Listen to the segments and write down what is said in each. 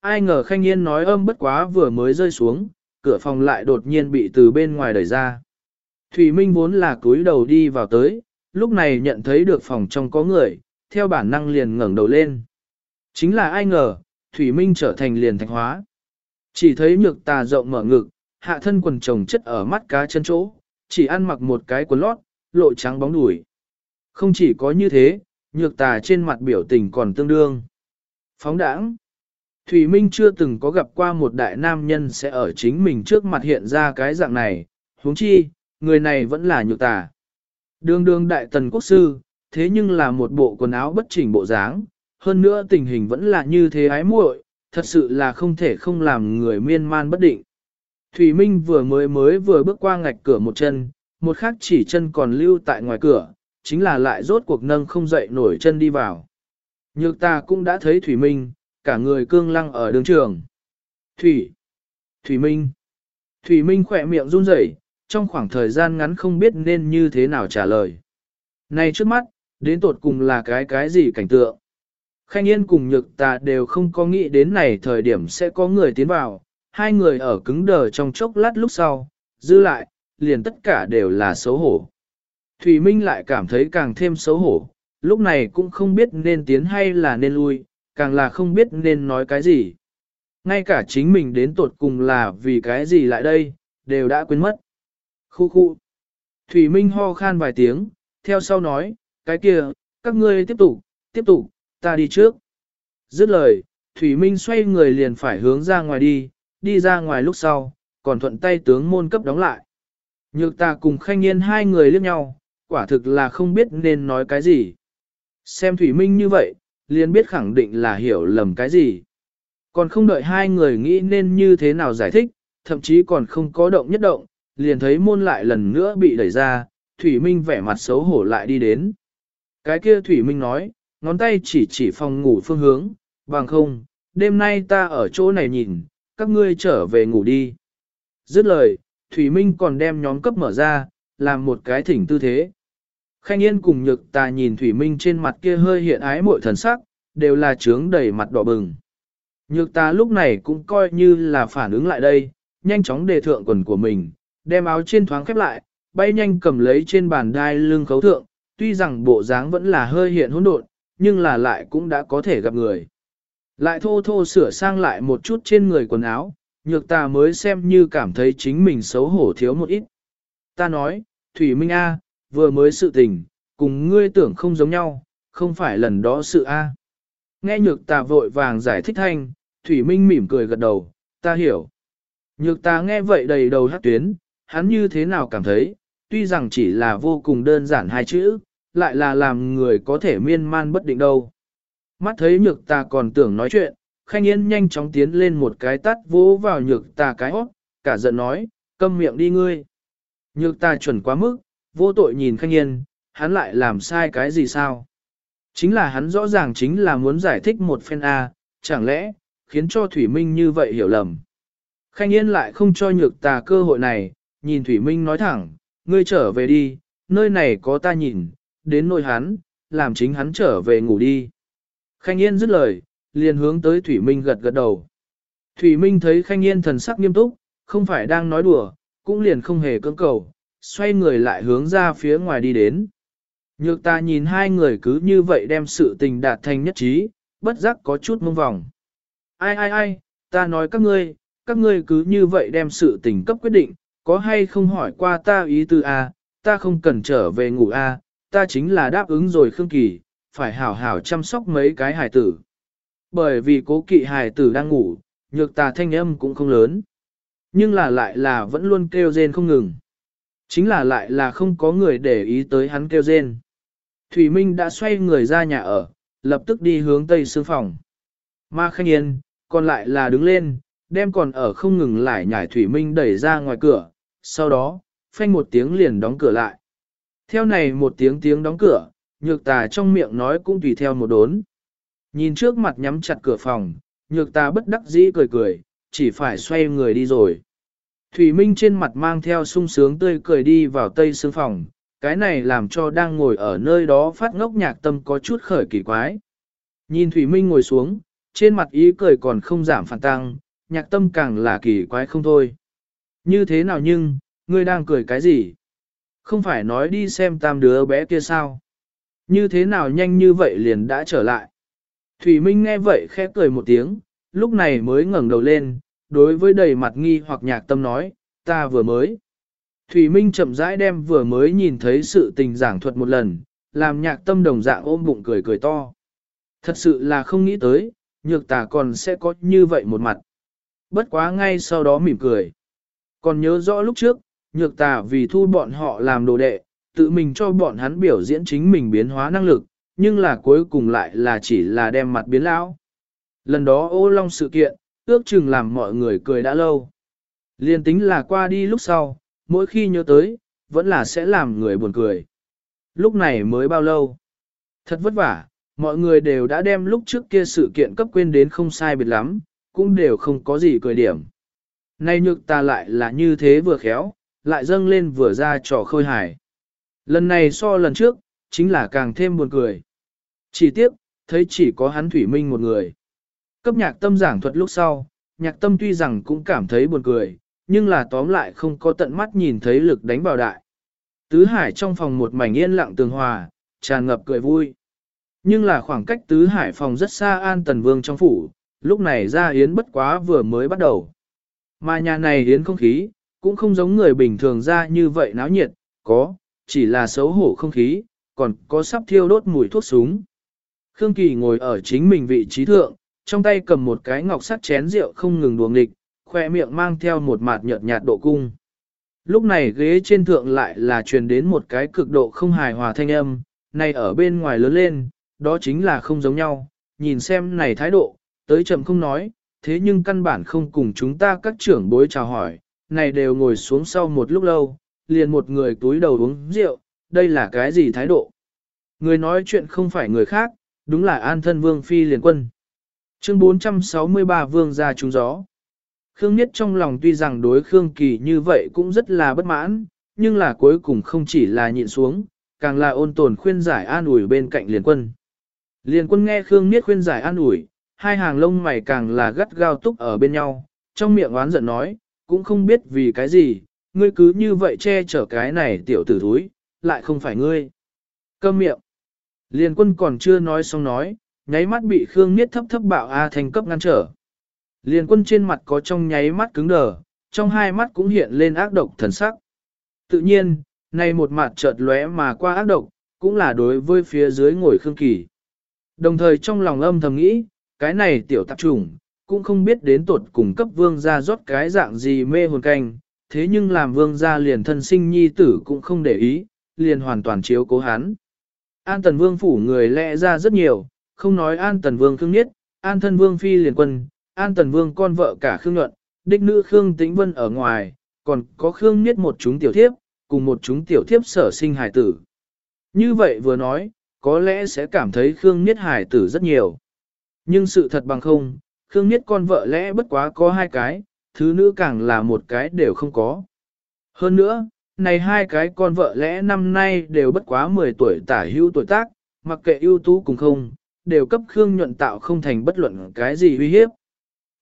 ai ngờ khanh yên nói âm bất quá vừa mới rơi xuống, cửa phòng lại đột nhiên bị từ bên ngoài đẩy ra. Thủy Minh vốn là cúi đầu đi vào tới, lúc này nhận thấy được phòng trong có người, theo bản năng liền ngẩng đầu lên. Chính là ai ngờ, Thủy Minh trở thành liền thạch hóa. Chỉ thấy nhược tà rộng mở ngực, hạ thân quần chồng chất ở mắt cá chân chỗ, chỉ ăn mặc một cái quần lót, lộ trắng bóng đùi. Không chỉ có như thế, nhược tà trên mặt biểu tình còn tương đương. Phóng đãng. Thủy Minh chưa từng có gặp qua một đại nam nhân sẽ ở chính mình trước mặt hiện ra cái dạng này, huống chi, người này vẫn là nhược tà. Đường đường đại tần quốc sư, thế nhưng là một bộ quần áo bất chỉnh bộ dáng, hơn nữa tình hình vẫn là như thế ái muội, thật sự là không thể không làm người miên man bất định. Thủy Minh vừa mới mới vừa bước qua ngạch cửa một chân, một khác chỉ chân còn lưu tại ngoài cửa, chính là lại rốt cuộc nâng không dậy nổi chân đi vào. Nhược ta cũng đã thấy Thủy Minh, cả người cương lăng ở đường trường. Thủy! Thủy Minh! Thủy Minh khỏe miệng run rẩy, trong khoảng thời gian ngắn không biết nên như thế nào trả lời. Này trước mắt, đến tột cùng là cái cái gì cảnh tượng? Khanh Yên cùng Nhược Tà đều không có nghĩ đến này thời điểm sẽ có người tiến vào, hai người ở cứng đờ trong chốc lát lúc sau, dư lại, liền tất cả đều là xấu hổ. Thủy Minh lại cảm thấy càng thêm xấu hổ, lúc này cũng không biết nên tiến hay là nên lui, càng là không biết nên nói cái gì. Ngay cả chính mình đến tột cùng là vì cái gì lại đây, đều đã quên mất. Khu khu. Thủy Minh ho khan vài tiếng, theo sau nói, cái kia, các ngươi tiếp tục, tiếp tục, ta đi trước. Dứt lời, Thủy Minh xoay người liền phải hướng ra ngoài đi, đi ra ngoài lúc sau, còn thuận tay tướng môn cấp đóng lại. Nhược ta cùng khanh nhiên hai người liếc nhau, quả thực là không biết nên nói cái gì. Xem Thủy Minh như vậy, liền biết khẳng định là hiểu lầm cái gì. Còn không đợi hai người nghĩ nên như thế nào giải thích, thậm chí còn không có động nhất động, liền thấy môn lại lần nữa bị đẩy ra, Thủy Minh vẻ mặt xấu hổ lại đi đến. Cái kia Thủy Minh nói, ngón tay chỉ chỉ phòng ngủ phương hướng, bằng không, đêm nay ta ở chỗ này nhìn, các ngươi trở về ngủ đi. Dứt lời, Thủy Minh còn đem nhóm cấp mở ra, làm một cái thỉnh tư thế. Khanh Yên cùng nhược ta nhìn Thủy Minh trên mặt kia hơi hiện ái mội thần sắc, đều là trướng đầy mặt đỏ bừng. Nhược ta lúc này cũng coi như là phản ứng lại đây, nhanh chóng đề thượng quần của mình, đem áo trên thoáng khép lại, bay nhanh cầm lấy trên bàn đai lưng khấu thượng, tuy rằng bộ dáng vẫn là hơi hiện hỗn độn, nhưng là lại cũng đã có thể gặp người. Lại thô thô sửa sang lại một chút trên người quần áo, nhược ta mới xem như cảm thấy chính mình xấu hổ thiếu một ít. Ta nói, Thủy Minh A, vừa mới sự tình, cùng ngươi tưởng không giống nhau, không phải lần đó sự A. Nghe nhược ta vội vàng giải thích thanh, Thủy Minh mỉm cười gật đầu, ta hiểu. Nhược ta nghe vậy đầy đầu hát tuyến, hắn như thế nào cảm thấy, tuy rằng chỉ là vô cùng đơn giản hai chữ, lại là làm người có thể miên man bất định đâu. Mắt thấy nhược ta còn tưởng nói chuyện, khanh yên nhanh chóng tiến lên một cái tắt vỗ vào nhược ta cái hót, cả giận nói, câm miệng đi ngươi. Nhược ta chuẩn quá mức, vô tội nhìn khanh yên, hắn lại làm sai cái gì sao? Chính là hắn rõ ràng chính là muốn giải thích một phen A, chẳng lẽ, khiến cho Thủy Minh như vậy hiểu lầm. Khanh Yên lại không cho nhược tà cơ hội này, nhìn Thủy Minh nói thẳng, ngươi trở về đi, nơi này có ta nhìn, đến nơi hắn, làm chính hắn trở về ngủ đi. Khanh Yên dứt lời, liền hướng tới Thủy Minh gật gật đầu. Thủy Minh thấy Khanh Yên thần sắc nghiêm túc, không phải đang nói đùa, cũng liền không hề cưỡng cầu, xoay người lại hướng ra phía ngoài đi đến. Nhược ta nhìn hai người cứ như vậy đem sự tình đạt thành nhất trí, bất giác có chút mông vòng. Ai ai ai, ta nói các ngươi, các ngươi cứ như vậy đem sự tình cấp quyết định, có hay không hỏi qua ta ý tư a, ta không cần trở về ngủ a, ta chính là đáp ứng rồi Khương Kỳ, phải hảo hảo chăm sóc mấy cái hài tử. Bởi vì cố kỵ hài tử đang ngủ, nhược tà thanh âm cũng không lớn. Nhưng là lại là vẫn luôn kêu rên không ngừng. Chính là lại là không có người để ý tới hắn kêu rên. Thủy Minh đã xoay người ra nhà ở, lập tức đi hướng tây sương phòng. Ma Khanh Yên, còn lại là đứng lên, đem còn ở không ngừng lại nhảy Thủy Minh đẩy ra ngoài cửa, sau đó, phanh một tiếng liền đóng cửa lại. Theo này một tiếng tiếng đóng cửa, nhược tà trong miệng nói cũng tùy theo một đốn. Nhìn trước mặt nhắm chặt cửa phòng, nhược tà bất đắc dĩ cười cười, chỉ phải xoay người đi rồi. Thủy Minh trên mặt mang theo sung sướng tươi cười đi vào tây sương phòng, cái này làm cho đang ngồi ở nơi đó phát ngốc nhạc tâm có chút khởi kỳ quái. Nhìn Thủy Minh ngồi xuống, trên mặt ý cười còn không giảm phản tăng, nhạc tâm càng là kỳ quái không thôi. Như thế nào nhưng, ngươi đang cười cái gì? Không phải nói đi xem tam đứa bé kia sao? Như thế nào nhanh như vậy liền đã trở lại? Thủy Minh nghe vậy khẽ cười một tiếng, lúc này mới ngẩng đầu lên, đối với đầy mặt nghi hoặc nhạc tâm nói, ta vừa mới. Thủy Minh chậm rãi đem vừa mới nhìn thấy sự tình giảng thuật một lần, làm nhạc tâm đồng dạng ôm bụng cười cười to. Thật sự là không nghĩ tới, nhược tà còn sẽ có như vậy một mặt. Bất quá ngay sau đó mỉm cười. Còn nhớ rõ lúc trước, nhược tà vì thu bọn họ làm đồ đệ, tự mình cho bọn hắn biểu diễn chính mình biến hóa năng lực, nhưng là cuối cùng lại là chỉ là đem mặt biến lão. Lần đó ô long sự kiện, ước chừng làm mọi người cười đã lâu. Liên tính là qua đi lúc sau, mỗi khi nhớ tới, vẫn là sẽ làm người buồn cười. Lúc này mới bao lâu? Thật vất vả, mọi người đều đã đem lúc trước kia sự kiện cấp quên đến không sai biệt lắm, cũng đều không có gì cười điểm. Nay nhược ta lại là như thế vừa khéo, lại dâng lên vừa ra trò khôi hài. Lần này so lần trước, chính là càng thêm buồn cười. Chỉ tiếc, thấy chỉ có hắn Thủy Minh một người. Cấp nhạc tâm giảng thuật lúc sau, nhạc tâm tuy rằng cũng cảm thấy buồn cười, nhưng là tóm lại không có tận mắt nhìn thấy lực đánh bảo đại. Tứ Hải trong phòng một mảnh yên lặng tường hòa, tràn ngập cười vui. Nhưng là khoảng cách Tứ Hải phòng rất xa An Tần Vương trong phủ, lúc này ra yến bất quá vừa mới bắt đầu. Mà nhà này yến không khí, cũng không giống người bình thường ra như vậy náo nhiệt, có, chỉ là xấu hổ không khí, còn có sắp thiêu đốt mùi thuốc súng. Khương Kỳ ngồi ở chính mình vị trí thượng, trong tay cầm một cái ngọc sắt chén rượu không ngừng đùa nghịch, khoe miệng mang theo một mạt nhợt nhạt độ cung. Lúc này ghế trên thượng lại là truyền đến một cái cực độ không hài hòa thanh âm, này ở bên ngoài lớn lên, đó chính là không giống nhau, nhìn xem này thái độ, tới chậm không nói, thế nhưng căn bản không cùng chúng ta các trưởng bối chào hỏi, này đều ngồi xuống sau một lúc lâu, liền một người túi đầu uống rượu, đây là cái gì thái độ? Người nói chuyện không phải người khác, đúng là an thân vương phi liền quân. Chương 463 Vương ra trúng gió. Khương Niết trong lòng tuy rằng đối Khương Kỳ như vậy cũng rất là bất mãn, nhưng là cuối cùng không chỉ là nhịn xuống, càng là ôn tồn khuyên giải an ủi bên cạnh liền quân. Liền quân nghe Khương Niết khuyên giải an ủi, hai hàng lông mày càng là gắt gao túc ở bên nhau, trong miệng oán giận nói, cũng không biết vì cái gì, ngươi cứ như vậy che chở cái này tiểu tử thúi, lại không phải ngươi. Câm miệng. Liên quân còn chưa nói xong nói, nháy mắt bị Khương Niết thấp thấp bạo A thành cấp ngăn trở. Liên quân trên mặt có trong nháy mắt cứng đờ, trong hai mắt cũng hiện lên ác độc thần sắc. Tự nhiên, này một mặt chợt lóe mà qua ác độc, cũng là đối với phía dưới ngồi Khương Kỳ. Đồng thời trong lòng âm thầm nghĩ, cái này tiểu tạp trùng, cũng không biết đến tột cùng cấp vương gia rót cái dạng gì mê hồn canh, thế nhưng làm vương gia liền thân sinh nhi tử cũng không để ý, liền hoàn toàn chiếu cố hắn. An tần vương phủ người lẽ ra rất nhiều, không nói an tần vương khương niết an thân vương phi liền quân, an tần vương con vợ cả khương nhuận, đích nữ khương tĩnh vân ở ngoài, còn có khương niết một chúng tiểu thiếp, cùng một chúng tiểu thiếp sở sinh hải tử. Như vậy vừa nói, có lẽ sẽ cảm thấy khương niết hải tử rất nhiều. Nhưng sự thật bằng không, khương niết con vợ lẽ bất quá có hai cái, thứ nữ càng là một cái đều không có. Hơn nữa, này hai cái con vợ lẽ năm nay đều bất quá 10 tuổi tả hữu tuổi tác, mặc kệ ưu tú cùng không, đều cấp Khương nhuận tạo không thành bất luận cái gì uy hiếp.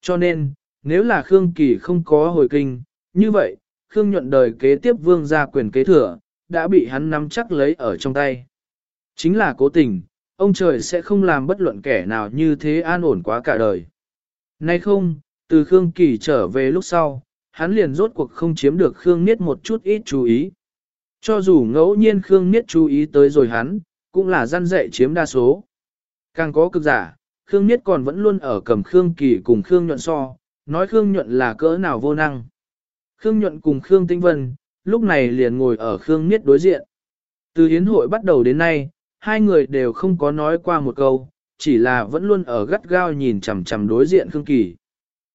Cho nên, nếu là Khương Kỳ không có hồi kinh, như vậy, Khương nhuận đời kế tiếp vương gia quyền kế thừa, đã bị hắn nắm chắc lấy ở trong tay. Chính là cố tình, ông trời sẽ không làm bất luận kẻ nào như thế an ổn quá cả đời. Nay không, từ Khương Kỳ trở về lúc sau, hắn liền rốt cuộc không chiếm được Khương Niết một chút ít chú ý. Cho dù ngẫu nhiên Khương Niết chú ý tới rồi hắn, cũng là gian dạy chiếm đa số. Càng có cực giả, Khương Niết còn vẫn luôn ở cầm Khương Kỳ cùng Khương Nhuận so, nói Khương Nhuận là cỡ nào vô năng. Khương Nhuận cùng Khương Tinh Vân, lúc này liền ngồi ở Khương Niết đối diện. Từ hiến hội bắt đầu đến nay, hai người đều không có nói qua một câu, chỉ là vẫn luôn ở gắt gao nhìn chằm chằm đối diện Khương Kỳ.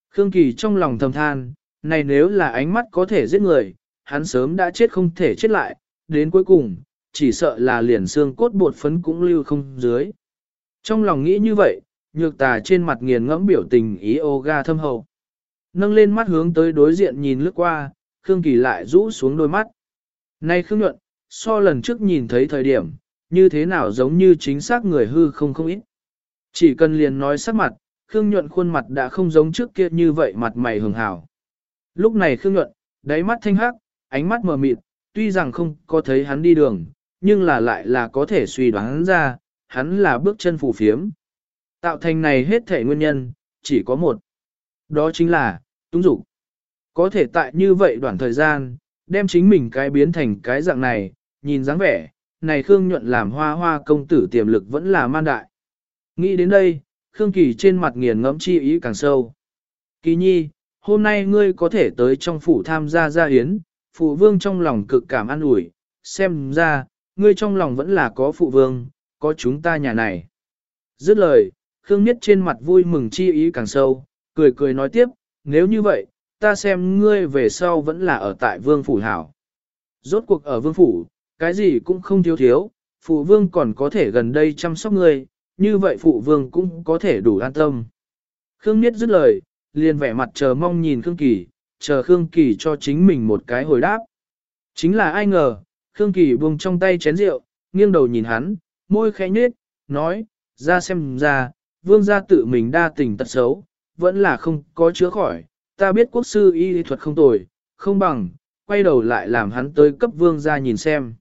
Khương Kỳ trong lòng thầm than, này nếu là ánh mắt có thể giết người, hắn sớm đã chết không thể chết lại, đến cuối cùng, chỉ sợ là liền xương cốt bột phấn cũng lưu không dưới. Trong lòng nghĩ như vậy, nhược tà trên mặt nghiền ngẫm biểu tình ý ô ga thâm hậu. Nâng lên mắt hướng tới đối diện nhìn lướt qua, Khương Kỳ lại rũ xuống đôi mắt. Nay Khương Nhuận, so lần trước nhìn thấy thời điểm, như thế nào giống như chính xác người hư không không ít. Chỉ cần liền nói sắc mặt, Khương Nhuận khuôn mặt đã không giống trước kia như vậy mặt mày hường hào. Lúc này Khương Nhuận, đáy mắt thanh hắc, ánh mắt mờ mịt, tuy rằng không có thấy hắn đi đường, nhưng là lại là có thể suy đoán ra, hắn là bước chân phù phiếm. Tạo thành này hết thể nguyên nhân, chỉ có một. Đó chính là, túng dục Có thể tại như vậy đoạn thời gian, đem chính mình cái biến thành cái dạng này, nhìn dáng vẻ, này Khương Nhuận làm hoa hoa công tử tiềm lực vẫn là man đại. Nghĩ đến đây, Khương Kỳ trên mặt nghiền ngẫm chi ý càng sâu. Kỳ nhi, hôm nay ngươi có thể tới trong phủ tham gia gia hiến, phụ vương trong lòng cực cảm an ủi, xem ra, ngươi trong lòng vẫn là có phụ vương, có chúng ta nhà này. Dứt lời, Khương nhất trên mặt vui mừng chi ý càng sâu, cười cười nói tiếp, nếu như vậy, ta xem ngươi về sau vẫn là ở tại vương phủ hảo. Rốt cuộc ở vương phủ, cái gì cũng không thiếu thiếu, phụ vương còn có thể gần đây chăm sóc ngươi, như vậy phụ vương cũng có thể đủ an tâm. Khương Niết dứt lời, liền vẻ mặt chờ mong nhìn Khương Kỳ, chờ Khương Kỳ cho chính mình một cái hồi đáp. Chính là ai ngờ, Khương Kỳ buông trong tay chén rượu, nghiêng đầu nhìn hắn, môi khẽ nhếch, nói, ra xem ra, vương gia tự mình đa tình tật xấu, vẫn là không có chữa khỏi, ta biết quốc sư y thuật không tồi, không bằng, quay đầu lại làm hắn tới cấp vương gia nhìn xem.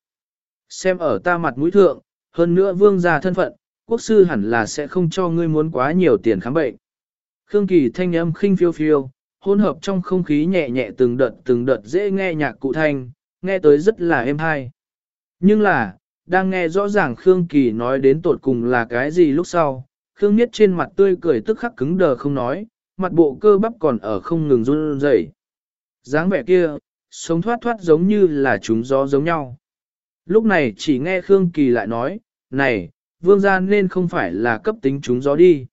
Xem ở ta mặt mũi thượng, hơn nữa vương gia thân phận, quốc sư hẳn là sẽ không cho ngươi muốn quá nhiều tiền khám bệnh. Khương Kỳ thanh âm khinh phiêu phiêu, hỗn hợp trong không khí nhẹ nhẹ từng đợt từng đợt dễ nghe nhạc cụ thanh, nghe tới rất là êm hay. Nhưng là, đang nghe rõ ràng Khương Kỳ nói đến tột cùng là cái gì lúc sau, Khương Niết trên mặt tươi cười tức khắc cứng đờ không nói, mặt bộ cơ bắp còn ở không ngừng run rẩy. dáng vẻ kia, sống thoát thoát giống như là chúng gió giống nhau. Lúc này chỉ nghe Khương Kỳ lại nói, này, vương gia nên không phải là cấp tính chúng gió đi.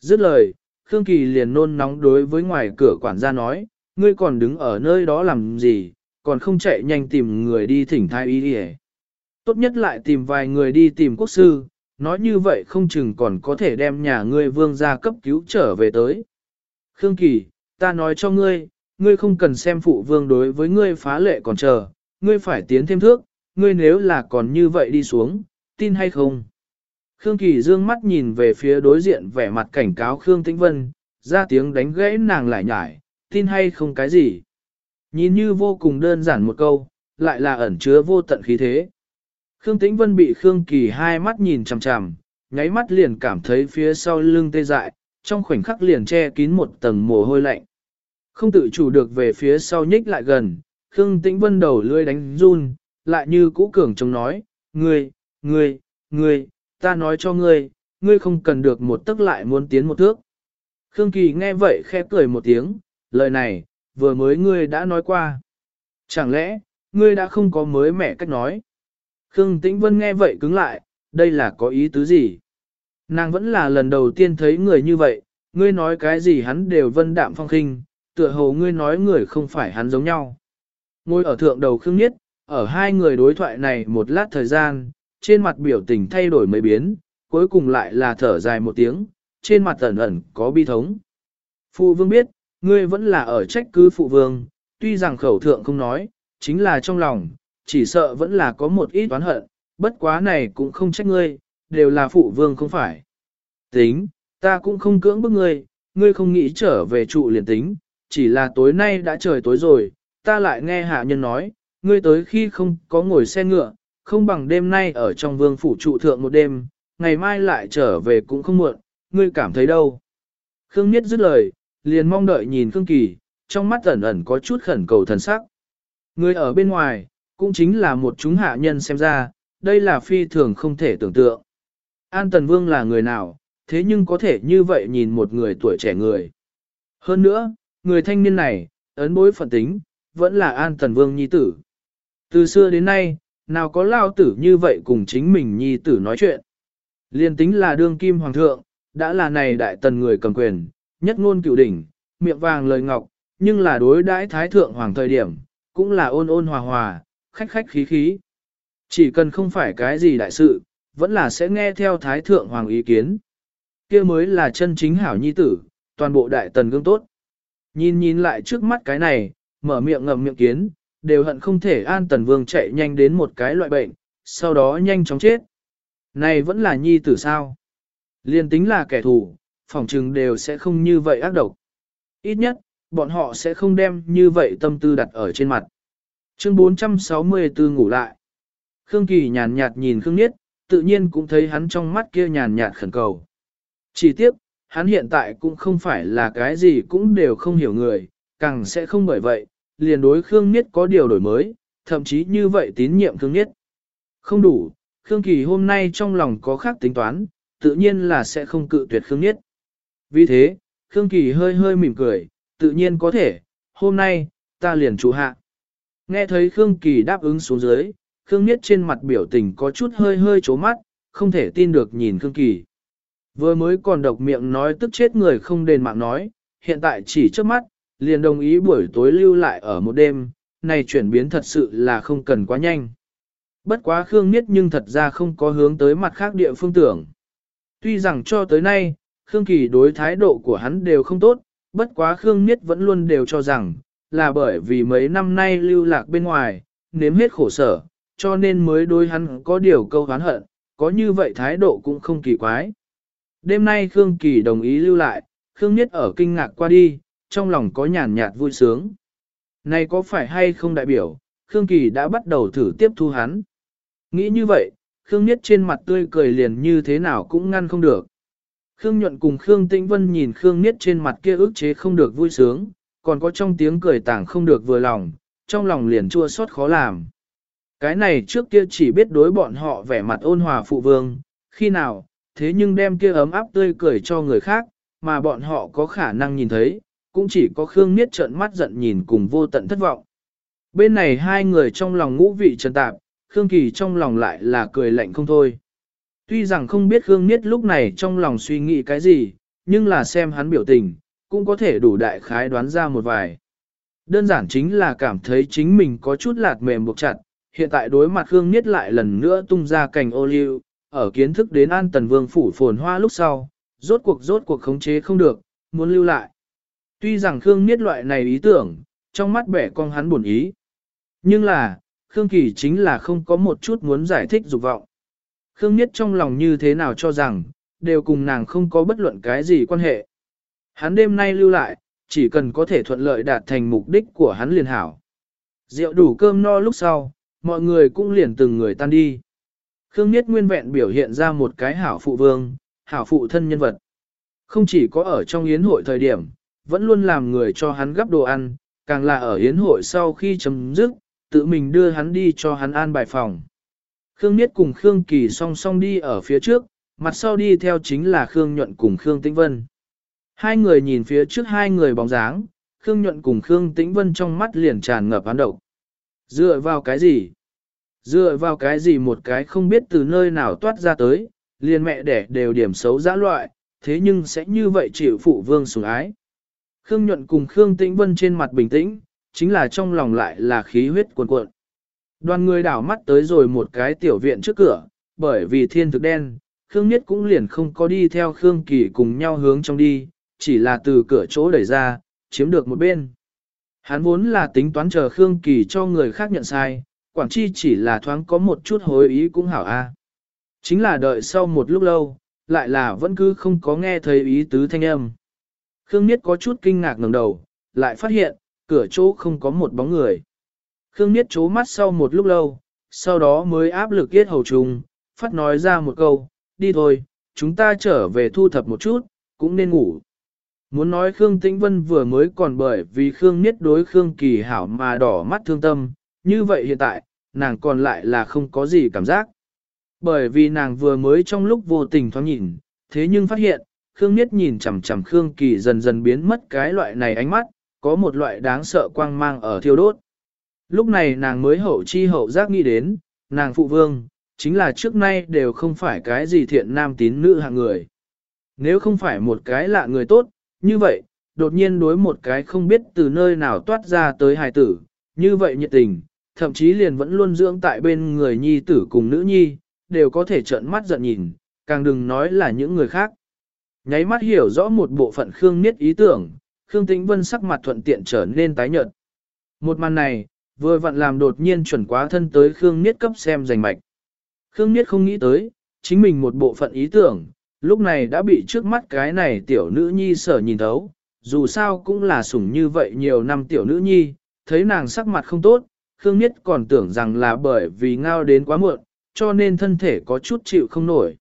Dứt lời, Khương Kỳ liền nôn nóng đối với ngoài cửa quản gia nói, ngươi còn đứng ở nơi đó làm gì, còn không chạy nhanh tìm người đi thỉnh thai y đi Tốt nhất lại tìm vài người đi tìm quốc sư, nói như vậy không chừng còn có thể đem nhà ngươi vương gia cấp cứu trở về tới. Khương Kỳ, ta nói cho ngươi, ngươi không cần xem phụ vương đối với ngươi phá lệ còn chờ, ngươi phải tiến thêm thước, ngươi nếu là còn như vậy đi xuống, tin hay không? Khương Kỳ dương mắt nhìn về phía đối diện vẻ mặt cảnh cáo Khương Tĩnh Vân, ra tiếng đánh gãy nàng lại nhải, tin hay không cái gì. Nhìn như vô cùng đơn giản một câu, lại là ẩn chứa vô tận khí thế. Khương Tĩnh Vân bị Khương Kỳ hai mắt nhìn chằm chằm, nháy mắt liền cảm thấy phía sau lưng tê dại, trong khoảnh khắc liền che kín một tầng mồ hôi lạnh. Không tự chủ được về phía sau nhích lại gần, Khương Tĩnh Vân đầu lưỡi đánh run, lại như cũ cường trông nói, ngươi, ngươi, ngươi, ta nói cho ngươi, ngươi không cần được một tức lại muốn tiến một thước. Khương Kỳ nghe vậy khẽ cười một tiếng, lời này, vừa mới ngươi đã nói qua. Chẳng lẽ, ngươi đã không có mới mẻ cách nói? Khương Tĩnh Vân nghe vậy cứng lại, đây là có ý tứ gì? Nàng vẫn là lần đầu tiên thấy người như vậy, ngươi nói cái gì hắn đều vân đạm phong khinh, tựa hồ ngươi nói người không phải hắn giống nhau. Ngồi ở thượng đầu Khương Niết, ở hai người đối thoại này một lát thời gian, trên mặt biểu tình thay đổi mấy biến, cuối cùng lại là thở dài một tiếng, trên mặt ẩn ẩn có bi thống. Phụ vương biết, ngươi vẫn là ở trách cứ phụ vương, tuy rằng khẩu thượng không nói, chính là trong lòng, chỉ sợ vẫn là có một ít oán hận, bất quá này cũng không trách ngươi, đều là phụ vương không phải. Tính, ta cũng không cưỡng bức ngươi, ngươi không nghĩ trở về trụ liền tính, chỉ là tối nay đã trời tối rồi, ta lại nghe hạ nhân nói, ngươi tới khi không có ngồi xe ngựa, không bằng đêm nay ở trong vương phủ trụ thượng một đêm, ngày mai lại trở về cũng không muộn, ngươi cảm thấy đâu. Khương Niết dứt lời, liền mong đợi nhìn Khương Kỳ, trong mắt ẩn ẩn có chút khẩn cầu thần sắc. Người ở bên ngoài, cũng chính là một chúng hạ nhân xem ra, đây là phi thường không thể tưởng tượng. An Tần Vương là người nào, thế nhưng có thể như vậy nhìn một người tuổi trẻ người. Hơn nữa, người thanh niên này, ấn bối phận tính, vẫn là An Tần Vương nhi tử. Từ xưa đến nay, nào có lao tử như vậy cùng chính mình nhi tử nói chuyện. Liên tính là đương kim hoàng thượng, đã là này đại tần người cầm quyền, nhất ngôn cựu đỉnh, miệng vàng lời ngọc, nhưng là đối đãi thái thượng hoàng thời điểm, cũng là ôn ôn hòa hòa, khách khách khí khí. Chỉ cần không phải cái gì đại sự, vẫn là sẽ nghe theo thái thượng hoàng ý kiến. kia mới là chân chính hảo nhi tử, toàn bộ đại tần gương tốt. Nhìn nhìn lại trước mắt cái này, mở miệng ngậm miệng kiến, đều hận không thể an tần vương chạy nhanh đến một cái loại bệnh, sau đó nhanh chóng chết. Này vẫn là nhi tử sao? Liên tính là kẻ thù, phòng trừng đều sẽ không như vậy ác độc. Ít nhất, bọn họ sẽ không đem như vậy tâm tư đặt ở trên mặt. Chương 464 ngủ lại. Khương Kỳ nhàn nhạt nhìn Khương Niết, tự nhiên cũng thấy hắn trong mắt kia nhàn nhạt khẩn cầu. Chỉ tiếc, hắn hiện tại cũng không phải là cái gì cũng đều không hiểu người, càng sẽ không bởi vậy, liền đối Khương Niết có điều đổi mới, thậm chí như vậy tín nhiệm Khương Niết. Không đủ, Khương Kỳ hôm nay trong lòng có khác tính toán, tự nhiên là sẽ không cự tuyệt Khương Niết. Vì thế, Khương Kỳ hơi hơi mỉm cười, tự nhiên có thể, hôm nay, ta liền chủ hạ. Nghe thấy Khương Kỳ đáp ứng xuống dưới, Khương Niết trên mặt biểu tình có chút hơi hơi chố mắt, không thể tin được nhìn Khương Kỳ. Vừa mới còn độc miệng nói tức chết người không đền mạng nói, hiện tại chỉ trước mắt, liền đồng ý buổi tối lưu lại ở một đêm, này chuyển biến thật sự là không cần quá nhanh. Bất quá Khương Niết nhưng thật ra không có hướng tới mặt khác địa phương tưởng. Tuy rằng cho tới nay, Khương Kỳ đối thái độ của hắn đều không tốt, bất quá Khương Niết vẫn luôn đều cho rằng, là bởi vì mấy năm nay lưu lạc bên ngoài, nếm hết khổ sở, cho nên mới đối hắn có điều câu hán hận, có như vậy thái độ cũng không kỳ quái. Đêm nay Khương Kỳ đồng ý lưu lại, Khương Niết ở kinh ngạc qua đi, trong lòng có nhàn nhạt vui sướng. Này có phải hay không đại biểu, Khương Kỳ đã bắt đầu thử tiếp thu hắn. Nghĩ như vậy, Khương Niết trên mặt tươi cười liền như thế nào cũng ngăn không được. Khương Nhuận cùng Khương Tĩnh Vân nhìn Khương Niết trên mặt kia ức chế không được vui sướng, còn có trong tiếng cười tảng không được vừa lòng, trong lòng liền chua xót khó làm. Cái này trước kia chỉ biết đối bọn họ vẻ mặt ôn hòa phụ vương, khi nào, thế nhưng đem kia ấm áp tươi cười cho người khác, mà bọn họ có khả năng nhìn thấy, cũng chỉ có Khương Niết trợn mắt giận nhìn cùng vô tận thất vọng. Bên này hai người trong lòng ngũ vị trần tạp, Khương Kỳ trong lòng lại là cười lạnh không thôi. Tuy rằng không biết Khương Niết lúc này trong lòng suy nghĩ cái gì, nhưng là xem hắn biểu tình, cũng có thể đủ đại khái đoán ra một vài. Đơn giản chính là cảm thấy chính mình có chút lạt mềm buộc chặt, hiện tại đối mặt Khương Niết lại lần nữa tung ra cành ô liu, ở kiến thức đến An Tần Vương phủ phồn hoa lúc sau, rốt cuộc rốt cuộc khống chế không được, muốn lưu lại. Tuy rằng Khương Niết loại này ý tưởng, trong mắt bẻ con hắn buồn ý. Nhưng là, Khương Kỳ chính là không có một chút muốn giải thích dục vọng. Khương Niết trong lòng như thế nào cho rằng, đều cùng nàng không có bất luận cái gì quan hệ. Hắn đêm nay lưu lại, chỉ cần có thể thuận lợi đạt thành mục đích của hắn liền hảo. Rượu đủ cơm no lúc sau, mọi người cũng liền từng người tan đi. Khương Nhiết nguyên vẹn biểu hiện ra một cái hảo phụ vương, hảo phụ thân nhân vật. Không chỉ có ở trong yến hội thời điểm, vẫn luôn làm người cho hắn gấp đồ ăn, càng là ở yến hội sau khi chấm dứt, tự mình đưa hắn đi cho hắn an bài phòng. Khương Nhiết cùng Khương Kỳ song song đi ở phía trước, mặt sau đi theo chính là Khương Nhuận cùng Khương Tĩnh Vân. Hai người nhìn phía trước hai người bóng dáng, Khương Nhuận cùng Khương Tĩnh Vân trong mắt liền tràn ngập án độc. Dựa vào cái gì? Dựa vào cái gì một cái không biết từ nơi nào toát ra tới, liền mẹ đẻ đều điểm xấu dã loại, thế nhưng sẽ như vậy chịu phụ vương sủng ái. Khương Nhuận cùng Khương Tĩnh Vân trên mặt bình tĩnh, chính là trong lòng lại là khí huyết cuồn cuộn. Đoàn người đảo mắt tới rồi một cái tiểu viện trước cửa, bởi vì thiên thực đen, Khương Niết cũng liền không có đi theo Khương Kỳ cùng nhau hướng trong đi, chỉ là từ cửa chỗ đẩy ra, chiếm được một bên. Hắn vốn là tính toán chờ Khương Kỳ cho người khác nhận sai, Quảng Chi chỉ là thoáng có một chút hối ý cũng hảo a. Chính là đợi sau một lúc lâu, lại là vẫn cứ không có nghe thấy ý tứ thanh âm. Khương Niết có chút kinh ngạc ngẩng đầu, lại phát hiện, cửa chỗ không có một bóng người. Khương Niết chố mắt sau một lúc lâu, sau đó mới áp lực yết hầu trùng, phát nói ra một câu, đi thôi, chúng ta trở về thu thập một chút, cũng nên ngủ. Muốn nói Khương Tĩnh Vân vừa mới còn bởi vì Khương Niết đối Khương Kỳ hảo mà đỏ mắt thương tâm, như vậy hiện tại, nàng còn lại là không có gì cảm giác. Bởi vì nàng vừa mới trong lúc vô tình thoáng nhìn, thế nhưng phát hiện, Khương Niết nhìn chằm chằm Khương Kỳ dần dần biến mất cái loại này ánh mắt, có một loại đáng sợ quang mang ở thiêu đốt. Lúc này nàng mới hậu chi hậu giác nghĩ đến, nàng phụ vương, chính là trước nay đều không phải cái gì thiện nam tín nữ hạng người. Nếu không phải một cái lạ người tốt, như vậy, đột nhiên đối một cái không biết từ nơi nào toát ra tới hài tử, như vậy nhiệt tình, thậm chí liền vẫn luôn dưỡng tại bên người nhi tử cùng nữ nhi, đều có thể trợn mắt giận nhìn, càng đừng nói là những người khác. Nháy mắt hiểu rõ một bộ phận Khương Niết ý tưởng, Khương Tĩnh Vân sắc mặt thuận tiện trở nên tái nhợt. Một màn này, vừa vặn làm đột nhiên chuẩn quá thân tới Khương Niết cấp xem rành mạch. Khương Niết không nghĩ tới, chính mình một bộ phận ý tưởng, lúc này đã bị trước mắt cái này tiểu nữ nhi sở nhìn thấu, dù sao cũng là sủng như vậy nhiều năm tiểu nữ nhi, thấy nàng sắc mặt không tốt, Khương Nhất còn tưởng rằng là bởi vì ngao đến quá muộn, cho nên thân thể có chút chịu không nổi.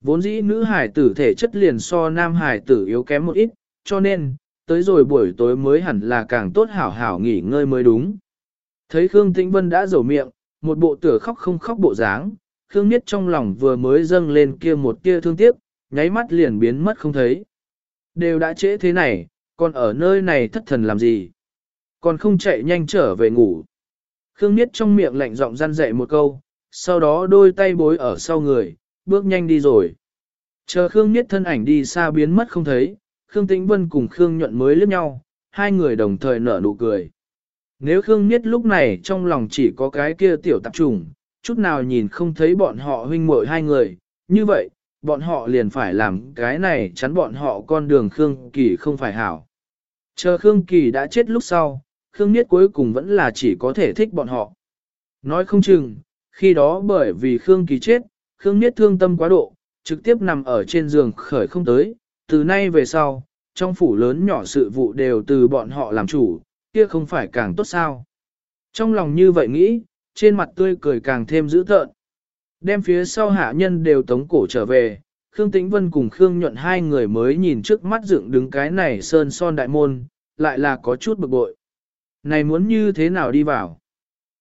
Vốn dĩ nữ hải tử thể chất liền so nam hải tử yếu kém một ít, cho nên, tới rồi buổi tối mới hẳn là càng tốt hảo hảo nghỉ ngơi mới đúng. Thấy Khương Tĩnh Vân đã rầu miệng, một bộ tửa khóc không khóc bộ dáng, Khương Nhất trong lòng vừa mới dâng lên kia một tia thương tiếc, nháy mắt liền biến mất không thấy. Đều đã trễ thế này, còn ở nơi này thất thần làm gì? Còn không chạy nhanh trở về ngủ. Khương Niết trong miệng lạnh giọng răn dạy một câu, sau đó đôi tay bối ở sau người, bước nhanh đi rồi. Chờ Khương Niết thân ảnh đi xa biến mất không thấy, Khương Tĩnh Vân cùng Khương Nhuận mới liếc nhau, hai người đồng thời nở nụ cười. Nếu Khương Niết lúc này trong lòng chỉ có cái kia tiểu tạp trùng, chút nào nhìn không thấy bọn họ huynh muội hai người, như vậy, bọn họ liền phải làm cái này chắn bọn họ con đường Khương Kỳ không phải hảo. Chờ Khương Kỳ đã chết lúc sau, Khương Niết cuối cùng vẫn là chỉ có thể thích bọn họ. Nói không chừng, khi đó bởi vì Khương Kỳ chết, Khương Niết thương tâm quá độ, trực tiếp nằm ở trên giường khởi không tới, từ nay về sau, trong phủ lớn nhỏ sự vụ đều từ bọn họ làm chủ, kia không phải càng tốt sao. Trong lòng như vậy nghĩ, trên mặt tươi cười càng thêm dữ tợn. Đem phía sau hạ nhân đều tống cổ trở về, Khương Tĩnh Vân cùng Khương Nhuận hai người mới nhìn trước mắt dựng đứng cái này sơn son đại môn, lại là có chút bực bội. Này muốn như thế nào đi vào?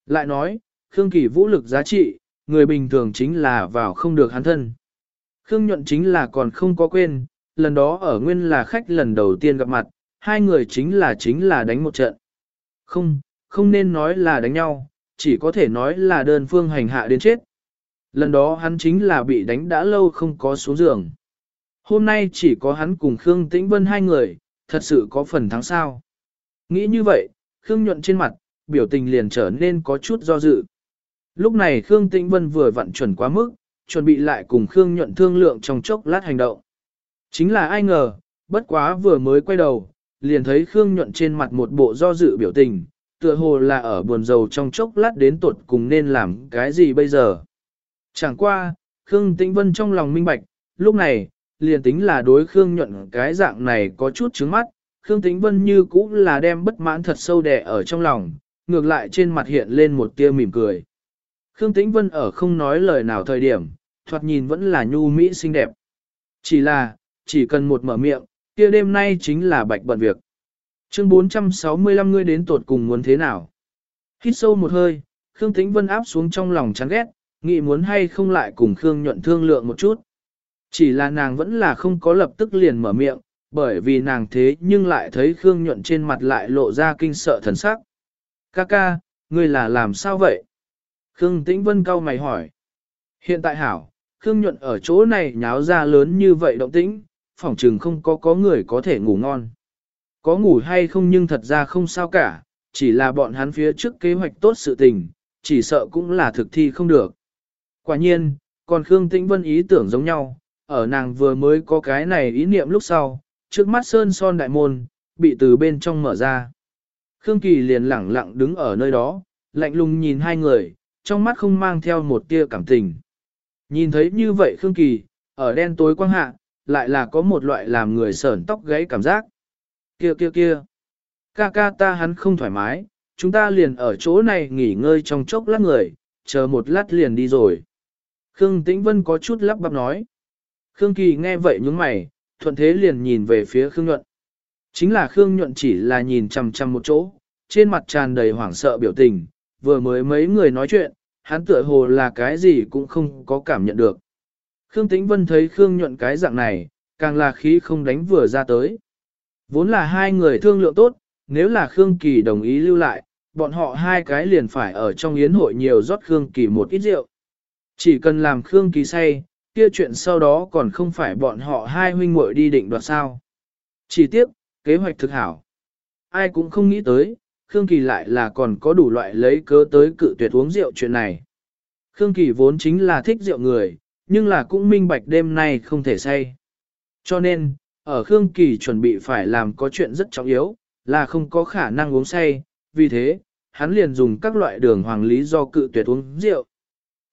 Lại nói, Khương Kỳ vũ lực giá trị, người bình thường chính là vào không được hắn thân. Khương Nhuận chính là còn không có quên, lần đó ở nguyên là khách lần đầu tiên gặp mặt, hai người chính là chính là đánh một trận. Không, không nên nói là đánh nhau, chỉ có thể nói là đơn phương hành hạ đến chết. Lần đó hắn chính là bị đánh đã lâu không có xuống giường. Hôm nay chỉ có hắn cùng Khương Tĩnh Vân hai người, thật sự có phần thắng sao. Nghĩ như vậy, Khương nhuận trên mặt, biểu tình liền trở nên có chút do dự. Lúc này Khương Tĩnh Vân vừa vặn chuẩn quá mức, chuẩn bị lại cùng Khương nhuận thương lượng trong chốc lát hành động. Chính là ai ngờ, bất quá vừa mới quay đầu, liền thấy Khương nhuận trên mặt một bộ do dự biểu tình, tựa hồ là ở buồn rầu trong chốc lát đến tuột cùng nên làm cái gì bây giờ. Chẳng qua, Khương Tĩnh Vân trong lòng minh bạch, lúc này, liền tính là đối Khương nhuận cái dạng này có chút trứng mắt, Khương Tĩnh Vân như cũ là đem bất mãn thật sâu đè ở trong lòng, ngược lại trên mặt hiện lên một tia mỉm cười. Khương Tĩnh Vân ở không nói lời nào thời điểm, thoạt nhìn vẫn là nhu mỹ xinh đẹp. Chỉ là, chỉ cần một mở miệng, kia đêm nay chính là bạch bận việc. Chương 465 ngươi đến tột cùng muốn thế nào? Hít sâu một hơi, Khương Tĩnh Vân áp xuống trong lòng chán ghét, nghĩ muốn hay không lại cùng Khương nhuận thương lượng một chút. Chỉ là nàng vẫn là không có lập tức liền mở miệng, bởi vì nàng thế nhưng lại thấy Khương nhuận trên mặt lại lộ ra kinh sợ thần sắc. Ca ca, ngươi là làm sao vậy? Khương Tĩnh Vân cau mày hỏi. Hiện tại hảo, Khương nhuận ở chỗ này nháo ra lớn như vậy động tĩnh, phỏng chừng không có có người có thể ngủ ngon. Có ngủ hay không nhưng thật ra không sao cả, chỉ là bọn hắn phía trước kế hoạch tốt sự tình, chỉ sợ cũng là thực thi không được. Quả nhiên, còn Khương Tĩnh Vân ý tưởng giống nhau, ở nàng vừa mới có cái này ý niệm lúc sau, trước mắt sơn son đại môn, bị từ bên trong mở ra. Khương Kỳ liền lẳng lặng đứng ở nơi đó, lạnh lùng nhìn hai người, trong mắt không mang theo một tia cảm tình. Nhìn thấy như vậy Khương Kỳ, ở đen tối quang hạ, lại là có một loại làm người sởn tóc gáy cảm giác. Kia kia kia, ca ca ta hắn không thoải mái, chúng ta liền ở chỗ này nghỉ ngơi trong chốc lát người, chờ một lát liền đi rồi. Khương Tĩnh Vân có chút lắp bắp nói. Khương Kỳ nghe vậy nhướng mày, thuận thế liền nhìn về phía Khương Nhuận. Chính là Khương Nhuận chỉ là nhìn chằm chằm một chỗ, trên mặt tràn đầy hoảng sợ biểu tình, vừa mới mấy người nói chuyện, hắn tựa hồ là cái gì cũng không có cảm nhận được. Khương Tĩnh Vân thấy Khương Nhuận cái dạng này, càng là khí không đánh vừa ra tới. Vốn là hai người thương lượng tốt, nếu là Khương Kỳ đồng ý lưu lại, bọn họ hai cái liền phải ở trong yến hội nhiều rót Khương Kỳ một ít rượu. Chỉ cần làm Khương Kỳ say, kia chuyện sau đó còn không phải bọn họ hai huynh muội đi định đoạt sao. Chỉ tiếp, kế hoạch thực hảo. Ai cũng không nghĩ tới, Khương Kỳ lại là còn có đủ loại lấy cớ tới cự tuyệt uống rượu chuyện này. Khương Kỳ vốn chính là thích rượu người, nhưng là cũng minh bạch đêm nay không thể say. Cho nên, ở Khương Kỳ chuẩn bị phải làm có chuyện rất trọng yếu, là không có khả năng uống say, vì thế, hắn liền dùng các loại đường hoàng lý do cự tuyệt uống rượu.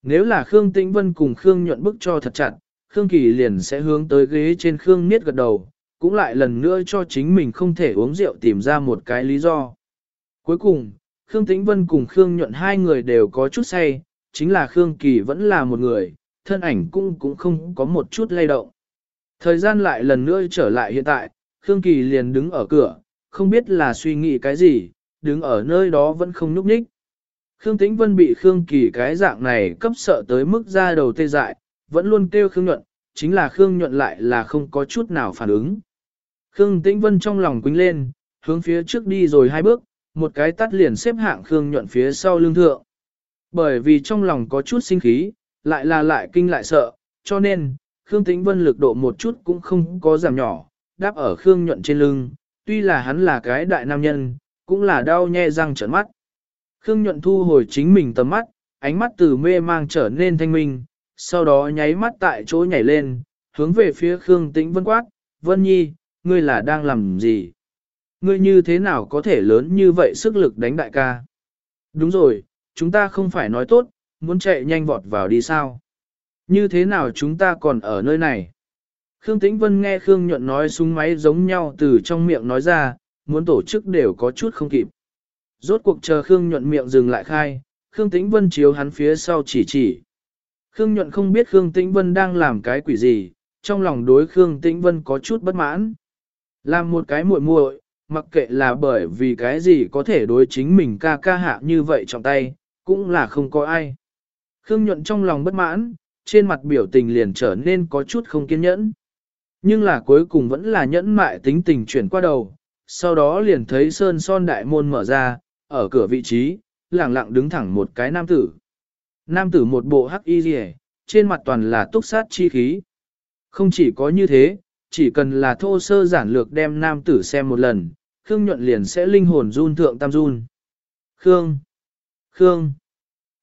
Nếu là Khương Tĩnh Vân cùng Khương nhuận bức cho thật chặt, Khương Kỳ liền sẽ hướng tới ghế trên Khương Niết gật đầu, cũng lại lần nữa cho chính mình không thể uống rượu tìm ra một cái lý do. Cuối cùng, Khương Tĩnh Vân cùng Khương Nhuận hai người đều có chút say, chính là Khương Kỳ vẫn là một người, thân ảnh cũng cũng không có một chút lay động. Thời gian lại lần nữa trở lại hiện tại, Khương Kỳ liền đứng ở cửa, không biết là suy nghĩ cái gì, đứng ở nơi đó vẫn không nhúc nhích. Khương Tĩnh Vân bị Khương Kỳ cái dạng này cấp sợ tới mức ra đầu tê dại, vẫn luôn kêu Khương Nhuận, chính là Khương Nhuận lại là không có chút nào phản ứng. Khương Tĩnh Vân trong lòng quính lên, hướng phía trước đi rồi hai bước, một cái tắt liền xếp hạng Khương Nhuận phía sau lưng thượng. Bởi vì trong lòng có chút sinh khí, lại là lại kinh lại sợ, cho nên, Khương Tĩnh Vân lực độ một chút cũng không có giảm nhỏ, đáp ở Khương Nhuận trên lưng, tuy là hắn là cái đại nam nhân, cũng là đau nhe răng trợn mắt. Khương Nhuận thu hồi chính mình tầm mắt, ánh mắt từ mê mang trở nên thanh minh, sau đó nháy mắt tại chỗ nhảy lên, hướng về phía Khương Tĩnh Vân quát, Vân Nhi, ngươi là đang làm gì? Ngươi như thế nào có thể lớn như vậy sức lực đánh đại ca? Đúng rồi, chúng ta không phải nói tốt, muốn chạy nhanh vọt vào đi sao? Như thế nào chúng ta còn ở nơi này? Khương Tĩnh Vân nghe Khương Nhuận nói súng máy giống nhau từ trong miệng nói ra, muốn tổ chức đều có chút không kịp. Rốt cuộc chờ Khương Nhuận miệng dừng lại khai, Khương Tĩnh Vân chiếu hắn phía sau chỉ chỉ. Khương Nhuận không biết Khương Tĩnh Vân đang làm cái quỷ gì, trong lòng đối Khương Tĩnh Vân có chút bất mãn. Làm một cái muội muội, mặc kệ là bởi vì cái gì có thể đối chính mình ca ca hạ như vậy trong tay, cũng là không có ai. Khương Nhuận trong lòng bất mãn, trên mặt biểu tình liền trở nên có chút không kiên nhẫn. Nhưng là cuối cùng vẫn là nhẫn mại tính tình chuyển qua đầu, sau đó liền thấy sơn son đại môn mở ra, ở cửa vị trí, lẳng lặng đứng thẳng một cái nam tử. Nam tử một bộ hắc y rìa, trên mặt toàn là túc sát chi khí. Không chỉ có như thế, chỉ cần là thô sơ giản lược đem nam tử xem một lần, Khương nhuận liền sẽ linh hồn run thượng tam run. Khương! Khương!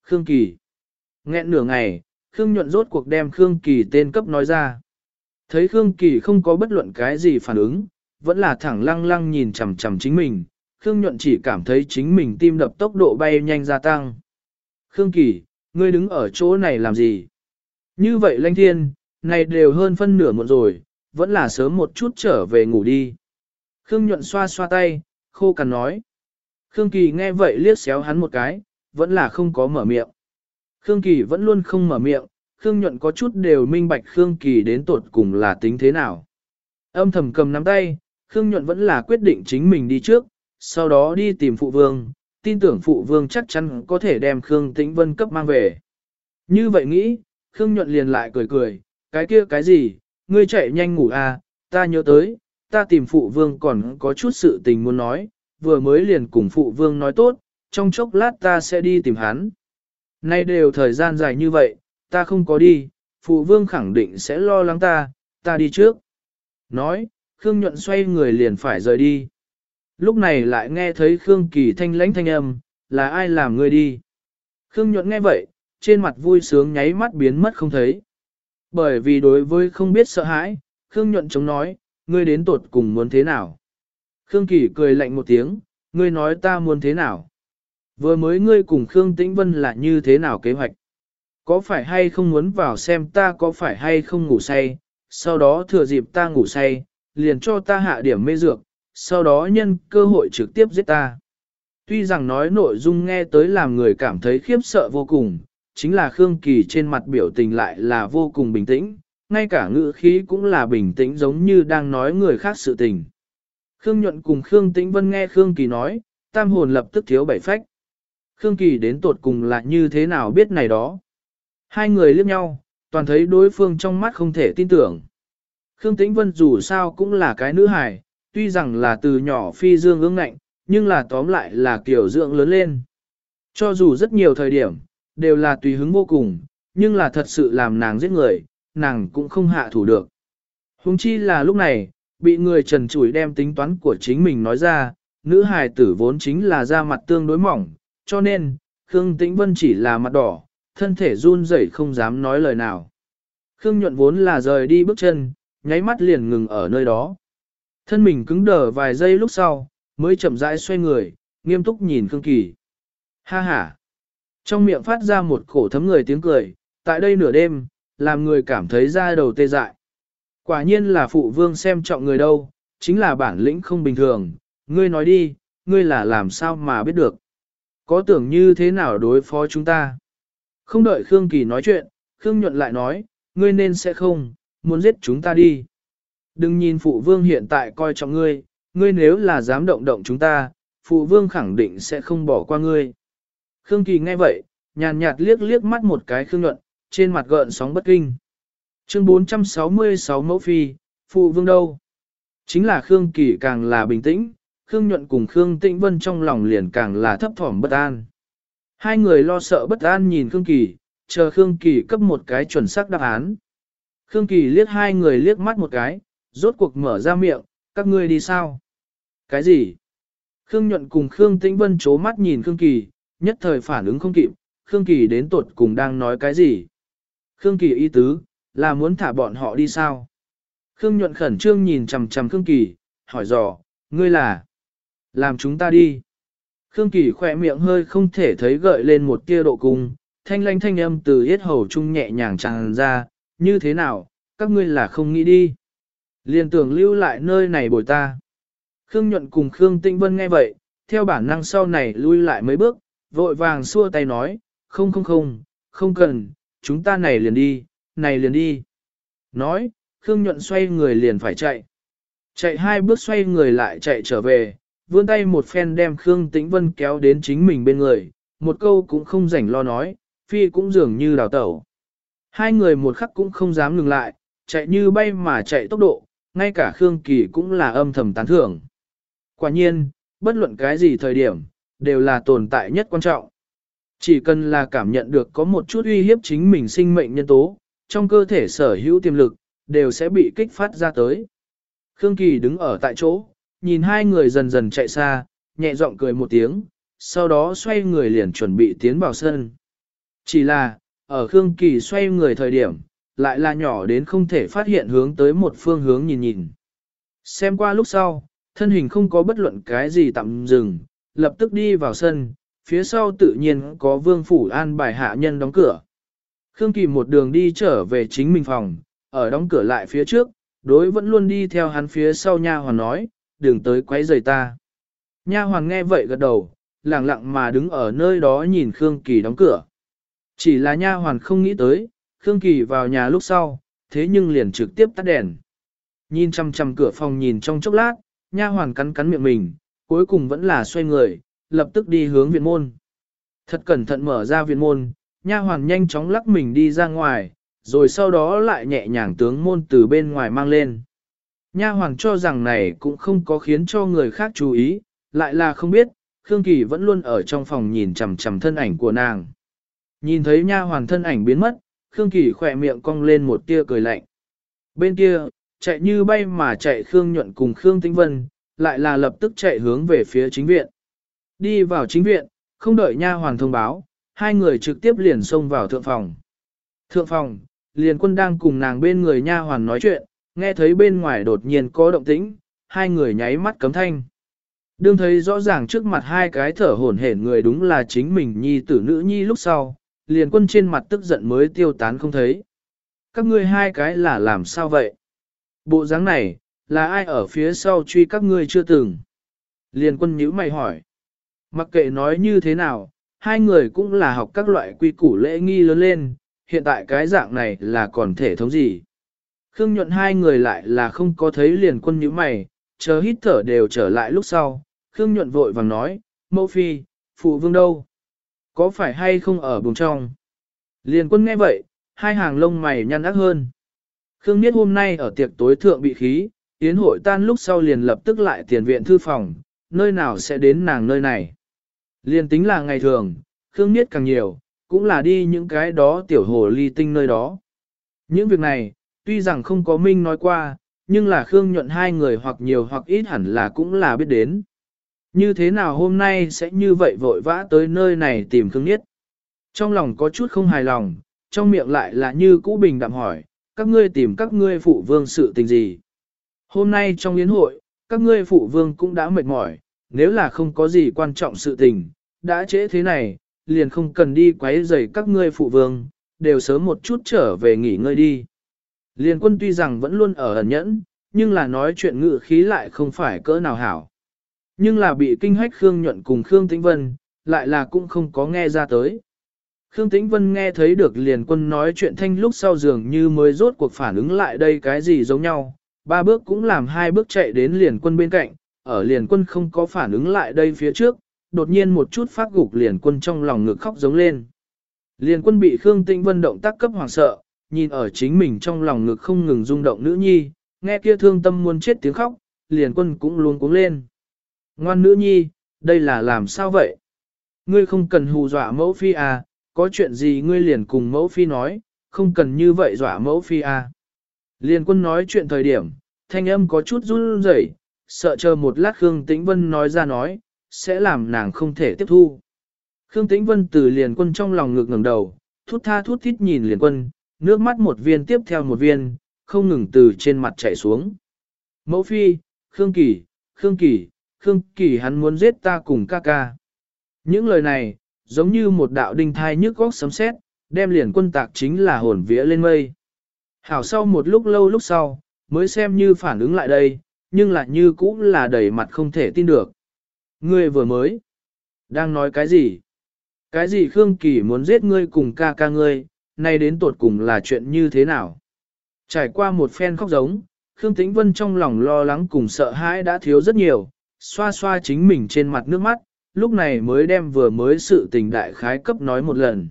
Khương Kỳ! Nghẹn nửa ngày, Khương nhuận rốt cuộc đem Khương Kỳ tên cấp nói ra. Thấy Khương Kỳ không có bất luận cái gì phản ứng, vẫn là thẳng lăng lăng nhìn chằm chằm chính mình, Khương Nhuận chỉ cảm thấy chính mình tim đập tốc độ bay nhanh gia tăng. Khương Kỳ, ngươi đứng ở chỗ này làm gì? Như vậy lanh thiên, này đều hơn phân nửa một rồi, vẫn là sớm một chút trở về ngủ đi. Khương Nhuận xoa xoa tay, khô cằn nói. Khương Kỳ nghe vậy liếc xéo hắn một cái, vẫn là không có mở miệng. Khương Kỳ vẫn luôn không mở miệng, Khương Nhuận có chút đều minh bạch Khương Kỳ đến tột cùng là tính thế nào. Âm thầm cầm nắm tay, Khương Nhuận vẫn là quyết định chính mình đi trước, sau đó đi tìm phụ vương, tin tưởng phụ vương chắc chắn có thể đem Khương Tĩnh Vân cấp mang về. Như vậy nghĩ, Khương Nhuận liền lại cười cười, cái kia cái gì, ngươi chạy nhanh ngủ à, ta nhớ tới, ta tìm phụ vương còn có chút sự tình muốn nói, vừa mới liền cùng phụ vương nói tốt, trong chốc lát ta sẽ đi tìm hắn. Nay đều thời gian dài như vậy, ta không có đi, phụ vương khẳng định sẽ lo lắng ta, ta đi trước. Nói, Khương Nhuận xoay người liền phải rời đi. Lúc này lại nghe thấy Khương Kỳ thanh lãnh thanh âm, là ai làm ngươi đi. Khương Nhuận nghe vậy, trên mặt vui sướng nháy mắt biến mất không thấy. Bởi vì đối với không biết sợ hãi, Khương Nhuận chống nói, ngươi đến tột cùng muốn thế nào. Khương Kỳ cười lạnh một tiếng, ngươi nói ta muốn thế nào. Vừa mới ngươi cùng Khương Tĩnh Vân là như thế nào kế hoạch. Có phải hay không muốn vào xem ta có phải hay không ngủ say, sau đó thừa dịp ta ngủ say, liền cho ta hạ điểm mê dược, sau đó nhân cơ hội trực tiếp giết ta. Tuy rằng nói nội dung nghe tới làm người cảm thấy khiếp sợ vô cùng, chính là Khương Kỳ trên mặt biểu tình lại là vô cùng bình tĩnh, ngay cả ngữ khí cũng là bình tĩnh giống như đang nói người khác sự tình. Khương Nhuận cùng Khương Tĩnh Vân nghe Khương Kỳ nói, tam hồn lập tức thiếu bảy phách. Khương Kỳ đến tột cùng là như thế nào biết này đó. Hai người liếc nhau, toàn thấy đối phương trong mắt không thể tin tưởng. Khương Tĩnh Vân dù sao cũng là cái nữ hài, tuy rằng là từ nhỏ phi dương ương ngạnh, nhưng là tóm lại là kiểu dưỡng lớn lên. Cho dù rất nhiều thời điểm, đều là tùy hứng vô cùng, nhưng là thật sự làm nàng giết người, nàng cũng không hạ thủ được. Hùng chi là lúc này, bị người trần chủi đem tính toán của chính mình nói ra, nữ hài tử vốn chính là da mặt tương đối mỏng, cho nên, Khương Tĩnh Vân chỉ là mặt đỏ, thân thể run rẩy không dám nói lời nào. Khương nhuận vốn là rời đi bước chân, nháy mắt liền ngừng ở nơi đó. Thân mình cứng đờ vài giây lúc sau, mới chậm rãi xoay người, nghiêm túc nhìn Khương Kỳ. Ha ha! Trong miệng phát ra một cổ thấm người tiếng cười, tại đây nửa đêm, làm người cảm thấy da đầu tê dại. Quả nhiên là phụ vương xem trọng người đâu, chính là bản lĩnh không bình thường, ngươi nói đi, ngươi là làm sao mà biết được. Có tưởng như thế nào đối phó chúng ta? Không đợi Khương Kỳ nói chuyện, Khương Nhuận lại nói, ngươi nên sẽ không, muốn giết chúng ta đi. Đừng nhìn phụ vương hiện tại coi trọng ngươi, ngươi nếu là dám động động chúng ta, phụ vương khẳng định sẽ không bỏ qua ngươi. Khương Kỳ nghe vậy, nhàn nhạt liếc liếc mắt một cái Khương Nhuận, trên mặt gợn sóng bất kinh. Chương 466 mẫu phi, phụ vương đâu? Chính là Khương Kỳ càng là bình tĩnh, Khương Nhuận cùng Khương Tĩnh Vân trong lòng liền càng là thấp thỏm bất an. Hai người lo sợ bất an nhìn Khương Kỳ, chờ Khương Kỳ cấp một cái chuẩn xác đáp án. Khương Kỳ liếc hai người liếc mắt một cái, rốt cuộc mở ra miệng, các ngươi đi sao? Cái gì? Khương Nhuận cùng Khương Tĩnh Vân chố mắt nhìn Khương Kỳ, nhất thời phản ứng không kịp, Khương Kỳ đến tuột cùng đang nói cái gì? Khương Kỳ ý tứ, là muốn thả bọn họ đi sao? Khương Nhuận khẩn trương nhìn chằm chằm Khương Kỳ, hỏi dò, ngươi là? Làm chúng ta đi. Khương Kỳ khỏe miệng hơi không thể thấy gợi lên một tia độ cung, thanh lanh thanh âm từ yết hầu trung nhẹ nhàng tràn ra, như thế nào, các ngươi là không nghĩ đi. Liên tưởng lưu lại nơi này bồi ta. Khương Nhuận cùng Khương Tinh Vân nghe vậy, theo bản năng sau này lui lại mấy bước, vội vàng xua tay nói, không không không, không cần, chúng ta này liền đi, này liền đi. Nói, Khương Nhuận xoay người liền phải chạy. Chạy hai bước xoay người lại chạy trở về, vươn tay một phen đem Khương Tĩnh Vân kéo đến chính mình bên người, một câu cũng không rảnh lo nói, phi cũng dường như đào tẩu. Hai người một khắc cũng không dám ngừng lại, chạy như bay mà chạy tốc độ, ngay cả Khương Kỳ cũng là âm thầm tán thưởng. Quả nhiên, bất luận cái gì thời điểm, đều là tồn tại nhất quan trọng. Chỉ cần là cảm nhận được có một chút uy hiếp chính mình sinh mệnh nhân tố, trong cơ thể sở hữu tiềm lực, đều sẽ bị kích phát ra tới. Khương Kỳ đứng ở tại chỗ, nhìn hai người dần dần chạy xa, nhẹ giọng cười một tiếng, sau đó xoay người liền chuẩn bị tiến vào sân. Chỉ là, ở Khương Kỳ xoay người thời điểm, lại là nhỏ đến không thể phát hiện hướng tới một phương hướng nhìn nhìn. Xem qua lúc sau, thân hình không có bất luận cái gì tạm dừng, lập tức đi vào sân, phía sau tự nhiên có vương phủ an bài hạ nhân đóng cửa. Khương Kỳ một đường đi trở về chính mình phòng, ở đóng cửa lại phía trước, đối vẫn luôn đi theo hắn phía sau nha hoàn nói, đừng tới quấy rầy ta. Nha hoàn nghe vậy gật đầu, lặng lặng mà đứng ở nơi đó nhìn Khương Kỳ đóng cửa. Chỉ là nha hoàn không nghĩ tới, Khương Kỳ vào nhà lúc sau, thế nhưng liền trực tiếp tắt đèn. Nhìn chăm chăm cửa phòng nhìn trong chốc lát, nha hoàn cắn cắn miệng mình, cuối cùng vẫn là xoay người, lập tức đi hướng viện môn. Thật cẩn thận mở ra viện môn, nha hoàn nhanh chóng lắc mình đi ra ngoài, rồi sau đó lại nhẹ nhàng tướng môn từ bên ngoài mang lên. Nha hoàng cho rằng này cũng không có khiến cho người khác chú ý, lại là không biết, Khương Kỳ vẫn luôn ở trong phòng nhìn chằm chằm thân ảnh của nàng. Nhìn thấy nha hoàng thân ảnh biến mất, Khương Kỳ khỏe miệng cong lên một tia cười lạnh. Bên kia, chạy như bay mà chạy Khương Nhuận cùng Khương Tĩnh Vân, lại là lập tức chạy hướng về phía chính viện. Đi vào chính viện, không đợi nha hoàng thông báo, hai người trực tiếp liền xông vào thượng phòng. Thượng phòng, liền quân đang cùng nàng bên người nha hoàn nói chuyện, nghe thấy bên ngoài đột nhiên có động tĩnh, hai người nháy mắt cấm thanh. Đương thấy rõ ràng trước mặt hai cái thở hổn hển người đúng là chính mình nhi tử nữ nhi lúc sau, liền quân trên mặt tức giận mới tiêu tán không thấy. Các ngươi hai cái là làm sao vậy? Bộ dáng này, là ai ở phía sau truy các ngươi chưa từng? Liền quân nhíu mày hỏi. Mặc kệ nói như thế nào, hai người cũng là học các loại quy củ lễ nghi lớn lên, hiện tại cái dạng này là còn thể thống gì? Khương nhuận hai người lại là không có thấy liền quân nhíu mày, chờ hít thở đều trở lại lúc sau, Khương nhuận vội vàng nói, mẫu phi, phụ vương đâu? Có phải hay không ở bùng trong? Liền quân nghe vậy, hai hàng lông mày nhăn ác hơn. Khương Niết hôm nay ở tiệc tối thượng bị khí, yến hội tan lúc sau liền lập tức lại tiền viện thư phòng, nơi nào sẽ đến nàng nơi này. Liên tính là ngày thường, Khương Niết càng nhiều, cũng là đi những cái đó tiểu hồ ly tinh nơi đó. Những việc này, tuy rằng không có Minh nói qua, nhưng là Khương nhuận hai người hoặc nhiều hoặc ít hẳn là cũng là biết đến. Như thế nào hôm nay sẽ như vậy vội vã tới nơi này tìm Khương Niết? Trong lòng có chút không hài lòng, trong miệng lại là như cũ bình đạm hỏi, các ngươi tìm các ngươi phụ vương sự tình gì? Hôm nay trong yến hội, các ngươi phụ vương cũng đã mệt mỏi, nếu là không có gì quan trọng sự tình, đã trễ thế này, liền không cần đi quấy rầy các ngươi phụ vương, đều sớm một chút trở về nghỉ ngơi đi. Liên quân tuy rằng vẫn luôn ở ẩn nhẫn, nhưng là nói chuyện ngự khí lại không phải cỡ nào hảo. Nhưng là bị kinh hách Khương Nhuận cùng Khương Tĩnh Vân, lại là cũng không có nghe ra tới. Khương Tĩnh Vân nghe thấy được liền quân nói chuyện thanh lúc sau giường như mới rốt cuộc phản ứng lại đây cái gì giống nhau, ba bước cũng làm hai bước chạy đến liền quân bên cạnh, ở liền quân không có phản ứng lại đây phía trước, đột nhiên một chút phát gục liền quân trong lòng ngực khóc giống lên. Liền quân bị Khương Tĩnh Vân động tác cấp hoàng sợ, nhìn ở chính mình trong lòng ngực không ngừng rung động nữ nhi, nghe kia thương tâm muốn chết tiếng khóc, liền quân cũng luôn cuống lên. Ngoan nữ nhi, đây là làm sao vậy? Ngươi không cần hù dọa mẫu phi à, có chuyện gì ngươi liền cùng mẫu phi nói, không cần như vậy dọa mẫu phi à. Liên quân nói chuyện thời điểm, thanh âm có chút run rẩy, sợ chờ một lát Khương Tĩnh Vân nói ra nói, sẽ làm nàng không thể tiếp thu. Khương Tĩnh Vân từ liền quân trong lòng ngược ngẩng đầu, thút tha thút thít nhìn liền quân, nước mắt một viên tiếp theo một viên, không ngừng từ trên mặt chảy xuống. Mẫu phi, Khương Kỳ, Khương Kỳ, Khương Kỳ hắn muốn giết ta cùng ca ca. Những lời này, giống như một đạo đinh thai nhức góc sấm sét, đem liền quân tạc chính là hồn vía lên mây. Hảo sau một lúc lâu lúc sau, mới xem như phản ứng lại đây, nhưng lại như cũng là đầy mặt không thể tin được. Ngươi vừa mới, đang nói cái gì? Cái gì Khương Kỳ muốn giết ngươi cùng ca ca ngươi, nay đến tột cùng là chuyện như thế nào? Trải qua một phen khóc giống, Khương Tĩnh Vân trong lòng lo lắng cùng sợ hãi đã thiếu rất nhiều, xoa xoa chính mình trên mặt nước mắt, lúc này mới đem vừa mới sự tình đại khái cấp nói một lần.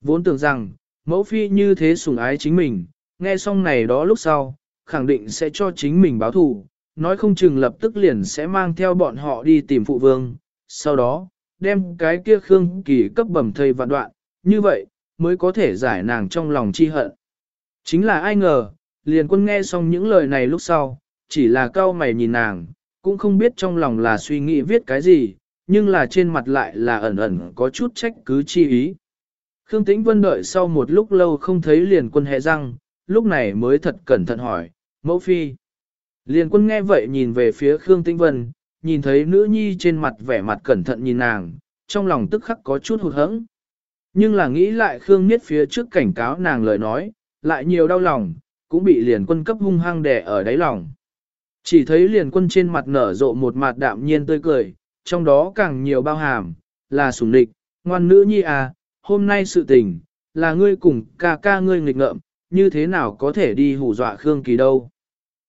Vốn tưởng rằng, mẫu phi như thế sủng ái chính mình, nghe xong này đó lúc sau, khẳng định sẽ cho chính mình báo thù, nói không chừng lập tức liền sẽ mang theo bọn họ đi tìm phụ vương, sau đó, đem cái kia Khương Kỳ cấp bẩm thầy vạn đoạn, như vậy, mới có thể giải nàng trong lòng chi hận. Chính là ai ngờ, liền quân nghe xong những lời này lúc sau, chỉ là cao mày nhìn nàng, cũng không biết trong lòng là suy nghĩ viết cái gì, nhưng là trên mặt lại là ẩn ẩn có chút trách cứ chi ý. Khương Tĩnh Vân đợi sau một lúc lâu không thấy liền quân hẹ răng, lúc này mới thật cẩn thận hỏi, mẫu phi. Liền quân nghe vậy nhìn về phía Khương Tĩnh Vân, nhìn thấy nữ nhi trên mặt vẻ mặt cẩn thận nhìn nàng, trong lòng tức khắc có chút hụt hẫng. Nhưng là nghĩ lại Khương Niết phía trước cảnh cáo nàng lời nói, lại nhiều đau lòng, cũng bị liền quân cấp hung hăng đè ở đáy lòng. Chỉ thấy liền quân trên mặt nở rộ một mặt đạm nhiên tươi cười, trong đó càng nhiều bao hàm, là sủng địch, ngoan nữ nhi à, hôm nay sự tình, là ngươi cùng ca ca ngươi nghịch ngợm, như thế nào có thể đi hù dọa Khương Kỳ đâu.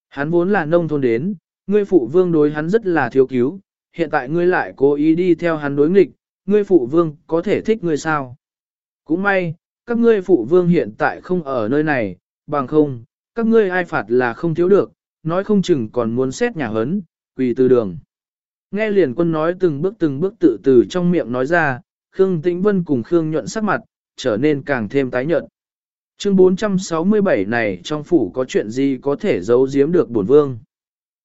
Hắn vốn là nông thôn đến, ngươi phụ vương đối hắn rất là thiếu cứu, hiện tại ngươi lại cố ý đi theo hắn đối nghịch, ngươi phụ vương có thể thích ngươi sao? Cũng may, các ngươi phụ vương hiện tại không ở nơi này, bằng không, các ngươi ai phạt là không thiếu được, nói không chừng còn muốn xét nhà hấn, quỳ từ đường. Nghe liền quân nói từng bước từng bước tự từ trong miệng nói ra, Khương Tĩnh Vân cùng Khương nhuận sắc mặt, trở nên càng thêm tái nhợt. Chương 467 này trong phủ có chuyện gì có thể giấu giếm được bổn vương.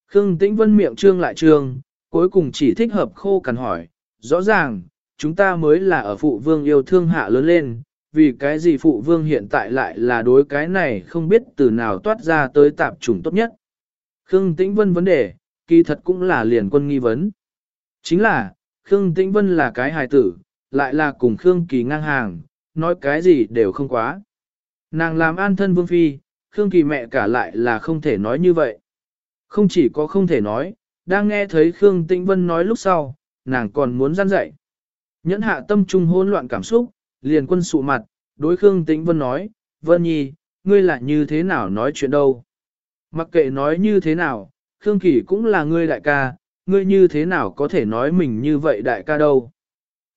Khương Tĩnh Vân miệng trương lại trương, cuối cùng chỉ thích hợp khô cằn hỏi, rõ ràng, chúng ta mới là ở phụ vương yêu thương hạ lớn lên, vì cái gì phụ vương hiện tại lại là đối cái này không biết từ nào toát ra tới tạp chủng tốt nhất. Khương Tĩnh Vân vấn đề, kỳ thật cũng là liền quân nghi vấn. Chính là, Khương Tĩnh Vân là cái hài tử, lại là cùng Khương Kỳ ngang hàng, nói cái gì đều không quá. Nàng làm an thân vương phi, Khương Kỳ mẹ cả lại là không thể nói như vậy. Không chỉ có không thể nói, đang nghe thấy Khương Tĩnh Vân nói lúc sau, nàng còn muốn gian dạy. Nhẫn hạ tâm trung hỗn loạn cảm xúc, liền quân sụ mặt, đối Khương Tĩnh Vân nói, Vân Nhi, ngươi lại như thế nào nói chuyện đâu? Mặc kệ nói như thế nào, Khương Kỳ cũng là ngươi đại ca, ngươi như thế nào có thể nói mình như vậy đại ca đâu?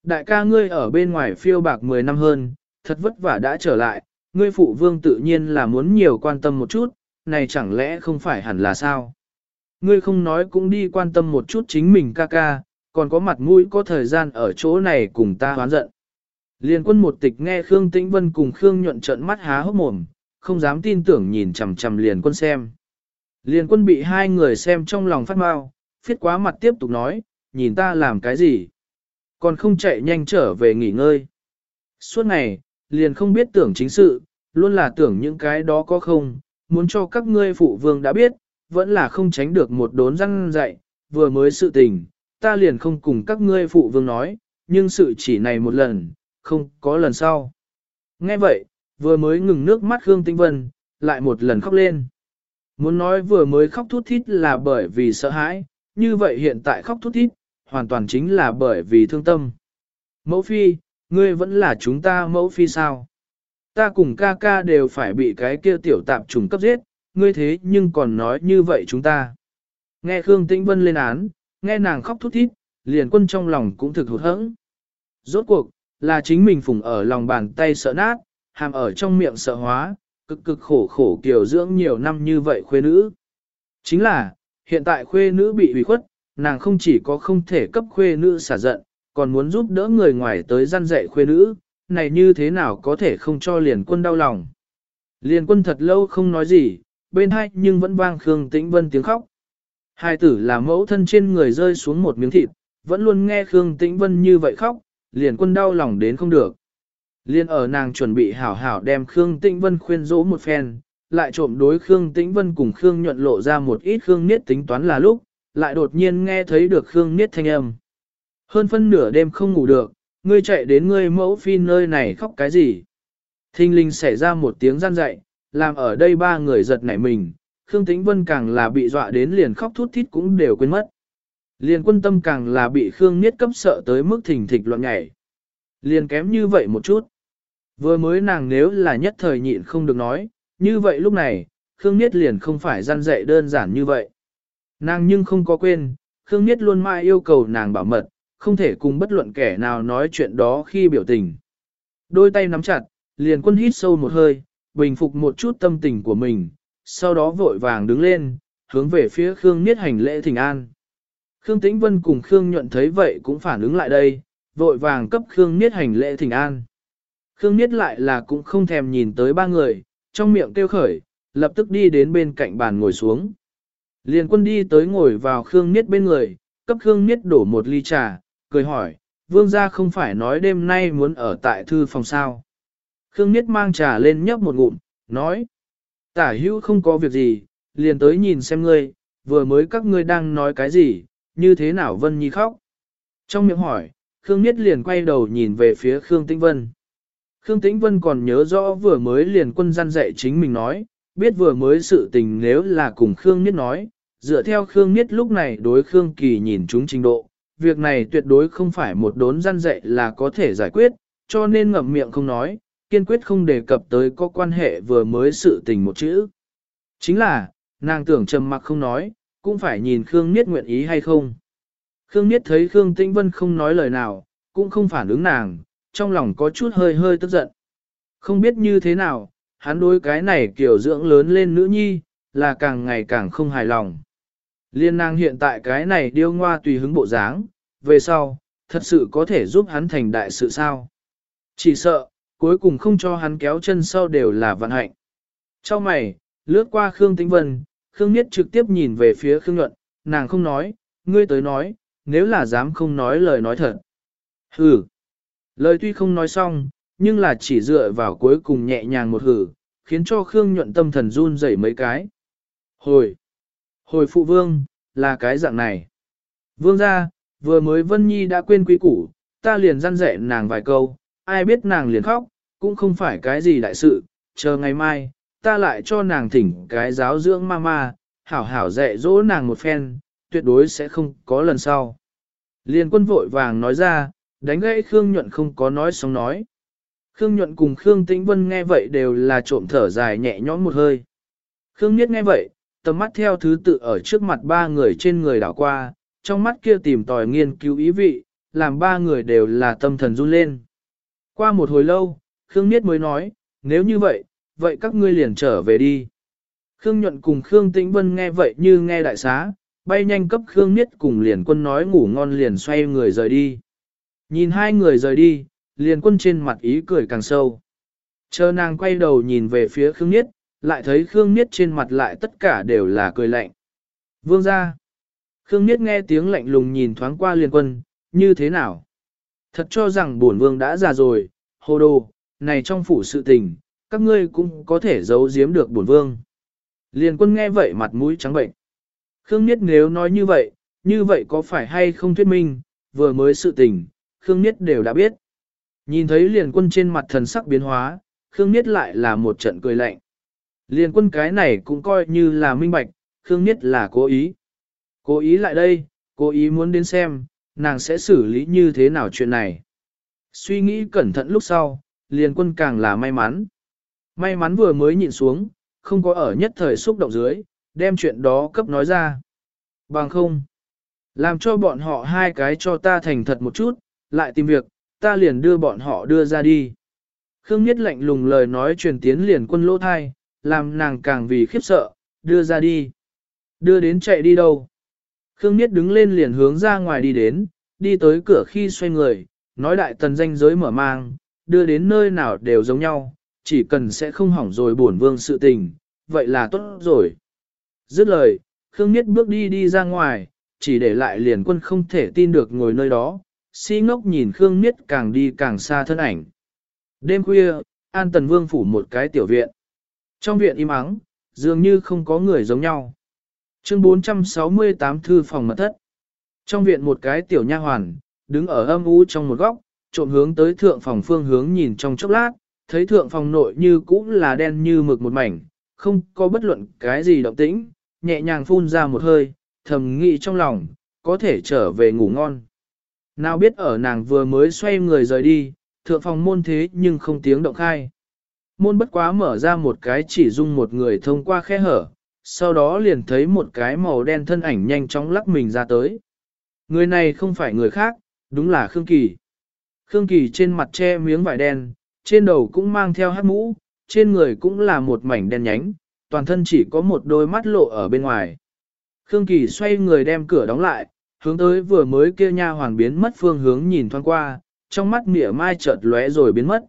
Đại ca ngươi ở bên ngoài phiêu bạc 10 năm hơn, thật vất vả đã trở lại, ngươi phụ vương tự nhiên là muốn nhiều quan tâm một chút, này chẳng lẽ không phải hẳn là sao? Ngươi không nói cũng đi quan tâm một chút chính mình ca ca, còn có mặt mũi có thời gian ở chỗ này cùng ta hoán giận. Liên quân một tịch nghe Khương Tĩnh Vân cùng Khương nhuận trận mắt há hốc mồm, không dám tin tưởng nhìn chằm chằm liền quân xem. Liên quân bị hai người xem trong lòng phát mau, phiết quá mặt tiếp tục nói, nhìn ta làm cái gì? Còn không chạy nhanh trở về nghỉ ngơi. Suốt ngày, liền không biết tưởng chính sự, luôn là tưởng những cái đó có không, muốn cho các ngươi phụ vương đã biết, vẫn là không tránh được một đốn răng dạy, vừa mới sự tình, ta liền không cùng các ngươi phụ vương nói, nhưng sự chỉ này một lần, không có lần sau. Nghe vậy, vừa mới ngừng nước mắt Khương tinh Vân, lại một lần khóc lên. Muốn nói vừa mới khóc thút thít là bởi vì sợ hãi, như vậy hiện tại khóc thút thít, hoàn toàn chính là bởi vì thương tâm. Mẫu phi, ngươi vẫn là chúng ta mẫu phi sao? Ta cùng ca ca đều phải bị cái kia tiểu tạp trùng cấp giết, ngươi thế nhưng còn nói như vậy chúng ta. Nghe Khương Tĩnh Vân lên án, nghe nàng khóc thút thít, liền quân trong lòng cũng thực hụt hẫng. Rốt cuộc, là chính mình phùng ở lòng bàn tay sợ nát, hàm ở trong miệng sợ hóa, cực cực khổ khổ kiều dưỡng nhiều năm như vậy khuê nữ. Chính là, hiện tại khuê nữ bị ủy khuất, nàng không chỉ có không thể cấp khuê nữ xả giận, còn muốn giúp đỡ người ngoài tới gian dạy khuê nữ, này như thế nào có thể không cho liền quân đau lòng. Liền quân thật lâu không nói gì, bên hai nhưng vẫn vang Khương Tĩnh Vân tiếng khóc. Hai tử là mẫu thân trên người rơi xuống một miếng thịt, vẫn luôn nghe Khương Tĩnh Vân như vậy khóc, liền quân đau lòng đến không được. Liên ở nàng chuẩn bị hảo hảo đem Khương Tĩnh Vân khuyên dỗ một phen, lại trộm đối Khương Tĩnh Vân cùng Khương nhuận lộ ra một ít Khương Niết tính toán là lúc, lại đột nhiên nghe thấy được Khương Niết thanh âm. Hơn phân nửa đêm không ngủ được, ngươi chạy đến ngươi mẫu phi nơi này khóc cái gì? Thinh linh xảy ra một tiếng gian dậy, làm ở đây ba người giật nảy mình, Khương Tĩnh Vân càng là bị dọa đến liền khóc thút thít cũng đều quên mất. Liền quân tâm càng là bị Khương Niết cấp sợ tới mức thình thịch loạn nhảy. Liền kém như vậy một chút. Vừa mới nàng nếu là nhất thời nhịn không được nói, như vậy lúc này, Khương Niết liền không phải gian dạy đơn giản như vậy. Nàng nhưng không có quên, Khương Niết luôn mãi yêu cầu nàng bảo mật, không thể cùng bất luận kẻ nào nói chuyện đó khi biểu tình. Đôi tay nắm chặt, liền quân hít sâu một hơi, bình phục một chút tâm tình của mình, sau đó vội vàng đứng lên, hướng về phía Khương Niết hành lễ thỉnh an. Khương Tĩnh Vân cùng Khương Nhuận thấy vậy cũng phản ứng lại đây, vội vàng cấp Khương Niết hành lễ thỉnh an. Khương Niết lại là cũng không thèm nhìn tới ba người, trong miệng kêu khởi, lập tức đi đến bên cạnh bàn ngồi xuống. Liên quân đi tới ngồi vào Khương Niết bên người, cấp Khương Niết đổ một ly trà, cười hỏi, vương gia không phải nói đêm nay muốn ở tại thư phòng sao. Khương Niết mang trà lên nhấp một ngụm, nói, tả hữu không có việc gì, liền tới nhìn xem ngươi, vừa mới các ngươi đang nói cái gì, như thế nào Vân Nhi khóc. Trong miệng hỏi, Khương Niết liền quay đầu nhìn về phía Khương Tĩnh Vân. Khương Tĩnh Vân còn nhớ rõ vừa mới liền quân gian dạy chính mình nói, biết vừa mới sự tình nếu là cùng Khương Niết nói, dựa theo Khương Niết lúc này đối Khương Kỳ nhìn chúng trình độ, việc này tuyệt đối không phải một đốn gian dạy là có thể giải quyết, cho nên ngậm miệng không nói, kiên quyết không đề cập tới có quan hệ vừa mới sự tình một chữ. Chính là, nàng tưởng trầm mặc không nói, cũng phải nhìn Khương Niết nguyện ý hay không. Khương Niết thấy Khương Tĩnh Vân không nói lời nào, cũng không phản ứng nàng, trong lòng có chút hơi hơi tức giận. Không biết như thế nào, hắn đối cái này kiểu dưỡng lớn lên nữ nhi, là càng ngày càng không hài lòng. Liên nàng hiện tại cái này điêu ngoa tùy hứng bộ dáng, về sau, thật sự có thể giúp hắn thành đại sự sao. Chỉ sợ, cuối cùng không cho hắn kéo chân sau đều là vận hạnh. Trong mày, lướt qua Khương Tĩnh Vân, Khương Niết trực tiếp nhìn về phía Khương Nhuận, nàng không nói, ngươi tới nói, nếu là dám không nói lời nói thật. Hừ. Lời tuy không nói xong, nhưng là chỉ dựa vào cuối cùng nhẹ nhàng một hử, khiến cho Khương Nhuận tâm thần run rẩy mấy cái. Hồi. Hồi phụ vương, là cái dạng này. Vương ra, vừa mới Vân Nhi đã quên quý củ, ta liền răn rẻ nàng vài câu, ai biết nàng liền khóc, cũng không phải cái gì đại sự, chờ ngày mai, ta lại cho nàng thỉnh cái giáo dưỡng ma ma, hảo hảo dạy dỗ nàng một phen, tuyệt đối sẽ không có lần sau. Liên quân vội vàng nói ra, đánh gãy Khương Nhuận không có nói xong nói. Khương Nhuận cùng Khương Tĩnh Vân nghe vậy đều là trộm thở dài nhẹ nhõm một hơi. Khương Niết nghe vậy, tầm mắt theo thứ tự ở trước mặt ba người trên người đảo qua, trong mắt kia tìm tòi nghiên cứu ý vị, làm ba người đều là tâm thần run lên. Qua một hồi lâu, Khương Niết mới nói, nếu như vậy, vậy các ngươi liền trở về đi. Khương Nhuận cùng Khương Tĩnh Vân nghe vậy như nghe đại xá, bay nhanh cấp Khương Niết cùng liền quân nói ngủ ngon liền xoay người rời đi. Nhìn hai người rời đi, liền quân trên mặt ý cười càng sâu. Chờ nàng quay đầu nhìn về phía Khương Niết, lại thấy Khương Niết trên mặt lại tất cả đều là cười lạnh. Vương ra. Khương Niết nghe tiếng lạnh lùng nhìn thoáng qua liền quân, như thế nào? Thật cho rằng bổn vương đã già rồi, hồ đồ, này trong phủ sự tình, các ngươi cũng có thể giấu giếm được bổn vương. Liền quân nghe vậy mặt mũi trắng bệnh. Khương Niết nếu nói như vậy, như vậy có phải hay không thuyết minh, vừa mới sự tình, Khương Niết đều đã biết. Nhìn thấy liền quân trên mặt thần sắc biến hóa, Khương Niết lại là một trận cười lạnh. Liên quân cái này cũng coi như là minh bạch, Khương Niết là cố ý. Cố ý lại đây, cố ý muốn đến xem, nàng sẽ xử lý như thế nào chuyện này. Suy nghĩ cẩn thận lúc sau, liền quân càng là may mắn. May mắn vừa mới nhịn xuống, không có ở nhất thời xúc động dưới, đem chuyện đó cấp nói ra. Bằng không, làm cho bọn họ hai cái cho ta thành thật một chút, lại tìm việc, ta liền đưa bọn họ đưa ra đi. Khương Nhất lạnh lùng lời nói truyền tiến liền quân lỗ thai, làm nàng càng vì khiếp sợ, đưa ra đi. Đưa đến chạy đi đâu? Khương Niết đứng lên liền hướng ra ngoài đi đến, đi tới cửa khi xoay người, nói đại tần danh giới mở mang, đưa đến nơi nào đều giống nhau, chỉ cần sẽ không hỏng rồi bổn vương sự tình, vậy là tốt rồi. Dứt lời, Khương Niết bước đi đi ra ngoài, chỉ để lại liền quân không thể tin được ngồi nơi đó, si ngốc nhìn Khương Niết càng đi càng xa thân ảnh. Đêm khuya, An Tần Vương phủ một cái tiểu viện. Trong viện im ắng, dường như không có người giống nhau. Chương 468 thư phòng mật thất. Trong viện một cái tiểu nha hoàn, đứng ở âm u trong một góc, trộm hướng tới thượng phòng phương hướng nhìn trong chốc lát, thấy thượng phòng nội như cũ là đen như mực một mảnh, không có bất luận cái gì động tĩnh, nhẹ nhàng phun ra một hơi, thầm nghĩ trong lòng, có thể trở về ngủ ngon. Nào biết ở nàng vừa mới xoay người rời đi, thượng phòng môn thế nhưng không tiếng động khai. Môn bất quá mở ra một cái chỉ dung một người thông qua khe hở, sau đó liền thấy một cái màu đen thân ảnh nhanh chóng lắc mình ra tới. Người này không phải người khác, đúng là Khương Kỳ. Khương Kỳ trên mặt che miếng vải đen, trên đầu cũng mang theo hát mũ, trên người cũng là một mảnh đen nhánh, toàn thân chỉ có một đôi mắt lộ ở bên ngoài. Khương Kỳ xoay người đem cửa đóng lại, hướng tới vừa mới kia nha hoàng biến mất phương hướng nhìn thoáng qua, trong mắt mỉa mai chợt lóe rồi biến mất.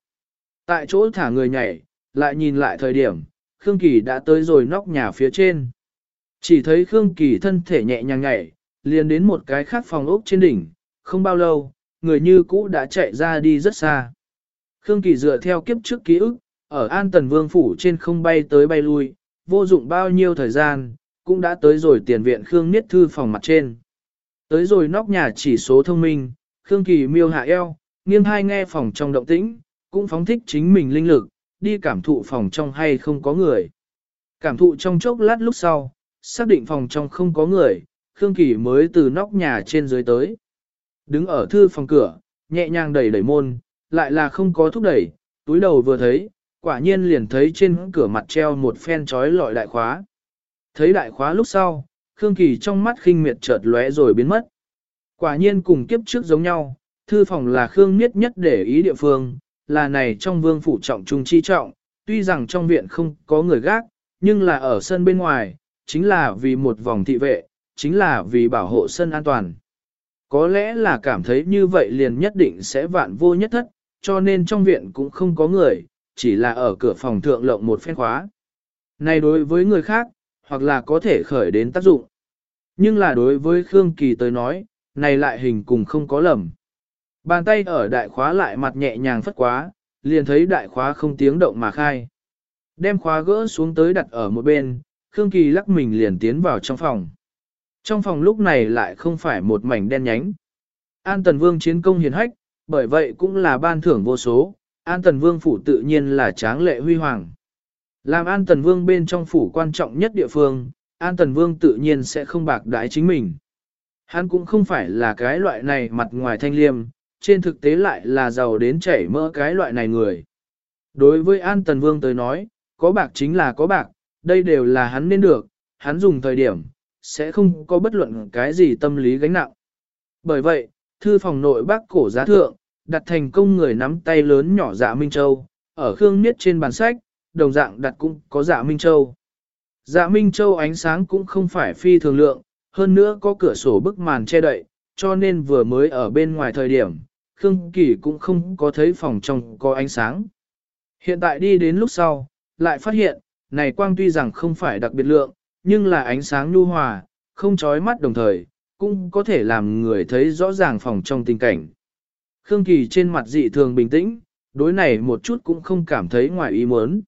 Tại chỗ thả người nhảy, lại nhìn lại thời điểm, Khương Kỳ đã tới rồi nóc nhà phía trên. Chỉ thấy Khương Kỳ thân thể nhẹ nhàng nhảy, liền đến một cái khác phòng ốc trên đỉnh, không bao lâu, người như cũ đã chạy ra đi rất xa. Khương Kỳ dựa theo kiếp trước ký ức, ở An Tần Vương Phủ trên không bay tới bay lui, vô dụng bao nhiêu thời gian, cũng đã tới rồi tiền viện Khương Niết Thư phòng mặt trên. Tới rồi nóc nhà chỉ số thông minh, Khương Kỳ miêu hạ eo, nghiêng hai nghe phòng trong động tĩnh, cũng phóng thích chính mình linh lực, đi cảm thụ phòng trong hay không có người. Cảm thụ trong chốc lát lúc sau, xác định phòng trong không có người, Khương Kỳ mới từ nóc nhà trên dưới tới. Đứng ở thư phòng cửa, nhẹ nhàng đẩy đẩy môn, lại là không có thúc đẩy, túi đầu vừa thấy, quả nhiên liền thấy trên cửa mặt treo một phen trói lọi đại khóa. Thấy đại khóa lúc sau, Khương Kỳ trong mắt khinh miệt chợt lóe rồi biến mất. Quả nhiên cùng kiếp trước giống nhau, thư phòng là Khương Niết nhất để ý địa phương, là này trong vương phủ trọng trung chi trọng, tuy rằng trong viện không có người gác, nhưng là ở sân bên ngoài, chính là vì một vòng thị vệ, chính là vì bảo hộ sân an toàn. Có lẽ là cảm thấy như vậy liền nhất định sẽ vạn vô nhất thất, cho nên trong viện cũng không có người, chỉ là ở cửa phòng thượng lộng một phen khóa. Này đối với người khác, hoặc là có thể khởi đến tác dụng. Nhưng là đối với Khương Kỳ tới nói, này lại hình cùng không có lầm. Bàn tay ở đại khóa lại mặt nhẹ nhàng phất quá, liền thấy đại khóa không tiếng động mà khai. Đem khóa gỡ xuống tới đặt ở một bên, Khương Kỳ lắc mình liền tiến vào trong phòng. Trong phòng lúc này lại không phải một mảnh đen nhánh. An Tần Vương chiến công hiền hách, bởi vậy cũng là ban thưởng vô số, An Tần Vương phủ tự nhiên là tráng lệ huy hoàng. Làm An Tần Vương bên trong phủ quan trọng nhất địa phương, An Tần Vương tự nhiên sẽ không bạc đái chính mình. Hắn cũng không phải là cái loại này mặt ngoài thanh liêm, trên thực tế lại là giàu đến chảy mỡ cái loại này người. Đối với An Tần Vương tới nói, có bạc chính là có bạc, đây đều là hắn nên được, hắn dùng thời điểm, sẽ không có bất luận cái gì tâm lý gánh nặng. Bởi vậy, thư phòng nội bác cổ giá thượng, đặt thành công người nắm tay lớn nhỏ dạ Minh Châu, ở Khương Niết trên bàn sách, đồng dạng đặt cũng có dạ Minh Châu. Dạ Minh Châu ánh sáng cũng không phải phi thường lượng, hơn nữa có cửa sổ bức màn che đậy, cho nên vừa mới ở bên ngoài thời điểm, Khương Kỳ cũng không có thấy phòng trong có ánh sáng. Hiện tại đi đến lúc sau, lại phát hiện, này quang tuy rằng không phải đặc biệt lượng, nhưng là ánh sáng nhu hòa, không chói mắt đồng thời, cũng có thể làm người thấy rõ ràng phòng trong tình cảnh. Khương Kỳ trên mặt dị thường bình tĩnh, đối này một chút cũng không cảm thấy ngoài ý muốn.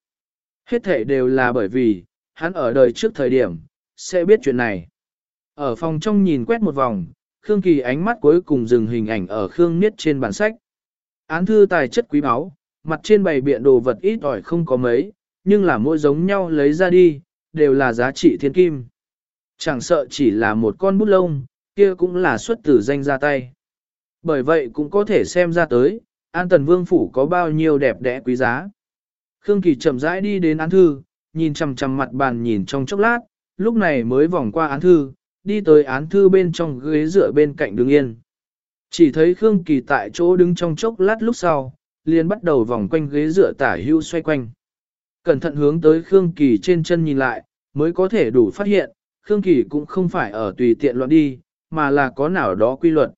Hết thể đều là bởi vì, hắn ở đời trước thời điểm, sẽ biết chuyện này. Ở phòng trong nhìn quét một vòng, Khương Kỳ ánh mắt cuối cùng dừng hình ảnh ở Khương Niết trên bản sách. Án thư tài chất quý báu, mặt trên bày biện đồ vật ít ỏi không có mấy, nhưng là mỗi giống nhau lấy ra đi, đều là giá trị thiên kim. Chẳng sợ chỉ là một con bút lông, kia cũng là xuất tử danh ra tay. Bởi vậy cũng có thể xem ra tới, An Tần Vương Phủ có bao nhiêu đẹp đẽ quý giá. Khương Kỳ chậm rãi đi đến án thư, nhìn chằm chằm mặt bàn nhìn trong chốc lát, lúc này mới vòng qua án thư, đi tới án thư bên trong ghế dựa bên cạnh đứng yên. Chỉ thấy Khương Kỳ tại chỗ đứng trong chốc lát lúc sau, liền bắt đầu vòng quanh ghế dựa tả hưu xoay quanh. Cẩn thận hướng tới Khương Kỳ trên chân nhìn lại, mới có thể đủ phát hiện, Khương Kỳ cũng không phải ở tùy tiện loạn đi, mà là có nào đó quy luật.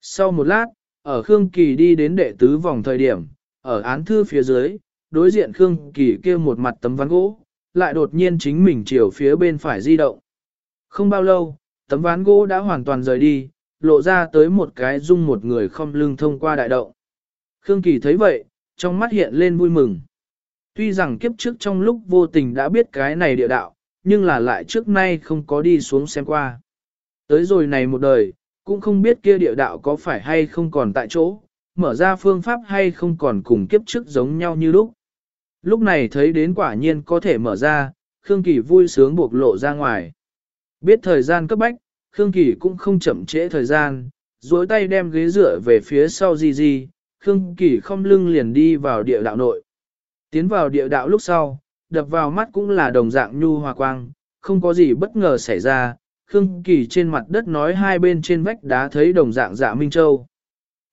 Sau một lát, ở Khương Kỳ đi đến đệ tứ vòng thời điểm, ở án thư phía dưới, đối diện Khương Kỳ kia một mặt tấm ván gỗ, lại đột nhiên chính mình chiều phía bên phải di động. Không bao lâu, tấm ván gỗ đã hoàn toàn rời đi, lộ ra tới một cái dung một người không lưng thông qua đại động. Khương Kỳ thấy vậy, trong mắt hiện lên vui mừng. Tuy rằng kiếp trước trong lúc vô tình đã biết cái này địa đạo, nhưng là lại trước nay không có đi xuống xem qua. Tới rồi này một đời, cũng không biết kia địa đạo có phải hay không còn tại chỗ, mở ra phương pháp hay không còn cùng kiếp trước giống nhau như lúc. Lúc này thấy đến quả nhiên có thể mở ra, Khương Kỳ vui sướng buộc lộ ra ngoài. Biết thời gian cấp bách, Khương Kỳ cũng không chậm trễ thời gian, duỗi tay đem ghế dựa về phía sau Di Di, Khương Kỳ không lưng liền đi vào địa đạo nội. Tiến vào địa đạo lúc sau, đập vào mắt cũng là đồng dạng nhu hòa quang, không có gì bất ngờ xảy ra, Khương Kỳ trên mặt đất nói hai bên trên vách đá thấy đồng dạng dạ Minh Châu.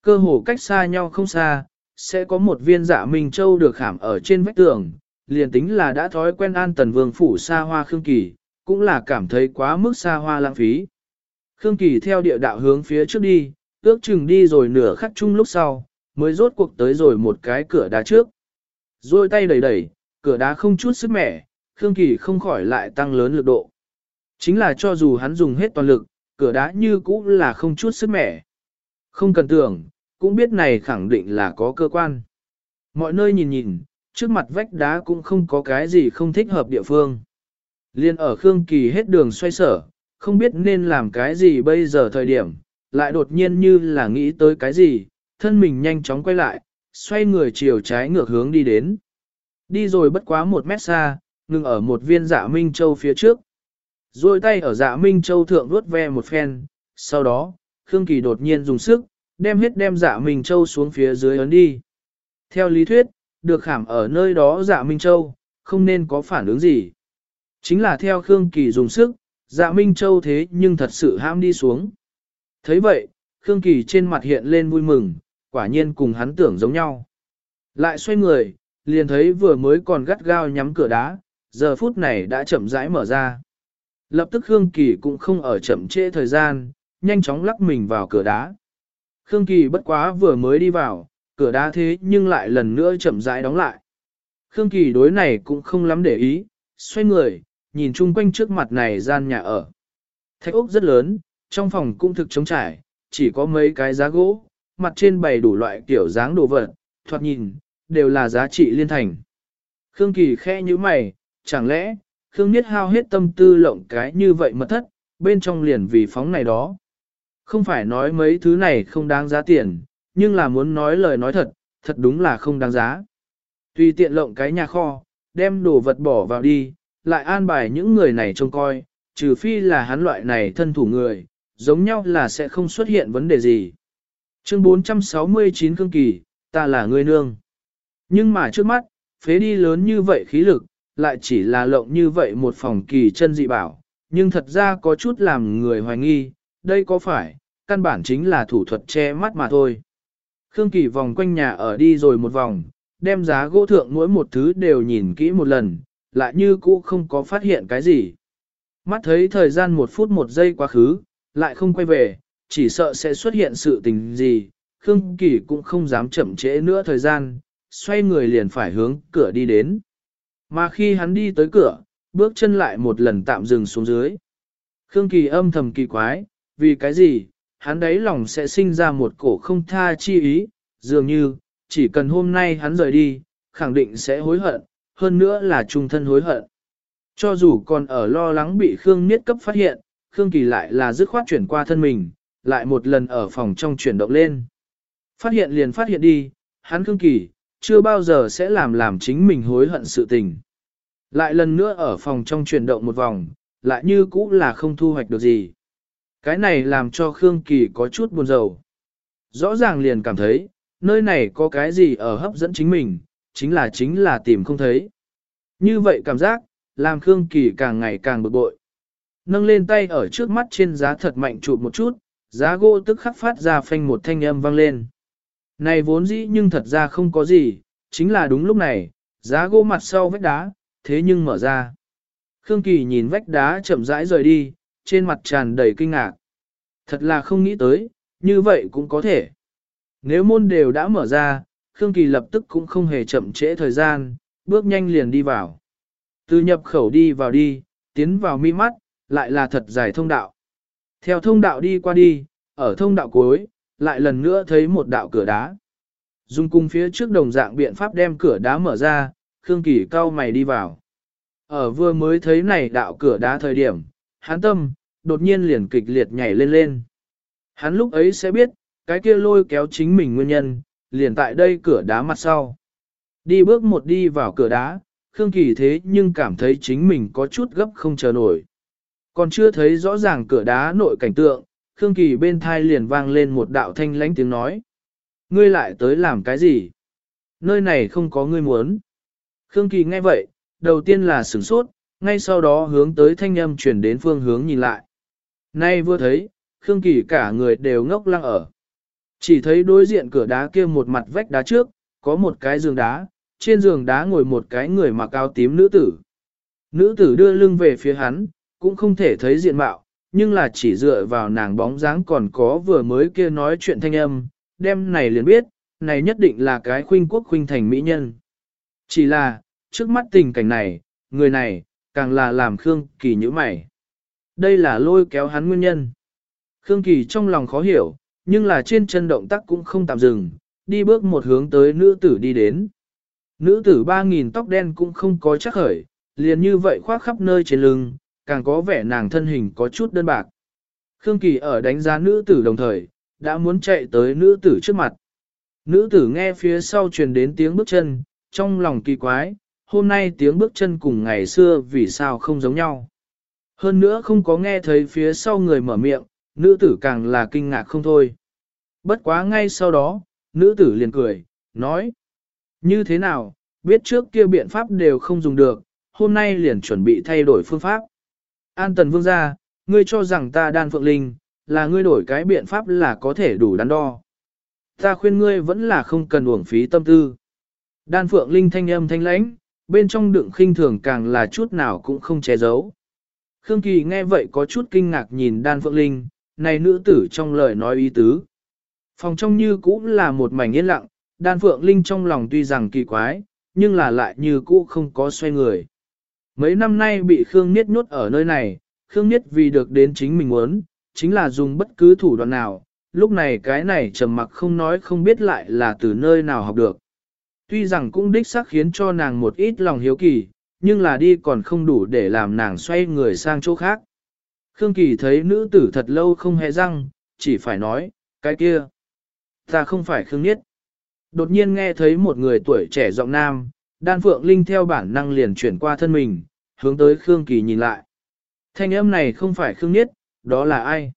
Cơ hồ cách xa nhau không xa, sẽ có một viên dạ Minh Châu được khảm ở trên vách tường, liền tính là đã thói quen an tần vương phủ xa hoa Khương Kỳ, cũng là cảm thấy quá mức xa hoa lãng phí. Khương Kỳ theo địa đạo hướng phía trước đi, ước chừng đi rồi nửa khắc chung lúc sau, mới rốt cuộc tới rồi một cái cửa đá trước. Rồi tay đẩy đẩy, cửa đá không chút sức mẻ, Khương Kỳ không khỏi lại tăng lớn lực độ. Chính là cho dù hắn dùng hết toàn lực, cửa đá như cũ là không chút sức mẻ. Không cần tưởng, cũng biết này khẳng định là có cơ quan. Mọi nơi nhìn nhìn, trước mặt vách đá cũng không có cái gì không thích hợp địa phương. Liên ở Khương Kỳ hết đường xoay sở, không biết nên làm cái gì bây giờ thời điểm, lại đột nhiên như là nghĩ tới cái gì, thân mình nhanh chóng quay lại, xoay người chiều trái ngược hướng đi đến. Đi rồi bất quá một mét xa, ngừng ở một viên dạ Minh Châu phía trước. Rồi tay ở dạ Minh Châu thượng vuốt ve một phen, sau đó, Khương Kỳ đột nhiên dùng sức, đem hết đem dạ Minh Châu xuống phía dưới ấn đi. Theo lý thuyết, được khảm ở nơi đó dạ Minh Châu, không nên có phản ứng gì. Chính là theo Khương Kỳ dùng sức, dạ Minh Châu thế nhưng thật sự ham đi xuống. thấy vậy, Khương Kỳ trên mặt hiện lên vui mừng, quả nhiên cùng hắn tưởng giống nhau. Lại xoay người, liền thấy vừa mới còn gắt gao nhắm cửa đá, giờ phút này đã chậm rãi mở ra. Lập tức Khương Kỳ cũng không ở chậm trễ thời gian, nhanh chóng lắc mình vào cửa đá. Khương Kỳ bất quá vừa mới đi vào, cửa đá thế nhưng lại lần nữa chậm rãi đóng lại. Khương Kỳ đối này cũng không lắm để ý, xoay người, nhìn chung quanh trước mặt này gian nhà ở. Thạch ốc rất lớn, trong phòng cũng thực trống trải, chỉ có mấy cái giá gỗ, mặt trên bày đủ loại kiểu dáng đồ vật, thoạt nhìn, đều là giá trị liên thành. Khương Kỳ khẽ như mày, chẳng lẽ, Khương Niết hao hết tâm tư lộng cái như vậy mật thất, bên trong liền vì phóng này đó. Không phải nói mấy thứ này không đáng giá tiền, nhưng là muốn nói lời nói thật, thật đúng là không đáng giá. Tùy tiện lộng cái nhà kho, đem đồ vật bỏ vào đi, lại an bài những người này trông coi, trừ phi là hắn loại này thân thủ người, giống nhau là sẽ không xuất hiện vấn đề gì. Chương 469 Khương Kỳ, ta là người nương. Nhưng mà trước mắt, phế đi lớn như vậy khí lực, lại chỉ là lộng như vậy một phòng kỳ chân dị bảo, nhưng thật ra có chút làm người hoài nghi, đây có phải, căn bản chính là thủ thuật che mắt mà thôi. Khương Kỳ vòng quanh nhà ở đi rồi một vòng, đem giá gỗ thượng mỗi một thứ đều nhìn kỹ một lần, lại như cũ không có phát hiện cái gì. Mắt thấy thời gian một phút một giây quá khứ, lại không quay về, chỉ sợ sẽ xuất hiện sự tình gì, Khương Kỳ cũng không dám chậm trễ nữa thời gian, xoay người liền phải hướng cửa đi đến. Mà khi hắn đi tới cửa, bước chân lại một lần tạm dừng xuống dưới. Khương Kỳ âm thầm kỳ quái, vì cái gì, hắn đấy lòng sẽ sinh ra một cổ không tha chi ý, dường như, chỉ cần hôm nay hắn rời đi, khẳng định sẽ hối hận, hơn nữa là trung thân hối hận. Cho dù còn ở lo lắng bị Khương Niết cấp phát hiện, Khương Kỳ lại là dứt khoát chuyển qua thân mình, lại một lần ở phòng trong chuyển động lên. Phát hiện liền phát hiện đi, hắn Khương Kỳ, chưa bao giờ sẽ làm làm chính mình hối hận sự tình. Lại lần nữa ở phòng trong chuyển động một vòng, lại như cũ là không thu hoạch được gì. Cái này làm cho Khương Kỳ có chút buồn rầu. Rõ ràng liền cảm thấy, nơi này có cái gì ở hấp dẫn chính mình, chính là chính là tìm không thấy. Như vậy cảm giác, làm Khương Kỳ càng ngày càng bực bội. Nâng lên tay ở trước mắt trên giá thật mạnh chụp một chút, giá gỗ tức khắc phát ra phanh một thanh âm vang lên. Này vốn dĩ nhưng thật ra không có gì, chính là đúng lúc này, giá gỗ mặt sau vách đá, thế nhưng mở ra. Khương Kỳ nhìn vách đá chậm rãi rời đi, trên mặt tràn đầy kinh ngạc. Thật là không nghĩ tới, như vậy cũng có thể. Nếu môn đều đã mở ra, Khương Kỳ lập tức cũng không hề chậm trễ thời gian, bước nhanh liền đi vào. Từ nhập khẩu đi vào đi, tiến vào mi mắt, lại là thật dài thông đạo. Theo thông đạo đi qua đi, ở thông đạo cuối, lại lần nữa thấy một đạo cửa đá. Dung cung phía trước đồng dạng biện pháp đem cửa đá mở ra, Khương Kỳ cao mày đi vào. Ở vừa mới thấy này đạo cửa đá thời điểm, hán tâm, đột nhiên liền kịch liệt nhảy lên lên. Hắn lúc ấy sẽ biết, cái kia lôi kéo chính mình nguyên nhân, liền tại đây cửa đá mặt sau. Đi bước một đi vào cửa đá, Khương Kỳ thế nhưng cảm thấy chính mình có chút gấp không chờ nổi. Còn chưa thấy rõ ràng cửa đá nội cảnh tượng, Khương Kỳ bên thai liền vang lên một đạo thanh lãnh tiếng nói. Ngươi lại tới làm cái gì? Nơi này không có ngươi muốn. Khương Kỳ nghe vậy, đầu tiên là sửng sốt, ngay sau đó hướng tới thanh âm chuyển đến phương hướng nhìn lại. Nay vừa thấy, Khương Kỳ cả người đều ngốc lăng ở. Chỉ thấy đối diện cửa đá kia một mặt vách đá trước, có một cái giường đá, trên giường đá ngồi một cái người mặc áo tím nữ tử. Nữ tử đưa lưng về phía hắn, cũng không thể thấy diện mạo, nhưng là chỉ dựa vào nàng bóng dáng còn có vừa mới kia nói chuyện thanh âm, đêm này liền biết, này nhất định là cái khuynh quốc khuynh thành mỹ nhân. Chỉ là, trước mắt tình cảnh này, người này, càng là làm Khương Kỳ như mày. Đây là lôi kéo hắn nguyên nhân. Khương Kỳ trong lòng khó hiểu, nhưng là trên chân động tác cũng không tạm dừng, đi bước một hướng tới nữ tử đi đến. Nữ tử ba nghìn tóc đen cũng không có chắc khởi, liền như vậy khoác khắp nơi trên lưng, càng có vẻ nàng thân hình có chút đơn bạc. Khương Kỳ ở đánh giá nữ tử đồng thời, đã muốn chạy tới nữ tử trước mặt. Nữ tử nghe phía sau truyền đến tiếng bước chân, trong lòng kỳ quái, hôm nay tiếng bước chân cùng ngày xưa vì sao không giống nhau. Hơn nữa không có nghe thấy phía sau người mở miệng, nữ tử càng là kinh ngạc không thôi. Bất quá ngay sau đó, nữ tử liền cười, nói. Như thế nào, biết trước kia biện pháp đều không dùng được, hôm nay liền chuẩn bị thay đổi phương pháp. An tần vương gia, ngươi cho rằng ta đan phượng linh, là ngươi đổi cái biện pháp là có thể đủ đắn đo. Ta khuyên ngươi vẫn là không cần uổng phí tâm tư. Đan phượng linh thanh âm thanh lãnh, bên trong đựng khinh thường càng là chút nào cũng không che giấu. Khương Kỳ nghe vậy có chút kinh ngạc nhìn đan phượng linh, này nữ tử trong lời nói ý tứ. Phòng trong như cũ là một mảnh yên lặng, đan phượng linh trong lòng tuy rằng kỳ quái, nhưng là lại như cũ không có xoay người. Mấy năm nay bị Khương Niết nhốt ở nơi này, Khương Niết vì được đến chính mình muốn, chính là dùng bất cứ thủ đoạn nào, lúc này cái này trầm mặc không nói không biết lại là từ nơi nào học được. Tuy rằng cũng đích xác khiến cho nàng một ít lòng hiếu kỳ, nhưng là đi còn không đủ để làm nàng xoay người sang chỗ khác. Khương Kỳ thấy nữ tử thật lâu không hề răng, chỉ phải nói, cái kia. Ta không phải Khương Niết. Đột nhiên nghe thấy một người tuổi trẻ giọng nam, đan phượng linh theo bản năng liền chuyển qua thân mình, hướng tới Khương Kỳ nhìn lại. Thanh âm này không phải Khương Niết, đó là ai?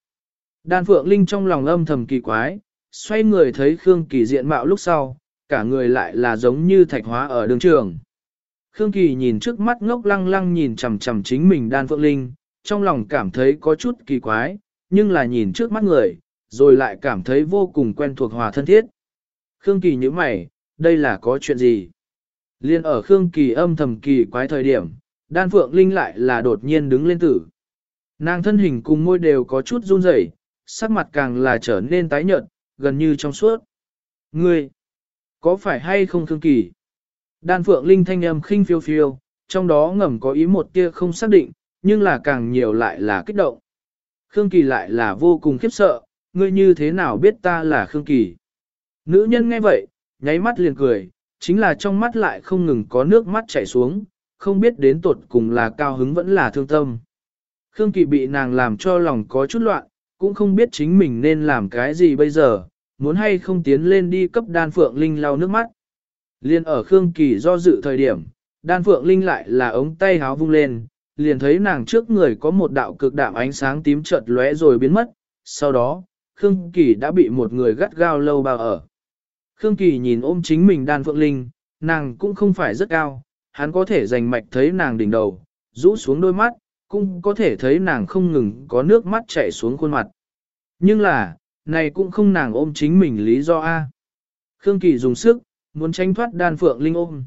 Đan phượng linh trong lòng âm thầm kỳ quái, xoay người thấy Khương Kỳ diện mạo lúc sau, cả người lại là giống như thạch hóa ở đường trường. Khương Kỳ nhìn trước mắt ngốc lăng lăng nhìn chằm chằm chính mình đan phượng linh, trong lòng cảm thấy có chút kỳ quái, nhưng là nhìn trước mắt người, rồi lại cảm thấy vô cùng quen thuộc hòa thân thiết. Khương Kỳ như mày, đây là có chuyện gì? Liên ở Khương Kỳ âm thầm kỳ quái thời điểm, đan phượng linh lại là đột nhiên đứng lên tử. Nàng thân hình cùng môi đều có chút run rẩy, sắc mặt càng là trở nên tái nhợt, gần như trong suốt. Ngươi, có phải hay không Khương Kỳ? Đan phượng linh thanh âm khinh phiêu phiêu, trong đó ngầm có ý một tia không xác định, nhưng là càng nhiều lại là kích động. Khương Kỳ lại là vô cùng khiếp sợ, ngươi như thế nào biết ta là Khương Kỳ? Nữ nhân nghe vậy, nháy mắt liền cười, chính là trong mắt lại không ngừng có nước mắt chảy xuống, không biết đến tột cùng là cao hứng vẫn là thương tâm. Khương Kỳ bị nàng làm cho lòng có chút loạn, cũng không biết chính mình nên làm cái gì bây giờ, muốn hay không tiến lên đi cấp đan phượng linh lau nước mắt. Liên ở Khương Kỳ do dự thời điểm, đan phượng linh lại là ống tay háo vung lên, liền thấy nàng trước người có một đạo cực đạm ánh sáng tím chợt lóe rồi biến mất, sau đó, Khương Kỳ đã bị một người gắt gao lâu bao ở. Khương Kỳ nhìn ôm chính mình đan phượng linh, nàng cũng không phải rất cao, hắn có thể giành mạch thấy nàng đỉnh đầu, rũ xuống đôi mắt, cũng có thể thấy nàng không ngừng có nước mắt chảy xuống khuôn mặt. Nhưng là, này cũng không nàng ôm chính mình lý do A. Khương Kỳ dùng sức, muốn tránh thoát đan phượng linh ôm.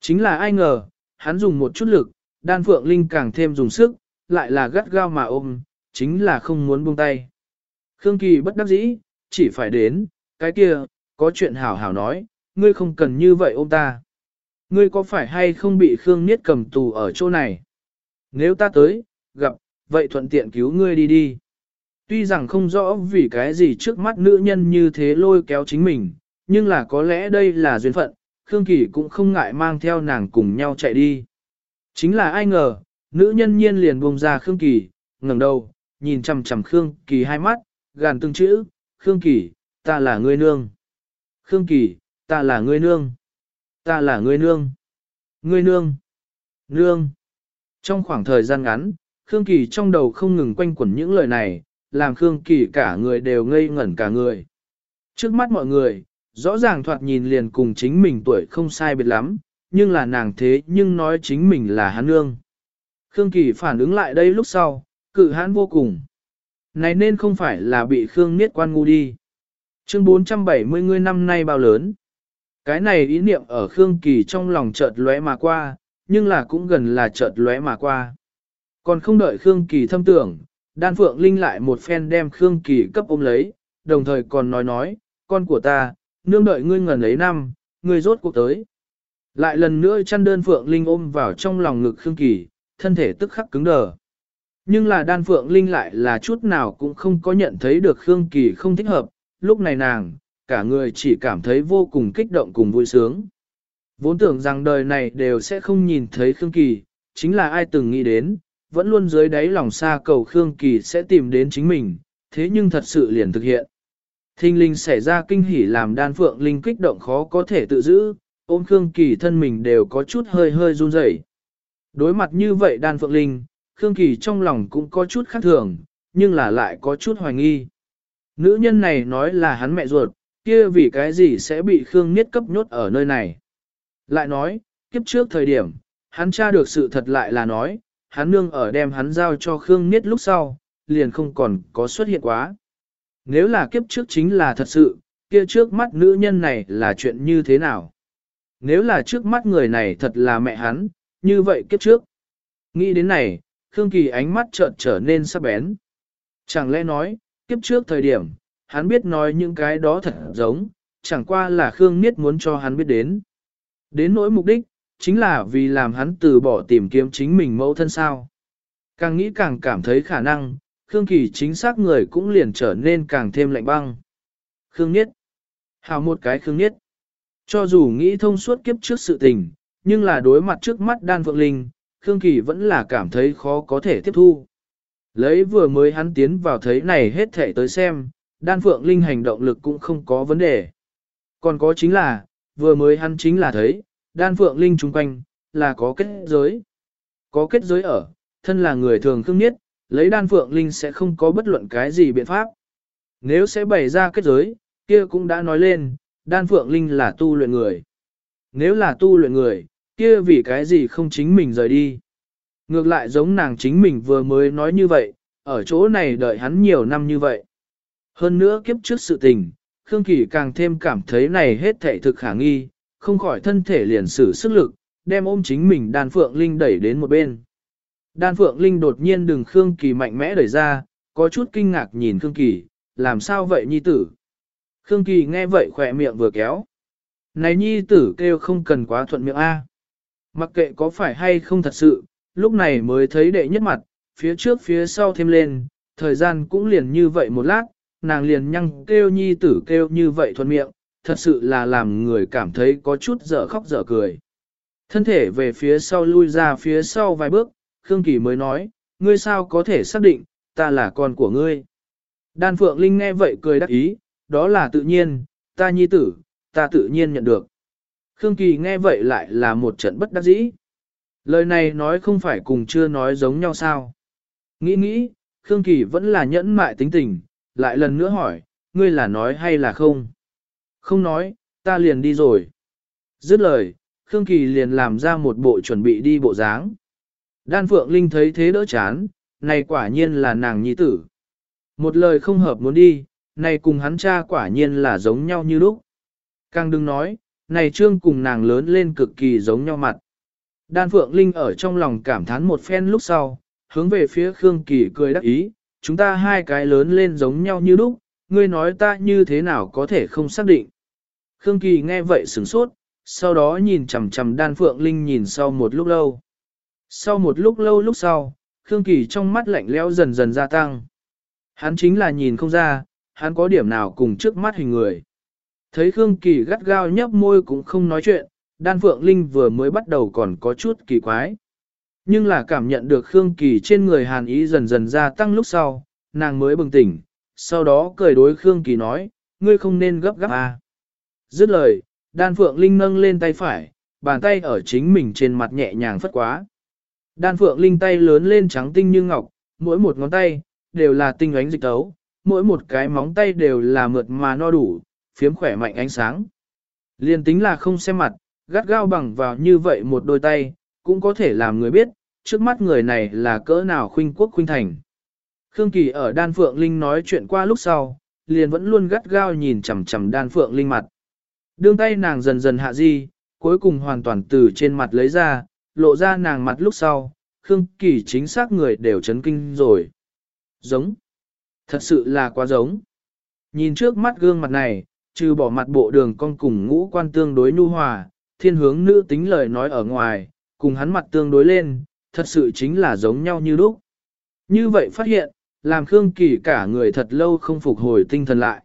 Chính là ai ngờ, hắn dùng một chút lực, đan phượng linh càng thêm dùng sức, lại là gắt gao mà ôm, chính là không muốn buông tay. Khương Kỳ bất đắc dĩ, chỉ phải đến, cái kia, có chuyện hảo hảo nói, ngươi không cần như vậy ôm ta. Ngươi có phải hay không bị Khương Niết cầm tù ở chỗ này? Nếu ta tới, gặp, vậy thuận tiện cứu ngươi đi đi. Tuy rằng không rõ vì cái gì trước mắt nữ nhân như thế lôi kéo chính mình, nhưng là có lẽ đây là duyên phận, Khương Kỳ cũng không ngại mang theo nàng cùng nhau chạy đi. Chính là ai ngờ, nữ nhân nhiên liền buông ra Khương Kỳ, ngẩng đầu, nhìn chằm chằm Khương Kỳ hai mắt, gàn từng chữ, Khương Kỳ, ta là ngươi nương. Khương Kỳ, ta là ngươi nương. Ta là ngươi nương. Ngươi nương. Nương. Trong khoảng thời gian ngắn, Khương Kỳ trong đầu không ngừng quanh quẩn những lời này, làm Khương Kỳ cả người đều ngây ngẩn cả người. Trước mắt mọi người, rõ ràng thoạt nhìn liền cùng chính mình tuổi không sai biệt lắm, nhưng là nàng thế nhưng nói chính mình là hắn nương. Khương Kỳ phản ứng lại đây lúc sau, cự hãn vô cùng. Này nên không phải là bị Khương Niết quan ngu đi. Chương 470 ngươi năm nay bao lớn? Cái này ý niệm ở Khương Kỳ trong lòng chợt lóe mà qua, nhưng là cũng gần là chợt lóe mà qua. Còn không đợi Khương Kỳ thâm tưởng, Đan Phượng Linh lại một phen đem Khương Kỳ cấp ôm lấy, đồng thời còn nói nói, con của ta, nương đợi ngươi ngần ấy năm, ngươi rốt cuộc tới. Lại lần nữa chăn đơn Phượng Linh ôm vào trong lòng ngực Khương Kỳ, thân thể tức khắc cứng đờ. Nhưng là đan Phượng Linh lại là chút nào cũng không có nhận thấy được Khương Kỳ không thích hợp, lúc này nàng, cả người chỉ cảm thấy vô cùng kích động cùng vui sướng. Vốn tưởng rằng đời này đều sẽ không nhìn thấy Khương Kỳ, chính là ai từng nghĩ đến, vẫn luôn dưới đáy lòng xa cầu Khương Kỳ sẽ tìm đến chính mình, thế nhưng thật sự liền thực hiện. Thinh linh xảy ra kinh hỉ làm đan phượng linh kích động khó có thể tự giữ, ôm Khương Kỳ thân mình đều có chút hơi hơi run rẩy. Đối mặt như vậy đan phượng linh, Khương Kỳ trong lòng cũng có chút khác thường, nhưng là lại có chút hoài nghi. Nữ nhân này nói là hắn mẹ ruột, kia vì cái gì sẽ bị Khương Niết cấp nhốt ở nơi này. Lại nói, kiếp trước thời điểm, hắn tra được sự thật lại là nói, hắn nương ở đem hắn giao cho Khương Niết lúc sau, liền không còn có xuất hiện quá. Nếu là kiếp trước chính là thật sự, kia trước mắt nữ nhân này là chuyện như thế nào? Nếu là trước mắt người này thật là mẹ hắn, như vậy kiếp trước. Nghĩ đến này, Khương Kỳ ánh mắt chợt trở nên sắc bén. Chẳng lẽ nói, kiếp trước thời điểm, hắn biết nói những cái đó thật giống, chẳng qua là Khương Niết muốn cho hắn biết đến. Đến nỗi mục đích, chính là vì làm hắn từ bỏ tìm kiếm chính mình mẫu thân sao. Càng nghĩ càng cảm thấy khả năng, Khương Kỳ chính xác người cũng liền trở nên càng thêm lạnh băng. Khương Nhiết, Hào một cái Khương Nhiết. Cho dù nghĩ thông suốt kiếp trước sự tình, nhưng là đối mặt trước mắt đan phượng linh, Khương Kỳ vẫn là cảm thấy khó có thể tiếp thu. Lấy vừa mới hắn tiến vào thấy này hết thể tới xem, đan phượng linh hành động lực cũng không có vấn đề. Còn có chính là, vừa mới hắn chính là thấy, đan phượng linh chung quanh, là có kết giới. Có kết giới ở, thân là người thường khương Nhiết lấy đan phượng linh sẽ không có bất luận cái gì biện pháp. Nếu sẽ bày ra kết giới, kia cũng đã nói lên, đan phượng linh là tu luyện người. Nếu là tu luyện người, kia vì cái gì không chính mình rời đi. Ngược lại giống nàng chính mình vừa mới nói như vậy, ở chỗ này đợi hắn nhiều năm như vậy. Hơn nữa kiếp trước sự tình, Khương Kỳ càng thêm cảm thấy này hết thảy thực khả nghi, không khỏi thân thể liền sử sức lực, đem ôm chính mình đan phượng linh đẩy đến một bên. Đan phượng linh đột nhiên đừng Khương Kỳ mạnh mẽ đẩy ra, có chút kinh ngạc nhìn Khương Kỳ, làm sao vậy nhi tử? Khương Kỳ nghe vậy khỏe miệng vừa kéo. Này nhi tử kêu không cần quá thuận miệng A. Mặc kệ có phải hay không thật sự, lúc này mới thấy đệ nhất mặt, phía trước phía sau thêm lên, thời gian cũng liền như vậy một lát, nàng liền nhăng kêu nhi tử kêu như vậy thuận miệng, thật sự là làm người cảm thấy có chút dở khóc dở cười. Thân thể về phía sau lui ra phía sau vài bước, Khương Kỳ mới nói, ngươi sao có thể xác định, ta là con của ngươi. Đan Phượng Linh nghe vậy cười đắc ý, đó là tự nhiên, ta nhi tử, ta tự nhiên nhận được. Khương Kỳ nghe vậy lại là một trận bất đắc dĩ. Lời này nói không phải cùng chưa nói giống nhau sao. Nghĩ nghĩ, Khương Kỳ vẫn là nhẫn mại tính tình, lại lần nữa hỏi, ngươi là nói hay là không? Không nói, ta liền đi rồi. Dứt lời, Khương Kỳ liền làm ra một bộ chuẩn bị đi bộ dáng. Đan Phượng Linh thấy thế đỡ chán, này quả nhiên là nàng nhi tử. Một lời không hợp muốn đi, này cùng hắn cha quả nhiên là giống nhau như lúc. Càng đừng nói, này trương cùng nàng lớn lên cực kỳ giống nhau mặt. Đan Phượng Linh ở trong lòng cảm thán một phen lúc sau, hướng về phía Khương Kỳ cười đắc ý, chúng ta hai cái lớn lên giống nhau như lúc, ngươi nói ta như thế nào có thể không xác định. Khương Kỳ nghe vậy sửng sốt, sau đó nhìn chằm chằm Đan Phượng Linh nhìn sau một lúc lâu. Sau một lúc lâu lúc sau, Khương Kỳ trong mắt lạnh lẽo dần dần gia tăng. Hắn chính là nhìn không ra, hắn có điểm nào cùng trước mắt hình người. Thấy Khương Kỳ gắt gao nhấp môi cũng không nói chuyện, Đan Phượng Linh vừa mới bắt đầu còn có chút kỳ quái. Nhưng là cảm nhận được Khương Kỳ trên người hàn ý dần dần gia tăng lúc sau, nàng mới bừng tỉnh, sau đó cười đối Khương Kỳ nói, ngươi không nên gấp gáp à. Dứt lời, Đan Phượng Linh nâng lên tay phải, bàn tay ở chính mình trên mặt nhẹ nhàng phất quá. Đan Phượng Linh tay lớn lên trắng tinh như ngọc, mỗi một ngón tay, đều là tinh ánh dịch tấu, mỗi một cái móng tay đều là mượt mà no đủ, phiếm khỏe mạnh ánh sáng. Liên tính là không xem mặt, gắt gao bằng vào như vậy một đôi tay, cũng có thể làm người biết, trước mắt người này là cỡ nào khuynh quốc khuynh thành. Khương Kỳ ở Đan Phượng Linh nói chuyện qua lúc sau, liền vẫn luôn gắt gao nhìn chằm chằm Đan Phượng Linh mặt. Đương tay nàng dần dần hạ di, cuối cùng hoàn toàn từ trên mặt lấy ra, lộ ra nàng mặt lúc sau, Khương Kỳ chính xác người đều chấn kinh rồi. Giống. Thật sự là quá giống. Nhìn trước mắt gương mặt này, trừ bỏ mặt bộ đường con cùng ngũ quan tương đối nhu hòa, thiên hướng nữ tính lời nói ở ngoài, cùng hắn mặt tương đối lên, thật sự chính là giống nhau như lúc. Như vậy phát hiện, làm Khương Kỳ cả người thật lâu không phục hồi tinh thần lại.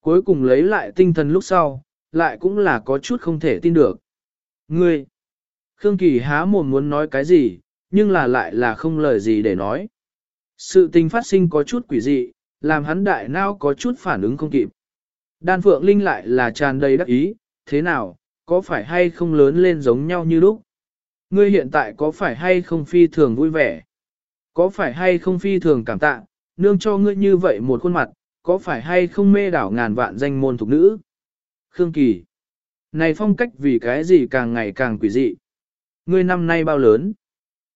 Cuối cùng lấy lại tinh thần lúc sau, lại cũng là có chút không thể tin được. Ngươi! Khương Kỳ há mồm muốn nói cái gì, nhưng là lại là không lời gì để nói. Sự tình phát sinh có chút quỷ dị, làm hắn đại nao có chút phản ứng không kịp. Đan Phượng Linh lại là tràn đầy đắc ý, thế nào, có phải hay không lớn lên giống nhau như lúc? Ngươi hiện tại có phải hay không phi thường vui vẻ? Có phải hay không phi thường cảm tạ, nương cho ngươi như vậy một khuôn mặt, có phải hay không mê đảo ngàn vạn danh môn thục nữ? Khương Kỳ. Này phong cách vì cái gì càng ngày càng quỷ dị. Ngươi năm nay bao lớn?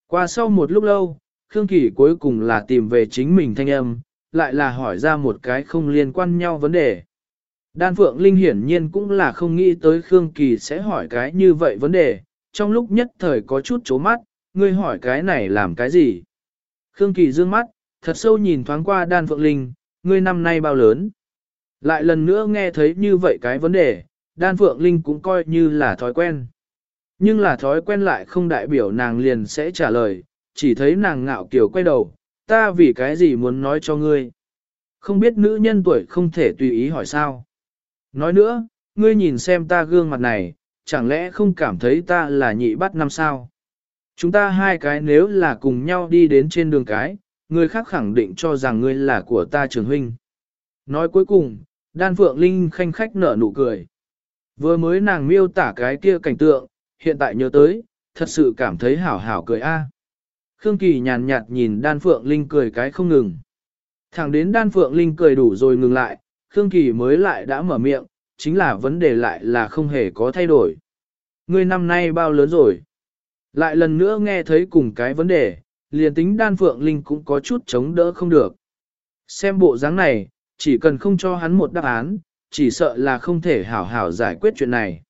Qua sau một lúc lâu, Khương Kỳ cuối cùng là tìm về chính mình thanh âm, lại là hỏi ra một cái không liên quan nhau vấn đề. Đan Phượng Linh hiển nhiên cũng là không nghĩ tới Khương Kỳ sẽ hỏi cái như vậy vấn đề, trong lúc nhất thời có chút chố mắt, ngươi hỏi cái này làm cái gì? Khương Kỳ dương mắt, thật sâu nhìn thoáng qua Đan Phượng Linh, ngươi năm nay bao lớn? Lại lần nữa nghe thấy như vậy cái vấn đề, Đan Phượng Linh cũng coi như là thói quen. Nhưng là thói quen lại không đại biểu nàng liền sẽ trả lời, chỉ thấy nàng ngạo kiểu quay đầu, ta vì cái gì muốn nói cho ngươi. Không biết nữ nhân tuổi không thể tùy ý hỏi sao. Nói nữa, ngươi nhìn xem ta gương mặt này, chẳng lẽ không cảm thấy ta là nhị bắt năm sao? Chúng ta hai cái nếu là cùng nhau đi đến trên đường cái, người khác khẳng định cho rằng ngươi là của ta trường huynh. Nói cuối cùng, đan phượng linh khanh khách nở nụ cười. Vừa mới nàng miêu tả cái kia cảnh tượng, hiện tại nhớ tới, thật sự cảm thấy hảo hảo cười a. Khương Kỳ nhàn nhạt nhìn đan phượng linh cười cái không ngừng. Thẳng đến đan phượng linh cười đủ rồi ngừng lại, Khương Kỳ mới lại đã mở miệng, chính là vấn đề lại là không hề có thay đổi. Ngươi năm nay bao lớn rồi? Lại lần nữa nghe thấy cùng cái vấn đề, liền tính đan phượng linh cũng có chút chống đỡ không được. Xem bộ dáng này, chỉ cần không cho hắn một đáp án, chỉ sợ là không thể hảo hảo giải quyết chuyện này.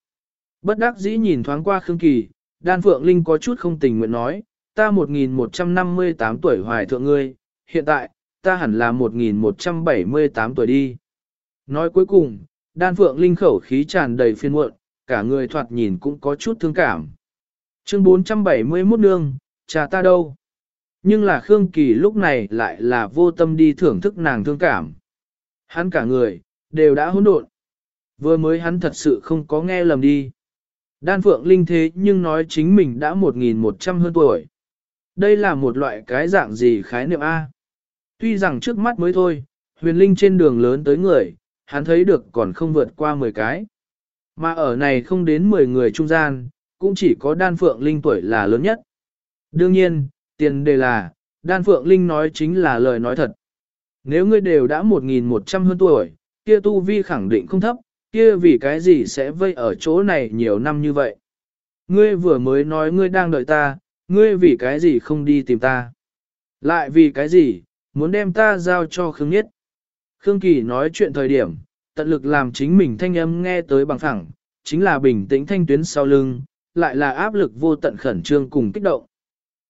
Bất đắc dĩ nhìn thoáng qua Khương Kỳ, đan phượng linh có chút không tình nguyện nói, ta 1158 tuổi hoài thượng ngươi, hiện tại, ta hẳn là 1178 tuổi đi. Nói cuối cùng, đan phượng linh khẩu khí tràn đầy phiên muộn, cả người thoạt nhìn cũng có chút thương cảm. Chương 471 nương, trà ta đâu? Nhưng là Khương Kỳ lúc này lại là vô tâm đi thưởng thức nàng thương cảm. Hắn cả người, đều đã hỗn độn. Vừa mới hắn thật sự không có nghe lầm đi. Đan Phượng Linh thế nhưng nói chính mình đã 1.100 hơn tuổi. Đây là một loại cái dạng gì khái niệm A. Tuy rằng trước mắt mới thôi, huyền linh trên đường lớn tới người, hắn thấy được còn không vượt qua 10 cái. Mà ở này không đến 10 người trung gian, cũng chỉ có đan phượng linh tuổi là lớn nhất. Đương nhiên, tiền đề là, đan phượng linh nói chính là lời nói thật. Nếu ngươi đều đã 1.100 hơn tuổi, kia tu vi khẳng định không thấp, kia vì cái gì sẽ vây ở chỗ này nhiều năm như vậy. Ngươi vừa mới nói ngươi đang đợi ta, ngươi vì cái gì không đi tìm ta. Lại vì cái gì, muốn đem ta giao cho Khương Nhất. Khương Kỳ nói chuyện thời điểm, tận lực làm chính mình thanh âm nghe tới bằng phẳng, chính là bình tĩnh thanh tuyến sau lưng, lại là áp lực vô tận khẩn trương cùng kích động.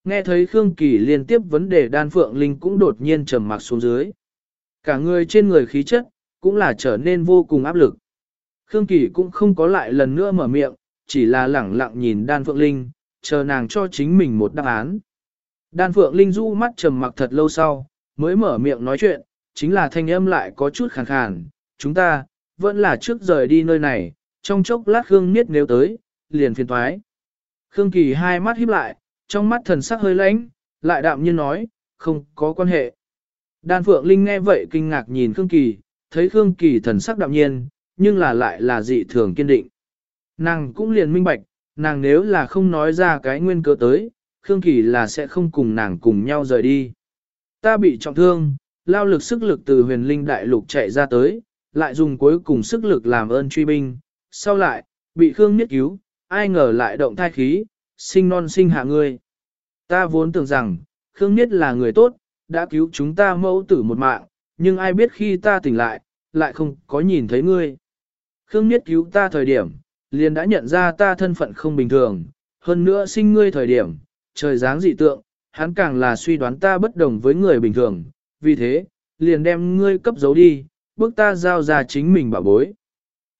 Nghe thấy Khương Kỳ liên tiếp vấn đề đan phượng linh cũng đột nhiên trầm mặc xuống dưới. Cả người trên người khí chất, cũng là trở nên vô cùng áp lực. Khương Kỳ cũng không có lại lần nữa mở miệng, chỉ là lẳng lặng nhìn đan phượng linh, chờ nàng cho chính mình một đáp án. Đan phượng linh du mắt trầm mặc thật lâu sau, mới mở miệng nói chuyện, chính là thanh âm lại có chút khàn khàn, chúng ta, vẫn là trước rời đi nơi này, trong chốc lát Khương Niết nếu tới, liền phiền thoái. Khương Kỳ hai mắt híp lại, trong mắt thần sắc hơi lãnh, lại đạm nhiên nói, không có quan hệ. Đan Phượng Linh nghe vậy kinh ngạc nhìn Khương Kỳ, thấy Khương Kỳ thần sắc đạm nhiên, nhưng là lại là dị thường kiên định. Nàng cũng liền minh bạch, nàng nếu là không nói ra cái nguyên cớ tới, Khương Kỳ là sẽ không cùng nàng cùng nhau rời đi. Ta bị trọng thương, lao lực sức lực từ huyền linh đại lục chạy ra tới, lại dùng cuối cùng sức lực làm ơn truy binh, sau lại, bị Khương Niết cứu, ai ngờ lại động thai khí, sinh non sinh hạ ngươi. Ta vốn tưởng rằng, Khương Niết là người tốt, đã cứu chúng ta mẫu tử một mạng, nhưng ai biết khi ta tỉnh lại, lại không có nhìn thấy ngươi. Khương Niết cứu ta thời điểm, liền đã nhận ra ta thân phận không bình thường, hơn nữa sinh ngươi thời điểm, trời dáng dị tượng, hắn càng là suy đoán ta bất đồng với người bình thường, vì thế, liền đem ngươi cấp giấu đi, bước ta giao ra chính mình bảo bối.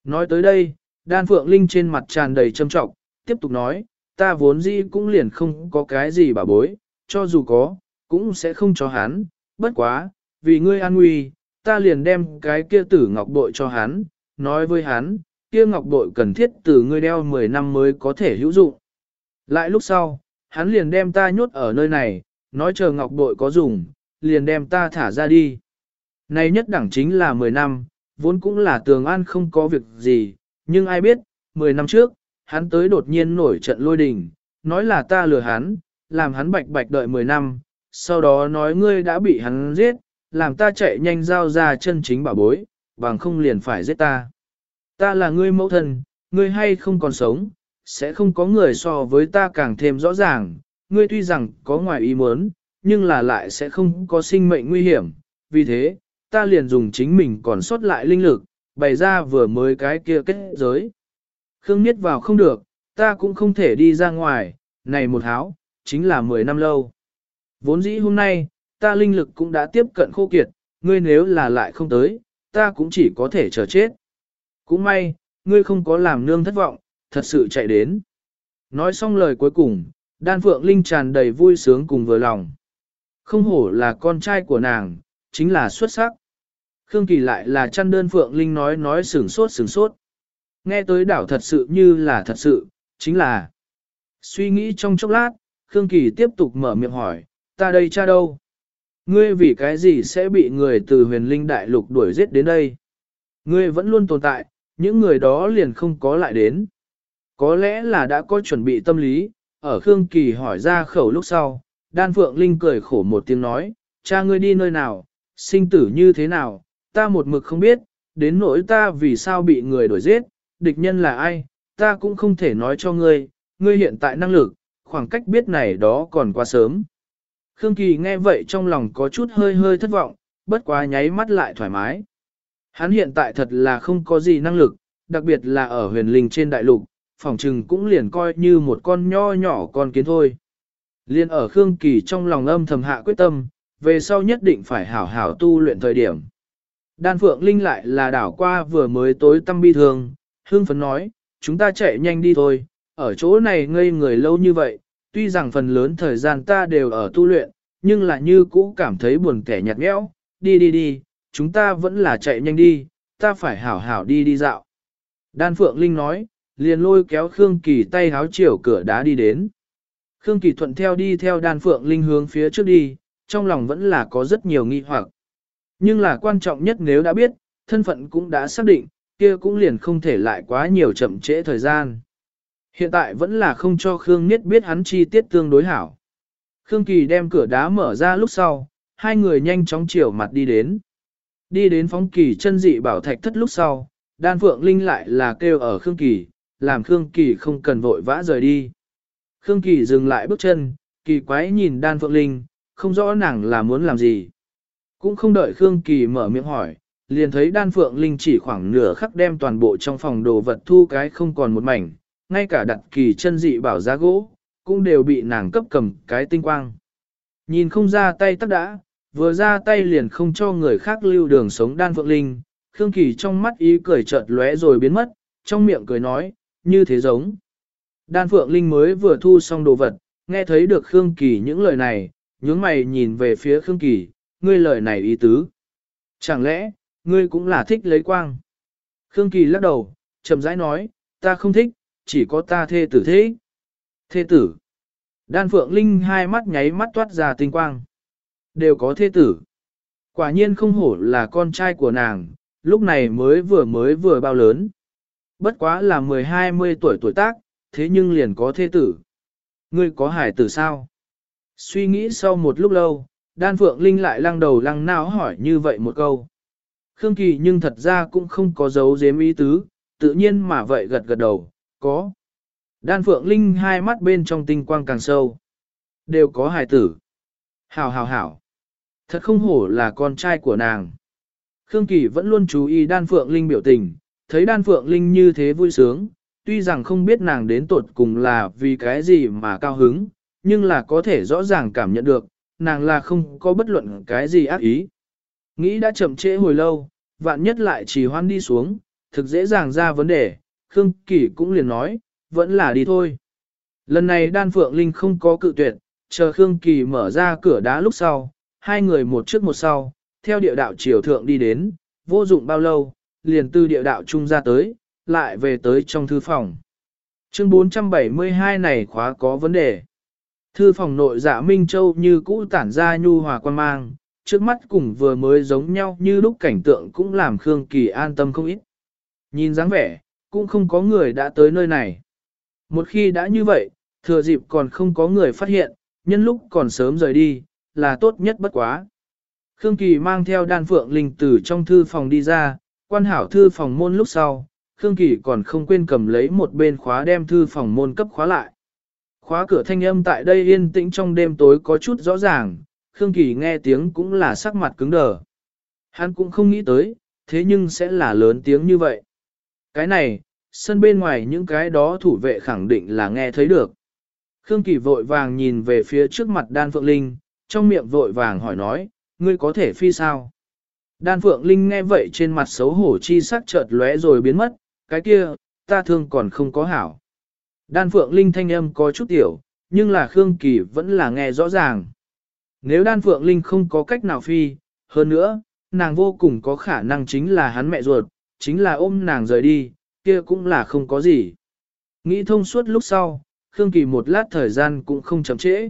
Nói tới đây, đan phượng linh trên mặt tràn đầy trâm trọng, tiếp tục nói, ta vốn dĩ cũng liền không có cái gì bảo bối, cho dù có, cũng sẽ không cho hắn, bất quá, vì ngươi an nguy, ta liền đem cái kia tử ngọc bội cho hắn, nói với hắn, kia ngọc bội cần thiết từ ngươi đeo 10 năm mới có thể hữu dụng. Lại lúc sau, hắn liền đem ta nhốt ở nơi này, nói chờ ngọc bội có dùng, liền đem ta thả ra đi. Này nhất đẳng chính là 10 năm, vốn cũng là tường an không có việc gì, nhưng ai biết, 10 năm trước, hắn tới đột nhiên nổi trận lôi đình, nói là ta lừa hắn, làm hắn bạch bạch đợi 10 năm, sau đó nói ngươi đã bị hắn giết, làm ta chạy nhanh giao ra chân chính bảo bối, bằng không liền phải giết ta. Ta là ngươi mẫu thân, ngươi hay không còn sống, sẽ không có người so với ta càng thêm rõ ràng, ngươi tuy rằng có ngoài ý muốn, nhưng là lại sẽ không có sinh mệnh nguy hiểm, vì thế, ta liền dùng chính mình còn sót lại linh lực, bày ra vừa mới cái kia kết giới. Khương Niết vào không được, ta cũng không thể đi ra ngoài, này một háo, chính là 10 năm lâu. Vốn dĩ hôm nay, ta linh lực cũng đã tiếp cận khô kiệt, ngươi nếu là lại không tới, ta cũng chỉ có thể chờ chết. Cũng may, ngươi không có làm nương thất vọng, thật sự chạy đến. Nói xong lời cuối cùng, đan phượng linh tràn đầy vui sướng cùng vừa lòng. Không hổ là con trai của nàng, chính là xuất sắc. Khương Kỳ lại là chăn đơn phượng linh nói nói sửng sốt sửng sốt. Nghe tới đảo thật sự như là thật sự, chính là. Suy nghĩ trong chốc lát, Khương Kỳ tiếp tục mở miệng hỏi, ta đây cha đâu? Ngươi vì cái gì sẽ bị người từ huyền linh đại lục đuổi giết đến đây? Ngươi vẫn luôn tồn tại, những người đó liền không có lại đến. Có lẽ là đã có chuẩn bị tâm lý, ở Khương Kỳ hỏi ra khẩu lúc sau, Đan Phượng Linh cười khổ một tiếng nói, cha ngươi đi nơi nào, sinh tử như thế nào, ta một mực không biết, đến nỗi ta vì sao bị người đuổi giết, địch nhân là ai, ta cũng không thể nói cho ngươi, ngươi hiện tại năng lực, khoảng cách biết này đó còn quá sớm. Khương Kỳ nghe vậy trong lòng có chút hơi hơi thất vọng, bất quá nháy mắt lại thoải mái. Hắn hiện tại thật là không có gì năng lực, đặc biệt là ở huyền linh trên đại lục, phòng trừng cũng liền coi như một con nho nhỏ con kiến thôi. Liên ở Khương Kỳ trong lòng âm thầm hạ quyết tâm, về sau nhất định phải hảo hảo tu luyện thời điểm. Đan Phượng Linh lại là đảo qua vừa mới tối tâm bi thường, hương phấn nói, chúng ta chạy nhanh đi thôi, ở chỗ này ngây người lâu như vậy, tuy rằng phần lớn thời gian ta đều ở tu luyện, nhưng là như cũ cảm thấy buồn kẻ nhạt nhẽo, đi đi đi, chúng ta vẫn là chạy nhanh đi, ta phải hảo hảo đi đi dạo. Đan Phượng Linh nói, liền lôi kéo Khương Kỳ tay háo chiều cửa đá đi đến. Khương Kỳ thuận theo đi theo Đan Phượng Linh hướng phía trước đi, trong lòng vẫn là có rất nhiều nghi hoặc. Nhưng là quan trọng nhất nếu đã biết, thân phận cũng đã xác định, kia cũng liền không thể lại quá nhiều chậm trễ thời gian. Hiện tại vẫn là không cho Khương Niết biết hắn chi tiết tương đối hảo. Khương Kỳ đem cửa đá mở ra lúc sau, hai người nhanh chóng chiều mặt đi đến. Đi đến phóng kỳ chân dị bảo thạch thất lúc sau, đan phượng linh lại là kêu ở Khương Kỳ, làm Khương Kỳ không cần vội vã rời đi. Khương Kỳ dừng lại bước chân, kỳ quái nhìn đan phượng linh, không rõ nàng là muốn làm gì. Cũng không đợi Khương Kỳ mở miệng hỏi, liền thấy đan phượng linh chỉ khoảng nửa khắc đem toàn bộ trong phòng đồ vật thu cái không còn một mảnh, ngay cả đặt kỳ chân dị bảo giá gỗ, cũng đều bị nàng cấp cầm cái tinh quang. Nhìn không ra tay tắc đã, vừa ra tay liền không cho người khác lưu đường sống đan phượng linh, Khương Kỳ trong mắt ý cười chợt lóe rồi biến mất, trong miệng cười nói, như thế giống. Đan phượng linh mới vừa thu xong đồ vật, nghe thấy được Khương Kỳ những lời này, nhướng mày nhìn về phía Khương Kỳ, ngươi lời này ý tứ. Chẳng lẽ, ngươi cũng là thích lấy quang? Khương Kỳ lắc đầu, chậm rãi nói, ta không thích, chỉ có ta thê tử thế. Thê tử. Đan Phượng Linh hai mắt nháy mắt toát ra tinh quang. Đều có thê tử. Quả nhiên không hổ là con trai của nàng, lúc này mới vừa mới vừa bao lớn. Bất quá là 10-20 tuổi tuổi tác, thế nhưng liền có thê tử. Ngươi có hải tử sao? Suy nghĩ sau một lúc lâu, Đan Phượng Linh lại lăng đầu lăng não hỏi như vậy một câu. Khương Kỳ nhưng thật ra cũng không có dấu dếm ý tứ, tự nhiên mà vậy gật gật đầu, có. Đan Phượng Linh hai mắt bên trong tinh quang càng sâu. Đều có hài tử. Hảo hảo hảo. Thật không hổ là con trai của nàng. Khương Kỳ vẫn luôn chú ý Đan Phượng Linh biểu tình, thấy Đan Phượng Linh như thế vui sướng, tuy rằng không biết nàng đến tột cùng là vì cái gì mà cao hứng, nhưng là có thể rõ ràng cảm nhận được, nàng là không có bất luận cái gì ác ý. Nghĩ đã chậm trễ hồi lâu, vạn nhất lại trì hoan đi xuống, thực dễ dàng ra vấn đề, Khương Kỳ cũng liền nói, vẫn là đi thôi. Lần này đan phượng linh không có cự tuyệt, chờ Khương Kỳ mở ra cửa đá lúc sau, hai người một trước một sau, theo địa đạo triều thượng đi đến, vô dụng bao lâu, liền từ địa đạo trung ra tới, lại về tới trong thư phòng. Chương 472 này khóa có vấn đề. Thư phòng nội dạ Minh Châu như cũ tản ra nhu hòa quan mang, trước mắt cùng vừa mới giống nhau như lúc cảnh tượng cũng làm Khương Kỳ an tâm không ít. Nhìn dáng vẻ, cũng không có người đã tới nơi này. Một khi đã như vậy, thừa dịp còn không có người phát hiện, nhân lúc còn sớm rời đi, là tốt nhất bất quá. Khương Kỳ mang theo đan phượng linh tử trong thư phòng đi ra, quan hảo thư phòng môn lúc sau, Khương Kỳ còn không quên cầm lấy một bên khóa đem thư phòng môn cấp khóa lại. Khóa cửa thanh âm tại đây yên tĩnh trong đêm tối có chút rõ ràng, Khương Kỳ nghe tiếng cũng là sắc mặt cứng đờ. Hắn cũng không nghĩ tới, thế nhưng sẽ là lớn tiếng như vậy. Cái này, sân bên ngoài những cái đó thủ vệ khẳng định là nghe thấy được. Khương Kỳ vội vàng nhìn về phía trước mặt Đan Phượng Linh, trong miệng vội vàng hỏi nói, ngươi có thể phi sao? Đan Phượng Linh nghe vậy trên mặt xấu hổ chi sắc chợt lóe rồi biến mất, cái kia, ta thương còn không có hảo. Đan Phượng Linh thanh âm có chút tiểu, nhưng là Khương Kỳ vẫn là nghe rõ ràng. Nếu Đan Phượng Linh không có cách nào phi, hơn nữa, nàng vô cùng có khả năng chính là hắn mẹ ruột, chính là ôm nàng rời đi, kia cũng là không có gì. Nghĩ thông suốt lúc sau, Khương Kỳ một lát thời gian cũng không chậm trễ.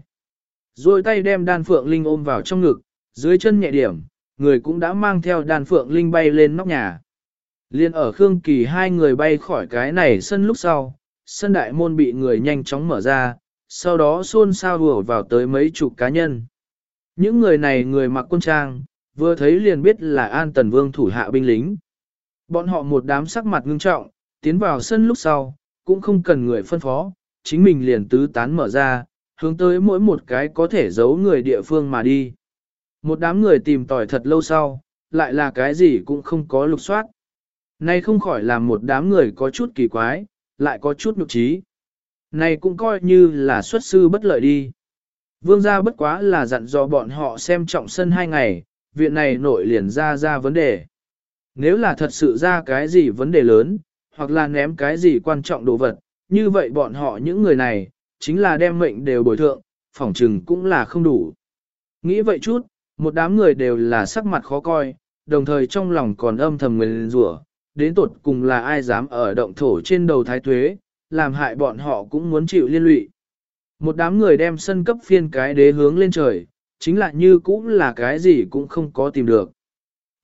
Rồi tay đem đan phượng linh ôm vào trong ngực, dưới chân nhẹ điểm, người cũng đã mang theo đan phượng linh bay lên nóc nhà. Liên ở Khương Kỳ hai người bay khỏi cái này sân lúc sau, sân đại môn bị người nhanh chóng mở ra, sau đó xôn xao vừa vào tới mấy chục cá nhân. Những người này người mặc quân trang, vừa thấy liền biết là An Tần Vương thủ hạ binh lính. Bọn họ một đám sắc mặt ngưng trọng, tiến vào sân lúc sau, cũng không cần người phân phó, chính mình liền tứ tán mở ra, hướng tới mỗi một cái có thể giấu người địa phương mà đi. Một đám người tìm tòi thật lâu sau, lại là cái gì cũng không có lục soát. Nay không khỏi làm một đám người có chút kỳ quái, lại có chút nhục trí. Này cũng coi như là xuất sư bất lợi đi. Vương gia bất quá là dặn dò bọn họ xem trọng sân hai ngày, viện này nội liền ra ra vấn đề. Nếu là thật sự ra cái gì vấn đề lớn, hoặc là ném cái gì quan trọng đồ vật, như vậy bọn họ những người này, chính là đem mệnh đều bồi thượng, phỏng trừng cũng là không đủ. Nghĩ vậy chút, một đám người đều là sắc mặt khó coi, đồng thời trong lòng còn âm thầm nguyền rủa đến tột cùng là ai dám ở động thổ trên đầu thái tuế, làm hại bọn họ cũng muốn chịu liên lụy. Một đám người đem sân cấp phiên cái đế hướng lên trời, chính là như cũng là cái gì cũng không có tìm được.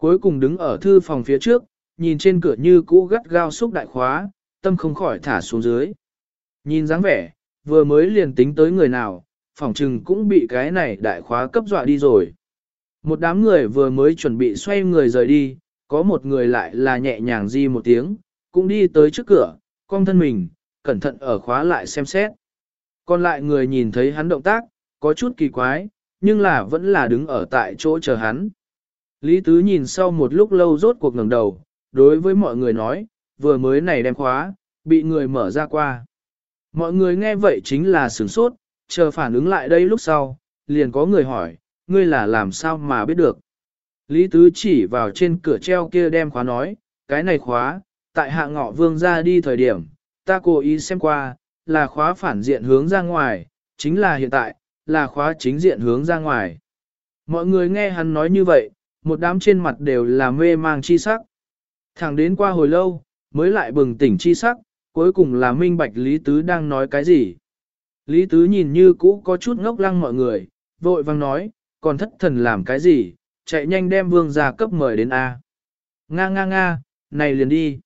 Cuối cùng đứng ở thư phòng phía trước, nhìn trên cửa như cũ gắt gao xúc đại khóa, tâm không khỏi thả xuống dưới. Nhìn dáng vẻ, vừa mới liền tính tới người nào, phòng trừng cũng bị cái này đại khóa cấp dọa đi rồi. Một đám người vừa mới chuẩn bị xoay người rời đi, có một người lại là nhẹ nhàng di một tiếng, cũng đi tới trước cửa, cong thân mình, cẩn thận ở khóa lại xem xét. Còn lại người nhìn thấy hắn động tác, có chút kỳ quái, nhưng là vẫn là đứng ở tại chỗ chờ hắn. Lý Tứ nhìn sau một lúc lâu rốt cuộc ngẩng đầu, đối với mọi người nói, vừa mới này đem khóa, bị người mở ra qua. Mọi người nghe vậy chính là sửng sốt, chờ phản ứng lại đây lúc sau, liền có người hỏi, ngươi là làm sao mà biết được. Lý Tứ chỉ vào trên cửa treo kia đem khóa nói, cái này khóa, tại hạ ngọ vương ra đi thời điểm, ta cố ý xem qua, là khóa phản diện hướng ra ngoài, chính là hiện tại, là khóa chính diện hướng ra ngoài. Mọi người nghe hắn nói như vậy, một đám trên mặt đều là mê mang chi sắc. Thẳng đến qua hồi lâu, mới lại bừng tỉnh chi sắc, cuối cùng là minh bạch Lý Tứ đang nói cái gì. Lý Tứ nhìn như cũ có chút ngốc lăng mọi người, vội vang nói, còn thất thần làm cái gì, chạy nhanh đem vương gia cấp mời đến A. Nga nga nga, này liền đi.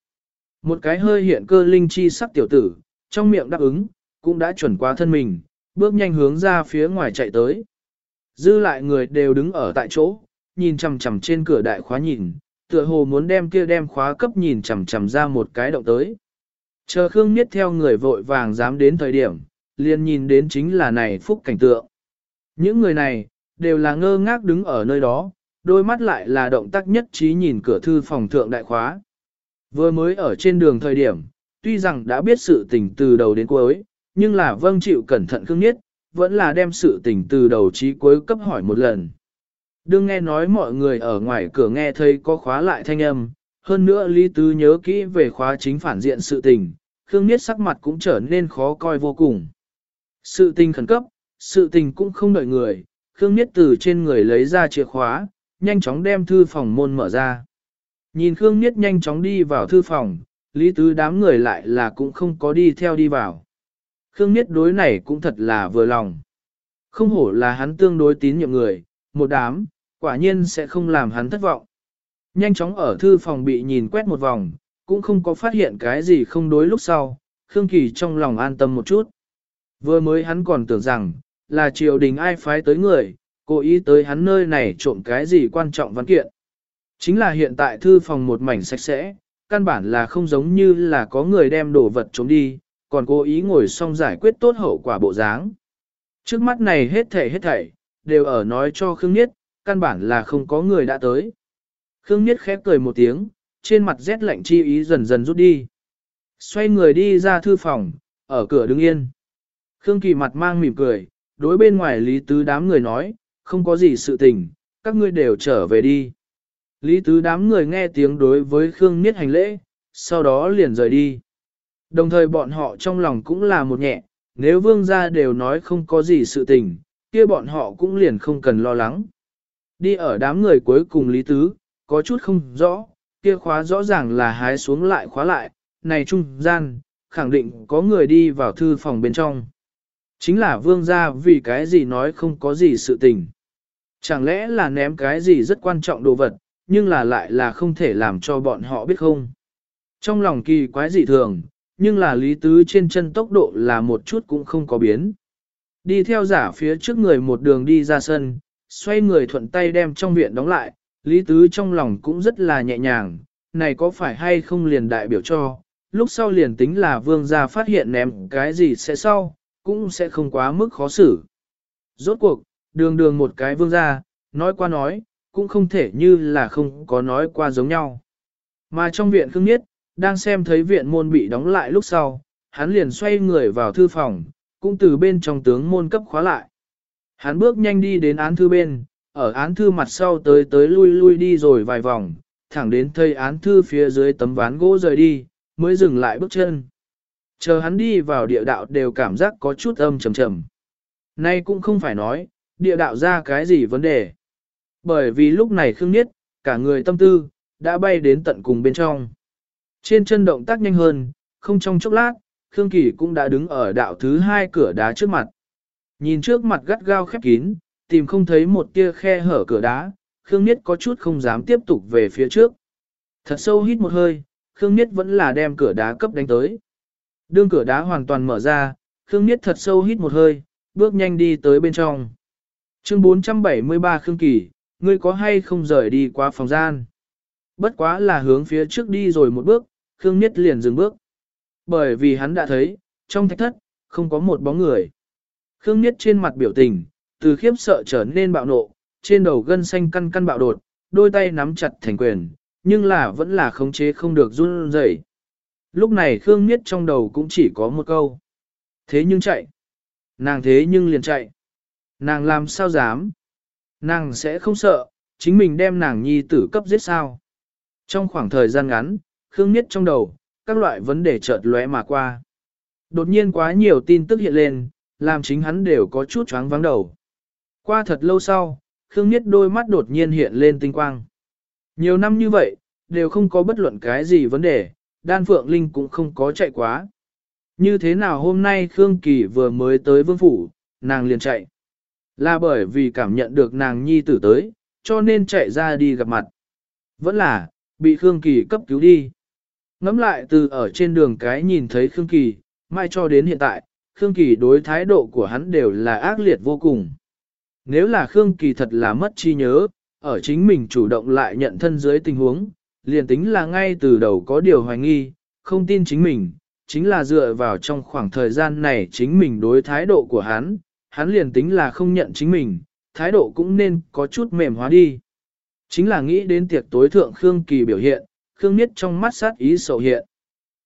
Một cái hơi hiện cơ linh chi sắc tiểu tử, trong miệng đáp ứng, cũng đã chuẩn qua thân mình, bước nhanh hướng ra phía ngoài chạy tới. Dư lại người đều đứng ở tại chỗ, nhìn chằm chằm trên cửa đại khóa nhìn, tựa hồ muốn đem kia đem khóa cấp nhìn chằm chằm ra một cái động tới. Chờ Khương Niết theo người vội vàng dám đến thời điểm, liền nhìn đến chính là này phúc cảnh tượng. Những người này, đều là ngơ ngác đứng ở nơi đó, đôi mắt lại là động tác nhất trí nhìn cửa thư phòng thượng đại khóa. Vừa mới ở trên đường thời điểm, tuy rằng đã biết sự tình từ đầu đến cuối, nhưng là vâng chịu cẩn thận Khương Niết, vẫn là đem sự tình từ đầu chí cuối cấp hỏi một lần. Đương nghe nói mọi người ở ngoài cửa nghe thấy có khóa lại thanh âm, hơn nữa Lý Tứ nhớ kỹ về khóa chính phản diện sự tình, Khương Niết sắc mặt cũng trở nên khó coi vô cùng. Sự tình khẩn cấp, sự tình cũng không đợi người, Khương Niết từ trên người lấy ra chìa khóa, nhanh chóng đem thư phòng môn mở ra. Nhìn Khương Niết nhanh chóng đi vào thư phòng, Lý Tứ đám người lại là cũng không có đi theo đi vào. Khương Niết đối này cũng thật là vừa lòng. Không hổ là hắn tương đối tín nhiệm người, một đám, quả nhiên sẽ không làm hắn thất vọng. Nhanh chóng ở thư phòng bị nhìn quét một vòng, cũng không có phát hiện cái gì không đối lúc sau, Khương Kỳ trong lòng an tâm một chút. Vừa mới hắn còn tưởng rằng, là triều đình ai phái tới người, cố ý tới hắn nơi này trộm cái gì quan trọng văn kiện. Chính là hiện tại thư phòng một mảnh sạch sẽ, căn bản là không giống như là có người đem đồ vật trốn đi, còn cố ý ngồi xong giải quyết tốt hậu quả bộ dáng. Trước mắt này hết thảy hết thảy, đều ở nói cho Khương Nhiết, căn bản là không có người đã tới. Khương Niết khép cười một tiếng, trên mặt rét lạnh chi ý dần dần rút đi. Xoay người đi ra thư phòng, ở cửa đứng yên. Khương Kỳ mặt mang mỉm cười, đối bên ngoài Lý Tứ đám người nói, không có gì sự tình, các ngươi đều trở về đi. Lý Tứ đám người nghe tiếng đối với Khương Niết hành lễ, sau đó liền rời đi. Đồng thời bọn họ trong lòng cũng là một nhẹ, nếu vương gia đều nói không có gì sự tình, kia bọn họ cũng liền không cần lo lắng. Đi ở đám người cuối cùng Lý Tứ, có chút không rõ, kia khóa rõ ràng là hái xuống lại khóa lại, này trung gian, khẳng định có người đi vào thư phòng bên trong. Chính là vương gia vì cái gì nói không có gì sự tình. Chẳng lẽ là ném cái gì rất quan trọng đồ vật, nhưng là lại là không thể làm cho bọn họ biết không. Trong lòng kỳ quái dị thường, nhưng là lý tứ trên chân tốc độ là một chút cũng không có biến. Đi theo giả phía trước người một đường đi ra sân, xoay người thuận tay đem trong viện đóng lại, lý tứ trong lòng cũng rất là nhẹ nhàng, này có phải hay không liền đại biểu cho, lúc sau liền tính là vương gia phát hiện ném cái gì sẽ sau, cũng sẽ không quá mức khó xử. Rốt cuộc, đường đường một cái vương gia, nói qua nói, cũng không thể như là không có nói qua giống nhau. Mà trong viện Khương Nhiết, đang xem thấy viện môn bị đóng lại lúc sau, hắn liền xoay người vào thư phòng, cũng từ bên trong tướng môn cấp khóa lại. Hắn bước nhanh đi đến án thư bên, ở án thư mặt sau tới tới lui lui đi rồi vài vòng, thẳng đến thây án thư phía dưới tấm ván gỗ rời đi, mới dừng lại bước chân. Chờ hắn đi vào địa đạo đều cảm giác có chút âm trầm trầm. Nay cũng không phải nói, địa đạo ra cái gì vấn đề. Bởi vì lúc này Khương Niết, cả người tâm tư, đã bay đến tận cùng bên trong. Trên chân động tác nhanh hơn, không trong chốc lát, Khương Kỳ cũng đã đứng ở đạo thứ hai cửa đá trước mặt. Nhìn trước mặt gắt gao khép kín, tìm không thấy một tia khe hở cửa đá, Khương Niết có chút không dám tiếp tục về phía trước. Thật sâu hít một hơi, Khương Niết vẫn là đem cửa đá cấp đánh tới. Đương cửa đá hoàn toàn mở ra, Khương Niết thật sâu hít một hơi, bước nhanh đi tới bên trong. Chương 473 Khương Kỳ, ngươi có hay không rời đi qua phòng gian? Bất quá là hướng phía trước đi rồi một bước, Khương Niết liền dừng bước. Bởi vì hắn đã thấy, trong thạch thất, không có một bóng người. Khương Niết trên mặt biểu tình, từ khiếp sợ trở nên bạo nộ, trên đầu gân xanh căn căn bạo đột, đôi tay nắm chặt thành quyền, nhưng là vẫn là khống chế không được run rẩy. Lúc này Khương Niết trong đầu cũng chỉ có một câu. Thế nhưng chạy. Nàng thế nhưng liền chạy. Nàng làm sao dám? Nàng sẽ không sợ, chính mình đem nàng nhi tử cấp giết sao. Trong khoảng thời gian ngắn, Khương Niết trong đầu, các loại vấn đề chợt lóe mà qua. Đột nhiên quá nhiều tin tức hiện lên, làm chính hắn đều có chút choáng vắng đầu. Qua thật lâu sau, Khương Niết đôi mắt đột nhiên hiện lên tinh quang. Nhiều năm như vậy, đều không có bất luận cái gì vấn đề, đan phượng linh cũng không có chạy quá. Như thế nào hôm nay Khương Kỳ vừa mới tới vương phủ, nàng liền chạy. Là bởi vì cảm nhận được nàng nhi tử tới, cho nên chạy ra đi gặp mặt. Vẫn là, bị Khương Kỳ cấp cứu đi. Ngắm lại từ ở trên đường cái nhìn thấy Khương Kỳ, mai cho đến hiện tại, Khương Kỳ đối thái độ của hắn đều là ác liệt vô cùng. Nếu là Khương Kỳ thật là mất chi nhớ, ở chính mình chủ động lại nhận thân dưới tình huống, liền tính là ngay từ đầu có điều hoài nghi, không tin chính mình, chính là dựa vào trong khoảng thời gian này chính mình đối thái độ của hắn, hắn liền tính là không nhận chính mình, thái độ cũng nên có chút mềm hóa đi. Chính là nghĩ đến tiệc tối thượng Khương Kỳ biểu hiện, Khương Niết trong mắt sát ý sầu hiện.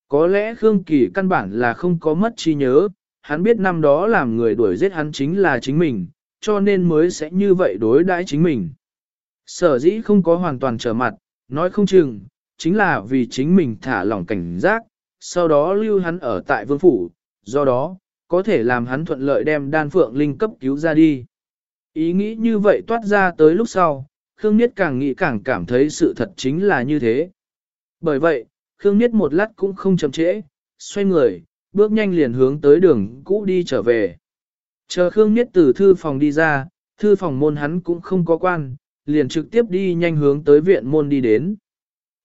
Có lẽ Khương Kỳ căn bản là không có mất chi nhớ, hắn biết năm đó làm người đuổi giết hắn chính là chính mình, cho nên mới sẽ như vậy đối đãi chính mình. Sở dĩ không có hoàn toàn trở mặt, nói không chừng, chính là vì chính mình thả lỏng cảnh giác, sau đó lưu hắn ở tại vương phủ, do đó, có thể làm hắn thuận lợi đem đan phượng linh cấp cứu ra đi. Ý nghĩ như vậy toát ra tới lúc sau, Khương Niết càng nghĩ càng cảm thấy sự thật chính là như thế. Bởi vậy, Khương Niết một lát cũng không chậm trễ, xoay người, bước nhanh liền hướng tới đường cũ đi trở về. Chờ Khương Niết từ thư phòng đi ra, thư phòng môn hắn cũng không có quan, liền trực tiếp đi nhanh hướng tới viện môn đi đến.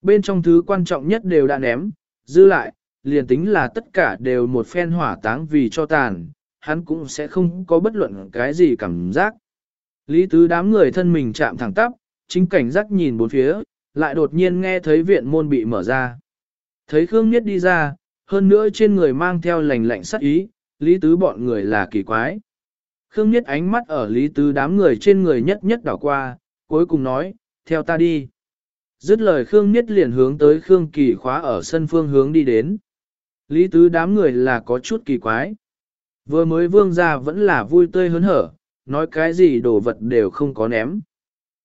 Bên trong thứ quan trọng nhất đều đã ném, dư lại, liền tính là tất cả đều một phen hỏa táng vì cho tàn, hắn cũng sẽ không có bất luận cái gì cảm giác. Lý tứ đám người thân mình chạm thẳng tắp, chính cảnh giác nhìn bốn phía, lại đột nhiên nghe thấy viện môn bị mở ra. Thấy Khương Niết đi ra, hơn nữa trên người mang theo lành lạnh sắc ý, Lý Tứ bọn người là kỳ quái. Khương Niết ánh mắt ở Lý Tứ đám người trên người nhất nhất đảo qua, cuối cùng nói, theo ta đi. Dứt lời Khương Niết liền hướng tới Khương Kỳ khóa ở sân phương hướng đi đến. Lý Tứ đám người là có chút kỳ quái. Vừa mới vương ra vẫn là vui tươi hớn hở, nói cái gì đồ vật đều không có ném.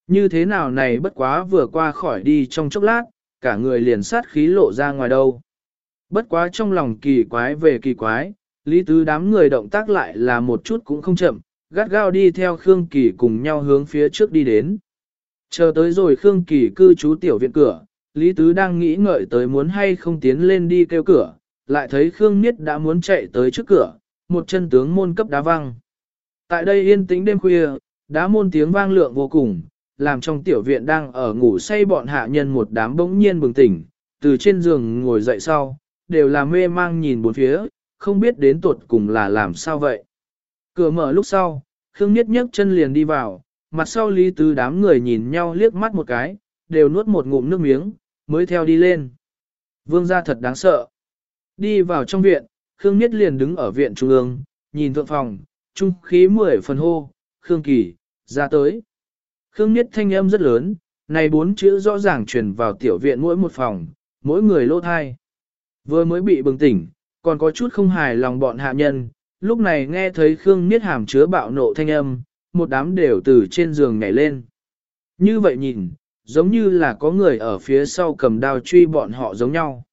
Như thế nào này bất quá vừa qua khỏi đi trong chốc lát, cả người liền sát khí lộ ra ngoài đâu. Bất quá trong lòng kỳ quái về kỳ quái, lý tứ đám người động tác lại là một chút cũng không chậm, gắt gao đi theo Khương Kỳ cùng nhau hướng phía trước đi đến. Chờ tới rồi Khương Kỳ cư trú tiểu viện cửa, Lý Tứ đang nghĩ ngợi tới muốn hay không tiến lên đi kêu cửa, lại thấy Khương Niết đã muốn chạy tới trước cửa, một chân tướng môn cấp đá văng. Tại đây yên tĩnh đêm khuya, đá môn tiếng vang lượng vô cùng, làm trong tiểu viện đang ở ngủ say bọn hạ nhân một đám bỗng nhiên bừng tỉnh, từ trên giường ngồi dậy sau, đều là mê mang nhìn bốn phía, không biết đến tuột cùng là làm sao vậy. Cửa mở lúc sau, Khương Niết nhấc chân liền đi vào, mặt sau Lý Tứ đám người nhìn nhau liếc mắt một cái, đều nuốt một ngụm nước miếng, mới theo đi lên. Vương gia thật đáng sợ. Đi vào trong viện, Khương Niết liền đứng ở viện trung ương, nhìn thượng phòng, trung khí mười phần hô, Khương Kỳ, ra tới. Khương Niết thanh âm rất lớn, này bốn chữ rõ ràng truyền vào tiểu viện mỗi một phòng, mỗi người lỗ thai. Vừa mới bị bừng tỉnh, còn có chút không hài lòng bọn hạ nhân, lúc này nghe thấy Khương Niết hàm chứa bạo nộ thanh âm, một đám đều từ trên giường nhảy lên. Như vậy nhìn, giống như là có người ở phía sau cầm đao truy bọn họ giống nhau.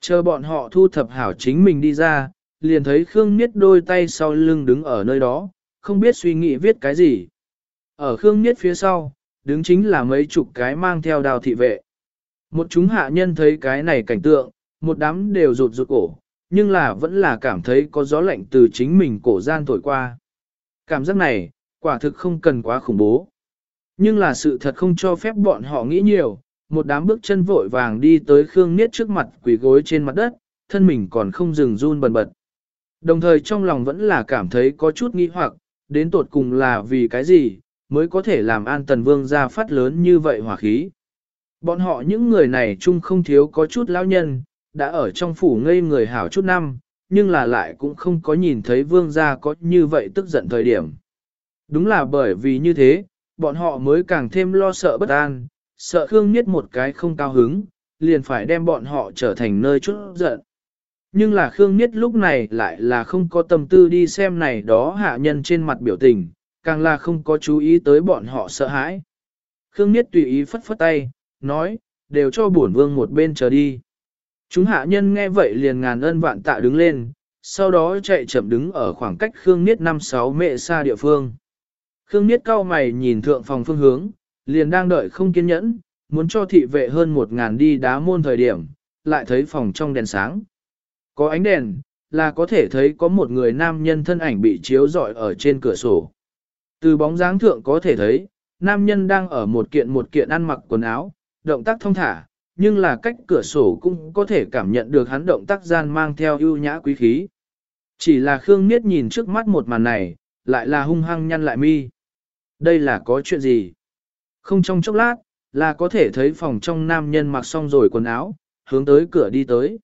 Chờ bọn họ thu thập hảo chính mình đi ra, liền thấy Khương Niết đôi tay sau lưng đứng ở nơi đó, không biết suy nghĩ viết cái gì. Ở Khương Niết phía sau, đứng chính là mấy chục cái mang theo đào thị vệ. Một chúng hạ nhân thấy cái này cảnh tượng, một đám đều rụt rụt cổ, nhưng là vẫn là cảm thấy có gió lạnh từ chính mình cổ gian thổi qua. Cảm giác này, quả thực không cần quá khủng bố. Nhưng là sự thật không cho phép bọn họ nghĩ nhiều, một đám bước chân vội vàng đi tới Khương Niết trước mặt quỳ gối trên mặt đất, thân mình còn không dừng run bần bật. Đồng thời trong lòng vẫn là cảm thấy có chút nghi hoặc, đến tột cùng là vì cái gì, mới có thể làm an tần vương ra phát lớn như vậy hỏa khí. Bọn họ những người này chung không thiếu có chút lão nhân, đã ở trong phủ ngây người hảo chút năm, nhưng là lại cũng không có nhìn thấy vương gia có như vậy tức giận thời điểm. Đúng là bởi vì như thế, bọn họ mới càng thêm lo sợ bất an, sợ Khương Niết một cái không cao hứng, liền phải đem bọn họ trở thành nơi chút giận. Nhưng là Khương Niết lúc này lại là không có tâm tư đi xem này đó hạ nhân trên mặt biểu tình, càng là không có chú ý tới bọn họ sợ hãi. Khương Niết tùy ý phất phất tay, nói, đều cho bổn vương một bên chờ đi. Chúng hạ nhân nghe vậy liền ngàn ân vạn tạ đứng lên, sau đó chạy chậm đứng ở khoảng cách Khương Niết 5-6 mệ xa địa phương. Khương Niết cao mày nhìn thượng phòng phương hướng, liền đang đợi không kiên nhẫn, muốn cho thị vệ hơn một ngàn đi đá môn thời điểm, lại thấy phòng trong đèn sáng. Có ánh đèn, là có thể thấy có một người nam nhân thân ảnh bị chiếu rọi ở trên cửa sổ. Từ bóng dáng thượng có thể thấy, nam nhân đang ở một kiện một kiện ăn mặc quần áo, động tác thông thả, nhưng là cách cửa sổ cũng có thể cảm nhận được hắn động tác gian mang theo ưu nhã quý khí. Chỉ là Khương Niết nhìn trước mắt một màn này, lại là hung hăng nhăn lại mi. Đây là có chuyện gì? Không trong chốc lát, là có thể thấy phòng trong nam nhân mặc xong rồi quần áo, hướng tới cửa đi tới.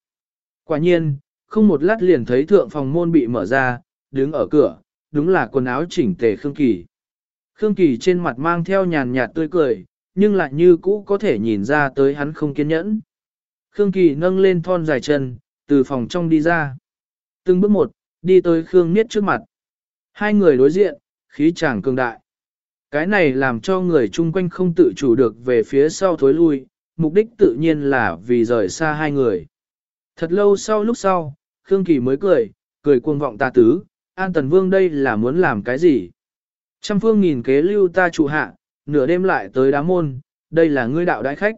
Quả nhiên, không một lát liền thấy thượng phòng môn bị mở ra, đứng ở cửa, đúng là quần áo chỉnh tề Khương Kỳ. Khương Kỳ trên mặt mang theo nhàn nhạt tươi cười, nhưng lại như cũ có thể nhìn ra tới hắn không kiên nhẫn. Khương Kỳ nâng lên thon dài chân, từ phòng trong đi ra. Từng bước một, đi tới Khương Niết trước mặt. Hai người đối diện, khí chàng cường đại. Cái này làm cho người chung quanh không tự chủ được về phía sau thối lui, mục đích tự nhiên là vì rời xa hai người. Thật lâu sau lúc sau, Khương Kỳ mới cười, cười cuồng vọng ta tứ, An Tần Vương đây là muốn làm cái gì? Trăm phương nghìn kế lưu ta trụ hạ, nửa đêm lại tới đá môn, đây là ngươi đạo đại khách.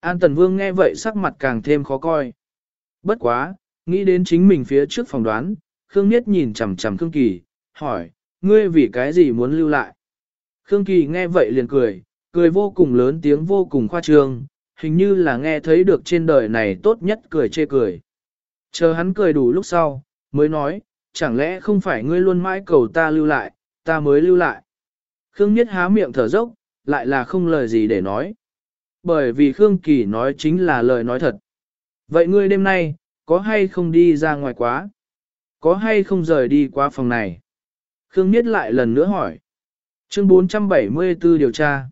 An Tần Vương nghe vậy sắc mặt càng thêm khó coi. Bất quá, nghĩ đến chính mình phía trước phòng đoán, Khương Niết nhìn chằm chằm Khương Kỳ, hỏi, ngươi vì cái gì muốn lưu lại? Khương Kỳ nghe vậy liền cười, cười vô cùng lớn tiếng vô cùng khoa trương, hình như là nghe thấy được trên đời này tốt nhất cười chê cười. Chờ hắn cười đủ lúc sau, mới nói, chẳng lẽ không phải ngươi luôn mãi cầu ta lưu lại, ta mới lưu lại. Khương Niết há miệng thở dốc, lại là không lời gì để nói. Bởi vì Khương Kỳ nói chính là lời nói thật. Vậy ngươi đêm nay, có hay không đi ra ngoài quá? Có hay không rời đi qua phòng này? Khương Niết lại lần nữa hỏi. Chương 474 điều tra.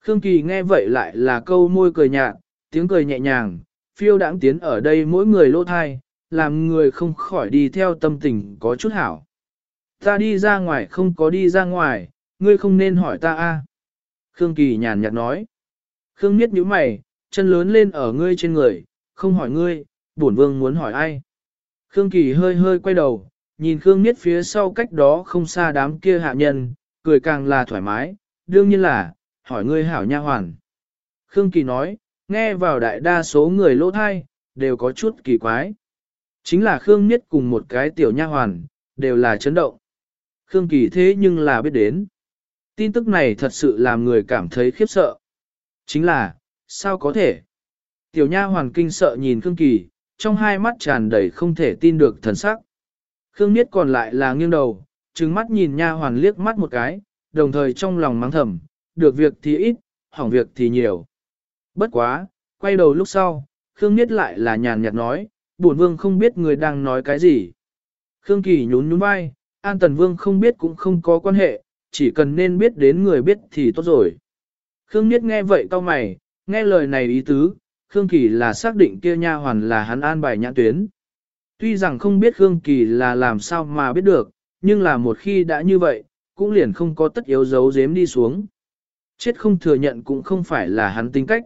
Khương Kỳ nghe vậy lại là câu môi cười nhạt, tiếng cười nhẹ nhàng, phiêu đãng tiến ở đây mỗi người lỗ thai, làm người không khỏi đi theo tâm tình có chút hảo. Ta đi ra ngoài không có đi ra ngoài, ngươi không nên hỏi ta a. Khương Kỳ nhàn nhạt nói. Khương Niết nhíu mày, chân lớn lên ở ngươi trên người, không hỏi ngươi, bổn vương muốn hỏi ai. Khương Kỳ hơi hơi quay đầu, nhìn Khương Niết phía sau cách đó không xa đám kia hạ nhân, cười càng là thoải mái, đương nhiên là, hỏi ngươi hảo nha hoàn. Khương Kỳ nói, nghe vào đại đa số người lỗ thai, đều có chút kỳ quái. Chính là Khương Niết cùng một cái tiểu nha hoàn, đều là chấn động. Khương Kỳ thế nhưng là biết đến. Tin tức này thật sự làm người cảm thấy khiếp sợ. Chính là, sao có thể? Tiểu nha hoàn kinh sợ nhìn Khương Kỳ, trong hai mắt tràn đầy không thể tin được thần sắc. Khương Niết còn lại là nghiêng đầu, trừng mắt nhìn nha hoàn liếc mắt một cái, đồng thời trong lòng mắng thầm, được việc thì ít, hỏng việc thì nhiều. Bất quá, quay đầu lúc sau, Khương Niết lại là nhàn nhạt nói, bổn vương không biết người đang nói cái gì. Khương Kỳ nhún nhún vai, An Tần Vương không biết cũng không có quan hệ, chỉ cần nên biết đến người biết thì tốt rồi. Khương Niết nghe vậy cao mày, nghe lời này ý tứ, Khương Kỳ là xác định kia nha hoàn là hắn an bài nhãn tuyến. Tuy rằng không biết Khương Kỳ là làm sao mà biết được, nhưng là một khi đã như vậy, cũng liền không có tất yếu giấu giếm đi xuống. Chết không thừa nhận cũng không phải là hắn tính cách.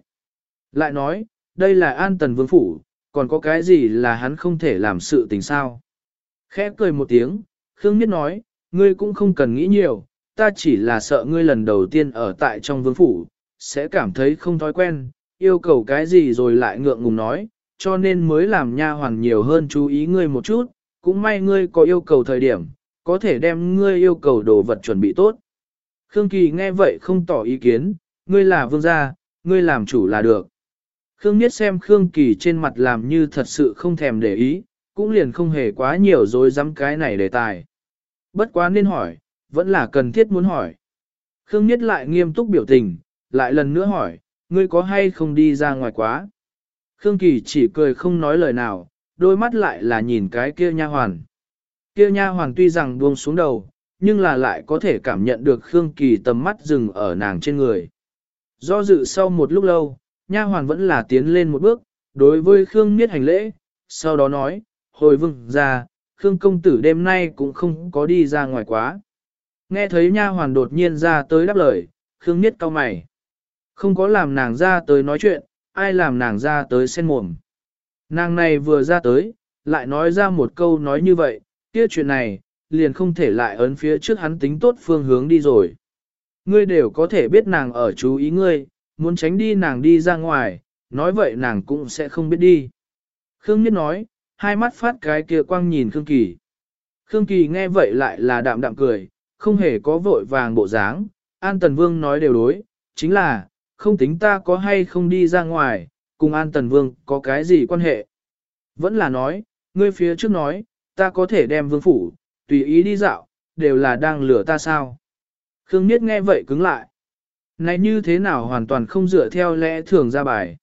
Lại nói, đây là an tần vương phủ, còn có cái gì là hắn không thể làm sự tình sao. Khẽ cười một tiếng, Khương Niết nói, ngươi cũng không cần nghĩ nhiều, ta chỉ là sợ ngươi lần đầu tiên ở tại trong vương phủ, sẽ cảm thấy không thói quen, yêu cầu cái gì rồi lại ngượng ngùng nói, cho nên mới làm nha hoàn nhiều hơn chú ý ngươi một chút, cũng may ngươi có yêu cầu thời điểm, có thể đem ngươi yêu cầu đồ vật chuẩn bị tốt. Khương Kỳ nghe vậy không tỏ ý kiến, ngươi là vương gia, ngươi làm chủ là được. Khương Niết xem Khương Kỳ trên mặt làm như thật sự không thèm để ý, cũng liền không hề quá nhiều dối dám cái này đề tài. Bất quá nên hỏi, vẫn là cần thiết muốn hỏi. Khương Niết lại nghiêm túc biểu tình, lại lần nữa hỏi, ngươi có hay không đi ra ngoài quá? Khương Kỳ chỉ cười không nói lời nào, đôi mắt lại là nhìn cái kia nha hoàn. Kia nha hoàn tuy rằng buông xuống đầu, nhưng là lại có thể cảm nhận được Khương Kỳ tầm mắt dừng ở nàng trên người. Do dự sau một lúc lâu, nha hoàn vẫn là tiến lên một bước, đối với Khương Niết hành lễ, sau đó nói, hồi vương ra, Khương công tử đêm nay cũng không có đi ra ngoài quá. Nghe thấy nha hoàn đột nhiên ra tới đáp lời, Khương Niết cau mày. Không có làm nàng ra tới nói chuyện, ai làm nàng ra tới sen mồm. Nàng này vừa ra tới, lại nói ra một câu nói như vậy, kia chuyện này, liền không thể lại ấn phía trước hắn tính tốt phương hướng đi rồi. Ngươi đều có thể biết nàng ở chú ý ngươi, muốn tránh đi nàng đi ra ngoài, nói vậy nàng cũng sẽ không biết đi. Khương Nhất nói, hai mắt phát cái kia quang nhìn Khương Kỳ. Khương Kỳ nghe vậy lại là đạm đạm cười, không hề có vội vàng bộ dáng, An Tần Vương nói đều đối, chính là, không tính ta có hay không đi ra ngoài, cùng An Tần Vương có cái gì quan hệ. Vẫn là nói, ngươi phía trước nói, ta có thể đem vương phủ, tùy ý đi dạo, đều là đang lừa ta sao. Khương Niết nghe vậy cứng lại. Này như thế nào hoàn toàn không dựa theo lẽ thường ra bài.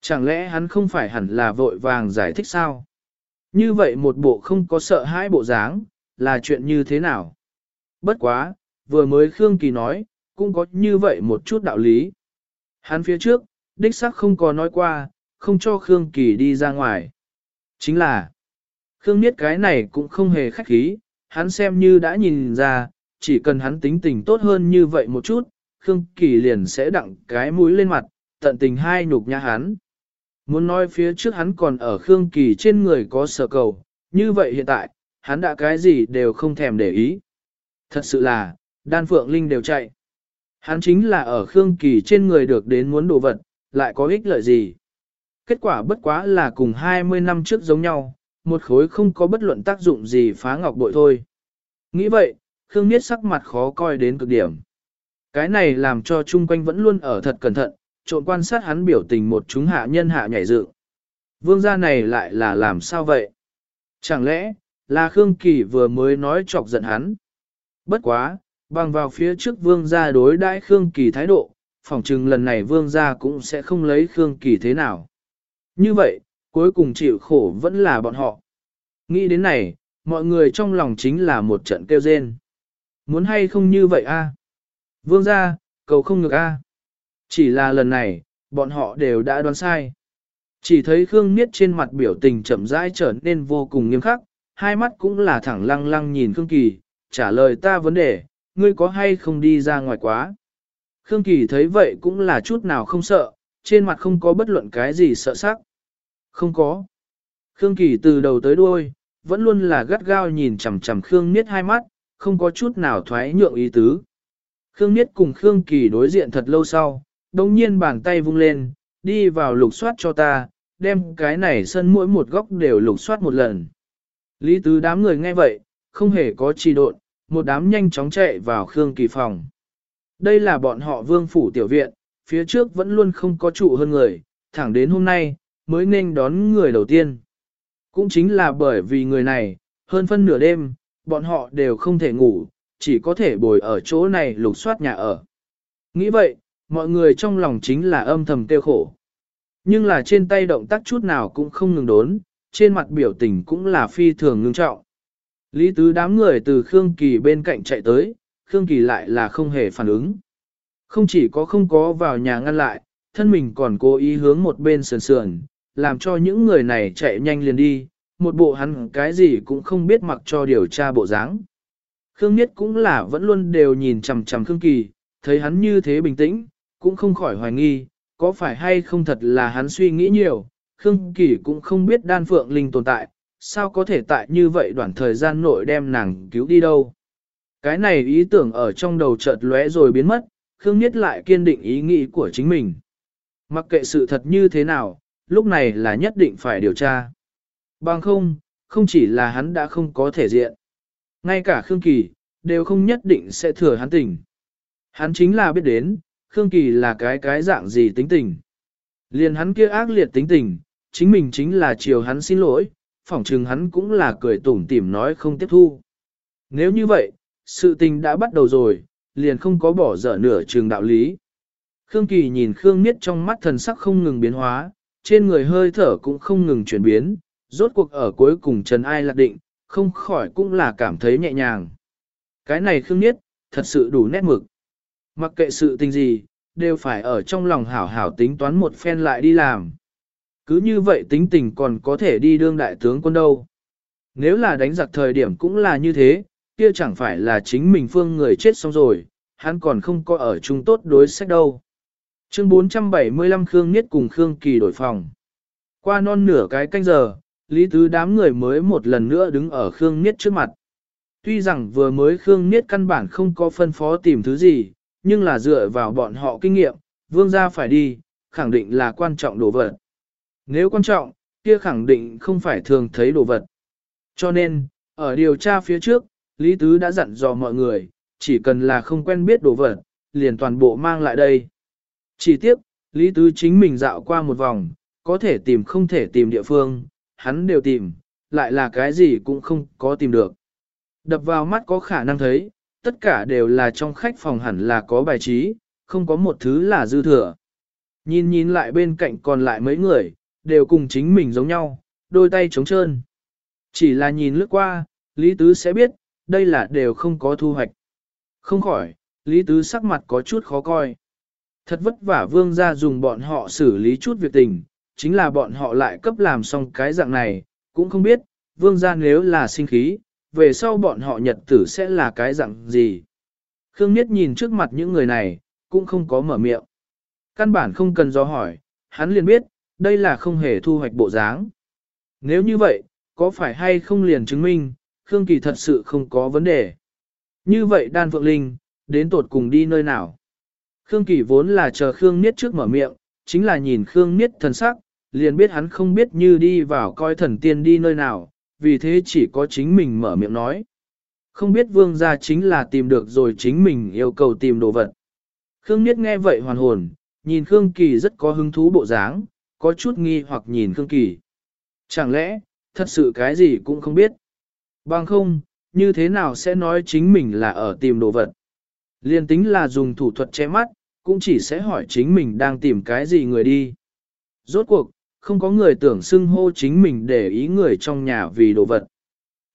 Chẳng lẽ hắn không phải hẳn là vội vàng giải thích sao? Như vậy một bộ không có sợ hãi bộ dáng, là chuyện như thế nào? Bất quá, vừa mới Khương Kỳ nói, cũng có như vậy một chút đạo lý. Hắn phía trước, đích xác không có nói qua, không cho Khương Kỳ đi ra ngoài. Chính là, Khương Niết cái này cũng không hề khách khí, hắn xem như đã nhìn ra, chỉ cần hắn tính tình tốt hơn như vậy một chút, Khương Kỳ liền sẽ đặng cái mũi lên mặt, tận tình hai nhục nhã hắn. Muốn nói phía trước hắn còn ở Khương Kỳ trên người có sở cầu, như vậy hiện tại, hắn đã cái gì đều không thèm để ý. Thật sự là, đan phượng linh đều chạy. Hắn chính là ở Khương Kỳ trên người được đến muốn đồ vật, lại có ích lợi gì. Kết quả bất quá là cùng 20 năm trước giống nhau, một khối không có bất luận tác dụng gì phá ngọc bội thôi. Nghĩ vậy, Khương Niết sắc mặt khó coi đến cực điểm. Cái này làm cho chung quanh vẫn luôn ở thật cẩn thận, trộn quan sát hắn biểu tình một chúng hạ nhân hạ nhảy dựng. Vương gia này lại là làm sao vậy? Chẳng lẽ, là Khương Kỳ vừa mới nói chọc giận hắn? Bất quá, bằng vào phía trước vương gia đối đãi Khương Kỳ thái độ, phỏng chừng lần này vương gia cũng sẽ không lấy Khương Kỳ thế nào. Như vậy, cuối cùng chịu khổ vẫn là bọn họ. Nghĩ đến này, mọi người trong lòng chính là một trận kêu rên. Muốn hay không như vậy a? Vương gia, cầu không ngược a. Chỉ là lần này, bọn họ đều đã đoán sai. Chỉ thấy Khương Niết trên mặt biểu tình chậm rãi trở nên vô cùng nghiêm khắc, hai mắt cũng là thẳng lăng lăng nhìn Khương Kỳ, trả lời ta vấn đề, ngươi có hay không đi ra ngoài quá. Khương Kỳ thấy vậy cũng là chút nào không sợ, trên mặt không có bất luận cái gì sợ sắc. Không có. Khương Kỳ từ đầu tới đuôi, vẫn luôn là gắt gao nhìn chằm chằm Khương Niết hai mắt, không có chút nào thoái nhượng ý tứ. Khương Niết cùng Khương Kỳ đối diện thật lâu sau, đồng nhiên bàn tay vung lên, đi vào lục soát cho ta, đem cái này sân mỗi một góc đều lục soát một lần. Lý tứ đám người nghe vậy, không hề có trì độn, một đám nhanh chóng chạy vào Khương Kỳ phòng. Đây là bọn họ vương phủ tiểu viện, phía trước vẫn luôn không có trụ hơn người, thẳng đến hôm nay, mới nên đón người đầu tiên. Cũng chính là bởi vì người này, hơn phân nửa đêm, bọn họ đều không thể ngủ, chỉ có thể bồi ở chỗ này lục soát nhà ở. Nghĩ vậy, mọi người trong lòng chính là âm thầm tiêu khổ. Nhưng là trên tay động tác chút nào cũng không ngừng đốn, trên mặt biểu tình cũng là phi thường ngưng trọng. Lý tứ đám người từ Khương Kỳ bên cạnh chạy tới, Khương Kỳ lại là không hề phản ứng. Không chỉ có không có vào nhà ngăn lại, thân mình còn cố ý hướng một bên sườn sườn, làm cho những người này chạy nhanh liền đi, một bộ hắn cái gì cũng không biết mặc cho điều tra bộ dáng. Khương Niết cũng là vẫn luôn đều nhìn chằm chằm Khương Kỳ, thấy hắn như thế bình tĩnh, cũng không khỏi hoài nghi, có phải hay không thật là hắn suy nghĩ nhiều, Khương Kỳ cũng không biết đan phượng linh tồn tại, sao có thể tại như vậy đoạn thời gian nội đem nàng cứu đi đâu. Cái này ý tưởng ở trong đầu chợt lóe rồi biến mất, Khương Niết lại kiên định ý nghĩ của chính mình. Mặc kệ sự thật như thế nào, lúc này là nhất định phải điều tra. Bằng không, không chỉ là hắn đã không có thể diện. Ngay cả Khương Kỳ, đều không nhất định sẽ thừa hắn tỉnh. Hắn chính là biết đến, Khương Kỳ là cái cái dạng gì tính tình. Liền hắn kia ác liệt tính tình, chính mình chính là chiều hắn xin lỗi, phỏng chừng hắn cũng là cười tủm tỉm nói không tiếp thu. Nếu như vậy, sự tình đã bắt đầu rồi, liền không có bỏ dở nửa trường đạo lý. Khương Kỳ nhìn Khương Niết trong mắt thần sắc không ngừng biến hóa, trên người hơi thở cũng không ngừng chuyển biến, rốt cuộc ở cuối cùng Trần Ai lạc định, không khỏi cũng là cảm thấy nhẹ nhàng. Cái này Khương Niết, thật sự đủ nét mực. Mặc kệ sự tình gì, đều phải ở trong lòng hảo hảo tính toán một phen lại đi làm. Cứ như vậy tính tình còn có thể đi đương đại tướng quân đâu. Nếu là đánh giặc thời điểm cũng là như thế, kia chẳng phải là chính mình phương người chết xong rồi, hắn còn không có ở chung tốt đối sách đâu. Chương 475 Khương Niết cùng Khương Kỳ đổi phòng. Qua non nửa cái canh giờ, Lý Tứ đám người mới một lần nữa đứng ở Khương Niết trước mặt. Tuy rằng vừa mới Khương Niết căn bản không có phân phó tìm thứ gì, nhưng là dựa vào bọn họ kinh nghiệm, vương gia phải đi, khẳng định là quan trọng đồ vật. Nếu quan trọng, kia khẳng định không phải thường thấy đồ vật. Cho nên, ở điều tra phía trước, Lý Tứ đã dặn dò mọi người, chỉ cần là không quen biết đồ vật, liền toàn bộ mang lại đây. Chỉ tiếc, Lý Tứ chính mình dạo qua một vòng, có thể tìm không thể tìm địa phương, hắn đều tìm, lại là cái gì cũng không có tìm được. Đập vào mắt có khả năng thấy, tất cả đều là trong khách phòng hẳn là có bài trí, không có một thứ là dư thừa. Nhìn nhìn lại bên cạnh còn lại mấy người, đều cùng chính mình giống nhau, đôi tay trống trơn. Chỉ là nhìn lướt qua, Lý Tứ sẽ biết, đây là đều không có thu hoạch. Không khỏi, Lý Tứ sắc mặt có chút khó coi. Thật vất vả vương ra dùng bọn họ xử lý chút việc tình, chính là bọn họ lại cấp làm xong cái dạng này, cũng không biết, vương ra nếu là sinh khí, về sau bọn họ nhật tử sẽ là cái dạng gì. Khương Niết nhìn trước mặt những người này, cũng không có mở miệng. Căn bản không cần do hỏi, hắn liền biết, đây là không hề thu hoạch bộ dáng. Nếu như vậy, có phải hay không liền chứng minh, Khương Kỳ thật sự không có vấn đề. Như vậy đan phượng linh, đến tột cùng đi nơi nào? Khương Kỳ vốn là chờ Khương Niết trước mở miệng, chính là nhìn Khương Niết thần sắc, liền biết hắn không biết như đi vào coi thần tiên đi nơi nào, vì thế chỉ có chính mình mở miệng nói. Không biết vương gia chính là tìm được rồi chính mình yêu cầu tìm đồ vật. Khương Niết nghe vậy hoàn hồn, nhìn Khương Kỳ rất có hứng thú bộ dáng, có chút nghi hoặc nhìn Khương Kỳ. Chẳng lẽ, thật sự cái gì cũng không biết. Bằng không, như thế nào sẽ nói chính mình là ở tìm đồ vật. Liên tính là dùng thủ thuật che mắt, cũng chỉ sẽ hỏi chính mình đang tìm cái gì người đi. Rốt cuộc, không có người tưởng xưng hô chính mình để ý người trong nhà vì đồ vật.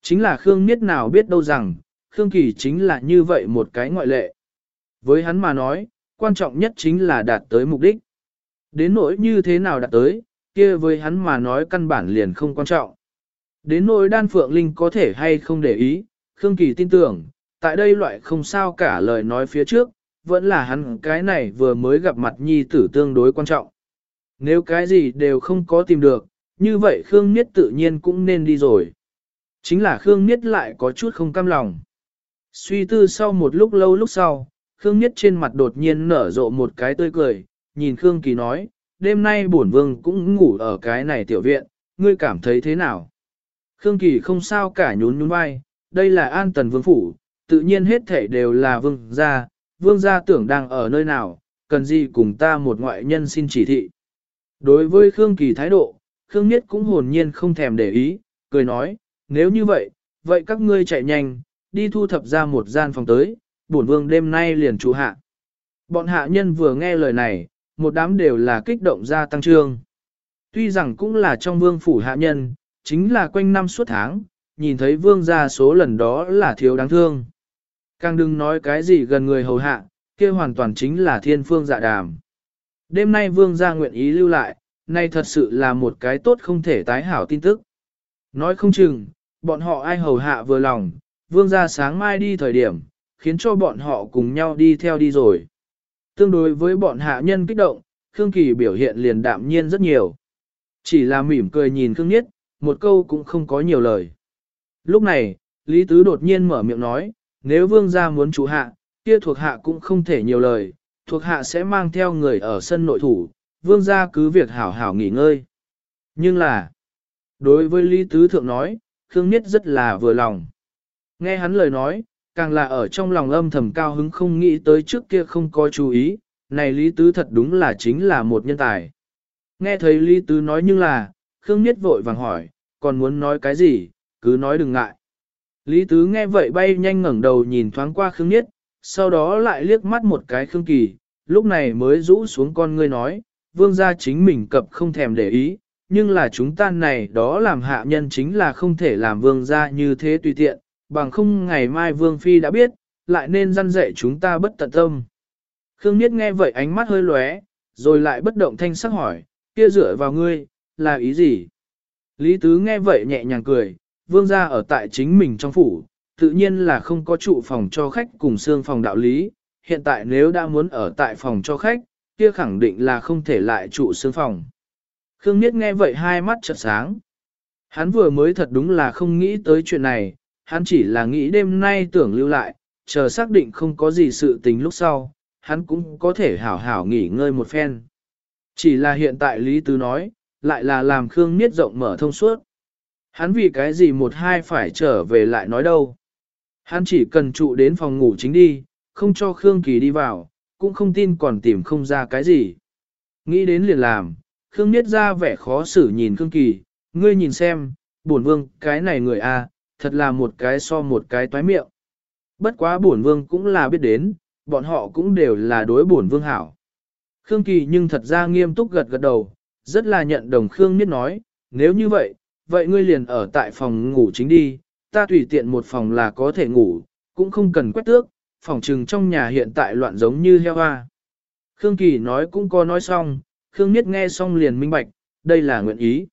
Chính là Khương Niết nào biết đâu rằng, Khương Kỳ chính là như vậy một cái ngoại lệ. Với hắn mà nói, quan trọng nhất chính là đạt tới mục đích. Đến nỗi như thế nào đạt tới, kia với hắn mà nói căn bản liền không quan trọng. Đến nỗi đan phượng linh có thể hay không để ý, Khương Kỳ tin tưởng, tại đây loại không sao cả lời nói phía trước, vẫn là hắn cái này vừa mới gặp mặt nhi tử tương đối quan trọng. Nếu cái gì đều không có tìm được, như vậy Khương Niết tự nhiên cũng nên đi rồi. Chính là Khương Niết lại có chút không cam lòng. Suy tư sau một lúc lâu lúc sau, Khương Niết trên mặt đột nhiên nở rộ một cái tươi cười, nhìn Khương Kỳ nói, đêm nay bổn vương cũng ngủ ở cái này tiểu viện, ngươi cảm thấy thế nào? Khương Kỳ không sao cả nhún nhún vai, đây là an tần vương phủ, tự nhiên hết thể đều là vương gia, vương gia tưởng đang ở nơi nào, cần gì cùng ta một ngoại nhân xin chỉ thị. Đối với Khương Kỳ thái độ, Khương Niết cũng hồn nhiên không thèm để ý, cười nói, nếu như vậy, vậy các ngươi chạy nhanh, đi thu thập ra một gian phòng tới, bổn vương đêm nay liền trụ hạ. Bọn hạ nhân vừa nghe lời này, một đám đều là kích động gia tăng trương. Tuy rằng cũng là trong vương phủ hạ nhân, chính là quanh năm suốt tháng, nhìn thấy vương gia số lần đó là thiếu đáng thương. Càng đừng nói cái gì gần người hầu hạ, kia hoàn toàn chính là thiên phương dạ đàm. Đêm nay vương gia nguyện ý lưu lại, nay thật sự là một cái tốt không thể tái hảo tin tức. Nói không chừng, bọn họ ai hầu hạ vừa lòng, vương gia sáng mai đi thời điểm, khiến cho bọn họ cùng nhau đi theo đi rồi. Tương đối với bọn hạ nhân kích động, Khương Kỳ biểu hiện liền đạm nhiên rất nhiều. Chỉ là mỉm cười nhìn Khương Niết, một câu cũng không có nhiều lời. Lúc này, Lý Tứ đột nhiên mở miệng nói, nếu vương gia muốn chủ hạ, kia thuộc hạ cũng không thể nhiều lời, thuộc hạ sẽ mang theo người ở sân nội thủ, vương gia cứ việc hảo hảo nghỉ ngơi. Nhưng là, đối với Lý Tứ Thượng nói, Khương Niết rất là vừa lòng. Nghe hắn lời nói, càng là ở trong lòng âm thầm cao hứng không nghĩ tới trước kia không có chú ý, này Lý Tứ thật đúng là chính là một nhân tài. Nghe thấy Lý Tứ nói nhưng là, Khương Niết vội vàng hỏi, còn muốn nói cái gì, cứ nói đừng ngại. Lý Tứ nghe vậy bay nhanh ngẩng đầu nhìn thoáng qua Khương Niết, sau đó lại liếc mắt một cái Khương Kỳ, lúc này mới rũ xuống con ngươi nói, vương gia chính mình cập không thèm để ý, nhưng là chúng ta này đó làm hạ nhân chính là không thể làm vương gia như thế tùy tiện, bằng không ngày mai vương phi đã biết, lại nên răn dạy chúng ta bất tận tâm. Khương Niết nghe vậy ánh mắt hơi lóe, rồi lại bất động thanh sắc hỏi, kia dựa vào ngươi, là ý gì? Lý Tứ nghe vậy nhẹ nhàng cười, vương gia ở tại chính mình trong phủ, tự nhiên là không có trụ phòng cho khách cùng xương phòng đạo lý, hiện tại nếu đã muốn ở tại phòng cho khách, kia khẳng định là không thể lại trụ xương phòng. Khương Niết nghe vậy hai mắt chợt sáng. Hắn vừa mới thật đúng là không nghĩ tới chuyện này, hắn chỉ là nghĩ đêm nay tưởng lưu lại, chờ xác định không có gì sự tình lúc sau, hắn cũng có thể hảo hảo nghỉ ngơi một phen. Chỉ là hiện tại Lý Tứ nói, lại là làm Khương Niết rộng mở thông suốt. Hắn vì cái gì một hai phải trở về lại nói đâu. Hắn chỉ cần trụ đến phòng ngủ chính đi, không cho Khương Kỳ đi vào, cũng không tin còn tìm không ra cái gì. Nghĩ đến liền làm, Khương Niết ra vẻ khó xử nhìn Khương Kỳ, ngươi nhìn xem, bổn vương cái này người a, thật là một cái so một cái toái miệng. Bất quá bổn vương cũng là biết đến, bọn họ cũng đều là đối bổn vương hảo. Khương Kỳ nhưng thật ra nghiêm túc gật gật đầu, rất là nhận đồng Khương Niết nói, nếu như vậy, vậy ngươi liền ở tại phòng ngủ chính đi, ta tùy tiện một phòng là có thể ngủ, cũng không cần quét tước, phòng trừng trong nhà hiện tại loạn giống như heo hoa. Khương Kỳ nói cũng có nói xong, Khương Niết nghe xong liền minh bạch, đây là nguyện ý.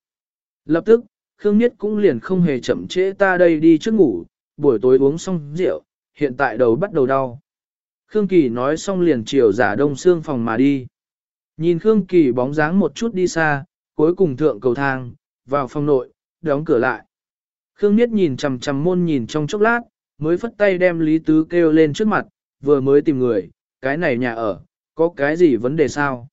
Lập tức, Khương Niết cũng liền không hề chậm trễ ta đây đi trước ngủ, buổi tối uống xong rượu, hiện tại đầu bắt đầu đau. Khương Kỳ nói xong liền chiều giả đông xương phòng mà đi. Nhìn Khương Kỳ bóng dáng một chút đi xa, cuối cùng thượng cầu thang, vào phòng nội, đóng cửa lại. Khương Niết nhìn chằm chằm môn nhìn trong chốc lát, mới phất tay đem Lý Tứ kêu lên trước mặt, vừa mới tìm người, cái này nhà ở, có cái gì vấn đề sao?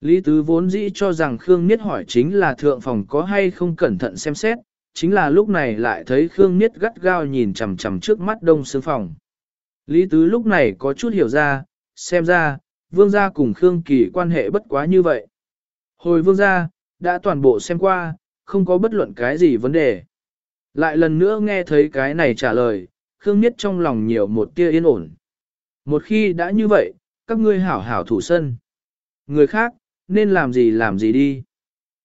Lý Tứ vốn dĩ cho rằng Khương Niết hỏi chính là thượng phòng có hay không cẩn thận xem xét, chính là lúc này lại thấy Khương Niết gắt gao nhìn chằm chằm trước mắt đông xương phòng. Lý Tứ lúc này có chút hiểu ra, xem ra, vương gia cùng Khương Kỳ quan hệ bất quá như vậy. Hồi vương gia, đã toàn bộ xem qua, không có bất luận cái gì vấn đề. Lại lần nữa nghe thấy cái này trả lời, Khương Niết trong lòng nhiều một tia yên ổn. Một khi đã như vậy, các ngươi hảo hảo thủ sân. Người khác, nên làm gì làm gì đi.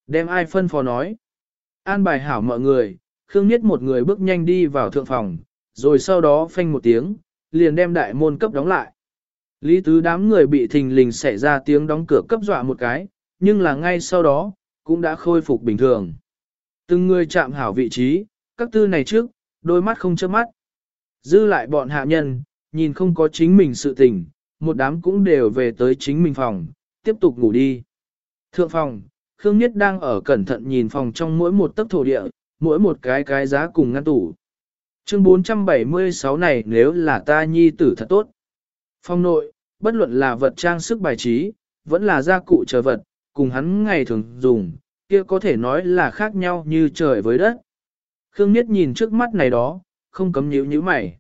Đem ai phân phó nói. An bài hảo mọi người, Khương Niết một người bước nhanh đi vào thượng phòng, rồi sau đó phanh một tiếng, liền đem đại môn cấp đóng lại. Lý tứ đám người bị thình lình xảy ra tiếng đóng cửa cấp dọa một cái, nhưng là ngay sau đó, cũng đã khôi phục bình thường. Từng người chạm hảo vị trí, các tư này trước, đôi mắt không chớp mắt. Dư lại bọn hạ nhân, nhìn không có chính mình sự tình, một đám cũng đều về tới chính mình phòng, tiếp tục ngủ đi. Thượng phòng, Khương nhất đang ở cẩn thận nhìn phòng trong mỗi một tấc thổ địa, mỗi một cái cái giá cùng ngăn tủ. Chương 476 này nếu là ta nhi tử thật tốt. Phòng nội, bất luận là vật trang sức bài trí, vẫn là gia cụ chờ vật, cùng hắn ngày thường dùng, kia có thể nói là khác nhau như trời với đất. Khương nhất nhìn trước mắt này đó, không cấm nhíu nhíu mày.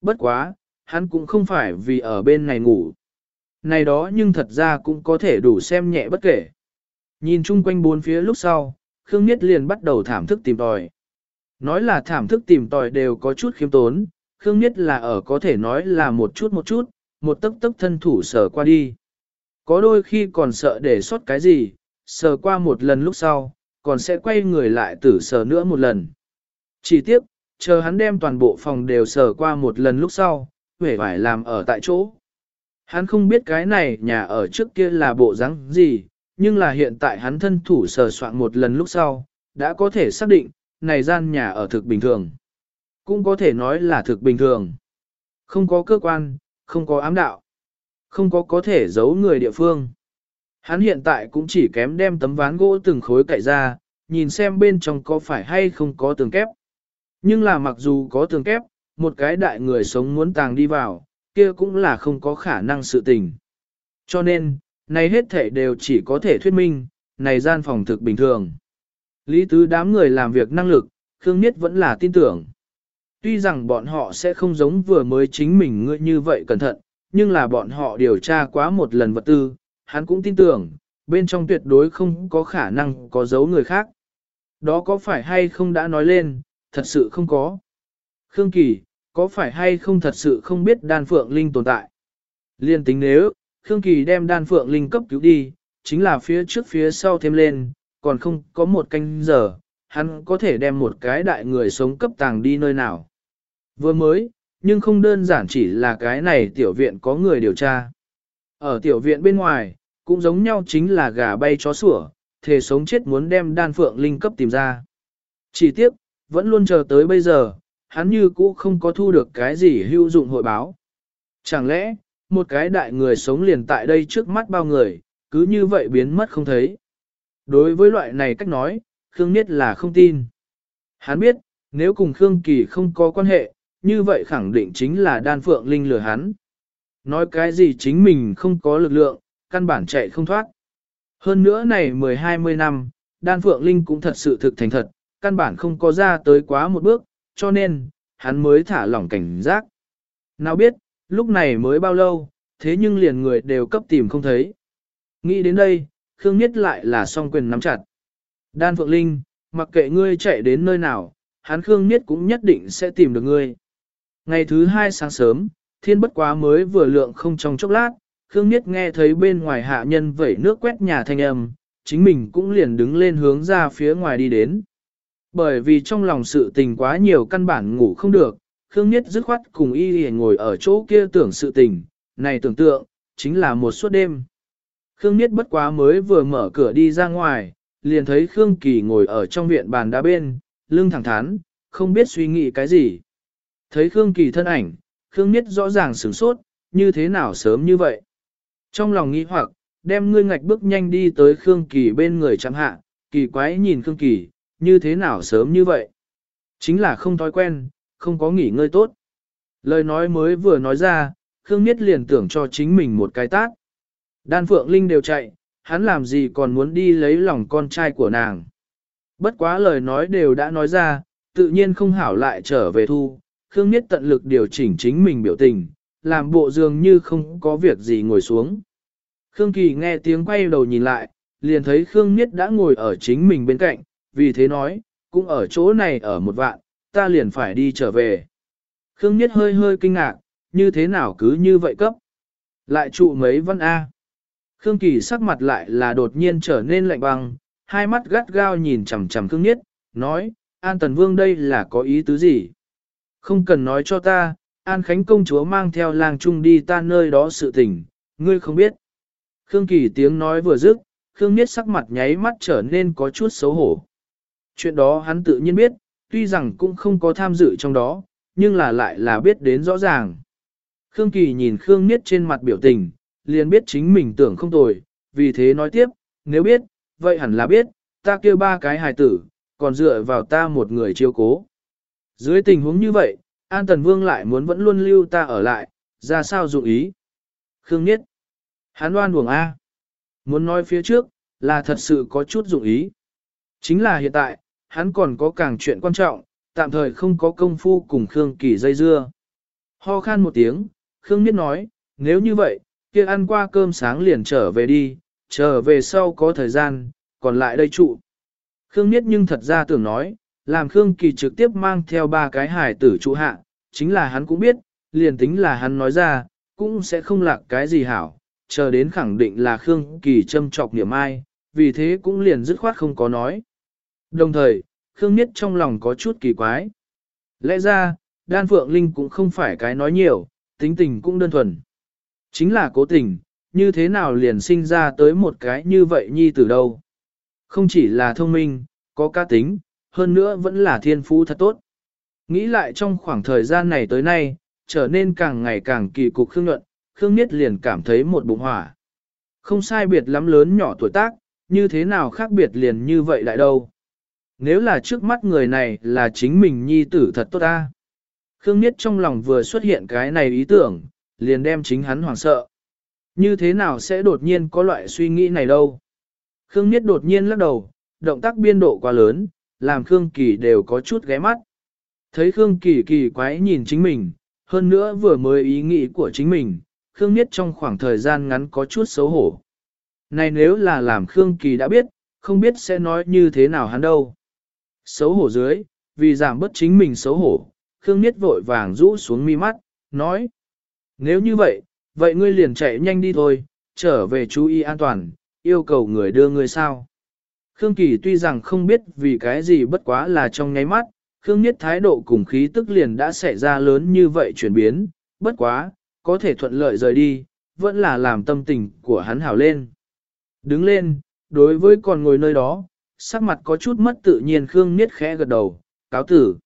Bất quá, hắn cũng không phải vì ở bên này ngủ. Này đó nhưng thật ra cũng có thể đủ xem nhẹ bất kể. Nhìn chung quanh bốn phía lúc sau, Khương Niết liền bắt đầu thảm thức tìm tòi. Nói là thảm thức tìm tòi đều có chút khiêm tốn, Khương Niết là ở có thể nói là một chút một chút, một tấc tấc thân thủ sở qua đi. Có đôi khi còn sợ để sót cái gì, sờ qua một lần lúc sau, còn sẽ quay người lại tử sờ nữa một lần. Chỉ tiếc, chờ hắn đem toàn bộ phòng đều sờ qua một lần lúc sau, vẻ phải làm ở tại chỗ. Hắn không biết cái này nhà ở trước kia là bộ dáng gì, nhưng là hiện tại hắn thân thủ sờ soạn một lần lúc sau, đã có thể xác định, này gian nhà ở thực bình thường. Cũng có thể nói là thực bình thường. Không có cơ quan, không có ám đạo, không có có thể giấu người địa phương. Hắn hiện tại cũng chỉ kém đem tấm ván gỗ từng khối cậy ra, nhìn xem bên trong có phải hay không có tường kép. Nhưng là mặc dù có tường kép, một cái đại người sống muốn tàng đi vào, kia cũng là không có khả năng sự tình. Cho nên, này hết thể đều chỉ có thể thuyết minh, này gian phòng thực bình thường. Lý tứ đám người làm việc năng lực, Khương Niết vẫn là tin tưởng. Tuy rằng bọn họ sẽ không giống vừa mới chính mình ngươi như vậy cẩn thận, nhưng là bọn họ điều tra quá một lần vật tư, hắn cũng tin tưởng, bên trong tuyệt đối không có khả năng có giấu người khác. Đó có phải hay không đã nói lên, thật sự không có. Khương Kỳ, có phải hay không thật sự không biết đan phượng linh tồn tại. Liên tính nếu, Khương Kỳ đem đan phượng linh cấp cứu đi, chính là phía trước phía sau thêm lên, còn không có một canh giờ, hắn có thể đem một cái đại người sống cấp tàng đi nơi nào. Vừa mới, nhưng không đơn giản chỉ là cái này tiểu viện có người điều tra. Ở tiểu viện bên ngoài, cũng giống nhau chính là gà bay chó sủa, thể sống chết muốn đem đan phượng linh cấp tìm ra. Chỉ tiếc, vẫn luôn chờ tới bây giờ, hắn như cũ không có thu được cái gì hữu dụng hội báo. Chẳng lẽ, một cái đại người sống liền tại đây trước mắt bao người, cứ như vậy biến mất không thấy. Đối với loại này cách nói, Khương Niết là không tin. Hắn biết, nếu cùng Khương Kỳ không có quan hệ, như vậy khẳng định chính là đan phượng linh lừa hắn. Nói cái gì chính mình không có lực lượng, căn bản chạy không thoát. Hơn nữa này 10-20 năm, đan phượng linh cũng thật sự thực thành thật, căn bản không có ra tới quá một bước, cho nên, hắn mới thả lỏng cảnh giác. Nào biết, lúc này mới bao lâu, thế nhưng liền người đều cấp tìm không thấy. Nghĩ đến đây, Khương Nhất lại là song quyền nắm chặt. Đan Phượng Linh, mặc kệ ngươi chạy đến nơi nào, hắn Khương Nhất cũng nhất định sẽ tìm được ngươi. Ngày thứ hai sáng sớm, thiên bất quá mới vừa lượng không trong chốc lát, Khương Nhất nghe thấy bên ngoài hạ nhân vẩy nước quét nhà thanh âm, chính mình cũng liền đứng lên hướng ra phía ngoài đi đến. Bởi vì trong lòng sự tình quá nhiều căn bản ngủ không được, Khương Niết dứt khoát cùng y hề ngồi ở chỗ kia tưởng sự tình, này tưởng tượng, chính là một suốt đêm. Khương Niết bất quá mới vừa mở cửa đi ra ngoài, liền thấy Khương Kỳ ngồi ở trong viện bàn đá bên, lưng thẳng thắn, không biết suy nghĩ cái gì. Thấy Khương Kỳ thân ảnh, Khương Niết rõ ràng sửng sốt, như thế nào sớm như vậy. Trong lòng nghĩ hoặc, đem ngươi ngạch bước nhanh đi tới Khương Kỳ bên người chẳng hạ, kỳ quái nhìn Khương Kỳ, như thế nào sớm như vậy. Chính là không thói quen, không có nghỉ ngơi tốt. Lời nói mới vừa nói ra, Khương Niết liền tưởng cho chính mình một cái tát. Đan Phượng Linh đều chạy, hắn làm gì còn muốn đi lấy lòng con trai của nàng. Bất quá lời nói đều đã nói ra, tự nhiên không hảo lại trở về thu, Khương Niết tận lực điều chỉnh chính mình biểu tình, làm bộ dường như không có việc gì ngồi xuống. Khương Kỳ nghe tiếng quay đầu nhìn lại, liền thấy Khương Niết đã ngồi ở chính mình bên cạnh, vì thế nói, cũng ở chỗ này ở một vạn, ta liền phải đi trở về. Khương Niết hơi hơi kinh ngạc, như thế nào cứ như vậy cấp. Lại trụ mấy văn A. Khương Kỳ sắc mặt lại là đột nhiên trở nên lạnh băng, hai mắt gắt gao nhìn chằm chằm Khương Niết, nói, An Tần Vương đây là có ý tứ gì? Không cần nói cho ta, An Khánh công chúa mang theo làng trung đi ta nơi đó sự tình, ngươi không biết. Khương Kỳ tiếng nói vừa dứt, Khương Niết sắc mặt nháy mắt trở nên có chút xấu hổ. Chuyện đó hắn tự nhiên biết, tuy rằng cũng không có tham dự trong đó, nhưng là lại là biết đến rõ ràng. Khương Kỳ nhìn Khương Niết trên mặt biểu tình, liền biết chính mình tưởng không tồi, vì thế nói tiếp, nếu biết, vậy hẳn là biết, ta kêu ba cái hài tử, còn dựa vào ta một người chiêu cố. Dưới tình huống như vậy, An Tần Vương lại muốn vẫn luôn lưu ta ở lại, ra sao dụng ý. Khương Niết, hắn đoan buồng A. Muốn nói phía trước, là thật sự có chút dụng ý. Chính là hiện tại, hắn còn có càng chuyện quan trọng, tạm thời không có công phu cùng Khương Kỳ dây dưa. Ho khan một tiếng, Khương Niết nói, nếu như vậy, kia ăn qua cơm sáng liền trở về đi, trở về sau có thời gian, còn lại đây trụ. Khương Niết nhưng thật ra tưởng nói, làm Khương Kỳ trực tiếp mang theo ba cái hải tử trụ hạ, chính là hắn cũng biết, liền tính là hắn nói ra, cũng sẽ không lạc cái gì hảo, chờ đến khẳng định là Khương Kỳ châm trọc niệm ai, vì thế cũng liền dứt khoát không có nói. Đồng thời, Khương Niết trong lòng có chút kỳ quái. Lẽ ra, Đan Phượng Linh cũng không phải cái nói nhiều, tính tình cũng đơn thuần. Chính là cố tình, như thế nào liền sinh ra tới một cái như vậy nhi từ đâu. Không chỉ là thông minh, có cá tính, hơn nữa vẫn là thiên phú thật tốt. Nghĩ lại trong khoảng thời gian này tới nay, trở nên càng ngày càng kỳ cục Khương Nhuận, Khương Niết liền cảm thấy một bụng hỏa. Không sai biệt lắm lớn nhỏ tuổi tác, như thế nào khác biệt liền như vậy lại đâu. Nếu là trước mắt người này là chính mình nhi tử thật tốt ta. Khương Niết trong lòng vừa xuất hiện cái này ý tưởng, liền đem chính hắn hoảng sợ. Như thế nào sẽ đột nhiên có loại suy nghĩ này đâu? Khương Niết đột nhiên lắc đầu, động tác biên độ quá lớn, làm Khương Kỳ đều có chút ghé mắt. Thấy Khương Kỳ kỳ quái nhìn chính mình, hơn nữa vừa mới ý nghĩ của chính mình, Khương Niết trong khoảng thời gian ngắn có chút xấu hổ. Này nếu là làm Khương Kỳ đã biết, không biết sẽ nói như thế nào hắn đâu. Xấu hổ dưới, vì giảm bớt chính mình xấu hổ, Khương Niết vội vàng rũ xuống mi mắt, nói. Nếu như vậy, vậy ngươi liền chạy nhanh đi thôi, trở về chú ý an toàn, yêu cầu người đưa ngươi sao. Khương Kỳ tuy rằng không biết vì cái gì bất quá là trong nháy mắt, Khương Niết thái độ cùng khí tức liền đã xảy ra lớn như vậy chuyển biến, bất quá, có thể thuận lợi rời đi, vẫn là làm tâm tình của hắn hảo lên. Đứng lên, đối với còn ngồi nơi đó, sắc mặt có chút mất tự nhiên Khương Niết khẽ gật đầu, cáo tử.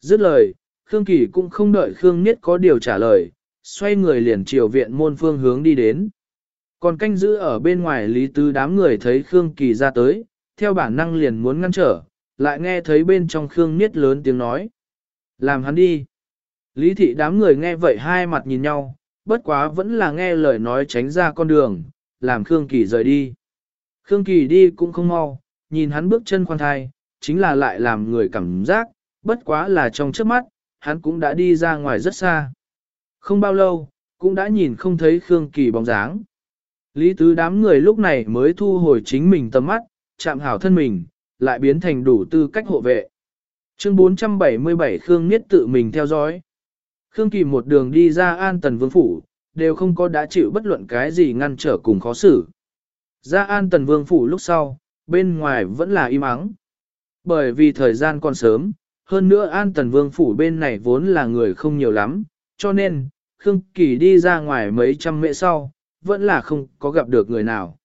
Dứt lời, Khương Kỳ cũng không đợi Khương Niết có điều trả lời, xoay người liền chiều viện môn phương hướng đi đến. Còn canh giữ ở bên ngoài Lý Tứ đám người thấy Khương Kỳ ra tới, theo bản năng liền muốn ngăn trở, lại nghe thấy bên trong Khương Niết lớn tiếng nói. Làm hắn đi. Lý thị đám người nghe vậy hai mặt nhìn nhau, bất quá vẫn là nghe lời nói tránh ra con đường, làm Khương Kỳ rời đi. Khương Kỳ đi cũng không mau, nhìn hắn bước chân khoan thai, chính là lại làm người cảm giác, bất quá là trong trước mắt, hắn cũng đã đi ra ngoài rất xa. Không bao lâu, cũng đã nhìn không thấy Khương Kỳ bóng dáng. Lý tứ đám người lúc này mới thu hồi chính mình tầm mắt, chạm hảo thân mình, lại biến thành đủ tư cách hộ vệ. Chương 477 Khương Niết tự mình theo dõi. Khương Kỳ một đường đi ra an tần vương phủ, đều không có đã chịu bất luận cái gì ngăn trở cùng khó xử. Ra an tần vương phủ lúc sau, bên ngoài vẫn là im ắng. Bởi vì thời gian còn sớm, hơn nữa an tần vương phủ bên này vốn là người không nhiều lắm, cho nên, Khương Kỳ đi ra ngoài mấy trăm mệ sau, vẫn là không có gặp được người nào.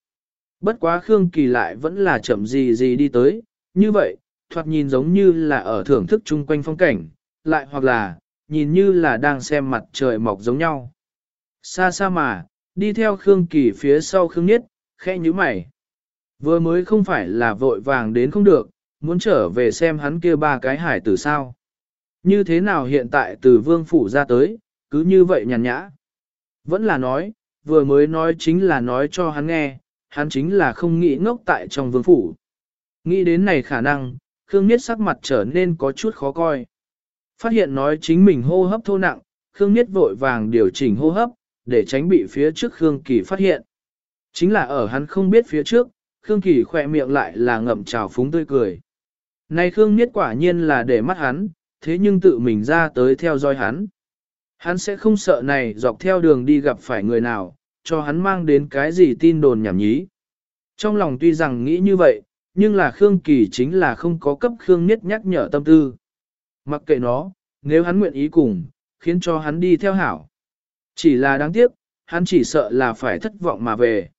Bất quá Khương Kỳ lại vẫn là chậm gì gì đi tới, như vậy, thoạt nhìn giống như là ở thưởng thức chung quanh phong cảnh, lại hoặc là, nhìn như là đang xem mặt trời mọc giống nhau. Xa xa mà, đi theo Khương Kỳ phía sau Khương Nhiết, khẽ như mày. Vừa mới không phải là vội vàng đến không được, muốn trở về xem hắn kia ba cái hải tử sao. Như thế nào hiện tại từ vương phủ ra tới, cứ như vậy nhàn nhã. Vẫn là nói, vừa mới nói chính là nói cho hắn nghe, hắn chính là không nghĩ ngốc tại trong vương phủ. Nghĩ đến này khả năng, Khương Niết sắc mặt trở nên có chút khó coi. Phát hiện nói chính mình hô hấp thô nặng, Khương Niết vội vàng điều chỉnh hô hấp, để tránh bị phía trước Khương Kỳ phát hiện. Chính là ở hắn không biết phía trước, Khương Kỳ khỏe miệng lại là ngậm trào phúng tươi cười. Này Khương Niết quả nhiên là để mắt hắn, thế nhưng tự mình ra tới theo dõi hắn. Hắn sẽ không sợ này dọc theo đường đi gặp phải người nào, cho hắn mang đến cái gì tin đồn nhảm nhí. Trong lòng tuy rằng nghĩ như vậy, nhưng là Khương Kỳ chính là không có cấp Khương Niết nhắc nhở tâm tư. Mặc kệ nó, nếu hắn nguyện ý cùng, khiến cho hắn đi theo hảo. Chỉ là đáng tiếc, hắn chỉ sợ là phải thất vọng mà về.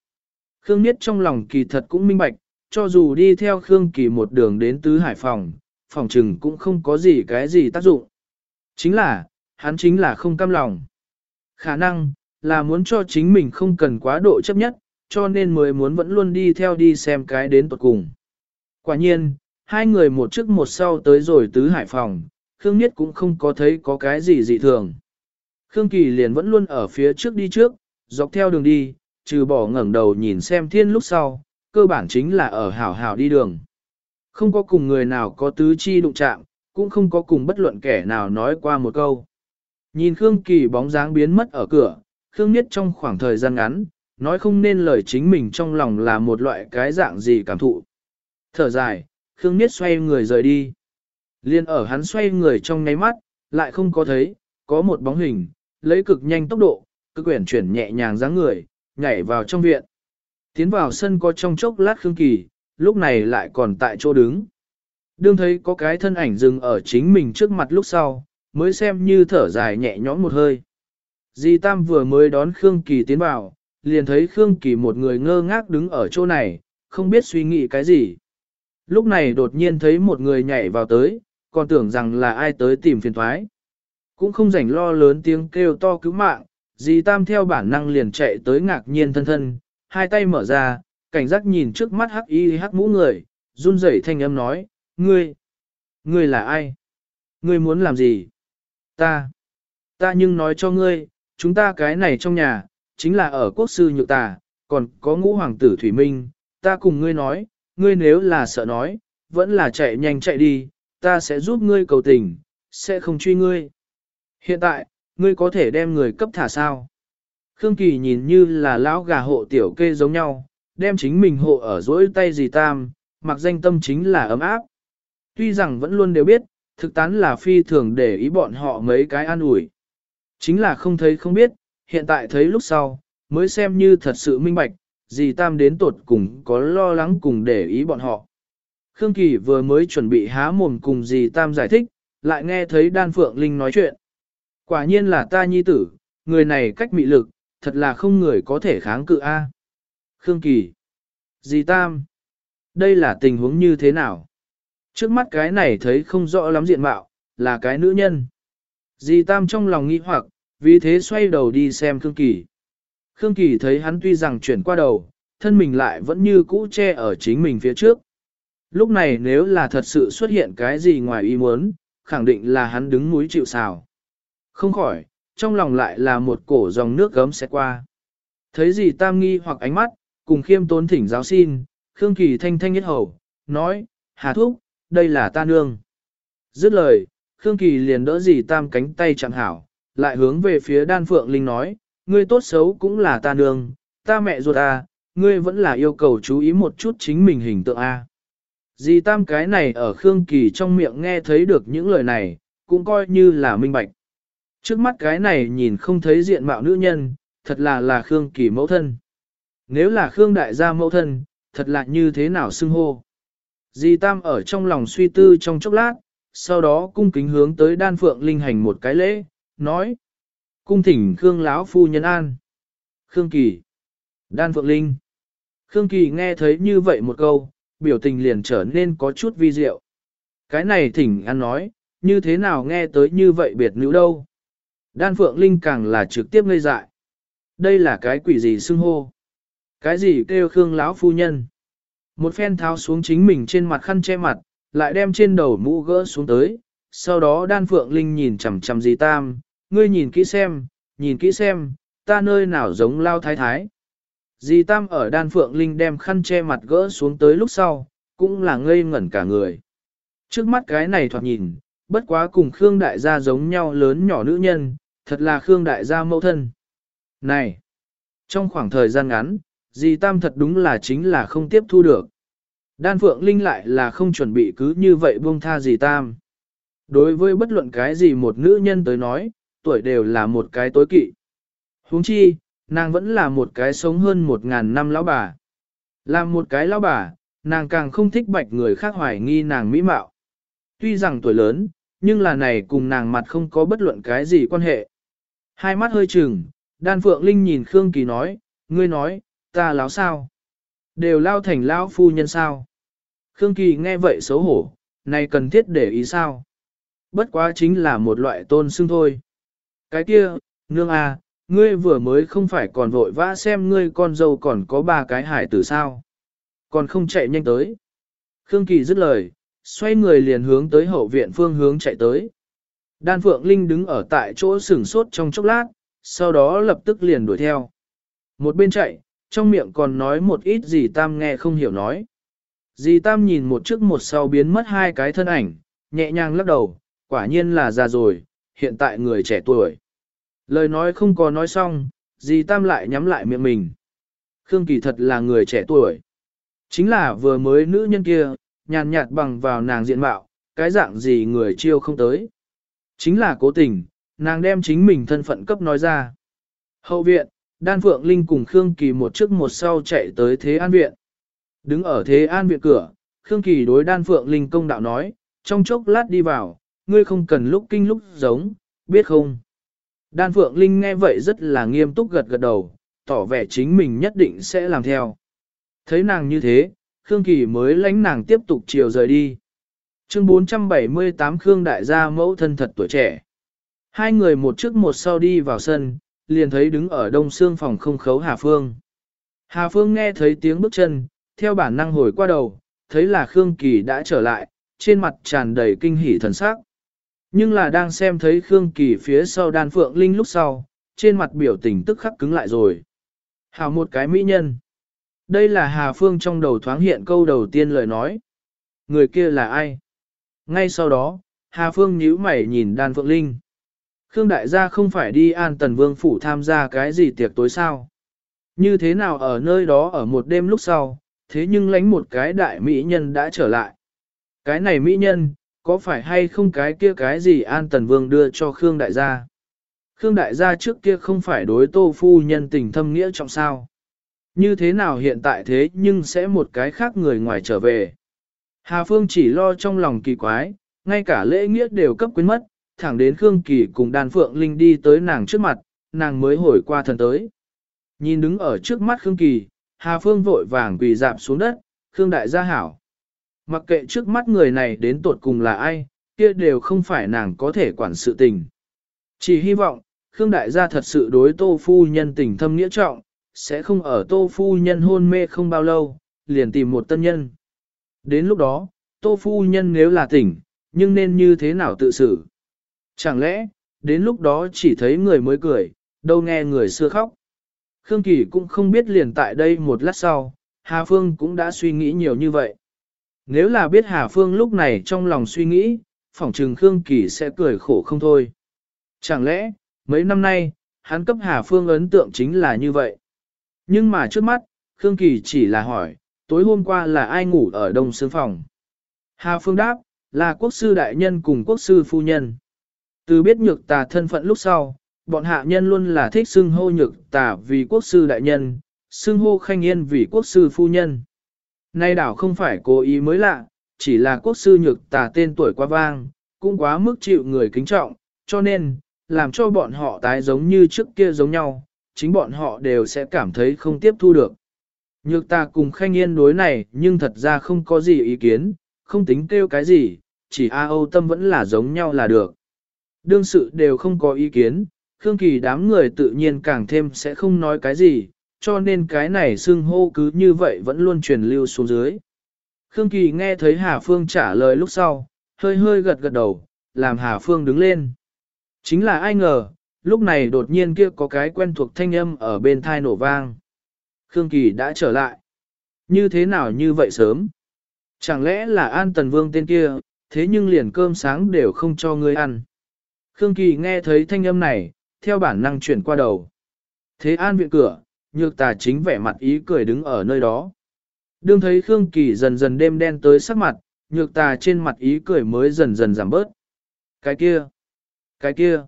Khương Niết trong lòng kỳ thật cũng minh bạch, cho dù đi theo Khương Kỳ một đường đến Tứ Hải Phòng, phòng trừng cũng không có gì cái gì tác dụng. Chính là, hắn chính là không cam lòng. Khả năng, là muốn cho chính mình không cần quá độ chấp nhất, cho nên mới muốn vẫn luôn đi theo đi xem cái đến tuật cùng. Quả nhiên, hai người một trước một sau tới rồi Tứ Hải Phòng, Khương Niết cũng không có thấy có cái gì dị thường. Khương Kỳ liền vẫn luôn ở phía trước đi trước, dọc theo đường đi, trừ bỏ ngẩng đầu nhìn xem thiên lúc sau, cơ bản chính là ở hảo hảo đi đường. Không có cùng người nào có tứ chi đụng chạm, cũng không có cùng bất luận kẻ nào nói qua một câu. Nhìn Khương Kỳ bóng dáng biến mất ở cửa, Khương Niết trong khoảng thời gian ngắn, nói không nên lời chính mình trong lòng là một loại cái dạng gì cảm thụ. Thở dài, Khương Niết xoay người rời đi. Liên ở hắn xoay người trong nháy mắt, lại không có thấy, có một bóng hình, lấy cực nhanh tốc độ, cực quyển chuyển nhẹ nhàng dáng người, nhảy vào trong viện. Tiến vào sân có trong chốc lát Khương Kỳ, lúc này lại còn tại chỗ đứng. Đương thấy có cái thân ảnh dừng ở chính mình trước mặt lúc sau, mới xem như thở dài nhẹ nhõm một hơi. Di Tam vừa mới đón Khương Kỳ tiến vào, liền thấy Khương Kỳ một người ngơ ngác đứng ở chỗ này, không biết suy nghĩ cái gì. Lúc này đột nhiên thấy một người nhảy vào tới, còn tưởng rằng là ai tới tìm phiền thoái. Cũng không rảnh lo lớn tiếng kêu to cứu mạng, dì Tam theo bản năng liền chạy tới ngạc nhiên thân thân, hai tay mở ra, cảnh giác nhìn trước mắt hắc y hắc mũ người, run rẩy thanh âm nói, ngươi, ngươi là ai? Ngươi muốn làm gì? Ta, ta nhưng nói cho ngươi, chúng ta cái này trong nhà, chính là ở quốc sư nhược tà, còn có ngũ hoàng tử Thủy Minh, ta cùng ngươi nói, ngươi nếu là sợ nói, vẫn là chạy nhanh chạy đi, ta sẽ giúp ngươi cầu tình, sẽ không truy ngươi. Hiện tại, ngươi có thể đem người cấp thả sao? Khương Kỳ nhìn như là lão gà hộ tiểu kê giống nhau, đem chính mình hộ ở dỗi tay gì tam, mặc danh tâm chính là ấm áp. Tuy rằng vẫn luôn đều biết, thực tán là phi thường để ý bọn họ mấy cái an ủi. Chính là không thấy không biết, hiện tại thấy lúc sau, mới xem như thật sự minh bạch, dì Tam đến tột cùng có lo lắng cùng để ý bọn họ. Khương Kỳ vừa mới chuẩn bị há mồm cùng dì Tam giải thích, lại nghe thấy Đan Phượng Linh nói chuyện. Quả nhiên là ta nhi tử, người này cách mị lực, thật là không người có thể kháng cự a. Khương Kỳ. Dì Tam. Đây là tình huống như thế nào? Trước mắt cái này thấy không rõ lắm diện mạo, là cái nữ nhân. Dì Tam trong lòng nghi hoặc, vì thế xoay đầu đi xem Khương Kỳ. Khương Kỳ thấy hắn tuy rằng chuyển qua đầu, thân mình lại vẫn như cũ che ở chính mình phía trước. Lúc này nếu là thật sự xuất hiện cái gì ngoài ý muốn, khẳng định là hắn đứng núi chịu sào. Không khỏi, trong lòng lại là một cổ dòng nước gấm sẽ qua. Thấy gì tam nghi hoặc ánh mắt, cùng khiêm tốn thỉnh giáo xin, Khương Kỳ thanh thanh nhất hầu, nói, Hà Thúc, đây là ta nương. Dứt lời, Khương Kỳ liền đỡ dì tam cánh tay chẳng hảo, lại hướng về phía đan phượng linh nói, ngươi tốt xấu cũng là ta nương, ta mẹ ruột à, ngươi vẫn là yêu cầu chú ý một chút chính mình hình tượng a. À. Dì tam cái này ở Khương Kỳ trong miệng nghe thấy được những lời này, cũng coi như là minh bạch. Trước mắt cái này nhìn không thấy diện mạo nữ nhân, thật là là Khương Kỳ mẫu thân. Nếu là Khương đại gia mẫu thân, thật là như thế nào xưng hô. di Tam ở trong lòng suy tư trong chốc lát, sau đó cung kính hướng tới đan phượng linh hành một cái lễ, nói. Cung thỉnh Khương lão phu nhân an. Khương Kỳ. Đan phượng linh. Khương Kỳ nghe thấy như vậy một câu, biểu tình liền trở nên có chút vi diệu. Cái này thỉnh ăn nói, như thế nào nghe tới như vậy biệt nữ đâu. Đan phượng linh càng là trực tiếp ngây dại. Đây là cái quỷ gì xưng hô. Cái gì kêu Khương lão phu nhân. Một phen tháo xuống chính mình trên mặt khăn che mặt, lại đem trên đầu mũ gỡ xuống tới, sau đó đan phượng linh nhìn chằm chằm dì tam, ngươi nhìn kỹ xem, nhìn kỹ xem, ta nơi nào giống lao thái thái. Dì tam ở đan phượng linh đem khăn che mặt gỡ xuống tới lúc sau, cũng là ngây ngẩn cả người. Trước mắt cái này thoạt nhìn, bất quá cùng Khương đại gia giống nhau lớn nhỏ nữ nhân, thật là Khương đại gia mẫu thân. Này! Trong khoảng thời gian ngắn, dì tam thật đúng là chính là không tiếp thu được. Đan Phượng Linh lại là không chuẩn bị cứ như vậy buông tha dì tam. Đối với bất luận cái gì một nữ nhân tới nói, tuổi đều là một cái tối kỵ. huống chi, nàng vẫn là một cái sống hơn một ngàn năm lão bà. Làm một cái lão bà, nàng càng không thích bạch người khác hoài nghi nàng mỹ mạo. Tuy rằng tuổi lớn, nhưng là này cùng nàng mặt không có bất luận cái gì quan hệ. Hai mắt hơi chừng, đan phượng linh nhìn Khương Kỳ nói, ngươi nói, ta láo sao? Đều lao thành lão phu nhân sao? Khương Kỳ nghe vậy xấu hổ, này cần thiết để ý sao? Bất quá chính là một loại tôn xưng thôi. Cái kia, nương à, ngươi vừa mới không phải còn vội vã xem ngươi con dâu còn có ba cái hải tử sao? Còn không chạy nhanh tới. Khương Kỳ dứt lời, xoay người liền hướng tới hậu viện phương hướng chạy tới. Đan Phượng Linh đứng ở tại chỗ sửng sốt trong chốc lát, sau đó lập tức liền đuổi theo. Một bên chạy, trong miệng còn nói một ít gì Tam nghe không hiểu nói. Dì Tam nhìn một trước một sau biến mất hai cái thân ảnh, nhẹ nhàng lắc đầu, quả nhiên là già rồi, hiện tại người trẻ tuổi. Lời nói không có nói xong, dì Tam lại nhắm lại miệng mình. Khương Kỳ thật là người trẻ tuổi. Chính là vừa mới nữ nhân kia, nhàn nhạt bằng vào nàng diện mạo, cái dạng gì người chiêu không tới. Chính là cố tình, nàng đem chính mình thân phận cấp nói ra. Hậu viện, Đan Phượng Linh cùng Khương Kỳ một trước một sau chạy tới Thế An Viện. Đứng ở Thế An Viện cửa, Khương Kỳ đối Đan Phượng Linh công đạo nói, trong chốc lát đi vào, ngươi không cần lúc kinh lúc giống, biết không? Đan Phượng Linh nghe vậy rất là nghiêm túc gật gật đầu, tỏ vẻ chính mình nhất định sẽ làm theo. Thấy nàng như thế, Khương Kỳ mới lánh nàng tiếp tục chiều rời đi. Chương 478 Khương Đại gia mẫu thân thật tuổi trẻ. Hai người một trước một sau đi vào sân, liền thấy đứng ở đông xương phòng không khấu Hà Phương. Hà Phương nghe thấy tiếng bước chân, theo bản năng hồi qua đầu, thấy là Khương Kỳ đã trở lại, trên mặt tràn đầy kinh hỉ thần sắc. Nhưng là đang xem thấy Khương Kỳ phía sau đan phượng linh lúc sau, trên mặt biểu tình tức khắc cứng lại rồi. Hào một cái mỹ nhân. Đây là Hà Phương trong đầu thoáng hiện câu đầu tiên lời nói. Người kia là ai? Ngay sau đó, Hà Phương nhíu mày nhìn đan phượng linh. Khương đại gia không phải đi an tần vương phủ tham gia cái gì tiệc tối sao. Như thế nào ở nơi đó ở một đêm lúc sau, thế nhưng lánh một cái đại mỹ nhân đã trở lại. Cái này mỹ nhân, có phải hay không cái kia cái gì an tần vương đưa cho Khương đại gia? Khương đại gia trước kia không phải đối tô phu nhân tình thâm nghĩa trọng sao. Như thế nào hiện tại thế nhưng sẽ một cái khác người ngoài trở về. Hà Phương chỉ lo trong lòng kỳ quái, ngay cả lễ nghĩa đều cấp quyến mất, thẳng đến Khương Kỳ cùng đàn phượng linh đi tới nàng trước mặt, nàng mới hồi qua thần tới. Nhìn đứng ở trước mắt Khương Kỳ, Hà Phương vội vàng quỳ dạp xuống đất, Khương Đại gia hảo. Mặc kệ trước mắt người này đến tột cùng là ai, kia đều không phải nàng có thể quản sự tình. Chỉ hy vọng, Khương Đại gia thật sự đối tô phu nhân tình thâm nghĩa trọng, sẽ không ở tô phu nhân hôn mê không bao lâu, liền tìm một tân nhân. Đến lúc đó, tô phu nhân nếu là tỉnh, nhưng nên như thế nào tự xử? Chẳng lẽ, đến lúc đó chỉ thấy người mới cười, đâu nghe người xưa khóc. Khương Kỳ cũng không biết liền tại đây một lát sau, Hà Phương cũng đã suy nghĩ nhiều như vậy. Nếu là biết Hà Phương lúc này trong lòng suy nghĩ, phỏng trừng Khương Kỳ sẽ cười khổ không thôi. Chẳng lẽ, mấy năm nay, hắn cấp Hà Phương ấn tượng chính là như vậy. Nhưng mà trước mắt, Khương Kỳ chỉ là hỏi, tối hôm qua là ai ngủ ở đông xương phòng? Hà Phương đáp, là quốc sư đại nhân cùng quốc sư phu nhân. Từ biết nhược tà thân phận lúc sau, bọn hạ nhân luôn là thích xưng hô nhược tà vì quốc sư đại nhân, xưng hô khanh yên vì quốc sư phu nhân. Nay đảo không phải cố ý mới lạ, chỉ là quốc sư nhược tà tên tuổi quá vang, cũng quá mức chịu người kính trọng, cho nên, làm cho bọn họ tái giống như trước kia giống nhau, chính bọn họ đều sẽ cảm thấy không tiếp thu được. Nhược ta cùng khanh yên đối này nhưng thật ra không có gì ý kiến, không tính kêu cái gì, chỉ A Âu tâm vẫn là giống nhau là được. Đương sự đều không có ý kiến, Khương Kỳ đám người tự nhiên càng thêm sẽ không nói cái gì, cho nên cái này xưng hô cứ như vậy vẫn luôn truyền lưu xuống dưới. Khương Kỳ nghe thấy Hà Phương trả lời lúc sau, hơi hơi gật gật đầu, làm Hà Phương đứng lên. Chính là ai ngờ, lúc này đột nhiên kia có cái quen thuộc thanh âm ở bên thai nổ vang. Khương Kỳ đã trở lại. Như thế nào như vậy sớm? Chẳng lẽ là An Tần Vương tên kia, thế nhưng liền cơm sáng đều không cho ngươi ăn. Khương Kỳ nghe thấy thanh âm này, theo bản năng chuyển qua đầu. Thế An viện cửa, nhược tà chính vẻ mặt ý cười đứng ở nơi đó. Đương thấy Khương Kỳ dần dần đêm đen tới sắc mặt, nhược tà trên mặt ý cười mới dần dần giảm bớt. Cái kia, cái kia,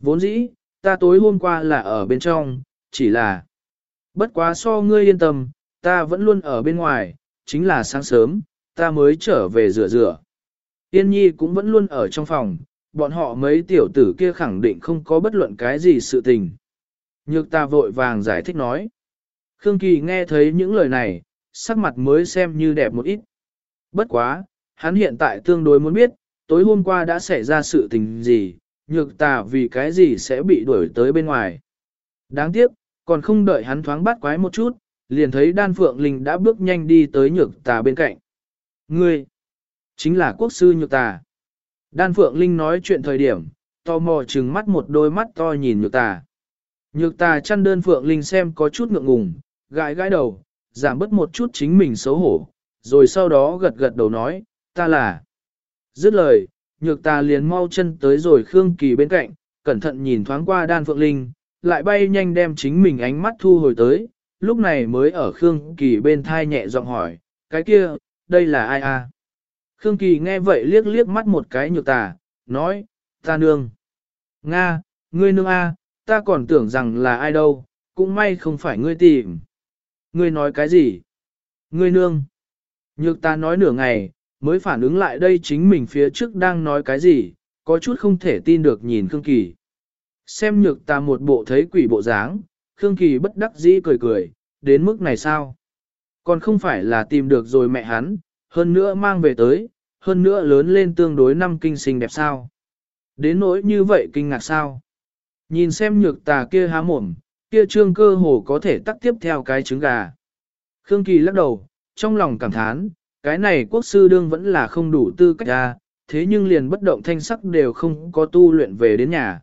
vốn dĩ, ta tối hôm qua là ở bên trong, chỉ là, bất quá so ngươi yên tâm, ta vẫn luôn ở bên ngoài, chính là sáng sớm, ta mới trở về rửa rửa. Yên nhi cũng vẫn luôn ở trong phòng, bọn họ mấy tiểu tử kia khẳng định không có bất luận cái gì sự tình. Nhược ta vội vàng giải thích nói. Khương Kỳ nghe thấy những lời này, sắc mặt mới xem như đẹp một ít. Bất quá, hắn hiện tại tương đối muốn biết, tối hôm qua đã xảy ra sự tình gì, nhược tà vì cái gì sẽ bị đuổi tới bên ngoài. Đáng tiếc, còn không đợi hắn thoáng bắt quái một chút, liền thấy đan phượng linh đã bước nhanh đi tới nhược tà bên cạnh. Ngươi, chính là quốc sư nhược tà. Đan phượng linh nói chuyện thời điểm, to mò trừng mắt một đôi mắt to nhìn nhược tà. Nhược tà chăn đơn phượng linh xem có chút ngượng ngùng, gãi gãi đầu, giảm bớt một chút chính mình xấu hổ, rồi sau đó gật gật đầu nói, ta là. Dứt lời, nhược tà liền mau chân tới rồi Khương Kỳ bên cạnh, cẩn thận nhìn thoáng qua đan phượng linh, lại bay nhanh đem chính mình ánh mắt thu hồi tới, lúc này mới ở Khương Kỳ bên thai nhẹ giọng hỏi, cái kia, đây là ai a? Khương Kỳ nghe vậy liếc liếc mắt một cái nhược tà, nói, ta nương. Nga, ngươi nương a, ta còn tưởng rằng là ai đâu, cũng may không phải ngươi tìm. Ngươi nói cái gì? Ngươi nương. Nhược ta nói nửa ngày, mới phản ứng lại đây chính mình phía trước đang nói cái gì, có chút không thể tin được nhìn Khương Kỳ. Xem nhược ta một bộ thấy quỷ bộ dáng, Khương Kỳ bất đắc dĩ cười cười, đến mức này sao? Còn không phải là tìm được rồi mẹ hắn, hơn nữa mang về tới, hơn nữa lớn lên tương đối năm kinh sinh đẹp sao? Đến nỗi như vậy kinh ngạc sao? Nhìn xem nhược tà kia há mồm, kia trương cơ hồ có thể tắt tiếp theo cái trứng gà. Khương Kỳ lắc đầu, trong lòng cảm thán, cái này quốc sư đương vẫn là không đủ tư cách ra, thế nhưng liền bất động thanh sắc đều không có tu luyện về đến nhà.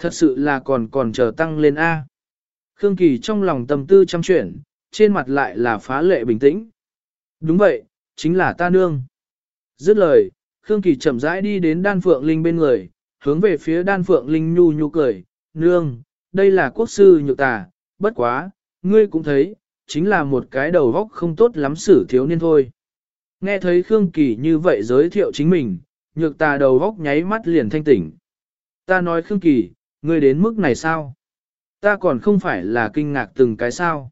Thật sự là còn còn chờ tăng lên A. Khương Kỳ trong lòng tâm tư chăm chuyển, trên mặt lại là phá lệ bình tĩnh. Đúng vậy, chính là ta nương. Dứt lời, Khương Kỳ chậm rãi đi đến đan phượng linh bên người, hướng về phía đan phượng linh nhu nhu cười, nương, đây là quốc sư nhược tà, bất quá, ngươi cũng thấy, chính là một cái đầu góc không tốt lắm xử thiếu niên thôi. Nghe thấy Khương Kỳ như vậy giới thiệu chính mình, nhược tà đầu góc nháy mắt liền thanh tỉnh. Ta nói Khương Kỳ, ngươi đến mức này sao? Ta còn không phải là kinh ngạc từng cái sao?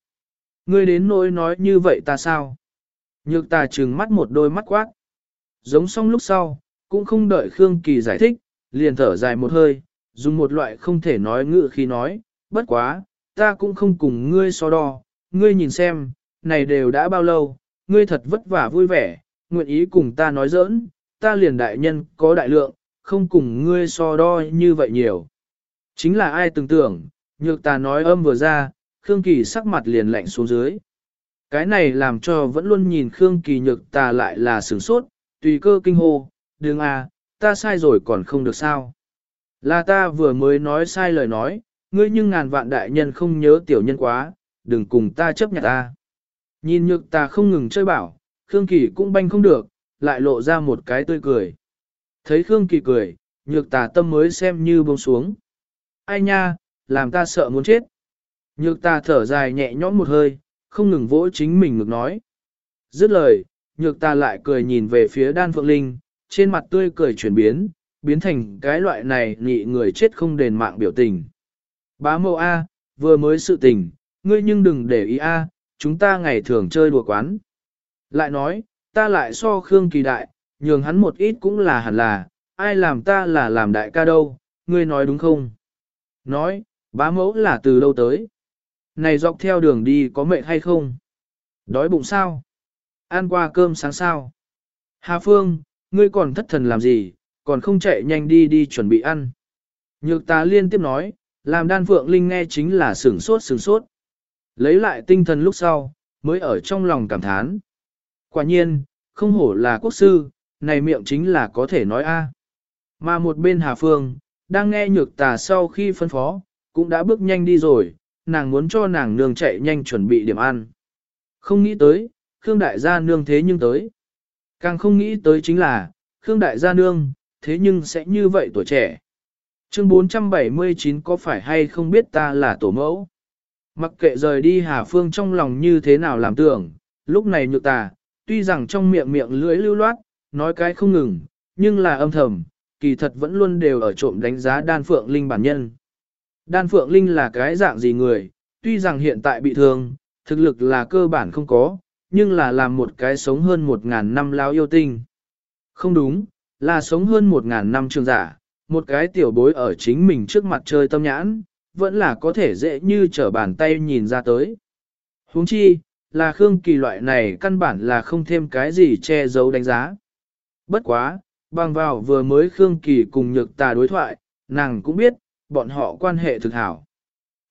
Ngươi đến nỗi nói như vậy ta sao? Nhược ta trừng mắt một đôi mắt quát. Giống xong lúc sau, cũng không đợi Khương Kỳ giải thích, liền thở dài một hơi, dùng một loại không thể nói ngự khi nói, bất quá, ta cũng không cùng ngươi so đo, ngươi nhìn xem, này đều đã bao lâu, ngươi thật vất vả vui vẻ, nguyện ý cùng ta nói giỡn, ta liền đại nhân có đại lượng, không cùng ngươi so đo như vậy nhiều. Chính là ai tưởng tưởng, nhược ta nói âm vừa ra, Khương Kỳ sắc mặt liền lạnh xuống dưới. Cái này làm cho vẫn luôn nhìn Khương Kỳ nhược ta lại là sửng sốt, tùy cơ kinh hô, đừng à, ta sai rồi còn không được sao. Là ta vừa mới nói sai lời nói, ngươi nhưng ngàn vạn đại nhân không nhớ tiểu nhân quá, đừng cùng ta chấp nhận ta. Nhìn nhược ta không ngừng chơi bảo, Khương Kỳ cũng banh không được, lại lộ ra một cái tươi cười. Thấy Khương Kỳ cười, nhược tà tâm mới xem như buông xuống. Ai nha, làm ta sợ muốn chết. Nhược tà thở dài nhẹ nhõm một hơi, không ngừng vỗ chính mình ngực nói. Dứt lời, nhược tà lại cười nhìn về phía đan phượng linh, trên mặt tươi cười chuyển biến, biến thành cái loại này nhị người chết không đền mạng biểu tình. Bá mẫu A, vừa mới sự tình, ngươi nhưng đừng để ý A, chúng ta ngày thường chơi đùa quán. Lại nói, ta lại so Khương Kỳ Đại, nhường hắn một ít cũng là hẳn là, ai làm ta là làm đại ca đâu, ngươi nói đúng không? Nói, bá mẫu là từ đâu tới? Này dọc theo đường đi có mệt hay không? Đói bụng sao? Ăn qua cơm sáng sao? Hà Phương, ngươi còn thất thần làm gì, còn không chạy nhanh đi đi chuẩn bị ăn. Nhược ta liên tiếp nói, làm đan phượng linh nghe chính là sửng sốt sửng sốt. Lấy lại tinh thần lúc sau, mới ở trong lòng cảm thán. Quả nhiên, không hổ là quốc sư, này miệng chính là có thể nói a. Mà một bên Hà Phương, đang nghe nhược tà sau khi phân phó, cũng đã bước nhanh đi rồi, nàng muốn cho nàng nương chạy nhanh chuẩn bị điểm ăn. Không nghĩ tới, Khương Đại gia nương thế nhưng tới. Càng không nghĩ tới chính là, Khương Đại gia nương, thế nhưng sẽ như vậy tuổi trẻ. Chương 479 có phải hay không biết ta là tổ mẫu? Mặc kệ rời đi Hà Phương trong lòng như thế nào làm tưởng, lúc này nhược tà, tuy rằng trong miệng miệng lưỡi lưu loát, nói cái không ngừng, nhưng là âm thầm, kỳ thật vẫn luôn đều ở trộm đánh giá đan phượng linh bản nhân. Đan phượng linh là cái dạng gì người, tuy rằng hiện tại bị thương, thực lực là cơ bản không có, nhưng là làm một cái sống hơn một ngàn năm lao yêu tinh. Không đúng, là sống hơn một ngàn năm trường giả, một cái tiểu bối ở chính mình trước mặt chơi tâm nhãn, vẫn là có thể dễ như trở bàn tay nhìn ra tới. huống chi, là Khương Kỳ loại này căn bản là không thêm cái gì che giấu đánh giá. Bất quá, bằng vào vừa mới Khương Kỳ cùng nhược tà đối thoại, nàng cũng biết, bọn họ quan hệ thực hảo.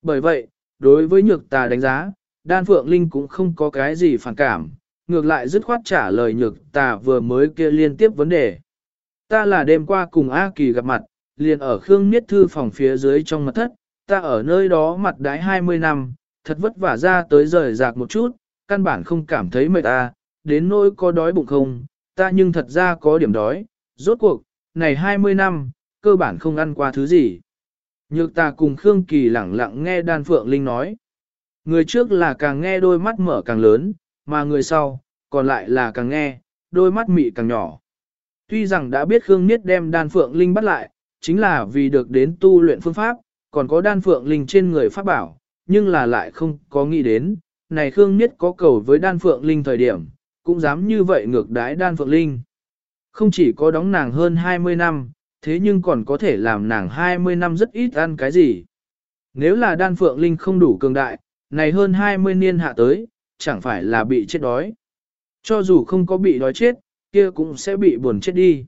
Bởi vậy, đối với nhược tà đánh giá, Đan Phượng Linh cũng không có cái gì phản cảm, ngược lại dứt khoát trả lời nhược tà vừa mới kia liên tiếp vấn đề. Ta là đêm qua cùng A Kỳ gặp mặt, liền ở Khương Niết Thư phòng phía dưới trong mặt thất, ta ở nơi đó mặt đái 20 năm, thật vất vả ra tới rời rạc một chút, căn bản không cảm thấy mệt ta, đến nỗi có đói bụng không, ta nhưng thật ra có điểm đói, rốt cuộc, này 20 năm, cơ bản không ăn qua thứ gì. Nhược ta cùng Khương Kỳ lẳng lặng nghe đan phượng linh nói. Người trước là càng nghe đôi mắt mở càng lớn, mà người sau, còn lại là càng nghe, đôi mắt mị càng nhỏ. Tuy rằng đã biết Khương Niết đem đan phượng linh bắt lại, chính là vì được đến tu luyện phương pháp, còn có đan phượng linh trên người pháp bảo, nhưng là lại không có nghĩ đến, này Khương Niết có cầu với đan phượng linh thời điểm, cũng dám như vậy ngược đái đan phượng linh. Không chỉ có đóng nàng hơn 20 năm, thế nhưng còn có thể làm nàng 20 năm rất ít ăn cái gì. Nếu là đan phượng linh không đủ cường đại, này hơn 20 niên hạ tới, chẳng phải là bị chết đói. Cho dù không có bị đói chết, kia cũng sẽ bị buồn chết đi.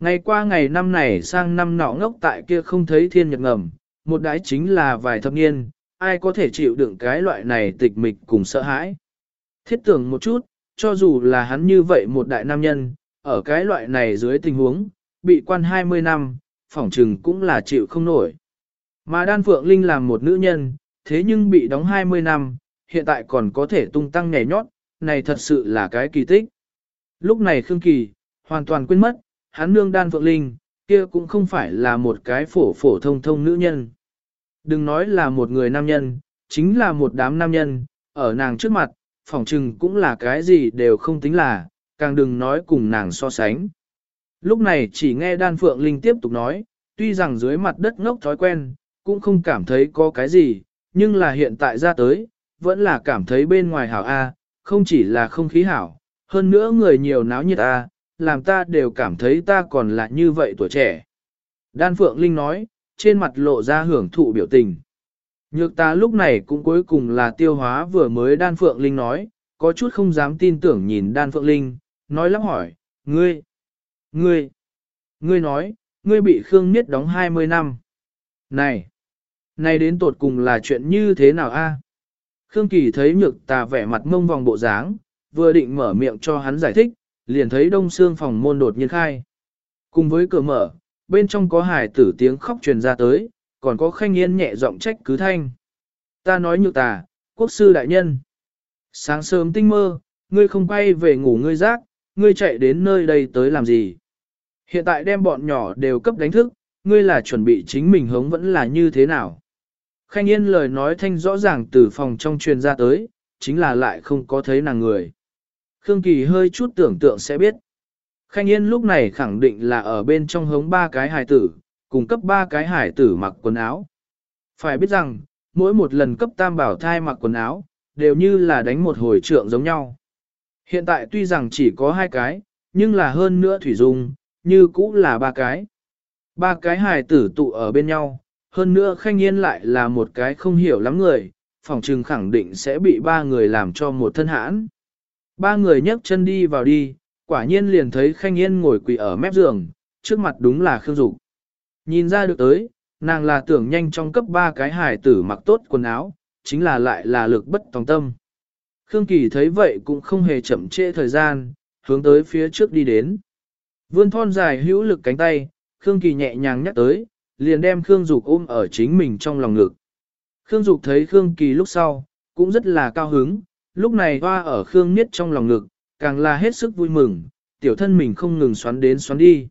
Ngày qua ngày năm này sang năm nọ ngốc tại kia không thấy thiên nhật ngầm, một đái chính là vài thập niên, ai có thể chịu đựng cái loại này tịch mịch cùng sợ hãi. Thiết tưởng một chút, cho dù là hắn như vậy một đại nam nhân, ở cái loại này dưới tình huống, bị quan 20 năm, phỏng trừng cũng là chịu không nổi. Mà đan phượng linh làm một nữ nhân, thế nhưng bị đóng 20 năm, hiện tại còn có thể tung tăng nhảy nhót, này thật sự là cái kỳ tích. Lúc này Khương Kỳ, hoàn toàn quên mất, hắn nương đan phượng linh, kia cũng không phải là một cái phổ phổ thông thông nữ nhân. Đừng nói là một người nam nhân, chính là một đám nam nhân, ở nàng trước mặt, phỏng trừng cũng là cái gì đều không tính là, càng đừng nói cùng nàng so sánh. Lúc này chỉ nghe đan phượng linh tiếp tục nói, tuy rằng dưới mặt đất ngốc thói quen, cũng không cảm thấy có cái gì, nhưng là hiện tại ra tới, vẫn là cảm thấy bên ngoài hảo A, không chỉ là không khí hảo, hơn nữa người nhiều náo nhiệt A, làm ta đều cảm thấy ta còn là như vậy tuổi trẻ. Đan Phượng Linh nói, trên mặt lộ ra hưởng thụ biểu tình. Nhược ta lúc này cũng cuối cùng là tiêu hóa vừa mới Đan Phượng Linh nói, có chút không dám tin tưởng nhìn Đan Phượng Linh, nói lắm hỏi, ngươi, ngươi, ngươi nói, ngươi bị Khương Niết đóng 20 năm. Này, này đến tột cùng là chuyện như thế nào a? Khương Kỳ thấy nhược tà vẻ mặt mông vòng bộ dáng, vừa định mở miệng cho hắn giải thích, liền thấy đông xương phòng môn đột nhiên khai. Cùng với cửa mở, bên trong có hải tử tiếng khóc truyền ra tới, còn có khanh yên nhẹ giọng trách cứ thanh. Ta nói nhược tà, quốc sư đại nhân. Sáng sớm tinh mơ, ngươi không quay về ngủ ngươi rác, ngươi chạy đến nơi đây tới làm gì? Hiện tại đem bọn nhỏ đều cấp đánh thức, ngươi là chuẩn bị chính mình hống vẫn là như thế nào? Khanh Yên lời nói thanh rõ ràng từ phòng trong truyền ra tới, chính là lại không có thấy nàng người. Khương Kỳ hơi chút tưởng tượng sẽ biết. Khanh Yên lúc này khẳng định là ở bên trong hống ba cái hải tử, cùng cấp ba cái hải tử mặc quần áo. Phải biết rằng, mỗi một lần cấp tam bảo thai mặc quần áo, đều như là đánh một hồi trượng giống nhau. Hiện tại tuy rằng chỉ có hai cái, nhưng là hơn nữa thủy dung, như cũ là ba cái. Ba cái hài tử tụ ở bên nhau, hơn nữa khanh nhiên lại là một cái không hiểu lắm người, phòng trừng khẳng định sẽ bị ba người làm cho một thân hãn. Ba người nhấc chân đi vào đi, quả nhiên liền thấy khanh nhiên ngồi quỳ ở mép giường, trước mặt đúng là Khương Dục. Nhìn ra được tới, nàng là tưởng nhanh trong cấp ba cái hài tử mặc tốt quần áo, chính là lại là lực bất tòng tâm. Khương Kỳ thấy vậy cũng không hề chậm trễ thời gian, hướng tới phía trước đi đến. Vươn thon dài hữu lực cánh tay, Khương Kỳ nhẹ nhàng nhắc tới, liền đem Khương Dục ôm ở chính mình trong lòng ngực. Khương Dục thấy Khương Kỳ lúc sau, cũng rất là cao hứng, lúc này hoa ở Khương Niết trong lòng ngực, càng là hết sức vui mừng, tiểu thân mình không ngừng xoắn đến xoắn đi.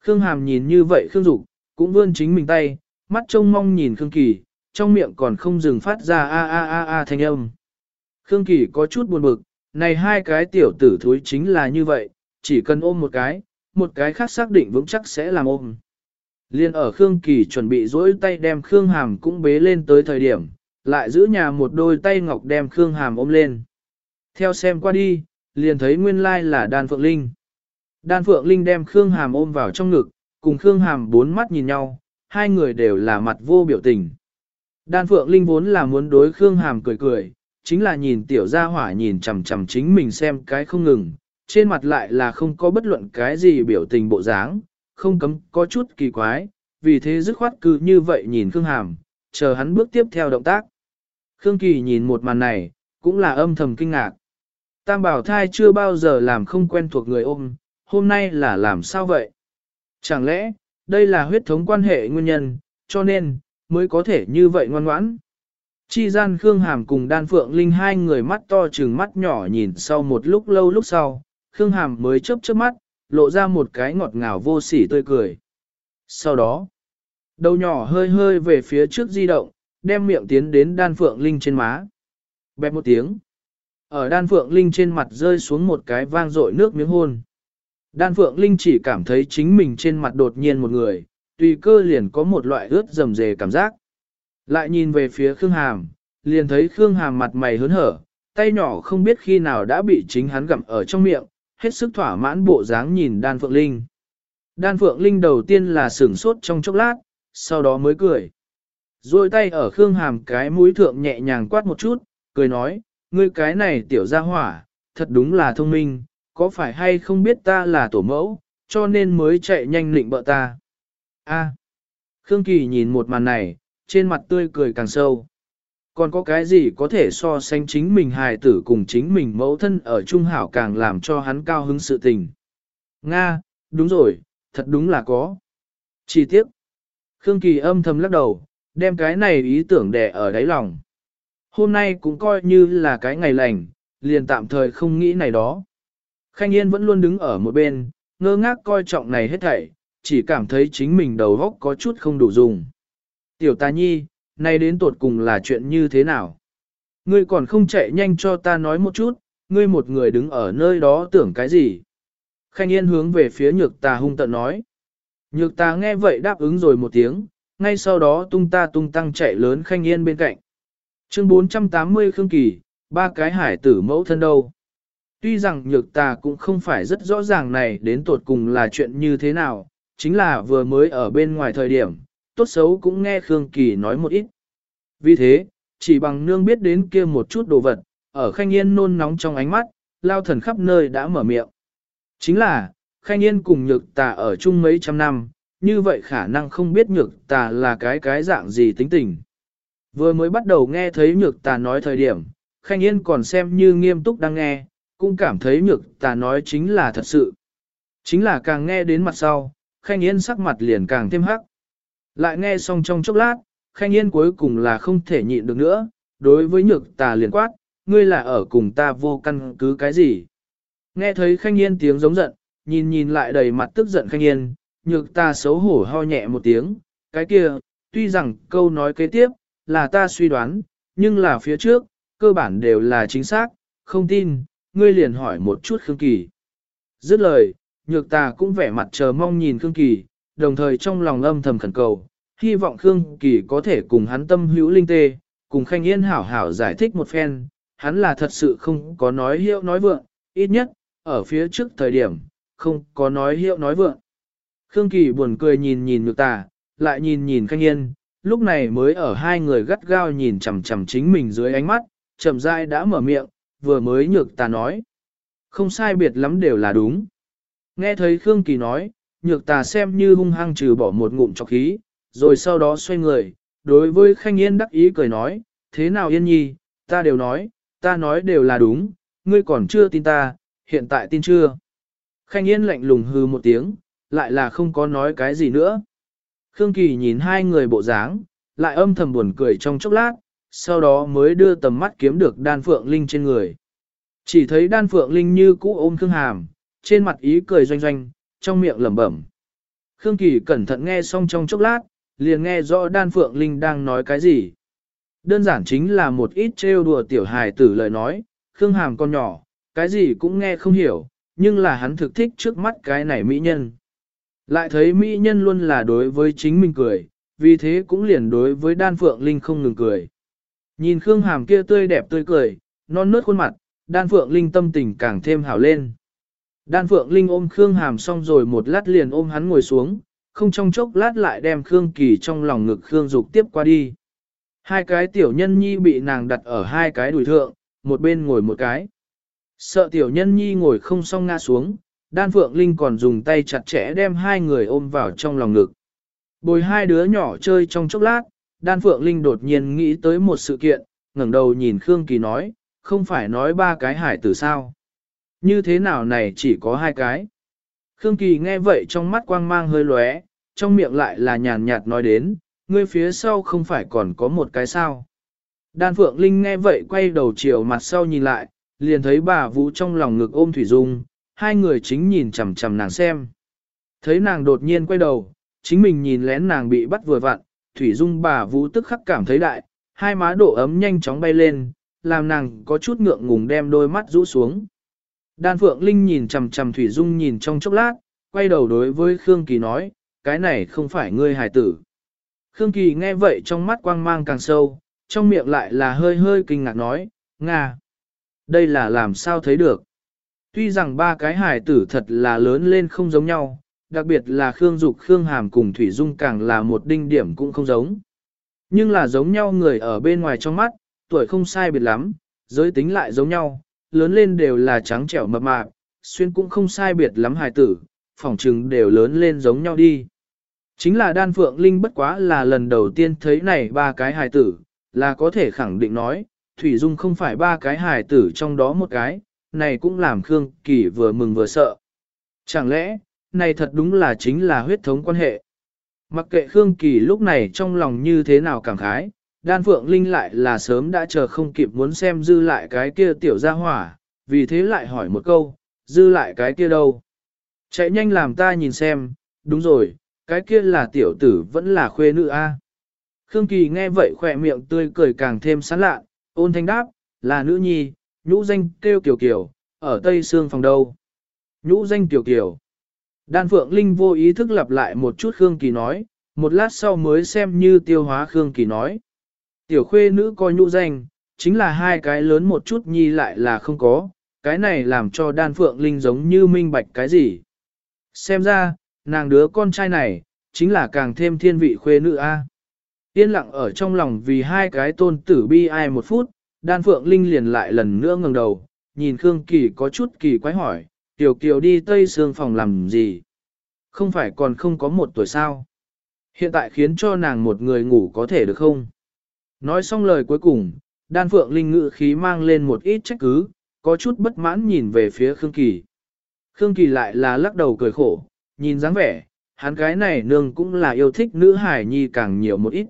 Khương Hàm nhìn như vậy Khương Dục, cũng vươn chính mình tay, mắt trông mong nhìn Khương Kỳ, trong miệng còn không dừng phát ra a a a a thanh âm. Khương Kỳ có chút buồn bực, này hai cái tiểu tử thúi chính là như vậy, chỉ cần ôm một cái, một cái khác xác định vững chắc sẽ làm ôm. Liên ở Khương Kỳ chuẩn bị dỗi tay đem Khương Hàm cũng bế lên tới thời điểm, lại giữ nhà một đôi tay ngọc đem Khương Hàm ôm lên. Theo xem qua đi, liền thấy nguyên lai là Đan Phượng Linh. Đan Phượng Linh đem Khương Hàm ôm vào trong ngực, cùng Khương Hàm bốn mắt nhìn nhau, hai người đều là mặt vô biểu tình. Đan Phượng Linh vốn là muốn đối Khương Hàm cười cười, chính là nhìn tiểu gia hỏa nhìn chằm chằm chính mình xem cái không ngừng, trên mặt lại là không có bất luận cái gì biểu tình bộ dáng, không cấm có chút kỳ quái, vì thế dứt khoát cứ như vậy nhìn Khương Hàm, chờ hắn bước tiếp theo động tác. Khương Kỳ nhìn một màn này, cũng là âm thầm kinh ngạc. Tam bảo thai chưa bao giờ làm không quen thuộc người ôm, hôm nay là làm sao vậy? Chẳng lẽ, đây là huyết thống quan hệ nguyên nhân, cho nên, mới có thể như vậy ngoan ngoãn? Chi gian Khương Hàm cùng Đan Phượng Linh hai người mắt to trừng mắt nhỏ nhìn sau một lúc lâu lúc sau, Khương Hàm mới chớp chớp mắt, lộ ra một cái ngọt ngào vô sỉ tươi cười. Sau đó, đầu nhỏ hơi hơi về phía trước di động, đem miệng tiến đến đan phượng linh trên má. Bẹp một tiếng. Ở đan phượng linh trên mặt rơi xuống một cái vang dội nước miếng hôn. Đan phượng linh chỉ cảm thấy chính mình trên mặt đột nhiên một người, tùy cơ liền có một loại ướt rầm rề cảm giác. Lại nhìn về phía Khương Hàm, liền thấy Khương Hàm mặt mày hớn hở, tay nhỏ không biết khi nào đã bị chính hắn gặm ở trong miệng, hết sức thỏa mãn bộ dáng nhìn Đan Phượng Linh. Đan Phượng Linh đầu tiên là sửng sốt trong chốc lát, sau đó mới cười. Rồi tay ở Khương Hàm cái mũi thượng nhẹ nhàng quát một chút, cười nói, ngươi cái này tiểu gia hỏa, thật đúng là thông minh, có phải hay không biết ta là tổ mẫu, cho nên mới chạy nhanh lịnh bợ ta. A. Khương Kỳ nhìn một màn này, trên mặt tươi cười càng sâu. Còn có cái gì có thể so sánh chính mình hài tử cùng chính mình mẫu thân ở Trung Hảo càng làm cho hắn cao hứng sự tình. Nga, đúng rồi, thật đúng là có. Chỉ tiếc, Khương Kỳ âm thầm lắc đầu, đem cái này ý tưởng đè ở đáy lòng. Hôm nay cũng coi như là cái ngày lành, liền tạm thời không nghĩ này đó. Khanh Yên vẫn luôn đứng ở một bên, ngơ ngác coi trọng này hết thảy, chỉ cảm thấy chính mình đầu óc có chút không đủ dùng. Tiểu tà nhi, nay đến tột cùng là chuyện như thế nào? Ngươi còn không chạy nhanh cho ta nói một chút, ngươi một người đứng ở nơi đó tưởng cái gì? Khanh Yên hướng về phía nhược tà hung tận nói. Nhược tà nghe vậy đáp ứng rồi một tiếng, ngay sau đó tung ta tung tăng chạy lớn Khanh Yên bên cạnh. Chương 480 Khương Kỳ, ba cái hải tử mẫu thân đâu. Tuy rằng nhược tà cũng không phải rất rõ ràng này đến tột cùng là chuyện như thế nào, chính là vừa mới ở bên ngoài thời điểm, tốt xấu cũng nghe Khương Kỳ nói một ít. Vì thế, chỉ bằng nương biết đến kia một chút đồ vật, ở khanh yên nôn nóng trong ánh mắt, lao thần khắp nơi đã mở miệng. Chính là, khanh yên cùng nhược tà ở chung mấy trăm năm, như vậy khả năng không biết nhược tà là cái cái dạng gì tính tình. Vừa mới bắt đầu nghe thấy nhược tà nói thời điểm, khanh yên còn xem như nghiêm túc đang nghe, cũng cảm thấy nhược tà nói chính là thật sự. Chính là càng nghe đến mặt sau, khanh yên sắc mặt liền càng thêm hắc. Lại nghe xong trong chốc lát, khanh yên cuối cùng là không thể nhịn được nữa, đối với nhược tà liền quát, ngươi là ở cùng ta vô căn cứ cái gì. Nghe thấy khanh yên tiếng giống giận, nhìn nhìn lại đầy mặt tức giận khanh yên, nhược ta xấu hổ ho nhẹ một tiếng, cái kia, tuy rằng câu nói kế tiếp, là ta suy đoán, nhưng là phía trước, cơ bản đều là chính xác, không tin, ngươi liền hỏi một chút Khương Kỳ. Dứt lời, nhược ta cũng vẻ mặt chờ mong nhìn Khương Kỳ, đồng thời trong lòng âm thầm khẩn cầu, hy vọng Khương Kỳ có thể cùng hắn tâm hữu linh tê, cùng Khanh Yên hảo hảo giải thích một phen, hắn là thật sự không có nói hiệu nói vượng, ít nhất, ở phía trước thời điểm, không có nói hiệu nói vượng. Khương Kỳ buồn cười nhìn nhìn nhược tà, lại nhìn nhìn Khanh Yên, lúc này mới ở hai người gắt gao nhìn chằm chằm chính mình dưới ánh mắt, chậm rãi đã mở miệng, vừa mới nhược tà nói. Không sai biệt lắm đều là đúng. Nghe thấy Khương Kỳ nói, nhược tà xem như hung hăng trừ bỏ một ngụm chọc khí, rồi sau đó xoay người, đối với Khanh Yên đắc ý cười nói, thế nào Yên Nhi, ta đều nói, ta nói đều là đúng, ngươi còn chưa tin ta, hiện tại tin chưa. Khanh Yên lạnh lùng hư một tiếng, lại là không có nói cái gì nữa. Khương Kỳ nhìn hai người bộ dáng, lại âm thầm buồn cười trong chốc lát, sau đó mới đưa tầm mắt kiếm được đan phượng linh trên người. Chỉ thấy đan phượng linh như cũ ôm Khương Hàm, trên mặt ý cười doanh doanh, trong miệng lẩm bẩm. Khương Kỳ cẩn thận nghe xong trong chốc lát, liền nghe rõ đan phượng linh đang nói cái gì. Đơn giản chính là một ít trêu đùa tiểu hài tử lời nói, Khương Hàm con nhỏ, cái gì cũng nghe không hiểu, nhưng là hắn thực thích trước mắt cái này mỹ nhân. Lại thấy mỹ nhân luôn là đối với chính mình cười, vì thế cũng liền đối với đan phượng linh không ngừng cười. Nhìn Khương Hàm kia tươi đẹp tươi cười, non nớt khuôn mặt, đan phượng linh tâm tình càng thêm hảo lên. Đan phượng linh ôm Khương Hàm xong rồi một lát liền ôm hắn ngồi xuống, không trong chốc lát lại đem Khương Kỳ trong lòng ngực Khương Dục tiếp qua đi. Hai cái tiểu nhân nhi bị nàng đặt ở hai cái đùi thượng, một bên ngồi một cái. Sợ tiểu nhân nhi ngồi không xong ngã xuống, đan phượng linh còn dùng tay chặt chẽ đem hai người ôm vào trong lòng ngực. Bồi hai đứa nhỏ chơi trong chốc lát, đan phượng linh đột nhiên nghĩ tới một sự kiện, ngẩng đầu nhìn Khương Kỳ nói, không phải nói ba cái hải tử sao. Như thế nào này chỉ có hai cái. Khương Kỳ nghe vậy trong mắt quang mang hơi lóe, trong miệng lại là nhàn nhạt nói đến, ngươi phía sau không phải còn có một cái sao. Đan Phượng Linh nghe vậy quay đầu chiều mặt sau nhìn lại, liền thấy bà Vũ trong lòng ngực ôm Thủy Dung, hai người chính nhìn chằm chằm nàng xem. Thấy nàng đột nhiên quay đầu, chính mình nhìn lén nàng bị bắt vừa vặn, Thủy Dung bà Vũ tức khắc cảm thấy đại, hai má độ ấm nhanh chóng bay lên, làm nàng có chút ngượng ngùng đem đôi mắt rũ xuống. Đan Phượng Linh nhìn chằm chằm Thủy Dung nhìn trong chốc lát, quay đầu đối với Khương Kỳ nói, cái này không phải ngươi hài tử. Khương Kỳ nghe vậy trong mắt quang mang càng sâu, trong miệng lại là hơi hơi kinh ngạc nói, Nga. Đây là làm sao thấy được. Tuy rằng ba cái hài tử thật là lớn lên không giống nhau, đặc biệt là Khương Dục Khương Hàm cùng Thủy Dung càng là một đinh điểm cũng không giống. Nhưng là giống nhau người ở bên ngoài trong mắt, tuổi không sai biệt lắm, giới tính lại giống nhau, lớn lên đều là trắng trẻo mập mạp, xuyên cũng không sai biệt lắm hài tử, phỏng trừng đều lớn lên giống nhau đi. Chính là đan phượng linh bất quá là lần đầu tiên thấy này ba cái hài tử, là có thể khẳng định nói, Thủy Dung không phải ba cái hài tử trong đó một cái, này cũng làm Khương Kỳ vừa mừng vừa sợ. Chẳng lẽ, này thật đúng là chính là huyết thống quan hệ. Mặc kệ Khương Kỳ lúc này trong lòng như thế nào cảm khái, đan phượng linh lại là sớm đã chờ không kịp muốn xem dư lại cái kia tiểu gia hỏa, vì thế lại hỏi một câu, dư lại cái kia đâu. Chạy nhanh làm ta nhìn xem, đúng rồi, cái kia là tiểu tử vẫn là khuê nữ a. Khương Kỳ nghe vậy khỏe miệng tươi cười càng thêm sán lạ, ôn thanh đáp, là nữ nhi, nhũ danh kêu kiều kiều, ở tây xương phòng đâu. Nhũ danh kiều kiều. Đan Phượng Linh vô ý thức lặp lại một chút Khương Kỳ nói, một lát sau mới xem như tiêu hóa Khương Kỳ nói. Tiểu khuê nữ coi nhũ danh, chính là hai cái lớn một chút nhi lại là không có, cái này làm cho đan phượng linh giống như minh bạch cái gì. Xem ra, nàng đứa con trai này, chính là càng thêm thiên vị khuê nữ A. Yên lặng ở trong lòng vì hai cái tôn tử bi ai một phút, đan phượng linh liền lại lần nữa ngẩng đầu, nhìn Khương Kỳ có chút kỳ quái hỏi, tiểu kiều đi tây sương phòng làm gì? Không phải còn không có một tuổi sao? Hiện tại khiến cho nàng một người ngủ có thể được không? Nói xong lời cuối cùng, đan phượng linh ngự khí mang lên một ít trách cứ, có chút bất mãn nhìn về phía Khương Kỳ. Khương Kỳ lại là lắc đầu cười khổ, nhìn dáng vẻ, hắn cái này nương cũng là yêu thích nữ hải nhi càng nhiều một ít.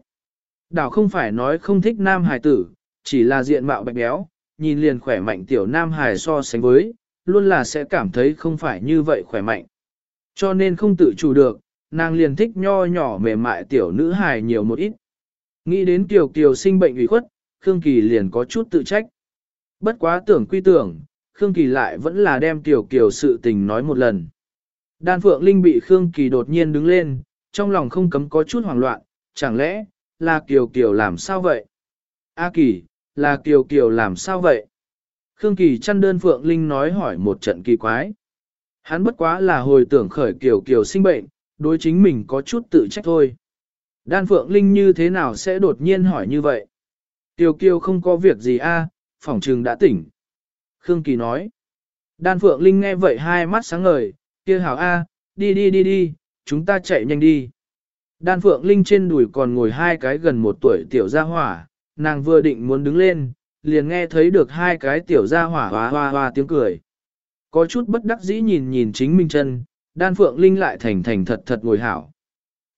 Đảo không phải nói không thích nam hải tử, chỉ là diện mạo bạch béo, nhìn liền khỏe mạnh tiểu nam hải so sánh với, luôn là sẽ cảm thấy không phải như vậy khỏe mạnh. Cho nên không tự chủ được, nàng liền thích nho nhỏ mềm mại tiểu nữ hải nhiều một ít. Nghĩ đến Kiều Kiều sinh bệnh ủy khuất, Khương Kỳ liền có chút tự trách. Bất quá tưởng quy tưởng, Khương Kỳ lại vẫn là đem Kiều Kiều sự tình nói một lần. Đan Phượng Linh bị Khương Kỳ đột nhiên đứng lên, trong lòng không cấm có chút hoảng loạn, chẳng lẽ, là Kiều Kiều làm sao vậy? A Kỳ, là Kiều Kiều làm sao vậy? Khương Kỳ chăn đơn Phượng Linh nói hỏi một trận kỳ quái. Hắn bất quá là hồi tưởng khởi Kiều Kiều sinh bệnh, đối chính mình có chút tự trách thôi. Đan Phượng Linh như thế nào sẽ đột nhiên hỏi như vậy? Tiêu Kiêu không có việc gì a, phỏng trừng đã tỉnh. Khương Kỳ nói. Đan Phượng Linh nghe vậy hai mắt sáng ngời, kia hảo A, đi đi đi đi, chúng ta chạy nhanh đi. Đan Phượng Linh trên đùi còn ngồi hai cái gần một tuổi tiểu gia hỏa, nàng vừa định muốn đứng lên, liền nghe thấy được hai cái tiểu gia hỏa hoa hoa hoa tiếng cười. Có chút bất đắc dĩ nhìn nhìn chính mình chân, Đan Phượng Linh lại thành thành thật thật ngồi hảo.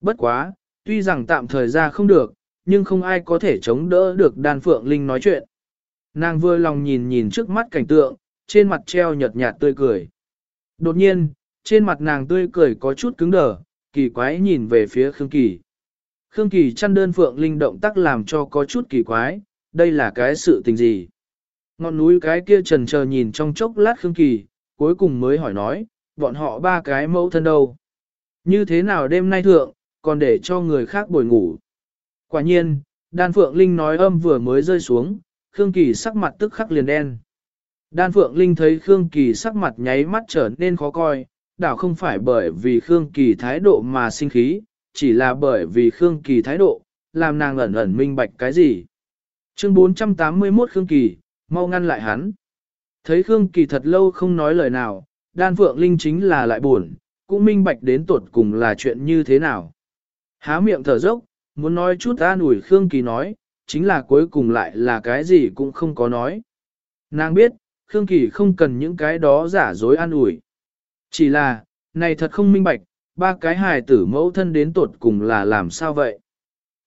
Bất quá, tuy rằng tạm thời ra không được, nhưng không ai có thể chống đỡ được Đan Phượng Linh nói chuyện. Nàng vừa lòng nhìn nhìn trước mắt cảnh tượng, trên mặt treo nhợt nhạt tươi cười. Đột nhiên, trên mặt nàng tươi cười có chút cứng đờ, kỳ quái nhìn về phía Khương Kỳ. Khương Kỳ chăn đơn phượng linh động tác làm cho có chút kỳ quái, đây là cái sự tình gì? Ngọn núi cái kia trần chờ nhìn trong chốc lát Khương Kỳ, cuối cùng mới hỏi nói, bọn họ ba cái mẫu thân đâu? Như thế nào đêm nay thượng, còn để cho người khác bồi ngủ? Quả nhiên, đan phượng linh nói âm vừa mới rơi xuống, Khương Kỳ sắc mặt tức khắc liền đen. Đan Phượng Linh thấy Khương Kỳ sắc mặt nháy mắt trở nên khó coi, đảo không phải bởi vì Khương Kỳ thái độ mà sinh khí, chỉ là bởi vì Khương Kỳ thái độ, làm nàng ẩn ẩn minh bạch cái gì. Chương 481 Khương Kỳ, mau ngăn lại hắn. Thấy Khương Kỳ thật lâu không nói lời nào, Đan Phượng Linh chính là lại buồn, cũng minh bạch đến tột cùng là chuyện như thế nào. Há miệng thở dốc, muốn nói chút an ủi Khương Kỳ nói, chính là cuối cùng lại là cái gì cũng không có nói. Nàng biết, Khương Kỳ không cần những cái đó giả dối an ủi. Chỉ là, này thật không minh bạch, ba cái hài tử mẫu thân đến tột cùng là làm sao vậy?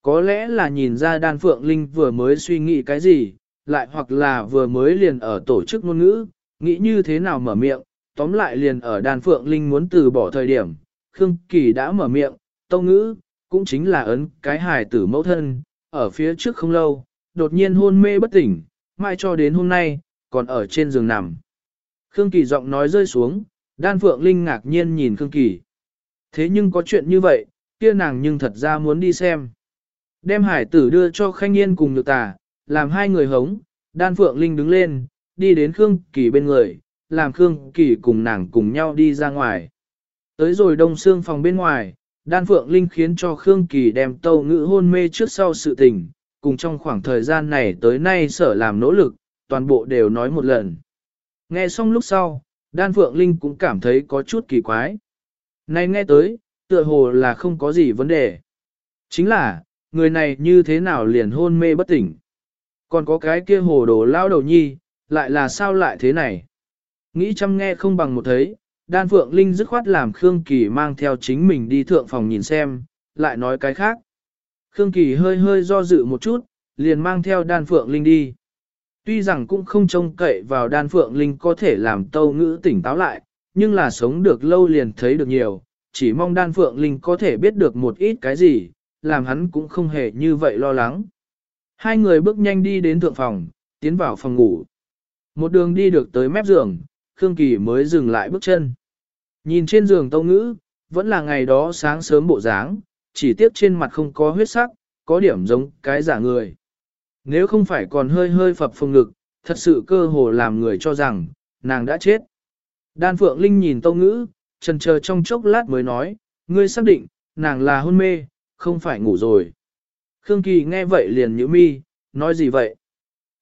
Có lẽ là nhìn ra đan phượng linh vừa mới suy nghĩ cái gì, lại hoặc là vừa mới liền ở tổ chức ngôn ngữ, nghĩ như thế nào mở miệng, tóm lại liền ở đan phượng linh muốn từ bỏ thời điểm, Khương Kỳ đã mở miệng, tâu ngữ, cũng chính là ấn cái hài tử mẫu thân, ở phía trước không lâu, đột nhiên hôn mê bất tỉnh, mãi cho đến hôm nay, còn ở trên giường nằm. Khương Kỳ giọng nói rơi xuống, đan phượng linh ngạc nhiên nhìn Khương Kỳ. Thế nhưng có chuyện như vậy, kia nàng nhưng thật ra muốn đi xem. Đem hải tử đưa cho khanh yên cùng nhược tà, làm hai người hống, đan phượng linh đứng lên, đi đến Khương Kỳ bên người, làm Khương Kỳ cùng nàng cùng nhau đi ra ngoài. Tới rồi đông xương phòng bên ngoài, Đan Phượng Linh khiến cho Khương Kỳ đem tâu ngữ hôn mê trước sau sự tình, cùng trong khoảng thời gian này tới nay sở làm nỗ lực, toàn bộ đều nói một lần. Nghe xong lúc sau, Đan Phượng Linh cũng cảm thấy có chút kỳ quái. Này nghe tới, tựa hồ là không có gì vấn đề. Chính là, người này như thế nào liền hôn mê bất tỉnh. Còn có cái kia hồ đồ lao đầu nhi, lại là sao lại thế này. Nghĩ chăm nghe không bằng một thấy, Đan Phượng Linh dứt khoát làm Khương Kỳ mang theo chính mình đi thượng phòng nhìn xem, lại nói cái khác. Khương Kỳ hơi hơi do dự một chút, liền mang theo Đan Phượng Linh đi. Tuy rằng cũng không trông cậy vào Đan Phượng Linh có thể làm tâu ngữ tỉnh táo lại, nhưng là sống được lâu liền thấy được nhiều, chỉ mong đan phượng linh có thể biết được một ít cái gì, làm hắn cũng không hề như vậy lo lắng. Hai người bước nhanh đi đến thượng phòng, tiến vào phòng ngủ. Một đường đi được tới mép giường, Khương Kỳ mới dừng lại bước chân. Nhìn trên giường tâu ngữ, vẫn là ngày đó sáng sớm bộ dáng, chỉ tiếc trên mặt không có huyết sắc, có điểm giống cái giả người. Nếu không phải còn hơi hơi phập phồng ngực, thật sự cơ hồ làm người cho rằng, nàng đã chết. Đan Phượng Linh nhìn tâu ngữ, trần chờ trong chốc lát mới nói, ngươi xác định, nàng là hôn mê, không phải ngủ rồi. Khương Kỳ nghe vậy liền nhíu mi, nói gì vậy?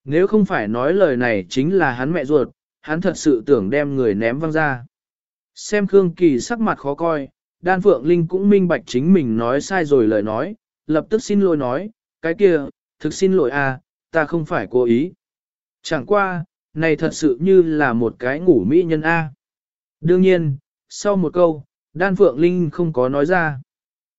Nếu không phải nói lời này chính là hắn mẹ ruột, hắn thật sự tưởng đem người ném văng ra. Xem Khương Kỳ sắc mặt khó coi, Đan Phượng Linh cũng minh bạch chính mình nói sai rồi lời nói, lập tức xin lỗi nói, cái kia, thực xin lỗi à, ta không phải cố ý. Chẳng qua, này thật sự như là một cái ngủ mỹ nhân A. Đương nhiên, sau một câu, Đan Phượng Linh không có nói ra.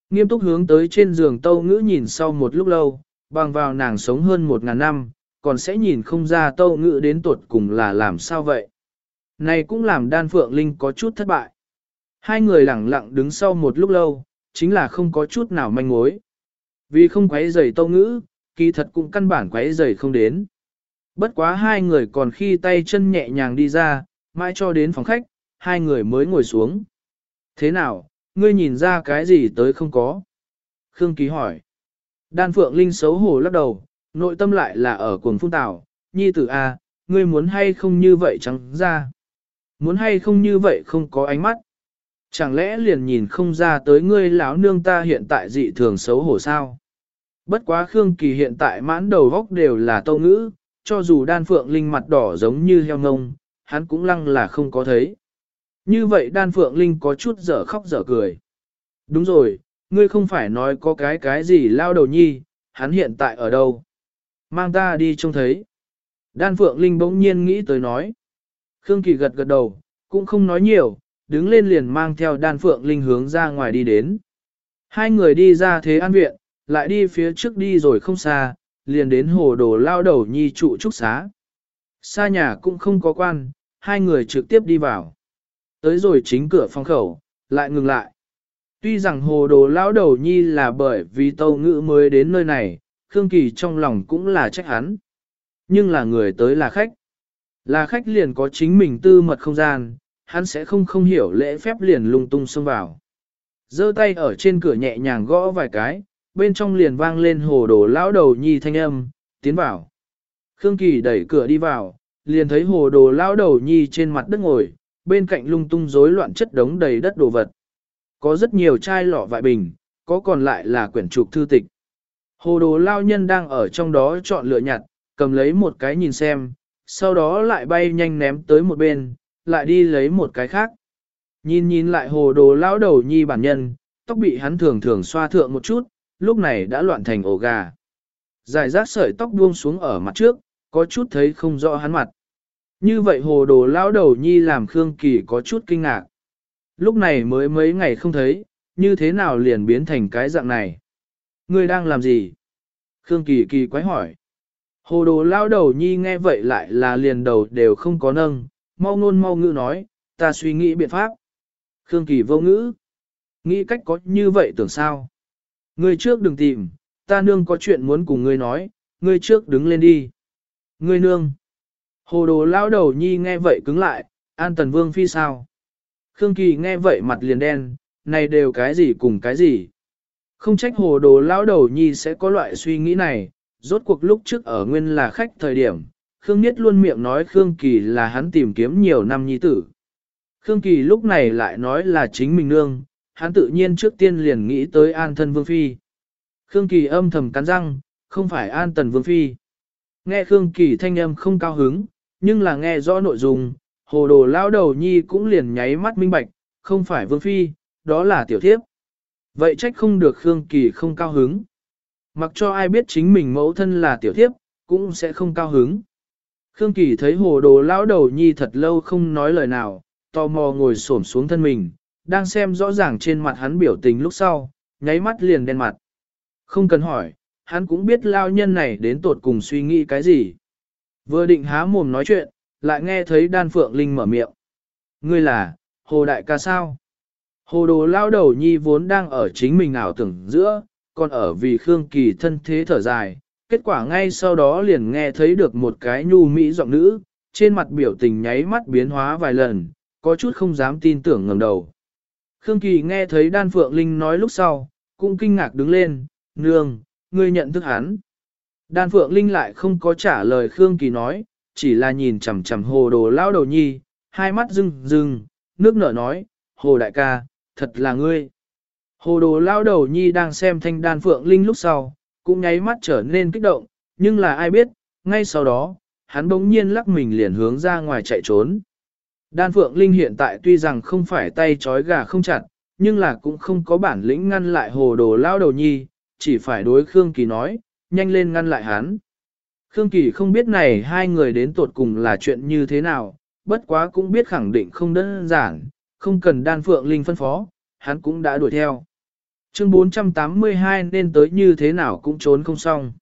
Nghiêm túc hướng tới trên giường tâu ngữ nhìn sau một lúc lâu, bằng vào nàng sống hơn một ngàn năm, còn sẽ nhìn không ra tâu ngữ đến tuột cùng là làm sao vậy. Này cũng làm đan phượng linh có chút thất bại. Hai người lặng lặng đứng sau một lúc lâu, chính là không có chút nào manh mối. Vì không quấy rầy tâu ngữ, kỳ thật cũng căn bản quấy rầy không đến. Bất quá hai người còn khi tay chân nhẹ nhàng đi ra, mãi cho đến phòng khách, hai người mới ngồi xuống. Thế nào, ngươi nhìn ra cái gì tới không có? Khương Ký hỏi. Đan Phượng Linh xấu hổ lắc đầu, nội tâm lại là ở cuồng phun tảo, nhi tử A, ngươi muốn hay không như vậy trắng ra. Muốn hay không như vậy không có ánh mắt. Chẳng lẽ liền nhìn không ra tới ngươi lão nương ta hiện tại dị thường xấu hổ sao? Bất quá Khương Kỳ hiện tại mãn đầu góc đều là tâu ngữ, cho dù đan phượng linh mặt đỏ giống như heo ngông, hắn cũng lăng là không có thấy. Như vậy đan phượng linh có chút dở khóc dở cười. Đúng rồi, ngươi không phải nói có cái cái gì lao đầu nhi, hắn hiện tại ở đâu? Mang ta đi trông thấy. Đan phượng linh bỗng nhiên nghĩ tới nói. Khương Kỳ gật gật đầu, cũng không nói nhiều, đứng lên liền mang theo đan phượng linh hướng ra ngoài đi đến. Hai người đi ra thế an viện, lại đi phía trước đi rồi không xa, liền đến hồ đồ lao đầu nhi trụ trúc xá. Xa nhà cũng không có quan, hai người trực tiếp đi vào. Tới rồi chính cửa phòng khẩu, lại ngừng lại. Tuy rằng hồ đồ lao đầu nhi là bởi vì tâu ngữ mới đến nơi này, Khương Kỳ trong lòng cũng là trách hắn. Nhưng là người tới là khách. Là khách liền có chính mình tư mật không gian, hắn sẽ không không hiểu lễ phép liền lung tung xông vào. giơ tay ở trên cửa nhẹ nhàng gõ vài cái, bên trong liền vang lên hồ đồ lão đầu nhi thanh âm, tiến vào. Khương Kỳ đẩy cửa đi vào, liền thấy hồ đồ lão đầu nhi trên mặt đất ngồi, bên cạnh lung tung rối loạn chất đống đầy đất đồ vật. Có rất nhiều chai lọ vại bình, có còn lại là quyển trục thư tịch. Hồ đồ lao nhân đang ở trong đó chọn lựa nhặt, cầm lấy một cái nhìn xem, sau đó lại bay nhanh ném tới một bên, lại đi lấy một cái khác. Nhìn nhìn lại hồ đồ lão đầu nhi bản nhân, tóc bị hắn thường thường xoa thượng một chút, lúc này đã loạn thành ổ gà. Giải rác sợi tóc buông xuống ở mặt trước, có chút thấy không rõ hắn mặt. Như vậy hồ đồ lão đầu nhi làm Khương Kỳ có chút kinh ngạc. Lúc này mới mấy ngày không thấy, như thế nào liền biến thành cái dạng này. Ngươi đang làm gì? Khương Kỳ kỳ quái hỏi. Hồ đồ lao đầu nhi nghe vậy lại là liền đầu đều không có nâng, mau ngôn mau ngữ nói, ta suy nghĩ biện pháp. Khương Kỳ vô ngữ. Nghĩ cách có như vậy tưởng sao? Ngươi trước đừng tìm, ta nương có chuyện muốn cùng ngươi nói, ngươi trước đứng lên đi. Ngươi nương. Hồ đồ lao đầu nhi nghe vậy cứng lại, an tần vương phi sao? Khương Kỳ nghe vậy mặt liền đen, này đều cái gì cùng cái gì? Không trách hồ đồ lão đầu nhi sẽ có loại suy nghĩ này, rốt cuộc lúc trước ở nguyên là khách thời điểm, Khương Niết luôn miệng nói Khương Kỳ là hắn tìm kiếm nhiều năm nhi tử. Khương Kỳ lúc này lại nói là chính mình nương, hắn tự nhiên trước tiên liền nghĩ tới an thân vương phi. Khương Kỳ âm thầm cắn răng, không phải an tần vương phi. Nghe Khương Kỳ thanh âm không cao hứng, nhưng là nghe rõ nội dung, hồ đồ lão đầu nhi cũng liền nháy mắt minh bạch, không phải vương phi, đó là tiểu thiếp. Vậy trách không được Khương Kỳ không cao hứng. Mặc cho ai biết chính mình mẫu thân là tiểu thiếp, cũng sẽ không cao hứng. Khương Kỳ thấy hồ đồ lão đầu nhi thật lâu không nói lời nào, tò mò ngồi xổm xuống thân mình, đang xem rõ ràng trên mặt hắn biểu tình lúc sau, nháy mắt liền đen mặt. Không cần hỏi, hắn cũng biết lao nhân này đến tột cùng suy nghĩ cái gì. Vừa định há mồm nói chuyện, lại nghe thấy đan phượng linh mở miệng. Ngươi là, hồ đại ca sao? Hồ đồ lao đầu nhi vốn đang ở chính mình ảo tưởng giữa, còn ở vì Khương Kỳ thân thế thở dài, kết quả ngay sau đó liền nghe thấy được một cái nhu mỹ giọng nữ, trên mặt biểu tình nháy mắt biến hóa vài lần, có chút không dám tin tưởng ngẩng đầu. Khương Kỳ nghe thấy Đan Phượng Linh nói lúc sau, cũng kinh ngạc đứng lên, nương, ngươi nhận thức hắn. Đan Phượng Linh lại không có trả lời Khương Kỳ nói, chỉ là nhìn chằm chằm hồ đồ lao đầu nhi, hai mắt rưng rưng, nước nở nói, hồ đại ca, thật là ngươi. Hồ đồ lao đầu nhi đang xem thanh đan Phượng Linh lúc sau, cũng nháy mắt trở nên kích động, nhưng là ai biết, ngay sau đó, hắn bỗng nhiên lắc mình liền hướng ra ngoài chạy trốn. Đan Phượng Linh hiện tại tuy rằng không phải tay trói gà không chặt, nhưng là cũng không có bản lĩnh ngăn lại hồ đồ lao đầu nhi, chỉ phải đối Khương Kỳ nói, nhanh lên ngăn lại hắn. Khương Kỳ không biết này hai người đến tột cùng là chuyện như thế nào, bất quá cũng biết khẳng định không đơn giản, không cần đan phượng linh phân phó, hắn cũng đã đuổi theo. Chương 482 nên tới như thế nào cũng trốn không xong.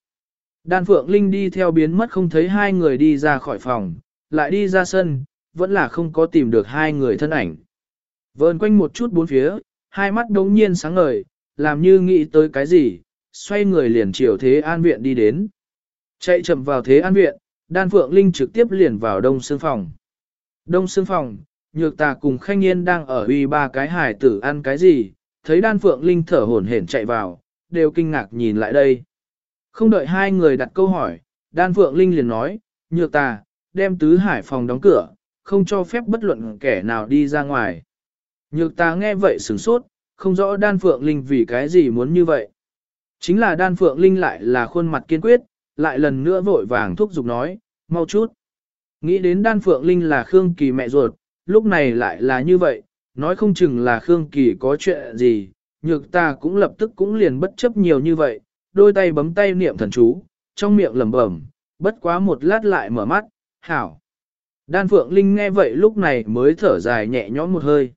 Đan phượng linh đi theo biến mất không thấy hai người đi ra khỏi phòng, lại đi ra sân, vẫn là không có tìm được hai người thân ảnh. Vờn quanh một chút bốn phía, hai mắt đống nhiên sáng ngời, làm như nghĩ tới cái gì, xoay người liền chiều thế an viện đi đến. Chạy chậm vào thế an viện, đan phượng linh trực tiếp liền vào đông xương phòng. Đông xương phòng, nhược tà cùng khanh nhiên đang ở uy ba cái hải tử ăn cái gì, thấy đan phượng linh thở hổn hển chạy vào, đều kinh ngạc nhìn lại đây. Không đợi hai người đặt câu hỏi, đan phượng linh liền nói, nhược ta đem tứ hải phòng đóng cửa, không cho phép bất luận kẻ nào đi ra ngoài. Nhược ta nghe vậy sửng sốt, không rõ đan phượng linh vì cái gì muốn như vậy. Chính là đan phượng linh lại là khuôn mặt kiên quyết, lại lần nữa vội vàng thúc giục nói, mau chút. Nghĩ đến đan phượng linh là Khương Kỳ mẹ ruột, lúc này lại là như vậy, nói không chừng là Khương Kỳ có chuyện gì, nhược ta cũng lập tức cũng liền bất chấp nhiều như vậy, đôi tay bấm tay niệm thần chú, trong miệng lẩm bẩm, bất quá một lát lại mở mắt, hảo. Đan Phượng Linh nghe vậy lúc này mới thở dài nhẹ nhõm một hơi.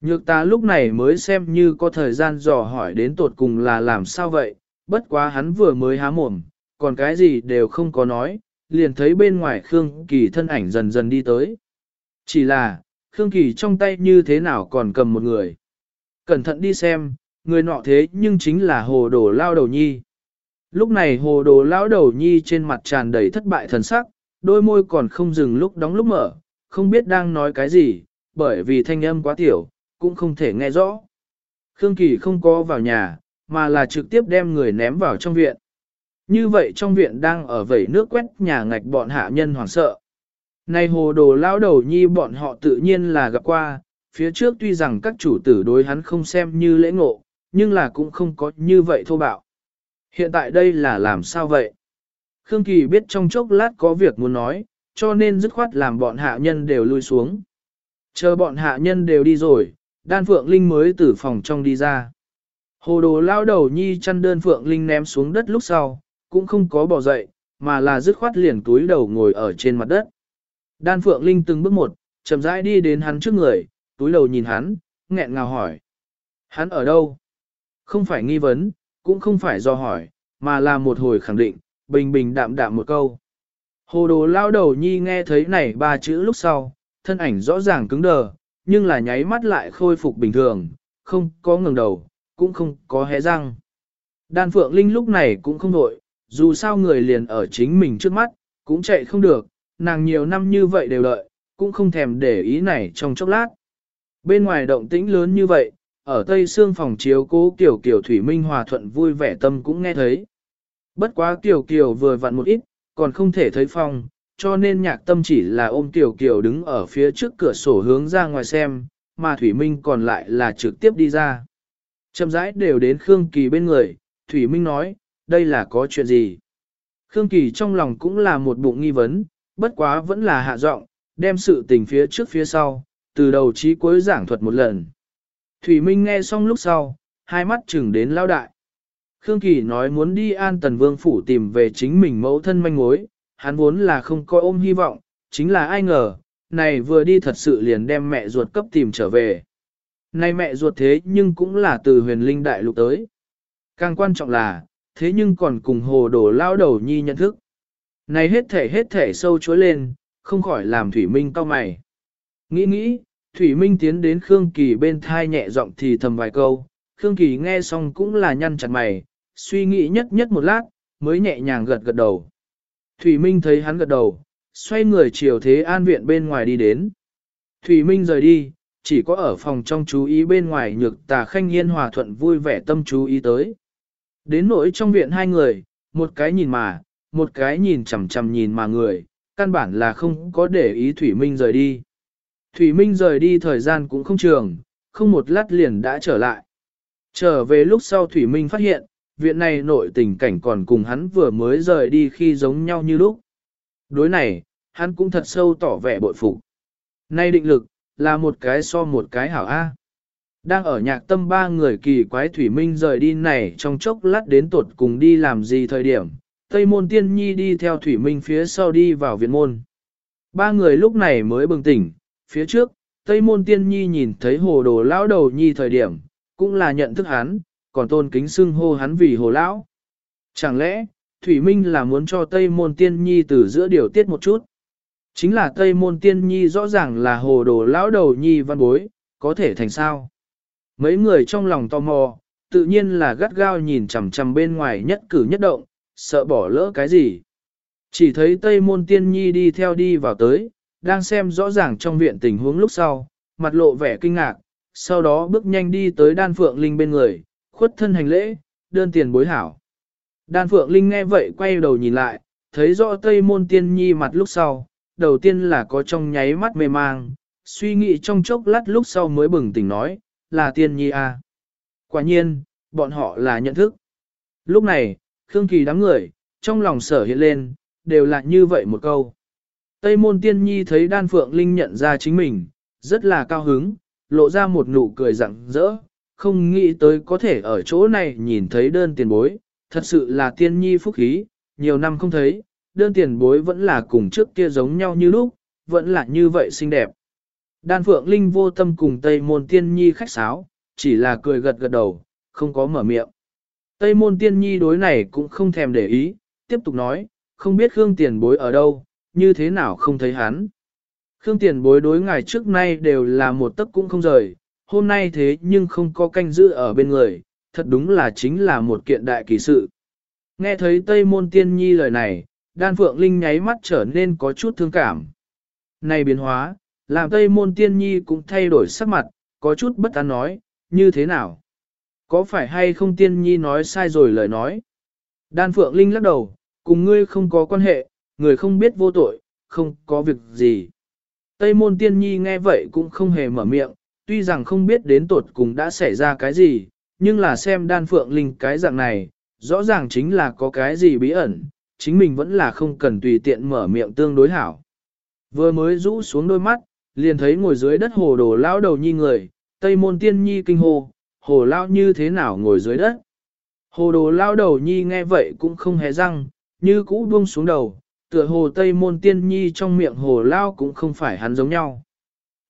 Nhược ta lúc này mới xem như có thời gian dò hỏi đến tột cùng là làm sao vậy, bất quá hắn vừa mới há mồm, còn cái gì đều không có nói, liền thấy bên ngoài Khương Kỳ thân ảnh dần dần đi tới. Chỉ là, Khương Kỳ trong tay như thế nào còn cầm một người. Cẩn thận đi xem, người nọ thế nhưng chính là hồ đồ lao đầu nhi. Lúc này hồ đồ lao đầu nhi trên mặt tràn đầy thất bại thần sắc, đôi môi còn không dừng lúc đóng lúc mở, không biết đang nói cái gì, bởi vì thanh âm quá tiểu, cũng không thể nghe rõ. Khương Kỳ không có vào nhà, mà là trực tiếp đem người ném vào trong viện. Như vậy trong viện đang ở vẩy nước quét nhà ngạch bọn hạ nhân hoảng sợ. Này hồ đồ lão đầu nhi bọn họ tự nhiên là gặp qua, phía trước tuy rằng các chủ tử đối hắn không xem như lễ ngộ, nhưng là cũng không có như vậy thô bạo. Hiện tại đây là làm sao vậy? Khương Kỳ biết trong chốc lát có việc muốn nói, cho nên dứt khoát làm bọn hạ nhân đều lui xuống. Chờ bọn hạ nhân đều đi rồi, đan phượng linh mới từ phòng trong đi ra. Hồ đồ lao đầu nhi chăn đơn phượng linh ném xuống đất lúc sau, cũng không có bỏ dậy, mà là dứt khoát liền túi đầu ngồi ở trên mặt đất. Đan Phượng Linh từng bước một, chậm rãi đi đến hắn trước người, túi đầu nhìn hắn, nghẹn ngào hỏi. Hắn ở đâu? Không phải nghi vấn, cũng không phải do hỏi, mà là một hồi khẳng định, bình bình đạm đạm một câu. Hồ đồ lao đầu nhi nghe thấy này ba chữ lúc sau, thân ảnh rõ ràng cứng đờ, nhưng là nháy mắt lại khôi phục bình thường, không có ngừng đầu, cũng không có hé răng. Đan Phượng Linh lúc này cũng không nội, dù sao người liền ở chính mình trước mắt, cũng chạy không được, nàng nhiều năm như vậy đều đợi, cũng không thèm để ý này trong chốc lát. Bên ngoài động tĩnh lớn như vậy, ở tây xương phòng chiếu cố Kiều Kiều thủy minh hòa thuận vui vẻ tâm cũng nghe thấy. Bất quá Kiều Kiều vừa vặn một ít, còn không thể thấy phòng, cho nên nhạc tâm chỉ là ôm Kiều Kiều đứng ở phía trước cửa sổ hướng ra ngoài xem, mà thủy minh còn lại là trực tiếp đi ra. Chậm rãi đều đến Khương Kỳ bên người, Thủy Minh nói, đây là có chuyện gì? Khương Kỳ trong lòng cũng là một bụng nghi vấn, bất quá vẫn là hạ giọng, đem sự tình phía trước phía sau, từ đầu chí cuối giảng thuật một lần. Thủy Minh nghe xong lúc sau, hai mắt chừng đến lao đại. Khương Kỳ nói muốn đi an tần vương phủ tìm về chính mình mẫu thân manh mối, hắn vốn là không coi ôm hy vọng, chính là ai ngờ, này vừa đi thật sự liền đem mẹ ruột cấp tìm trở về. Này mẹ ruột thế nhưng cũng là từ huyền linh đại lục tới. Càng quan trọng là, thế nhưng còn cùng hồ đổ lao đầu nhi nhận thức. Này hết thể hết thể sâu chối lên, không khỏi làm thủy minh cao mày. Nghĩ nghĩ, Thủy Minh tiến đến Khương Kỳ bên thai nhẹ giọng thì thầm vài câu, Khương Kỳ nghe xong cũng là nhăn chặt mày, suy nghĩ nhất nhất một lát, mới nhẹ nhàng gật gật đầu. Thủy Minh thấy hắn gật đầu, xoay người chiều thế an viện bên ngoài đi đến. Thủy Minh rời đi, chỉ có ở phòng trong chú ý bên ngoài nhược tà khanh yên hòa thuận vui vẻ tâm chú ý tới. Đến nỗi trong viện hai người, một cái nhìn mà, một cái nhìn chằm chằm nhìn mà người, căn bản là không có để ý Thủy Minh rời đi. Thủy Minh rời đi thời gian cũng không trường, không một lát liền đã trở lại. Trở về lúc sau Thủy Minh phát hiện, viện này nội tình cảnh còn cùng hắn vừa mới rời đi khi giống nhau như lúc. Đối này, hắn cũng thật sâu tỏ vẻ bội phục. Nay định lực, là một cái so một cái hảo A. Đang ở nhạc tâm ba người kỳ quái Thủy Minh rời đi này trong chốc lát đến tuột cùng đi làm gì thời điểm, Tây môn tiên nhi đi theo Thủy Minh phía sau đi vào viện môn. Ba người lúc này mới bừng tỉnh, phía trước, Tây môn tiên nhi nhìn thấy hồ đồ lão đầu nhi thời điểm, cũng là nhận thức hắn, còn tôn kính xưng hô hắn vì hồ lão. Chẳng lẽ, Thủy Minh là muốn cho Tây môn tiên nhi từ giữa điều tiết một chút? Chính là Tây môn tiên nhi rõ ràng là hồ đồ lão đầu nhi văn bối, có thể thành sao? Mấy người trong lòng tò mò, tự nhiên là gắt gao nhìn chằm chằm bên ngoài nhất cử nhất động, sợ bỏ lỡ cái gì. Chỉ thấy Tây môn tiên nhi đi theo đi vào tới, đang xem rõ ràng trong viện tình huống lúc sau, mặt lộ vẻ kinh ngạc, sau đó bước nhanh đi tới đan phượng linh bên người, khuất thân hành lễ, đơn tiền bối hảo. Đan phượng linh nghe vậy quay đầu nhìn lại, thấy rõ Tây môn tiên nhi mặt lúc sau, đầu tiên là có trong nháy mắt mê mang, suy nghĩ trong chốc lát lúc sau mới bừng tỉnh nói, là tiên nhi à. Quả nhiên, bọn họ là nhận thức. Lúc này, Khương Kỳ đám người, trong lòng sở hiện lên, đều là như vậy một câu. Tây môn tiên nhi thấy đan phượng linh nhận ra chính mình, rất là cao hứng, lộ ra một nụ cười rặng rỡ, không nghĩ tới có thể ở chỗ này nhìn thấy đơn tiền bối, thật sự là tiên nhi phúc khí, nhiều năm không thấy, đơn tiền bối vẫn là cùng trước kia giống nhau như lúc, vẫn là như vậy xinh đẹp. Đan Phượng Linh vô tâm cùng Tây Môn Tiên Nhi khách sáo, chỉ là cười gật gật đầu, không có mở miệng. Tây Môn Tiên Nhi đối này cũng không thèm để ý, tiếp tục nói, không biết Khương Tiền Bối ở đâu, như thế nào không thấy hắn. Khương Tiền Bối đối ngài trước nay đều là một tấc cũng không rời, hôm nay thế nhưng không có canh giữ ở bên người, thật đúng là chính là một kiện đại kỳ sự. Nghe thấy Tây Môn Tiên Nhi lời này, Đan Phượng Linh nháy mắt trở nên có chút thương cảm. Này biến hóa, làm Tây Môn Tiên Nhi cũng thay đổi sắc mặt, có chút bất an nói, như thế nào? Có phải hay không Tiên Nhi nói sai rồi lời nói? Đan Phượng Linh lắc đầu, cùng ngươi không có quan hệ, người không biết vô tội, không có việc gì. Tây Môn Tiên Nhi nghe vậy cũng không hề mở miệng, tuy rằng không biết đến tột cùng đã xảy ra cái gì, nhưng là xem Đan Phượng Linh cái dạng này, rõ ràng chính là có cái gì bí ẩn, chính mình vẫn là không cần tùy tiện mở miệng tương đối hảo. Vừa mới rũ xuống đôi mắt, liền thấy ngồi dưới đất hồ đồ lão đầu nhi người, tây môn tiên nhi kinh hồ, hồ lão như thế nào ngồi dưới đất. Hồ đồ lão đầu nhi nghe vậy cũng không hề răng, như cũ buông xuống đầu, tựa hồ tây môn tiên nhi trong miệng hồ lão cũng không phải hắn giống nhau.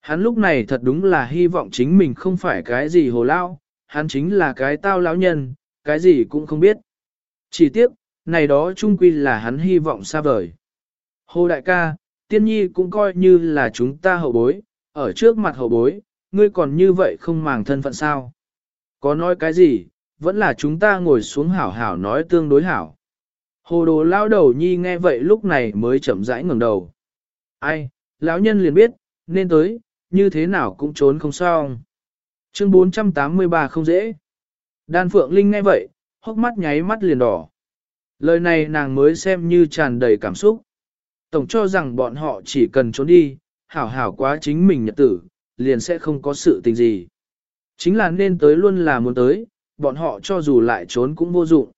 Hắn lúc này thật đúng là hy vọng chính mình không phải cái gì hồ lão, hắn chính là cái tao lão nhân, cái gì cũng không biết. Chỉ tiếc, này đó chung quy là hắn hy vọng xa vời. Hồ đại ca, tiên nhi cũng coi như là chúng ta hậu bối, ở trước mặt hậu bối, ngươi còn như vậy không màng thân phận sao. Có nói cái gì, vẫn là chúng ta ngồi xuống hảo hảo nói tương đối hảo. Hồ đồ lao đầu nhi nghe vậy lúc này mới chậm rãi ngẩng đầu. Ai, lão nhân liền biết, nên tới, như thế nào cũng trốn không sao. Chương 483 không dễ. Đan Phượng Linh nghe vậy, hốc mắt nháy mắt liền đỏ. Lời này nàng mới xem như tràn đầy cảm xúc. Tổng cho rằng bọn họ chỉ cần trốn đi, hảo hảo quá chính mình nhật tử, liền sẽ không có sự tình gì. Chính là nên tới luôn là muốn tới, bọn họ cho dù lại trốn cũng vô dụng.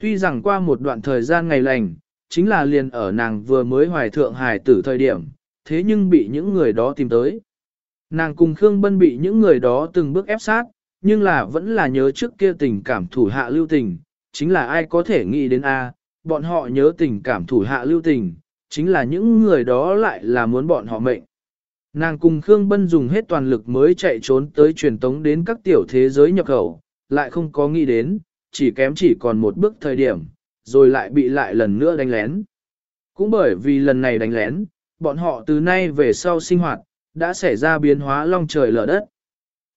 Tuy rằng qua một đoạn thời gian ngày lành, chính là liền ở nàng vừa mới hoài thượng hài tử thời điểm, thế nhưng bị những người đó tìm tới. Nàng cùng Khương Bân bị những người đó từng bước ép sát, nhưng là vẫn là nhớ trước kia tình cảm thủ hạ lưu tình, chính là ai có thể nghĩ đến a bọn họ nhớ tình cảm thủ hạ lưu tình, chính là những người đó lại là muốn bọn họ mệnh. Nàng cùng Khương Bân dùng hết toàn lực mới chạy trốn tới truyền tống đến các tiểu thế giới nhập khẩu, lại không có nghĩ đến, chỉ kém chỉ còn một bước thời điểm, rồi lại bị lại lần nữa đánh lén. Cũng bởi vì lần này đánh lén, bọn họ từ nay về sau sinh hoạt, đã xảy ra biến hóa long trời lở đất.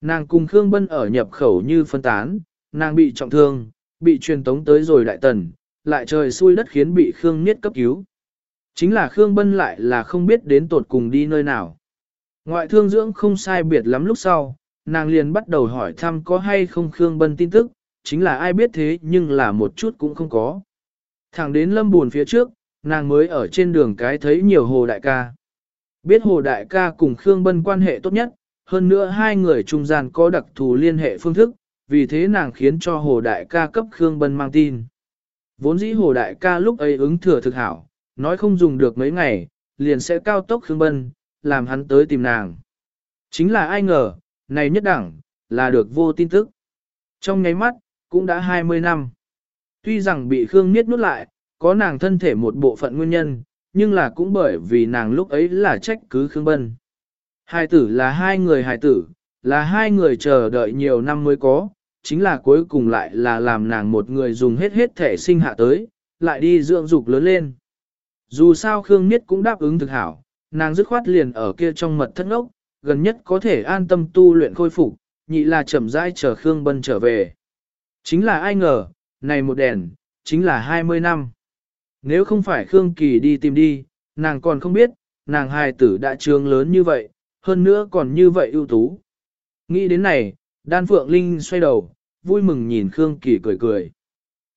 Nàng cùng Khương Bân ở nhập khẩu như phân tán, nàng bị trọng thương, bị truyền tống tới rồi đại tần, lại trời xui đất khiến bị Khương Niết cấp cứu. Chính là Khương Bân lại là không biết đến tột cùng đi nơi nào. Ngoại thương dưỡng không sai biệt lắm lúc sau, nàng liền bắt đầu hỏi thăm có hay không Khương Bân tin tức, chính là ai biết thế nhưng là một chút cũng không có. Thẳng đến lâm buồn phía trước, nàng mới ở trên đường cái thấy nhiều hồ đại ca. Biết hồ đại ca cùng Khương Bân quan hệ tốt nhất, hơn nữa hai người trung gian có đặc thù liên hệ phương thức, vì thế nàng khiến cho hồ đại ca cấp Khương Bân mang tin. Vốn dĩ hồ đại ca lúc ấy ứng thừa thực hảo, nói không dùng được mấy ngày, liền sẽ cao tốc Khương Bân, làm hắn tới tìm nàng. Chính là ai ngờ, này nhất đẳng, là được vô tin tức. Trong nháy mắt, cũng đã 20 năm. Tuy rằng bị Khương Niết nuốt lại, có nàng thân thể một bộ phận nguyên nhân, nhưng là cũng bởi vì nàng lúc ấy là trách cứ Khương Bân. Hai tử là hai người hài tử, là hai người chờ đợi nhiều năm mới có, chính là cuối cùng lại là làm nàng một người dùng hết hết thể sinh hạ tới, lại đi dưỡng dục lớn lên. Dù sao Khương Niết cũng đáp ứng thực hảo, nàng dứt khoát liền ở kia trong mật thất ốc, gần nhất có thể an tâm tu luyện khôi phục, nhị là chậm rãi chờ Khương Bân trở về. Chính là ai ngờ, này một đèn, chính là 20 năm. Nếu không phải Khương Kỳ đi tìm đi, nàng còn không biết, nàng hài tử đã trương lớn như vậy, hơn nữa còn như vậy ưu tú. Nghĩ đến này, Đan Phượng Linh xoay đầu, vui mừng nhìn Khương Kỳ cười cười.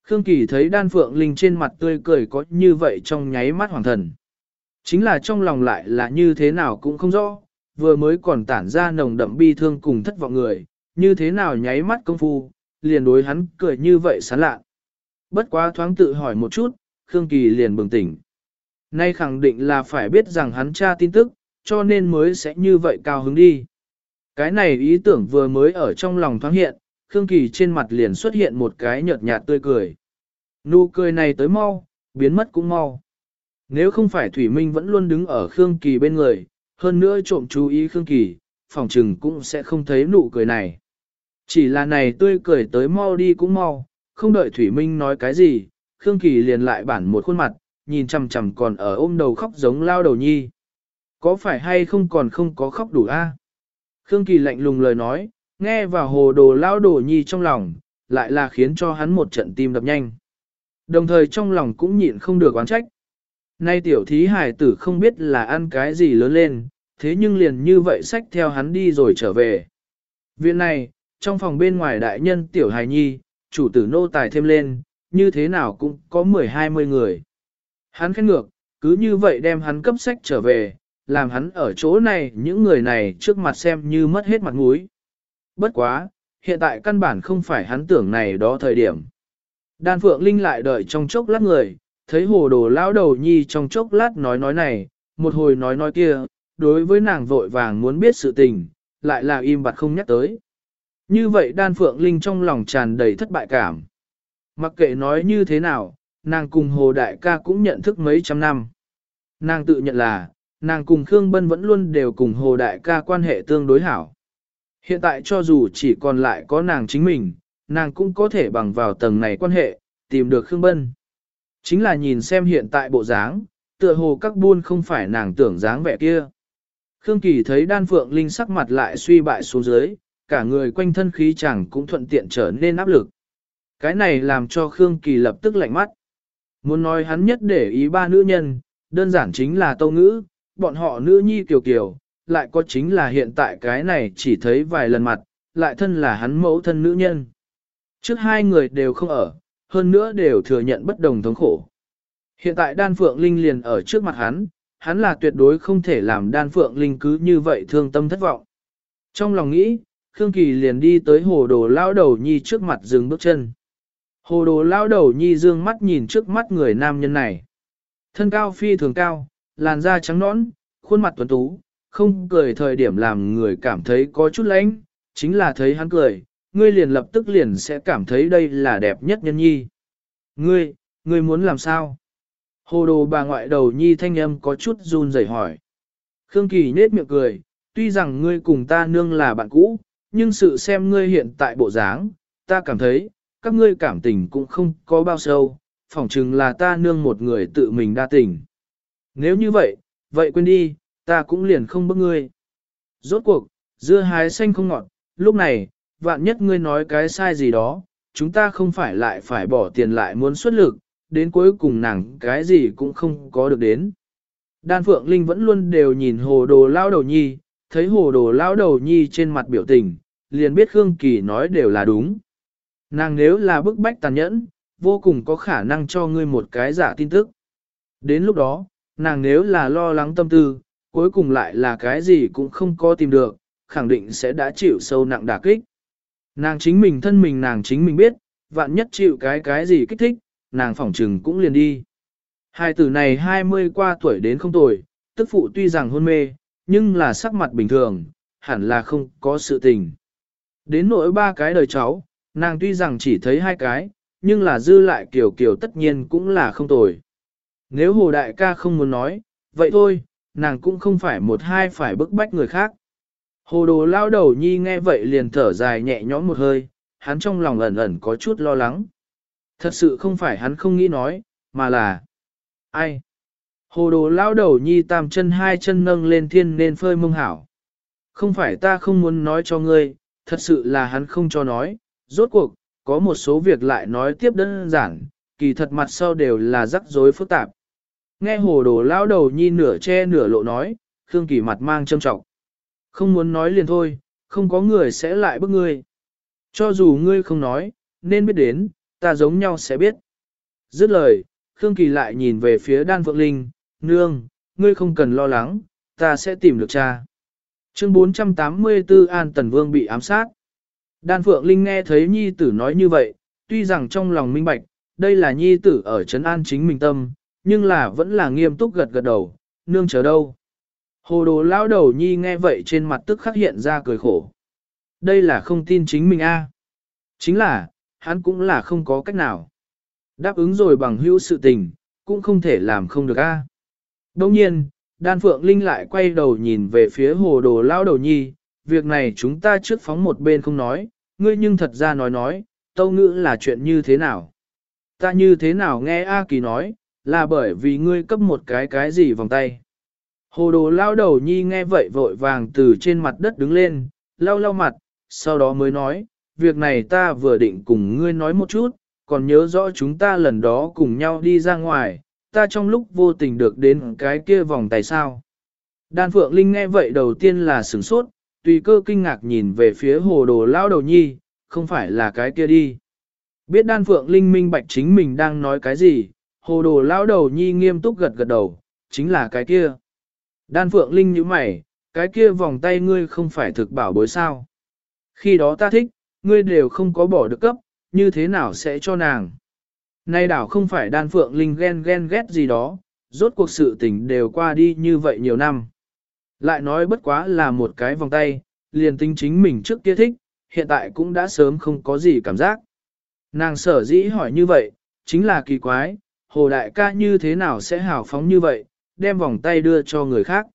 Khương Kỳ thấy Đan Phượng Linh trên mặt tươi cười có như vậy trong nháy mắt hoàng thần. Chính là trong lòng lại là như thế nào cũng không rõ, vừa mới còn tản ra nồng đậm bi thương cùng thất vọng người, như thế nào nháy mắt công phu, liền đối hắn cười như vậy sán lạ. Bất quá thoáng tự hỏi một chút, Khương Kỳ liền bừng tỉnh. Nay khẳng định là phải biết rằng hắn tra tin tức, cho nên mới sẽ như vậy cao hứng đi. Cái này ý tưởng vừa mới ở trong lòng thoáng hiện, Khương Kỳ trên mặt liền xuất hiện một cái nhợt nhạt tươi cười. Nụ cười này tới mau, biến mất cũng mau. Nếu không phải Thủy Minh vẫn luôn đứng ở Khương Kỳ bên người, hơn nữa trộm chú ý Khương Kỳ, phòng trừng cũng sẽ không thấy nụ cười này. Chỉ là này tươi cười tới mau đi cũng mau, không đợi Thủy Minh nói cái gì, Khương Kỳ liền lại bản một khuôn mặt, nhìn chằm chằm còn ở ôm đầu khóc giống lao đầu nhi. Có phải hay không còn không có khóc đủ a? À? Khương Kỳ lạnh lùng lời nói, nghe vào hồ đồ lao đồ nhi trong lòng, lại là khiến cho hắn một trận tim đập nhanh. Đồng thời trong lòng cũng nhịn không được oán trách. Nay tiểu thí hải tử không biết là ăn cái gì lớn lên, thế nhưng liền như vậy sách theo hắn đi rồi trở về. Viện này, trong phòng bên ngoài đại nhân tiểu hài nhi, chủ tử nô tài thêm lên, như thế nào cũng có 10-20 người. Hắn khét ngược, cứ như vậy đem hắn cấp sách trở về, làm hắn ở chỗ này những người này trước mặt xem như mất hết mặt mũi. Bất quá, hiện tại căn bản không phải hắn tưởng này đó thời điểm. Đan Phượng Linh lại đợi trong chốc lát người, thấy hồ đồ lão đầu nhi trong chốc lát nói nói này, một hồi nói nói kia, đối với nàng vội vàng muốn biết sự tình, lại là im bặt không nhắc tới. Như vậy Đan Phượng Linh trong lòng tràn đầy thất bại cảm. Mặc kệ nói như thế nào, nàng cùng Hồ Đại ca cũng nhận thức mấy trăm năm. Nàng tự nhận là, nàng cùng Khương Bân vẫn luôn đều cùng Hồ Đại ca quan hệ tương đối hảo. Hiện tại cho dù chỉ còn lại có nàng chính mình, nàng cũng có thể bằng vào tầng này quan hệ, tìm được Khương Bân. Chính là nhìn xem hiện tại bộ dáng, tựa hồ các buôn không phải nàng tưởng dáng vẻ kia. Khương Kỳ thấy đan phượng linh sắc mặt lại suy bại xuống dưới, cả người quanh thân khí chẳng cũng thuận tiện trở nên áp lực. Cái này làm cho Khương Kỳ lập tức lạnh mắt. Muốn nói hắn nhất để ý ba nữ nhân, đơn giản chính là tâu ngữ, bọn họ nữ nhi kiều kiều, lại có chính là hiện tại cái này chỉ thấy vài lần mặt, lại thân là hắn mẫu thân nữ nhân. Trước hai người đều không ở, hơn nữa đều thừa nhận bất đồng thống khổ. Hiện tại đan phượng linh liền ở trước mặt hắn, hắn là tuyệt đối không thể làm đan phượng linh cứ như vậy thương tâm thất vọng. Trong lòng nghĩ, Khương Kỳ liền đi tới hồ đồ lao đầu nhi trước mặt dừng bước chân. Hồ đồ lao đầu nhi dương mắt nhìn trước mắt người nam nhân này. Thân cao phi thường cao, làn da trắng nõn, khuôn mặt tuấn tú, không cười thời điểm làm người cảm thấy có chút lánh, chính là thấy hắn cười, ngươi liền lập tức liền sẽ cảm thấy đây là đẹp nhất nhân nhi. Ngươi, ngươi muốn làm sao? Hồ đồ bà ngoại đầu nhi thanh âm có chút run rẩy hỏi. Khương Kỳ nết miệng cười, tuy rằng ngươi cùng ta nương là bạn cũ, nhưng sự xem ngươi hiện tại bộ dáng, ta cảm thấy, các ngươi cảm tình cũng không có bao sâu, phỏng chừng là ta nương một người tự mình đa tình. Nếu như vậy, vậy quên đi, ta cũng liền không bức ngươi. rốt cuộc, dưa hái xanh không ngọt, lúc này, vạn nhất ngươi nói cái sai gì đó, chúng ta không phải lại phải bỏ tiền lại muốn xuất lực, đến cuối cùng nàng cái gì cũng không có được đến. Đan Phượng Linh vẫn luôn đều nhìn hồ đồ lao đầu nhi, thấy hồ đồ lao đầu nhi trên mặt biểu tình, liền biết Khương Kỳ nói đều là đúng. Nàng nếu là bức bách tàn nhẫn, vô cùng có khả năng cho ngươi một cái giả tin tức. Đến lúc đó, nàng nếu là lo lắng tâm tư, cuối cùng lại là cái gì cũng không có tìm được, khẳng định sẽ đã chịu sâu nặng đả kích. Nàng chính mình thân mình nàng chính mình biết, vạn nhất chịu cái cái gì kích thích, nàng phỏng trừng cũng liền đi. Hai tử này 20 qua tuổi đến không tuổi, tức phụ tuy rằng hôn mê, nhưng là sắc mặt bình thường, hẳn là không có sự tình. Đến nỗi ba cái đời cháu, nàng tuy rằng chỉ thấy hai cái, nhưng là dư lại kiểu kiểu tất nhiên cũng là không tồi. Nếu hồ đại ca không muốn nói, vậy thôi, nàng cũng không phải một hai phải bức bách người khác. Hồ đồ lao đầu nhi nghe vậy liền thở dài nhẹ nhõm một hơi, hắn trong lòng ẩn ẩn có chút lo lắng. Thật sự không phải hắn không nghĩ nói, mà là... Ai? Hồ đồ lao đầu nhi tam chân hai chân nâng lên thiên nên phơi mông hảo. Không phải ta không muốn nói cho ngươi, thật sự là hắn không cho nói, rốt cuộc, có một số việc lại nói tiếp đơn giản, kỳ thật mặt sau đều là rắc rối phức tạp. Nghe hồ đồ lao đầu nhi nửa che nửa lộ nói, Khương Kỳ mặt mang trâm trọng. Không muốn nói liền thôi, không có người sẽ lại bức ngươi. Cho dù ngươi không nói, nên biết đến, ta giống nhau sẽ biết. Dứt lời, Khương Kỳ lại nhìn về phía đan phượng linh, nương, ngươi không cần lo lắng, ta sẽ tìm được cha. Chương 484 An Tần Vương bị ám sát. Đan Phượng Linh nghe thấy nhi tử nói như vậy, tuy rằng trong lòng minh bạch, đây là nhi tử ở trấn an chính mình tâm, nhưng là vẫn là nghiêm túc gật gật đầu, nương chờ đâu. Hồ đồ lao đầu nhi nghe vậy trên mặt tức khắc hiện ra cười khổ. Đây là không tin chính mình a. Chính là, hắn cũng là không có cách nào. Đáp ứng rồi bằng hữu sự tình, cũng không thể làm không được a. À. Đồng nhiên, đan phượng linh lại quay đầu nhìn về phía hồ đồ lao đầu nhi, việc này chúng ta trước phóng một bên không nói, ngươi nhưng thật ra nói nói, tâu ngữ là chuyện như thế nào. Ta như thế nào nghe A Kỳ nói, là bởi vì ngươi cấp một cái cái gì vòng tay. Hồ đồ lao đầu nhi nghe vậy vội vàng từ trên mặt đất đứng lên, lau lau mặt, sau đó mới nói, việc này ta vừa định cùng ngươi nói một chút, còn nhớ rõ chúng ta lần đó cùng nhau đi ra ngoài, ta trong lúc vô tình được đến cái kia vòng tay sao. Đan Phượng Linh nghe vậy đầu tiên là sửng sốt, tùy cơ kinh ngạc nhìn về phía hồ đồ lao đầu nhi, không phải là cái kia đi. Biết Đan Phượng Linh minh bạch chính mình đang nói cái gì, hồ đồ lao đầu nhi nghiêm túc gật gật đầu, chính là cái kia. Đan Phượng Linh như mày, cái kia vòng tay ngươi không phải thực bảo bối sao. Khi đó ta thích, ngươi đều không có bỏ được cấp, như thế nào sẽ cho nàng. Nay đảo không phải đan Phượng Linh ghen ghen ghét gì đó, rốt cuộc sự tình đều qua đi như vậy nhiều năm. Lại nói bất quá là một cái vòng tay, liền tinh chính mình trước kia thích, hiện tại cũng đã sớm không có gì cảm giác. Nàng sở dĩ hỏi như vậy, chính là kỳ quái, hồ đại ca như thế nào sẽ hào phóng như vậy, đem vòng tay đưa cho người khác.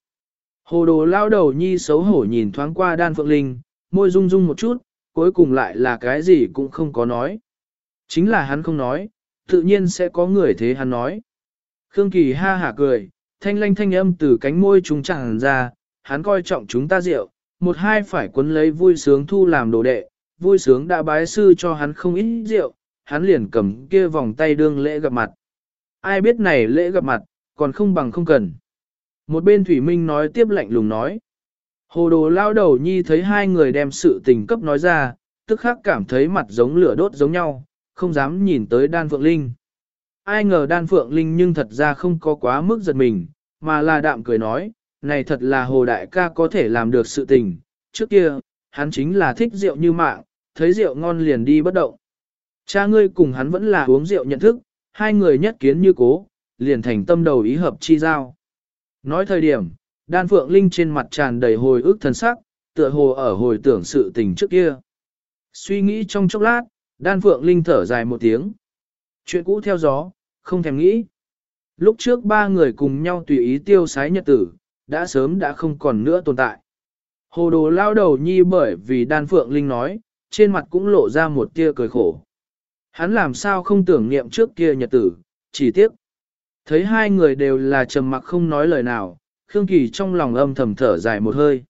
Hồ đồ lao đầu nhi xấu hổ nhìn thoáng qua đan phượng linh, môi rung rung một chút, cuối cùng lại là cái gì cũng không có nói. Chính là hắn không nói, tự nhiên sẽ có người thế hắn nói. Khương Kỳ ha hả cười, thanh lanh thanh âm từ cánh môi chúng chẳng ra, hắn coi trọng chúng ta rượu, một hai phải quấn lấy vui sướng thu làm đồ đệ, vui sướng đã bái sư cho hắn không ít rượu, hắn liền cầm kia vòng tay đương lễ gặp mặt. Ai biết này lễ gặp mặt, còn không bằng không cần. Một bên Thủy Minh nói tiếp lạnh lùng nói. Hồ đồ lao đầu nhi thấy hai người đem sự tình cấp nói ra, tức khắc cảm thấy mặt giống lửa đốt giống nhau, không dám nhìn tới đan phượng linh. Ai ngờ đan phượng linh nhưng thật ra không có quá mức giật mình, mà là đạm cười nói, này thật là hồ đại ca có thể làm được sự tình, trước kia, hắn chính là thích rượu như mạng, thấy rượu ngon liền đi bất động. Cha ngươi cùng hắn vẫn là uống rượu nhận thức, hai người nhất kiến như cố, liền thành tâm đầu ý hợp chi giao. Nói thời điểm, đan phượng linh trên mặt tràn đầy hồi ức thần sắc, tựa hồ ở hồi tưởng sự tình trước kia. Suy nghĩ trong chốc lát, đan phượng linh thở dài một tiếng. Chuyện cũ theo gió, không thèm nghĩ. Lúc trước ba người cùng nhau tùy ý tiêu sái nhật tử, đã sớm đã không còn nữa tồn tại. Hồ đồ lao đầu nhi bởi vì đan phượng linh nói, trên mặt cũng lộ ra một tia cười khổ. Hắn làm sao không tưởng niệm trước kia nhật tử, chỉ tiếc. Thấy hai người đều là trầm mặc không nói lời nào, Khương Kỳ trong lòng âm thầm thở dài một hơi.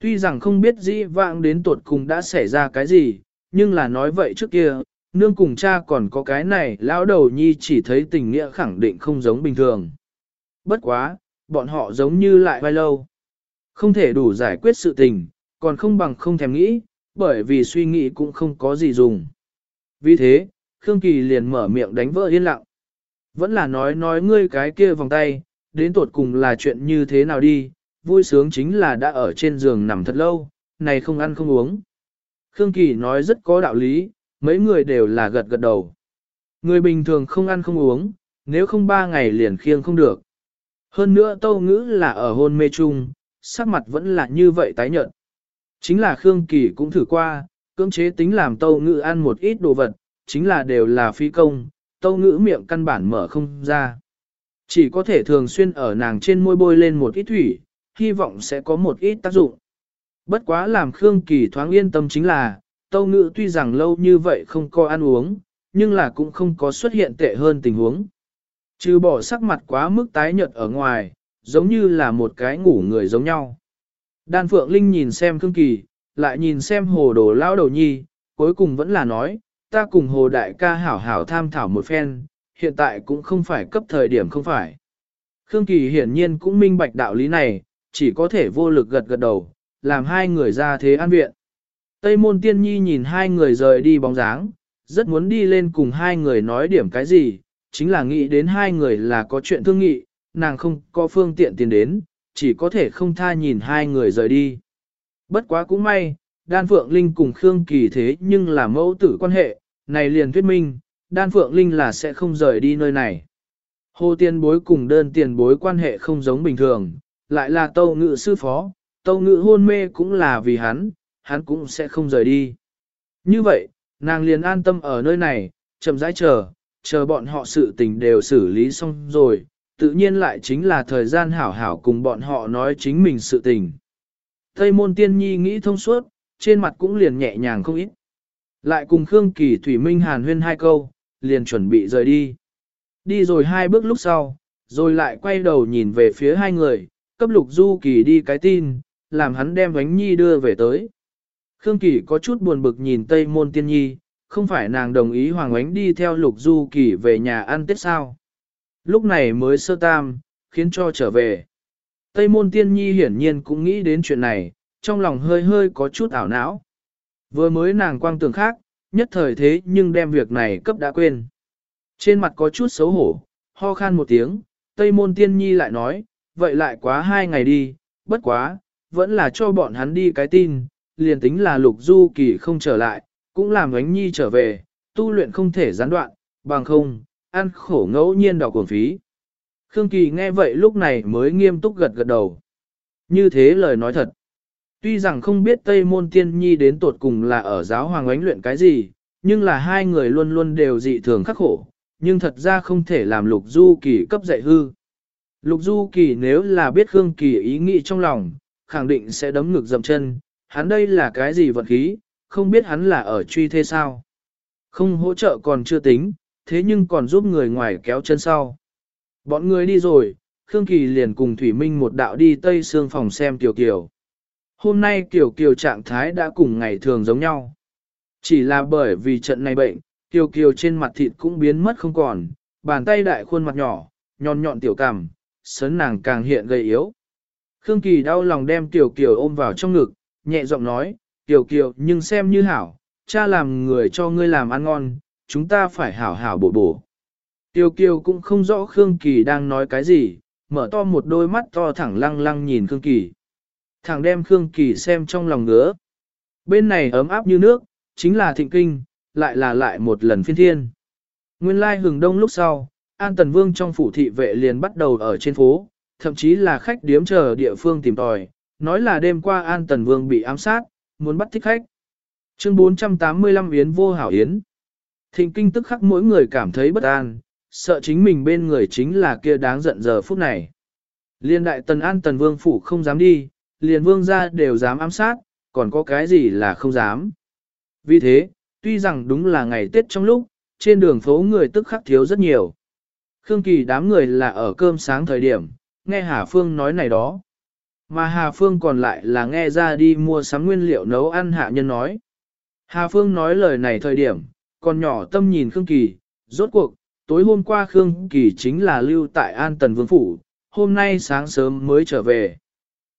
Tuy rằng không biết dĩ vãng đến tuột cùng đã xảy ra cái gì, nhưng là nói vậy trước kia, nương cùng cha còn có cái này, lão đầu nhi chỉ thấy tình nghĩa khẳng định không giống bình thường. Bất quá, bọn họ giống như lại vai lâu. Không thể đủ giải quyết sự tình, còn không bằng không thèm nghĩ, bởi vì suy nghĩ cũng không có gì dùng. Vì thế, Khương Kỳ liền mở miệng đánh vỡ yên lặng. Vẫn là nói nói ngươi cái kia vòng tay, đến tột cùng là chuyện như thế nào đi, vui sướng chính là đã ở trên giường nằm thật lâu, này không ăn không uống. Khương Kỳ nói rất có đạo lý, mấy người đều là gật gật đầu. Người bình thường không ăn không uống, nếu không ba ngày liền khiêng không được. Hơn nữa tâu ngữ là ở hôn mê chung, sắc mặt vẫn là như vậy tái nhợt. Chính là Khương Kỳ cũng thử qua, cưỡng chế tính làm tâu ngữ ăn một ít đồ vật, chính là đều là phi công, tâu ngữ miệng căn bản mở không ra. Chỉ có thể thường xuyên ở nàng trên môi bôi lên một ít thủy, hy vọng sẽ có một ít tác dụng. Bất quá làm Khương Kỳ thoáng yên tâm chính là, tâu ngữ tuy rằng lâu như vậy không có ăn uống, nhưng là cũng không có xuất hiện tệ hơn tình huống. Trừ bỏ sắc mặt quá mức tái nhợt ở ngoài, giống như là một cái ngủ người giống nhau. Đan Phượng Linh nhìn xem Khương Kỳ, lại nhìn xem hồ đồ lao đầu nhi, cuối cùng vẫn là nói, ta cùng hồ đại ca hảo hảo tham thảo một phen, hiện tại cũng không phải cấp thời điểm không phải. Khương Kỳ hiển nhiên cũng minh bạch đạo lý này, chỉ có thể vô lực gật gật đầu, làm hai người ra thế an viện. Tây môn tiên nhi nhìn hai người rời đi bóng dáng, rất muốn đi lên cùng hai người nói điểm cái gì, chính là nghĩ đến hai người là có chuyện thương nghị, nàng không có phương tiện tiền đến, chỉ có thể không tha nhìn hai người rời đi. Bất quá cũng may, Đan Phượng Linh cùng Khương Kỳ thế nhưng là mẫu tử quan hệ, này liền thuyết minh, Đan Phượng Linh là sẽ không rời đi nơi này. Hồ tiền bối cùng đơn tiền bối quan hệ không giống bình thường, lại là tâu ngự sư phó, tâu ngự hôn mê cũng là vì hắn, hắn cũng sẽ không rời đi. Như vậy, nàng liền an tâm ở nơi này, chậm rãi chờ, chờ bọn họ sự tình đều xử lý xong rồi, tự nhiên lại chính là thời gian hảo hảo cùng bọn họ nói chính mình sự tình. Tây môn tiên nhi nghĩ thông suốt, trên mặt cũng liền nhẹ nhàng không ít. Lại cùng Khương Kỳ Thủy Minh hàn huyên hai câu, liền chuẩn bị rời đi. Đi rồi hai bước lúc sau, rồi lại quay đầu nhìn về phía hai người, cấp lục du kỳ đi cái tin, làm hắn đem bánh nhi đưa về tới. Khương Kỳ có chút buồn bực nhìn Tây Môn Tiên Nhi, không phải nàng đồng ý Hoàng Ánh đi theo Lục Du Kỳ về nhà ăn Tết sao. Lúc này mới sơ tam, khiến cho trở về. Tây Môn Tiên Nhi hiển nhiên cũng nghĩ đến chuyện này, trong lòng hơi hơi có chút ảo não. Vừa mới nàng quang tưởng khác, nhất thời thế nhưng đem việc này cấp đã quên. Trên mặt có chút xấu hổ, ho khan một tiếng, Tây Môn Tiên Nhi lại nói, vậy lại quá hai ngày đi, bất quá, vẫn là cho bọn hắn đi cái tin, liền tính là lục du kỳ không trở lại, cũng làm ánh nhi trở về, tu luyện không thể gián đoạn, bằng không, ăn khổ ngẫu nhiên đỏ cuồng phí. Khương Kỳ nghe vậy lúc này mới nghiêm túc gật gật đầu. Như thế lời nói thật. Tuy rằng không biết Tây Môn Tiên Nhi đến tột cùng là ở giáo hoàng ánh luyện cái gì, nhưng là hai người luôn luôn đều dị thường khắc khổ, nhưng thật ra không thể làm Lục Du Kỳ cấp dạy hư. Lục Du Kỳ nếu là biết Khương Kỳ ý nghĩ trong lòng, khẳng định sẽ đấm ngực dầm chân, hắn đây là cái gì vật khí, không biết hắn là ở truy thế sao. Không hỗ trợ còn chưa tính, thế nhưng còn giúp người ngoài kéo chân sau. Bọn người đi rồi, Khương Kỳ liền cùng Thủy Minh một đạo đi Tây Sương phòng xem tiểu Kiều. Hôm nay Kiều Kiều trạng thái đã cùng ngày thường giống nhau. Chỉ là bởi vì trận này bệnh, Kiều Kiều trên mặt thịt cũng biến mất không còn, bàn tay đại khuôn mặt nhỏ, nhọn nhọn tiểu cằm, sấn nàng càng hiện gầy yếu. Khương Kỳ đau lòng đem Kiều Kiều ôm vào trong ngực, nhẹ giọng nói, Kiều Kiều nhưng xem như hảo, cha làm người cho ngươi làm ăn ngon, chúng ta phải hảo hảo bổ bổ. Kiều Kiều cũng không rõ Khương Kỳ đang nói cái gì, mở to một đôi mắt to thẳng lăng lăng nhìn Khương Kỳ. Thẳng đem Khương Kỳ xem trong lòng ngứa. Bên này ấm áp như nước, chính là thịnh kinh, lại là lại một lần phiên thiên. Nguyên lai hừng đông lúc sau, An Tần Vương trong phủ thị vệ liền bắt đầu ở trên phố, thậm chí là khách điếm chờ địa phương tìm tòi, nói là đêm qua An Tần Vương bị ám sát, muốn bắt thích khách. Chương 485 Yến vô hảo Yến. Thịnh kinh tức khắc mỗi người cảm thấy bất an, sợ chính mình bên người chính là kia đáng giận giờ phút này. Liên đại tần An Tần Vương phủ không dám đi, liền vương gia đều dám ám sát, còn có cái gì là không dám. Vì thế, tuy rằng đúng là ngày Tết trong lúc, trên đường phố người tức khắc thiếu rất nhiều. Khương Kỳ đám người là ở cơm sáng thời điểm, nghe Hà Phương nói này đó. mà Hà Phương còn lại là nghe ra đi mua sắm nguyên liệu nấu ăn hạ nhân nói. Hà Phương nói lời này thời điểm, còn nhỏ tâm nhìn Khương Kỳ, rốt cuộc, tối hôm qua Khương Kỳ chính là lưu tại An Tần Vương Phủ, hôm nay sáng sớm mới trở về.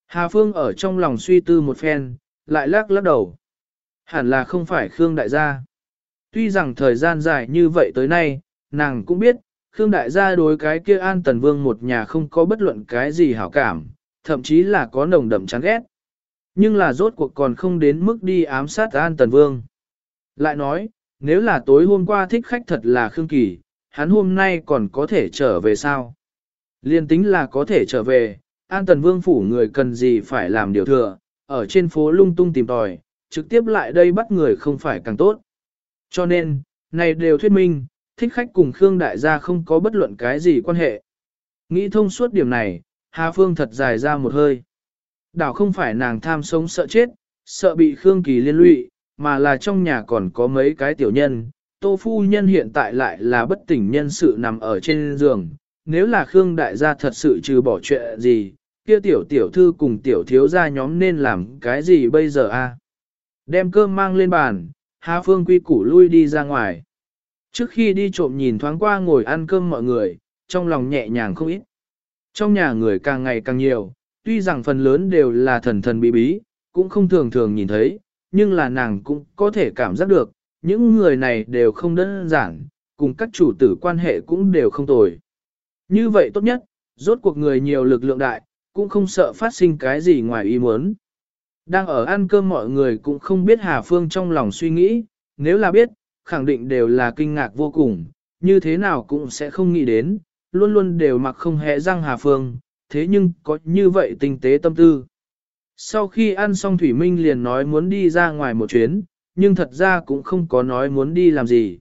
Hà Phương ở trong lòng suy tư một phen, lại lắc lắc đầu. Hẳn là không phải Khương Đại gia. Tuy rằng thời gian dài như vậy tới nay, nàng cũng biết, Khương Đại gia đối cái kia An Tần Vương một nhà không có bất luận cái gì hảo cảm, thậm chí là có nồng đậm chán ghét. Nhưng là rốt cuộc còn không đến mức đi ám sát An Tần Vương. Lại nói, nếu là tối hôm qua thích khách thật là Khương Kỳ, hắn hôm nay còn có thể trở về sao? Liên tính là có thể trở về, An Tần Vương phủ người cần gì phải làm điều thừa, ở trên phố lung tung tìm tòi, trực tiếp lại đây bắt người không phải càng tốt. Cho nên, này đều thuyết minh, thích khách cùng Khương Đại gia không có bất luận cái gì quan hệ. Nghĩ thông suốt điểm này, Hà Phương thật dài ra một hơi. Đảo không phải nàng tham sống sợ chết, sợ bị Khương Kỳ liên lụy, mà là trong nhà còn có mấy cái tiểu nhân. Tô phu nhân hiện tại lại là bất tỉnh nhân sự nằm ở trên giường. Nếu là Khương Đại gia thật sự trừ bỏ chuyện gì, kia tiểu tiểu thư cùng tiểu thiếu gia nhóm nên làm cái gì bây giờ a? Đem cơm mang lên bàn, Hà Phương quy củ lui đi ra ngoài. Trước khi đi trộm nhìn thoáng qua ngồi ăn cơm mọi người, trong lòng nhẹ nhàng không ít. Trong nhà người càng ngày càng nhiều, tuy rằng phần lớn đều là thần thần bí bí, cũng không thường thường nhìn thấy, nhưng là nàng cũng có thể cảm giác được, những người này đều không đơn giản, cùng các chủ tử quan hệ cũng đều không tồi. Như vậy tốt nhất, rốt cuộc người nhiều lực lượng đại, cũng không sợ phát sinh cái gì ngoài ý muốn. Đang ở ăn cơm mọi người cũng không biết Hà Phương trong lòng suy nghĩ, nếu là biết, khẳng định đều là kinh ngạc vô cùng, như thế nào cũng sẽ không nghĩ đến, luôn luôn đều mặc không hề răng Hà Phương, thế nhưng có như vậy tinh tế tâm tư. Sau khi ăn xong Thủy Minh liền nói muốn đi ra ngoài một chuyến, nhưng thật ra cũng không có nói muốn đi làm gì.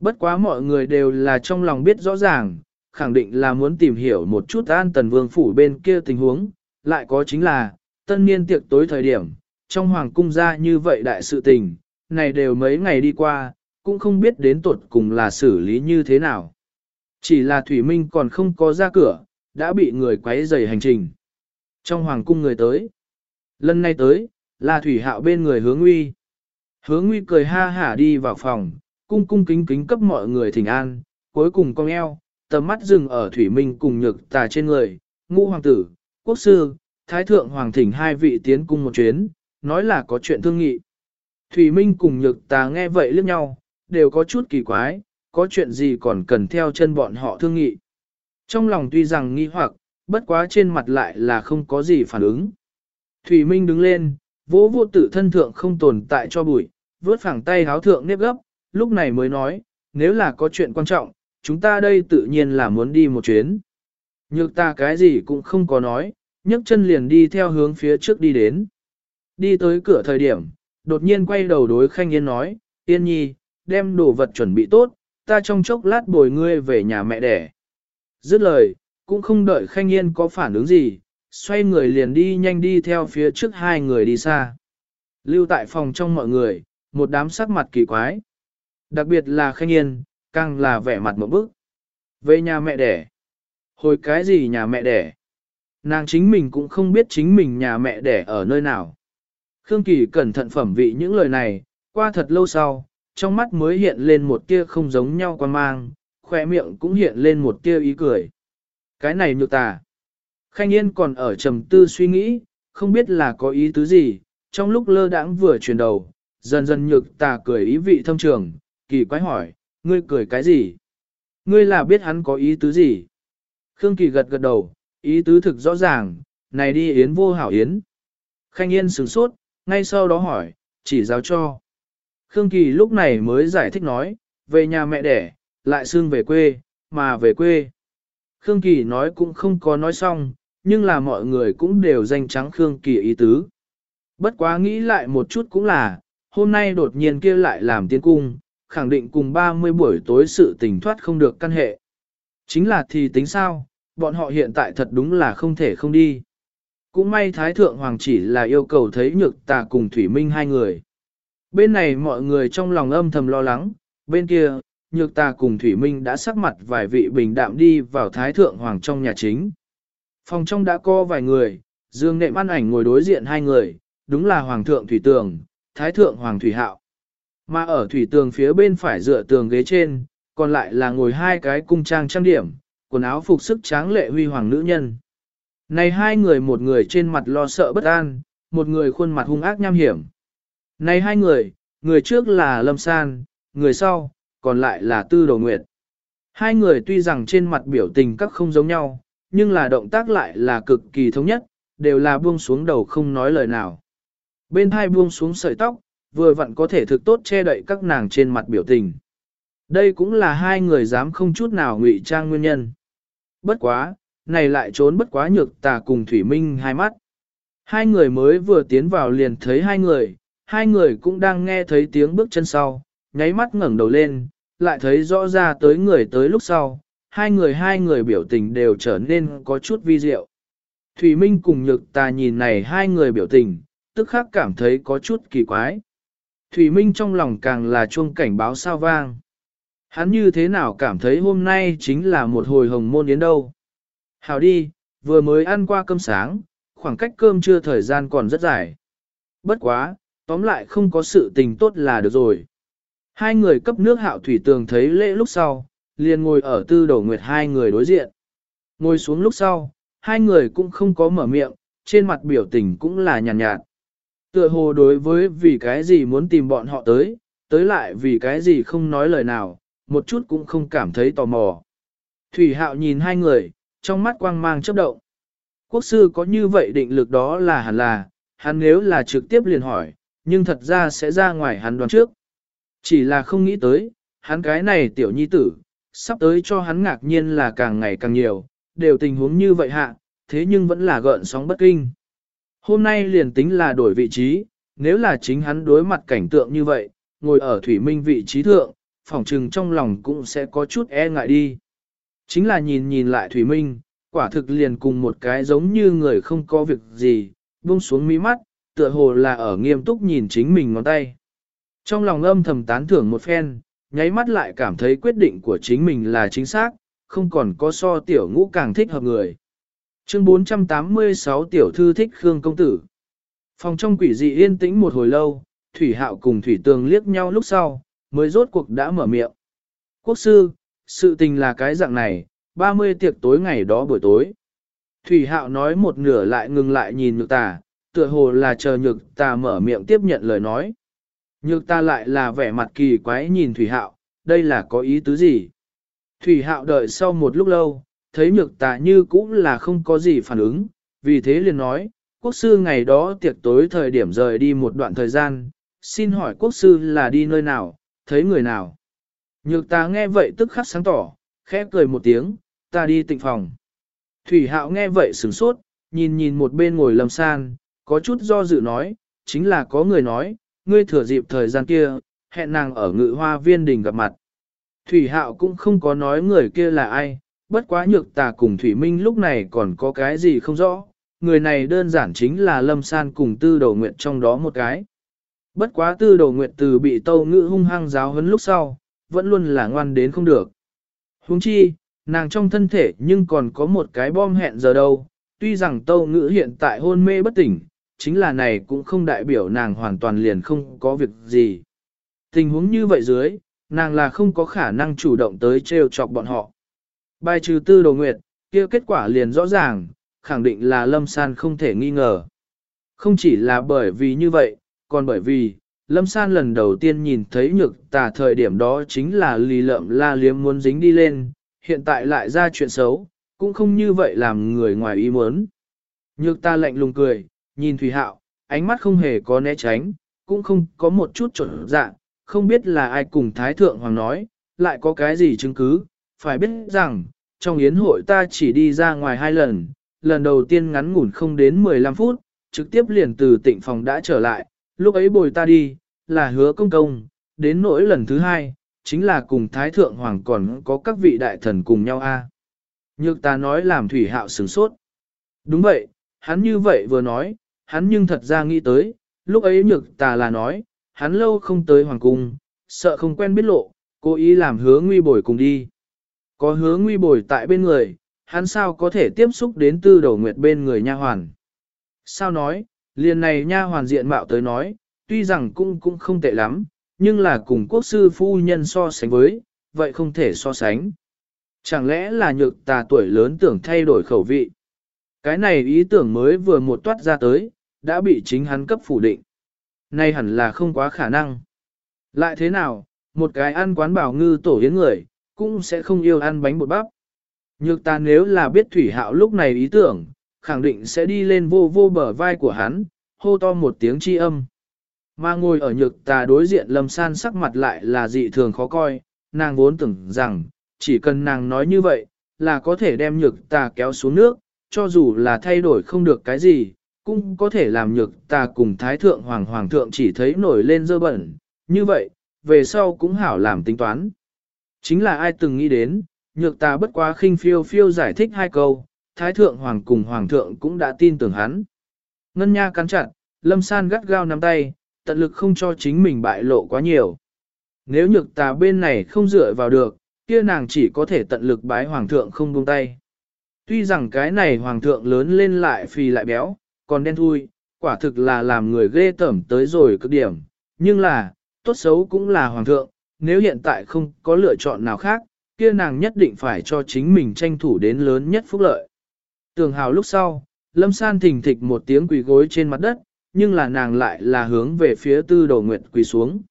Bất quá mọi người đều là trong lòng biết rõ ràng, khẳng định là muốn tìm hiểu một chút an tần vương phủ bên kia tình huống, lại có chính là, tân niên tiệc tối thời điểm, trong hoàng cung ra như vậy đại sự tình, này đều mấy ngày đi qua, cũng không biết đến tuột cùng là xử lý như thế nào. Chỉ là Thủy Minh còn không có ra cửa, đã bị người quấy rầy hành trình. Trong hoàng cung người tới, lần này tới, là Thủy Hạo bên người hướng uy. Hướng uy cười ha hả đi vào phòng, cung cung kính kính cấp mọi người thỉnh an, cuối cùng con eo, tầm mắt dừng ở Thủy Minh cùng nhược tà trên người, ngũ hoàng tử, quốc sư, thái thượng hoàng thỉnh hai vị tiến cung một chuyến, nói là có chuyện thương nghị. Thủy Minh cùng nhược tà nghe vậy liếc nhau, đều có chút kỳ quái, có chuyện gì còn cần theo chân bọn họ thương nghị. Trong lòng tuy rằng nghi hoặc, bất quá trên mặt lại là không có gì phản ứng. Thủy Minh đứng lên, vỗ vô tự thân thượng không tồn tại cho bụi, vớt phẳng tay háo thượng nếp gấp, lúc này mới nói, nếu là có chuyện quan trọng, chúng ta đây tự nhiên là muốn đi một chuyến. Nhược ta cái gì cũng không có nói, nhấc chân liền đi theo hướng phía trước đi đến. Đi tới cửa thời điểm, đột nhiên quay đầu đối Khanh Yên nói, Yên Nhi, đem đồ vật chuẩn bị tốt, ta trong chốc lát bồi ngươi về nhà mẹ đẻ. Dứt lời, cũng không đợi Khanh Yên có phản ứng gì, xoay người liền đi nhanh đi theo phía trước hai người đi xa. Lưu tại phòng trong mọi người, một đám sắc mặt kỳ quái. Đặc biệt là Khanh Yên, càng là vẻ mặt một bức. Về nhà mẹ đẻ. Hồi cái gì nhà mẹ đẻ? Nàng chính mình cũng không biết chính mình nhà mẹ đẻ ở nơi nào. Khương Kỳ cẩn thận phẩm vị những lời này, qua thật lâu sau, trong mắt mới hiện lên một tia không giống nhau quan mang, khỏe miệng cũng hiện lên một tia ý cười. Cái này nhược tà. Khanh Yên còn ở trầm tư suy nghĩ, không biết là có ý tứ gì, trong lúc lơ đãng vừa chuyển đầu, dần dần nhược tà cười ý vị thâm trường, kỳ quái hỏi, ngươi cười cái gì? Ngươi là biết hắn có ý tứ gì? Khương Kỳ gật gật đầu, ý tứ thực rõ ràng, này đi yến vô hảo yến. Khanh Yên sửng sốt, ngay sau đó hỏi, chỉ giáo cho. Khương Kỳ lúc này mới giải thích nói, về nhà mẹ đẻ, lại xương về quê, mà về quê. Khương Kỳ nói cũng không có nói xong, nhưng là mọi người cũng đều danh trắng Khương Kỳ ý tứ. Bất quá nghĩ lại một chút cũng là, hôm nay đột nhiên kia lại làm tiên cung, khẳng định cùng 30 buổi tối sự tình thoát không được căn hệ. Chính là thì tính sao, bọn họ hiện tại thật đúng là không thể không đi. Cũng may Thái Thượng Hoàng chỉ là yêu cầu thấy nhược tà cùng Thủy Minh hai người. Bên này mọi người trong lòng âm thầm lo lắng, bên kia, nhược tà cùng Thủy Minh đã sắc mặt vài vị bình đạm đi vào Thái Thượng Hoàng trong nhà chính. Phòng trong đã có vài người, Dương nệm ăn ảnh ngồi đối diện hai người, đúng là Hoàng thượng Thủy Tường, Thái thượng Hoàng Thủy Hạo. Mà ở Thủy Tường phía bên phải dựa tường ghế trên, còn lại là ngồi hai cái cung trang trang điểm, quần áo phục sức tráng lệ huy hoàng nữ nhân. Này hai người một người trên mặt lo sợ bất an, một người khuôn mặt hung ác nham hiểm. Này hai người, người trước là Lâm San, người sau, còn lại là Tư Đồ Nguyệt. Hai người tuy rằng trên mặt biểu tình các không giống nhau, nhưng là động tác lại là cực kỳ thống nhất, đều là buông xuống đầu không nói lời nào. Bên hai buông xuống sợi tóc, vừa vặn có thể thực tốt che đậy các nàng trên mặt biểu tình. Đây cũng là hai người dám không chút nào ngụy trang nguyên nhân. Bất quá, này lại trốn bất quá nhược tà cùng Thủy Minh hai mắt. Hai người mới vừa tiến vào liền thấy hai người, hai người cũng đang nghe thấy tiếng bước chân sau, nháy mắt ngẩng đầu lên, lại thấy rõ ra tới người tới lúc sau, hai người hai người biểu tình đều trở nên có chút vi diệu. Thủy Minh cùng nhược tà nhìn này hai người biểu tình, tức khắc cảm thấy có chút kỳ quái. Thủy Minh trong lòng càng là chuông cảnh báo sao vang. Hắn như thế nào cảm thấy hôm nay chính là một hồi hồng môn yến đâu. Hào đi, vừa mới ăn qua cơm sáng, khoảng cách cơm trưa thời gian còn rất dài. Bất quá, tóm lại không có sự tình tốt là được rồi. Hai người cấp nước hạo thủy tường thấy lễ lúc sau, liền ngồi ở tư đầu nguyệt hai người đối diện. Ngồi xuống lúc sau, hai người cũng không có mở miệng, trên mặt biểu tình cũng là nhàn nhạt, nhạt. Tựa hồ đối với vì cái gì muốn tìm bọn họ tới, tới lại vì cái gì không nói lời nào, một chút cũng không cảm thấy tò mò. Thủy hạo nhìn hai người, trong mắt quang mang chớp động. Quốc sư có như vậy định lực đó là hẳn là, hắn nếu là trực tiếp liền hỏi, nhưng thật ra sẽ ra ngoài hắn đoán trước. Chỉ là không nghĩ tới, hắn cái này tiểu nhi tử, sắp tới cho hắn ngạc nhiên là càng ngày càng nhiều, đều tình huống như vậy hạ, thế nhưng vẫn là gợn sóng bất kinh. Hôm nay liền tính là đổi vị trí, nếu là chính hắn đối mặt cảnh tượng như vậy, ngồi ở thủy minh vị trí thượng, phỏng trừng trong lòng cũng sẽ có chút e ngại đi. Chính là nhìn nhìn lại thủy minh, quả thực liền cùng một cái giống như người không có việc gì, buông xuống mí mắt, tựa hồ là ở nghiêm túc nhìn chính mình ngón tay. Trong lòng âm thầm tán thưởng một phen, nháy mắt lại cảm thấy quyết định của chính mình là chính xác, không còn có so tiểu ngũ càng thích hợp người. Chương 486 tiểu thư thích Khương công tử. Phòng trong quỷ dị yên tĩnh một hồi lâu, Thủy Hạo cùng Thủy Tường liếc nhau lúc sau, mới rốt cuộc đã mở miệng. Quốc sư, sự tình là cái dạng này, 30 tiệc tối ngày đó buổi tối. Thủy Hạo nói một nửa lại ngừng lại nhìn nhược tà, tựa hồ là chờ nhược tà mở miệng tiếp nhận lời nói. Nhược ta lại là vẻ mặt kỳ quái nhìn Thủy Hạo, đây là có ý tứ gì? Thủy Hạo đợi sau một lúc lâu, thấy nhược tà như cũng là không có gì phản ứng, vì thế liền nói, quốc sư ngày đó tiệc tối thời điểm rời đi một đoạn thời gian, xin hỏi quốc sư là đi nơi nào, thấy người nào? Nhược ta nghe vậy tức khắc sáng tỏ, khẽ cười một tiếng, ta đi tịnh phòng. Thủy Hạo nghe vậy sửng sốt, nhìn nhìn một bên ngồi lầm san, có chút do dự nói, chính là có người nói, ngươi thừa dịp thời gian kia, hẹn nàng ở ngự hoa viên đình gặp mặt. Thủy hạo cũng không có nói người kia là ai, bất quá nhược tà cùng Thủy Minh lúc này còn có cái gì không rõ, người này đơn giản chính là Lâm San cùng Tư Đầu Nguyệt trong đó một cái. Bất quá Tư Đầu Nguyệt từ bị Tâu Ngữ hung hăng giáo huấn lúc sau, vẫn luôn là ngoan đến không được. Huống chi, nàng trong thân thể nhưng còn có một cái bom hẹn giờ đâu, tuy rằng Tâu Ngữ hiện tại hôn mê bất tỉnh, chính là này cũng không đại biểu nàng hoàn toàn liền không có việc gì. Tình huống như vậy dưới, nàng là không có khả năng chủ động tới trêu chọc bọn họ. Bài trừ tư đồ nguyệt, kia kết quả liền rõ ràng, khẳng định là Lâm San không thể nghi ngờ. Không chỉ là bởi vì như vậy, còn bởi vì, Lâm San lần đầu tiên nhìn thấy nhược tà thời điểm đó chính là lì lợm la liếm muốn dính đi lên, hiện tại lại ra chuyện xấu, cũng không như vậy làm người ngoài ý muốn. Nhược ta lạnh lùng cười, nhìn Thủy Hạo, ánh mắt không hề có né tránh, cũng không có một chút trộn dạng, không biết là ai cùng Thái Thượng Hoàng nói, lại có cái gì chứng cứ, phải biết rằng, trong yến hội ta chỉ đi ra ngoài hai lần, lần đầu tiên ngắn ngủn không đến 15 phút, trực tiếp liền từ tịnh phòng đã trở lại, lúc ấy bồi ta đi, là hứa công công, đến nỗi lần thứ hai, chính là cùng Thái Thượng Hoàng còn có các vị đại thần cùng nhau a. Nhược ta nói làm Thủy Hạo sửng sốt. Đúng vậy, hắn như vậy vừa nói, hắn nhưng thật ra nghĩ tới, lúc ấy nhược tà là nói, hắn lâu không tới hoàng cung, sợ không quen biết lộ, cố ý làm hứa nguy bồi cùng đi. Có hứa nguy bồi tại bên người, hắn sao có thể tiếp xúc đến tư đầu nguyệt bên người nha hoàn. Sao nói, liền này nha hoàn diện mạo tới nói, tuy rằng cũng cũng không tệ lắm, nhưng là cùng quốc sư phu nhân so sánh với, vậy không thể so sánh. Chẳng lẽ là nhược tà tuổi lớn tưởng thay đổi khẩu vị? Cái này ý tưởng mới vừa một toát ra tới, đã bị chính hắn cấp phủ định. Nay hẳn là không quá khả năng. Lại thế nào, một cái ăn quán bảo ngư tổ yến người, cũng sẽ không yêu ăn bánh bột bắp. Nhược ta nếu là biết thủy hạo lúc này ý tưởng, khẳng định sẽ đi lên vô vô bờ vai của hắn, hô to một tiếng chi âm. Mà ngồi ở nhược tà đối diện lâm san sắc mặt lại là dị thường khó coi, nàng vốn tưởng rằng, chỉ cần nàng nói như vậy, là có thể đem nhược tà kéo xuống nước, cho dù là thay đổi không được cái gì, cũng có thể làm nhược tà cùng thái thượng hoàng hoàng thượng chỉ thấy nổi lên dơ bẩn, như vậy, về sau cũng hảo làm tính toán. Chính là ai từng nghĩ đến, nhược ta bất quá khinh phiêu phiêu giải thích hai câu, thái thượng hoàng cùng hoàng thượng cũng đã tin tưởng hắn. Ngân nha cắn chặt, lâm san gắt gao nắm tay, tận lực không cho chính mình bại lộ quá nhiều. Nếu nhược ta bên này không dựa vào được, kia nàng chỉ có thể tận lực bái hoàng thượng không buông tay. Tuy rằng cái này hoàng thượng lớn lên lại phì lại béo, còn đen thui, quả thực là làm người ghê tởm tới rồi cực điểm, nhưng là, tốt xấu cũng là hoàng thượng, nếu hiện tại không có lựa chọn nào khác, kia nàng nhất định phải cho chính mình tranh thủ đến lớn nhất phúc lợi. Tường hào lúc sau, lâm san thình thịch một tiếng quỳ gối trên mặt đất, nhưng là nàng lại là hướng về phía tư đồ nguyệt quỳ xuống.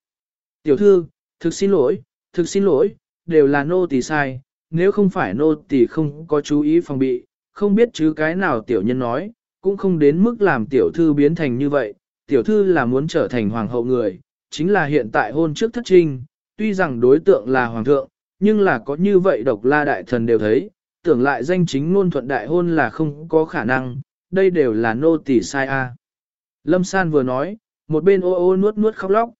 Tiểu thư, thực xin lỗi, thực xin lỗi, đều là nô tỳ sai, nếu không phải nô tỳ không có chú ý phòng bị, không biết chứ cái nào tiểu nhân nói, cũng không đến mức làm tiểu thư biến thành như vậy, tiểu thư là muốn trở thành hoàng hậu người, chính là hiện tại hôn trước thất trinh, tuy rằng đối tượng là hoàng thượng, nhưng là có như vậy độc la đại thần đều thấy, tưởng lại danh chính ngôn thuận đại hôn là không có khả năng, đây đều là nô tỳ sai a. Lâm San vừa nói, một bên ô ô nuốt nuốt khóc lóc.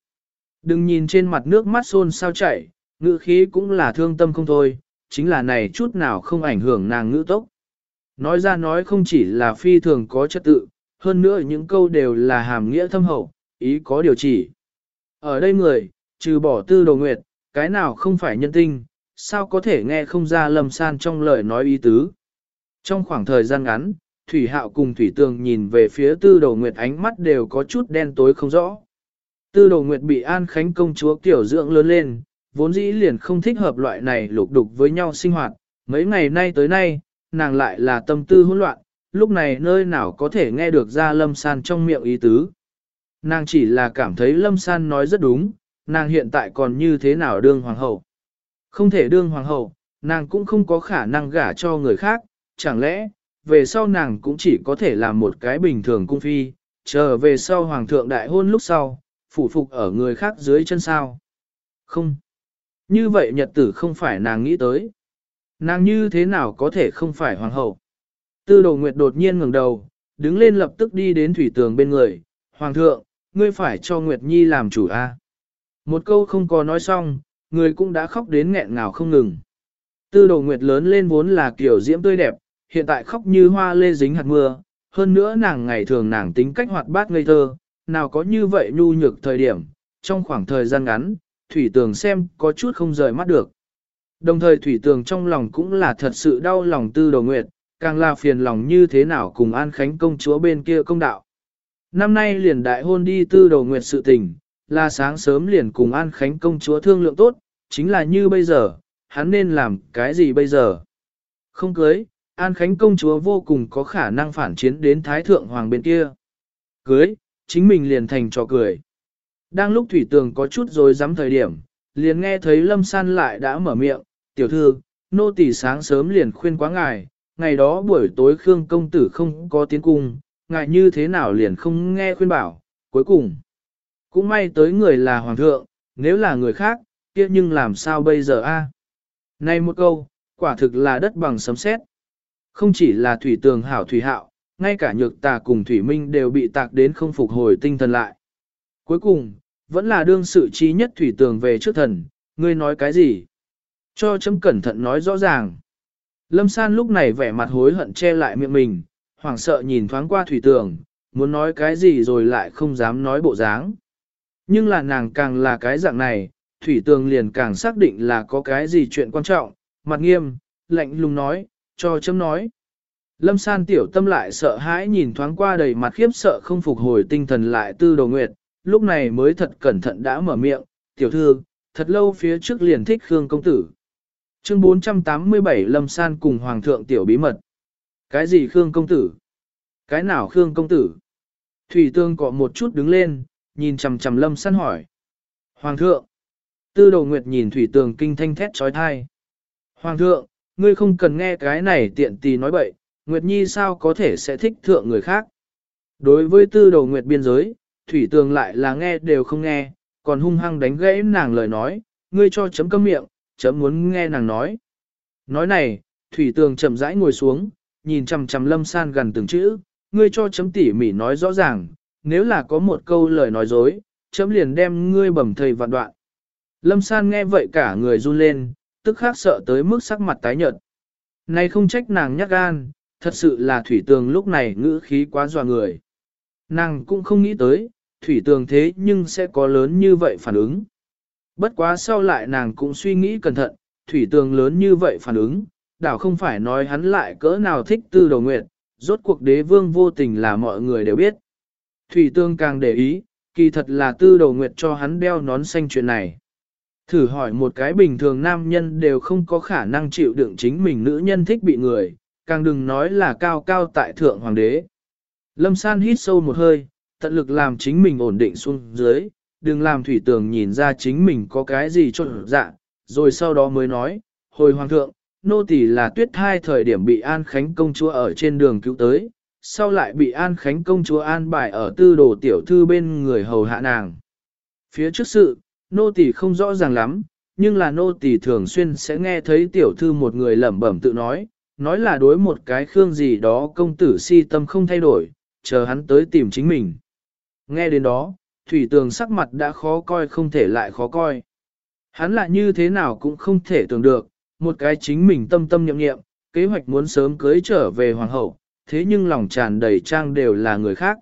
Đừng nhìn trên mặt nước mắt xôn sao chảy, ngữ khí cũng là thương tâm không thôi, chính là này chút nào không ảnh hưởng nàng ngữ tốc. Nói ra nói không chỉ là phi thường có chất tự, hơn nữa những câu đều là hàm nghĩa thâm hậu, ý có điều chỉ. Ở đây người, trừ bỏ tư đồ nguyệt, cái nào không phải nhân tinh, sao có thể nghe không ra lâm san trong lời nói ý tứ. Trong khoảng thời gian ngắn, Thủy Hạo cùng Thủy Tường nhìn về phía tư đồ nguyệt ánh mắt đều có chút đen tối không rõ. Tư đồ nguyệt bị An Khánh công chúa tiểu dưỡng lớn lên, vốn dĩ liền không thích hợp loại này lục đục với nhau sinh hoạt, mấy ngày nay tới nay, nàng lại là tâm tư hỗn loạn, lúc này nơi nào có thể nghe được ra lâm san trong miệng ý tứ. Nàng chỉ là cảm thấy lâm san nói rất đúng, nàng hiện tại còn như thế nào đương hoàng hậu. Không thể đương hoàng hậu, nàng cũng không có khả năng gả cho người khác, chẳng lẽ, về sau nàng cũng chỉ có thể làm một cái bình thường cung phi, chờ về sau hoàng thượng đại hôn lúc sau, phủ phục ở người khác dưới chân sao. Không. Như vậy nhật tử không phải nàng nghĩ tới. Nàng như thế nào có thể không phải hoàng hậu? Tư đồ nguyệt đột nhiên ngẩng đầu, đứng lên lập tức đi đến thủy tường bên người. Hoàng thượng, ngươi phải cho Nguyệt Nhi làm chủ a. Một câu không có nói xong, người cũng đã khóc đến nghẹn ngào không ngừng. Tư đồ Nguyệt lớn lên vốn là kiểu diễm tươi đẹp, hiện tại khóc như hoa lê dính hạt mưa. Hơn nữa nàng ngày thường nàng tính cách hoạt bát ngây thơ, nào có như vậy nhu nhược thời điểm, trong khoảng thời gian ngắn, Thủy Tường xem có chút không rời mắt được. Đồng thời Thủy Tường trong lòng cũng là thật sự đau lòng tư đồ nguyệt, càng là phiền lòng như thế nào cùng An Khánh công chúa bên kia công đạo. Năm nay liền đại hôn đi tư đồ nguyệt sự tình, là sáng sớm liền cùng An Khánh công chúa thương lượng tốt, chính là như bây giờ, hắn nên làm cái gì bây giờ? Không cưới, An Khánh công chúa vô cùng có khả năng phản chiến đến Thái Thượng Hoàng bên kia. Cưới, chính mình liền thành trò cười. Đang lúc Thủy Tường có chút rồi dám thời điểm, liền nghe thấy Lâm San lại đã mở miệng, tiểu thư, nô tỳ sáng sớm liền khuyên quá ngài, ngày đó buổi tối Khương công tử không có tiến cung, ngài như thế nào liền không nghe khuyên bảo, cuối cùng. Cũng may tới người là hoàng thượng, nếu là người khác, kia nhưng làm sao bây giờ a? Này một câu, quả thực là đất bằng sấm sét. Không chỉ là thủy tường hảo thủy hạo, ngay cả nhược tà cùng thủy minh đều bị tạc đến không phục hồi tinh thần lại. Cuối cùng, vẫn là đương sự chi nhất thủy tường về trước thần, ngươi nói cái gì? Cho chấm cẩn thận nói rõ ràng. Lâm san lúc này vẻ mặt hối hận che lại miệng mình, hoảng sợ nhìn thoáng qua thủy tường, muốn nói cái gì rồi lại không dám nói bộ dáng. Nhưng là nàng càng là cái dạng này, thủy tường liền càng xác định là có cái gì chuyện quan trọng, mặt nghiêm, lạnh lùng nói, cho chấm nói. Lâm san tiểu tâm lại sợ hãi nhìn thoáng qua đầy mặt khiếp sợ không phục hồi tinh thần lại tư đồ nguyệt, lúc này mới thật cẩn thận đã mở miệng, tiểu thư, thật lâu phía trước liền thích Khương công tử. Chương 487 Lâm san cùng Hoàng thượng tiểu bí mật. Cái gì Khương công tử? Cái nào Khương công tử? Thủy tương cọ một chút đứng lên, nhìn chằm chằm Lâm san hỏi. Hoàng thượng! Tư đồ nguyệt nhìn Thủy tường kinh thanh thét trói thai. Hoàng thượng, ngươi không cần nghe cái này tiện tì nói bậy, Nguyệt Nhi sao có thể sẽ thích thượng người khác. Đối với tư đầu Nguyệt biên giới, Thủy Tường lại là nghe đều không nghe, còn hung hăng đánh gãy nàng lời nói, ngươi cho chấm cấm miệng, chấm muốn nghe nàng nói. Nói này, Thủy Tường chậm rãi ngồi xuống, nhìn chằm chằm Lâm San gần từng chữ, ngươi cho chấm tỉ mỉ nói rõ ràng, nếu là có một câu lời nói dối, chấm liền đem ngươi bẩm thầy vạn đoạn. Lâm San nghe vậy cả người run lên, tức khắc sợ tới mức sắc mặt tái nhợt. Này không trách nàng nhát gan, thật sự là thủy tường lúc này ngữ khí quá dọa người. Nàng cũng không nghĩ tới, thủy tường thế nhưng sẽ có lớn như vậy phản ứng. Bất quá sau lại nàng cũng suy nghĩ cẩn thận, thủy tường lớn như vậy phản ứng, đảo không phải nói hắn lại cỡ nào thích tư đầu nguyệt, rốt cuộc đế vương vô tình là mọi người đều biết. Thủy tường càng để ý, kỳ thật là tư đầu nguyệt cho hắn đeo nón xanh chuyện này. Thử hỏi một cái bình thường nam nhân đều không có khả năng chịu đựng chính mình nữ nhân thích bị người, càng đừng nói là cao cao tại thượng hoàng đế. Lâm san hít sâu một hơi, tận lực làm chính mình ổn định xuống dưới, đừng làm thủy tường nhìn ra chính mình có cái gì cho dạ, rồi sau đó mới nói, hồi hoàng thượng, nô tỳ là tuyết thai thời điểm bị An Khánh công chúa ở trên đường cứu tới, sau lại bị An Khánh công chúa an bài ở tư đồ tiểu thư bên người hầu hạ nàng. Phía trước sự, nô tỳ không rõ ràng lắm, nhưng là nô tỳ thường xuyên sẽ nghe thấy tiểu thư một người lẩm bẩm tự nói, nói là đối một cái khương gì đó công tử si tâm không thay đổi, chờ hắn tới tìm chính mình. Nghe đến đó, thủy tường sắc mặt đã khó coi không thể lại khó coi. Hắn lại như thế nào cũng không thể tưởng được, một cái chính mình tâm tâm nhậm nghiệm, kế hoạch muốn sớm cưới trở về hoàng hậu, thế nhưng lòng tràn đầy trang đều là người khác.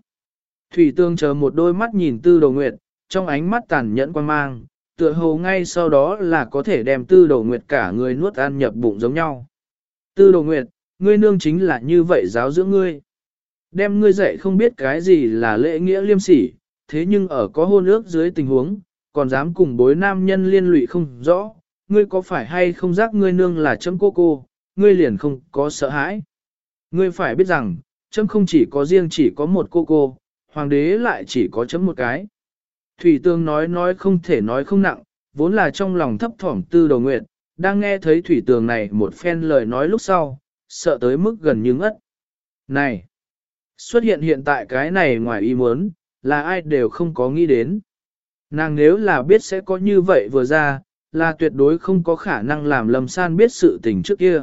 Thủy tương chờ một đôi mắt nhìn tư đầu nguyệt, trong ánh mắt tàn nhẫn quan mang, tựa hồ ngay sau đó là có thể đem tư đầu nguyệt cả người nuốt ăn nhập bụng giống nhau. Tư đồ nguyệt, ngươi nương chính là như vậy giáo dưỡng ngươi. Đem ngươi dạy không biết cái gì là lễ nghĩa liêm sỉ, thế nhưng ở có hôn ước dưới tình huống, còn dám cùng bối nam nhân liên lụy không rõ, ngươi có phải hay không giác ngươi nương là chấm cô cô, ngươi liền không có sợ hãi. Ngươi phải biết rằng, chấm không chỉ có riêng chỉ có một cô cô, hoàng đế lại chỉ có chấm một cái. Thủy tương nói nói không thể nói không nặng, vốn là trong lòng thấp thỏm tư đầu nguyện, đang nghe thấy thủy tường này một phen lời nói lúc sau, sợ tới mức gần như ngất. Này! Xuất hiện hiện tại cái này ngoài ý muốn, là ai đều không có nghĩ đến. Nàng nếu là biết sẽ có như vậy vừa ra, là tuyệt đối không có khả năng làm lầm San biết sự tình trước kia.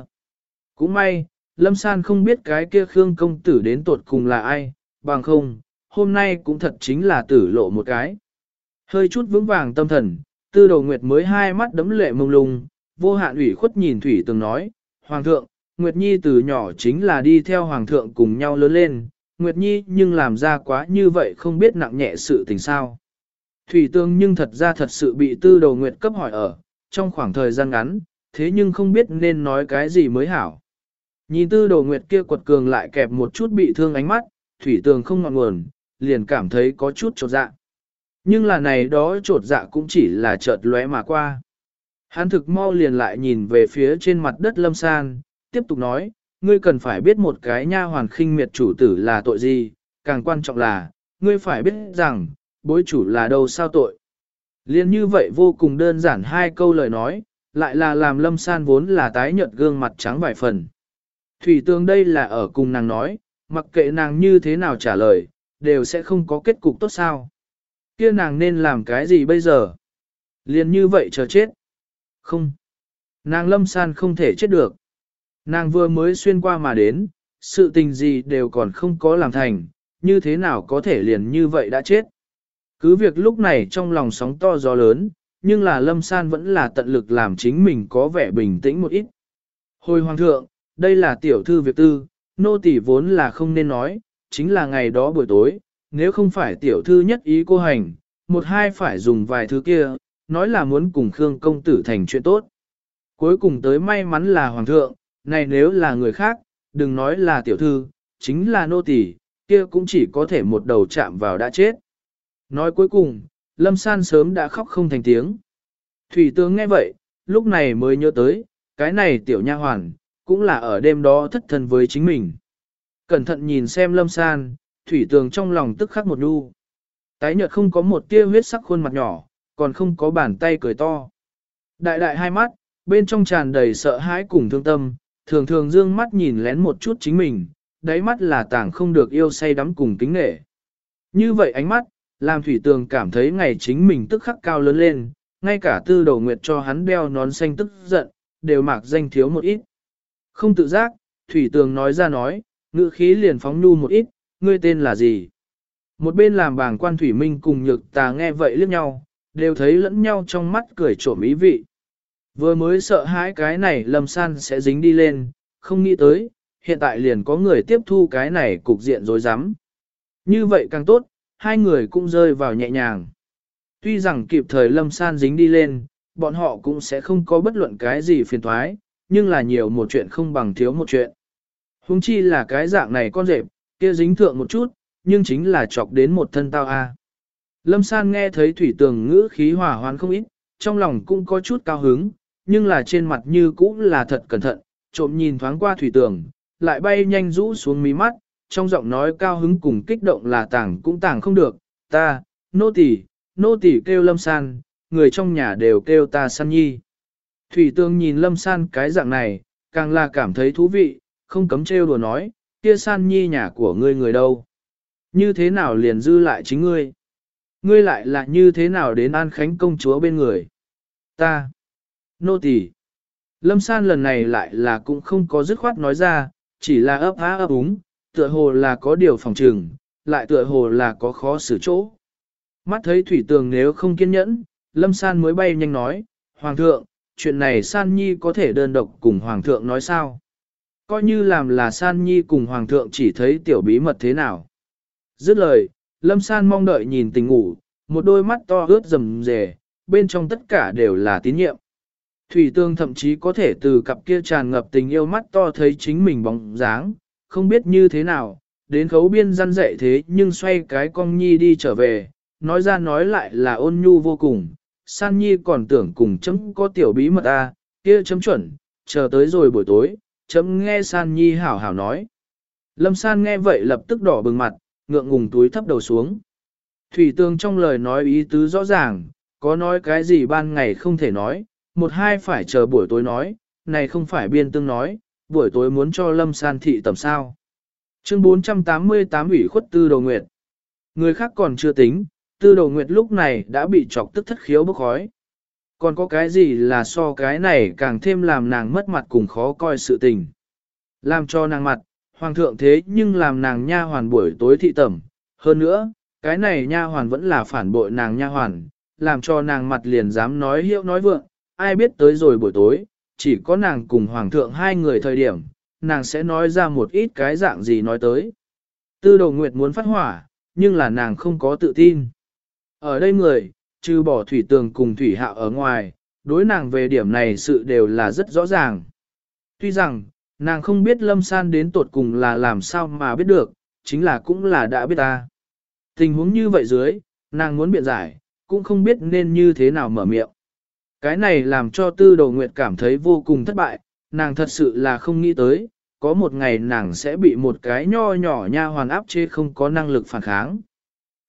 Cũng may, Lâm San không biết cái kia Khương công tử đến tột cùng là ai, bằng không, hôm nay cũng thật chính là tử lộ một cái. Hơi chút vững vàng tâm thần, tư đầu nguyệt mới hai mắt đấm lệ mông lung, vô hạn ủy khuất nhìn Thủy Tường nói, Hoàng thượng, Nguyệt Nhi từ nhỏ chính là đi theo Hoàng thượng cùng nhau lớn lên, Nguyệt Nhi nhưng làm ra quá như vậy không biết nặng nhẹ sự tình sao. Thủy Tường nhưng thật ra thật sự bị tư đầu Nguyệt cấp hỏi ở, trong khoảng thời gian ngắn, thế nhưng không biết nên nói cái gì mới hảo. Nhìn tư đồ Nguyệt kia quật cường lại kẹp một chút bị thương ánh mắt, Thủy Tường không ngọn nguồn, liền cảm thấy có chút trột dạ. Nhưng là này đó trột dạ cũng chỉ là chợt lóe mà qua. Hắn thực mau liền lại nhìn về phía trên mặt đất lâm san, tiếp tục nói, ngươi cần phải biết một cái nha hoàn khinh miệt chủ tử là tội gì, càng quan trọng là, ngươi phải biết rằng, bối chủ là đâu sao tội. Liên như vậy vô cùng đơn giản hai câu lời nói, lại là làm lâm san vốn là tái nhợt gương mặt trắng vài phần. Thủy tường đây là ở cùng nàng nói, mặc kệ nàng như thế nào trả lời, đều sẽ không có kết cục tốt sao. kia nàng nên làm cái gì bây giờ? liền như vậy chờ chết. Không. Nàng lâm san không thể chết được. Nàng vừa mới xuyên qua mà đến, sự tình gì đều còn không có làm thành, như thế nào có thể liền như vậy đã chết. Cứ việc lúc này trong lòng sóng to gió lớn, nhưng là lâm san vẫn là tận lực làm chính mình có vẻ bình tĩnh một ít. Hồi hoàng thượng, đây là tiểu thư việc tư, nô tỳ vốn là không nên nói, chính là ngày đó buổi tối, nếu không phải tiểu thư nhất ý cô hành, một hai phải dùng vài thứ kia, nói là muốn cùng Khương công tử thành chuyện tốt. Cuối cùng tới may mắn là hoàng thượng, này nếu là người khác, đừng nói là tiểu thư, chính là nô tỳ, kia cũng chỉ có thể một đầu chạm vào đã chết. Nói cuối cùng, Lâm San sớm đã khóc không thành tiếng. Thủy tướng nghe vậy, lúc này mới nhớ tới, cái này tiểu nha hoàn, cũng là ở đêm đó thất thần với chính mình. Cẩn thận nhìn xem Lâm San, Thủy tường trong lòng tức khắc một đu. Tái nhợt không có một tia huyết sắc khuôn mặt nhỏ, còn không có bàn tay cười to. Đại đại hai mắt, bên trong tràn đầy sợ hãi cùng thương tâm, thường thường dương mắt nhìn lén một chút chính mình, đáy mắt là tảng không được yêu say đắm cùng kính nghệ. Như vậy ánh mắt, làm thủy tường cảm thấy ngày chính mình tức khắc cao lớn lên, ngay cả tư đầu nguyệt cho hắn đeo nón xanh tức giận, đều mạc danh thiếu một ít. Không tự giác, thủy tường nói ra nói, ngữ khí liền phóng nhu một ít, ngươi tên là gì? Một bên làm bảng quan thủy minh cùng nhược tà nghe vậy liếc nhau, đều thấy lẫn nhau trong mắt cười trộm ý vị. Vừa mới sợ hãi cái này lâm san sẽ dính đi lên, không nghĩ tới, hiện tại liền có người tiếp thu cái này cục diện dối rắm. Như vậy càng tốt, hai người cũng rơi vào nhẹ nhàng. Tuy rằng kịp thời lâm san dính đi lên, bọn họ cũng sẽ không có bất luận cái gì phiền thoái, nhưng là nhiều một chuyện không bằng thiếu một chuyện. Hùng chi là cái dạng này con rệp, kia dính thượng một chút, nhưng chính là chọc đến một thân tao a. Lâm san nghe thấy thủy tường ngữ khí hòa hoán không ít, trong lòng cũng có chút cao hứng, nhưng là trên mặt như cũ là thật cẩn thận, trộm nhìn thoáng qua thủy tường, lại bay nhanh rũ xuống mí mắt, trong giọng nói cao hứng cùng kích động là tảng cũng tảng không được, ta, nô tỳ, nô tỳ kêu lâm san, người trong nhà đều kêu ta san nhi. Thủy tường nhìn lâm san cái dạng này, càng là cảm thấy thú vị, không cấm trêu đùa nói, kia san nhi nhà của ngươi người đâu. Như thế nào liền dư lại chính ngươi? Ngươi lại là như thế nào đến an khánh công chúa bên người? Ta, nô tỳ. Lâm san lần này lại là cũng không có dứt khoát nói ra, chỉ là ấp á ấp úng, tựa hồ là có điều phòng trừng, lại tựa hồ là có khó xử chỗ. Mắt thấy thủy tường nếu không kiên nhẫn, Lâm San mới bay nhanh nói, Hoàng thượng, chuyện này San Nhi có thể đơn độc cùng Hoàng thượng nói sao? Coi như làm là San Nhi cùng Hoàng thượng chỉ thấy tiểu bí mật thế nào. Dứt lời, Lâm San mong đợi nhìn tình ngủ, một đôi mắt to ướt rầm rề, bên trong tất cả đều là tín nhiệm. Thủy tương thậm chí có thể từ cặp kia tràn ngập tình yêu mắt to thấy chính mình bóng dáng, không biết như thế nào, đến khấu biên răn dạy thế nhưng xoay cái con nhi đi trở về, nói ra nói lại là ôn nhu vô cùng, san nhi còn tưởng cùng chấm có tiểu bí mật a, à, kia chấm chuẩn, chờ tới rồi buổi tối, chấm nghe san nhi hảo hảo nói. Lâm san nghe vậy lập tức đỏ bừng mặt, ngượng ngùng túi thấp đầu xuống. Thủy tương trong lời nói ý tứ rõ ràng, có nói cái gì ban ngày không thể nói, một hai phải chờ buổi tối nói, này không phải biên tương nói, buổi tối muốn cho lâm san thị tầm sao. Chương 488 ủy khuất tư đầu nguyệt. Người khác còn chưa tính, tư đầu nguyệt lúc này đã bị chọc tức thất khiếu bốc khói. Còn có cái gì là so cái này càng thêm làm nàng mất mặt cùng khó coi sự tình. Làm cho nàng mặt, hoàng thượng thế nhưng làm nàng nha hoàn buổi tối thị tẩm. Hơn nữa, cái này nha hoàn vẫn là phản bội nàng nha hoàn, làm cho nàng mặt liền dám nói hiệu nói vượng, ai biết tới rồi buổi tối, chỉ có nàng cùng hoàng thượng hai người thời điểm, nàng sẽ nói ra một ít cái dạng gì nói tới. Tư Đầu nguyệt muốn phát hỏa, nhưng là nàng không có tự tin. Ở đây người, trừ bỏ thủy tường cùng thủy hạo ở ngoài, đối nàng về điểm này sự đều là rất rõ ràng. Tuy rằng, nàng không biết lâm san đến tột cùng là làm sao mà biết được, chính là cũng là đã biết ta. Tình huống như vậy dưới, nàng muốn biện giải, cũng không biết nên như thế nào mở miệng. Cái này làm cho tư đồ nguyệt cảm thấy vô cùng thất bại, nàng thật sự là không nghĩ tới, có một ngày nàng sẽ bị một cái nho nhỏ nha hoàn áp chế không có năng lực phản kháng.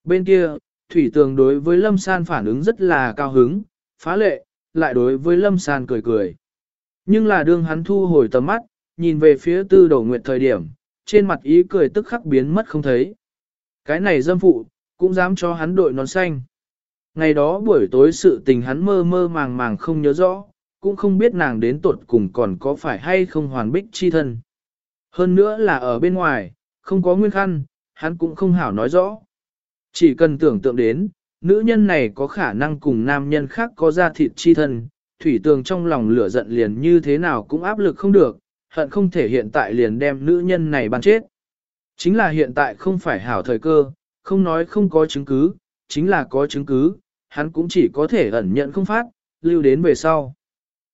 Bên kia, Thủy Tường đối với Lâm San phản ứng rất là cao hứng, phá lệ, lại đối với Lâm San cười cười. Nhưng là đương hắn thu hồi tầm mắt, nhìn về phía tư đầu nguyệt thời điểm, trên mặt ý cười tức khắc biến mất không thấy. Cái này dâm phụ, cũng dám cho hắn đội nón xanh. Ngày đó buổi tối sự tình hắn mơ mơ màng màng không nhớ rõ, cũng không biết nàng đến tuột cùng còn có phải hay không hoàn bích chi thân. Hơn nữa là ở bên ngoài, không có nguyên khăn, hắn cũng không hảo nói rõ. Chỉ cần tưởng tượng đến, nữ nhân này có khả năng cùng nam nhân khác có ra thịt chi thân, thủy tường trong lòng lửa giận liền như thế nào cũng áp lực không được, hận không thể hiện tại liền đem nữ nhân này bắn chết. Chính là hiện tại không phải hảo thời cơ, không nói không có chứng cứ, chính là có chứng cứ, hắn cũng chỉ có thể ẩn nhận không phát, lưu đến về sau.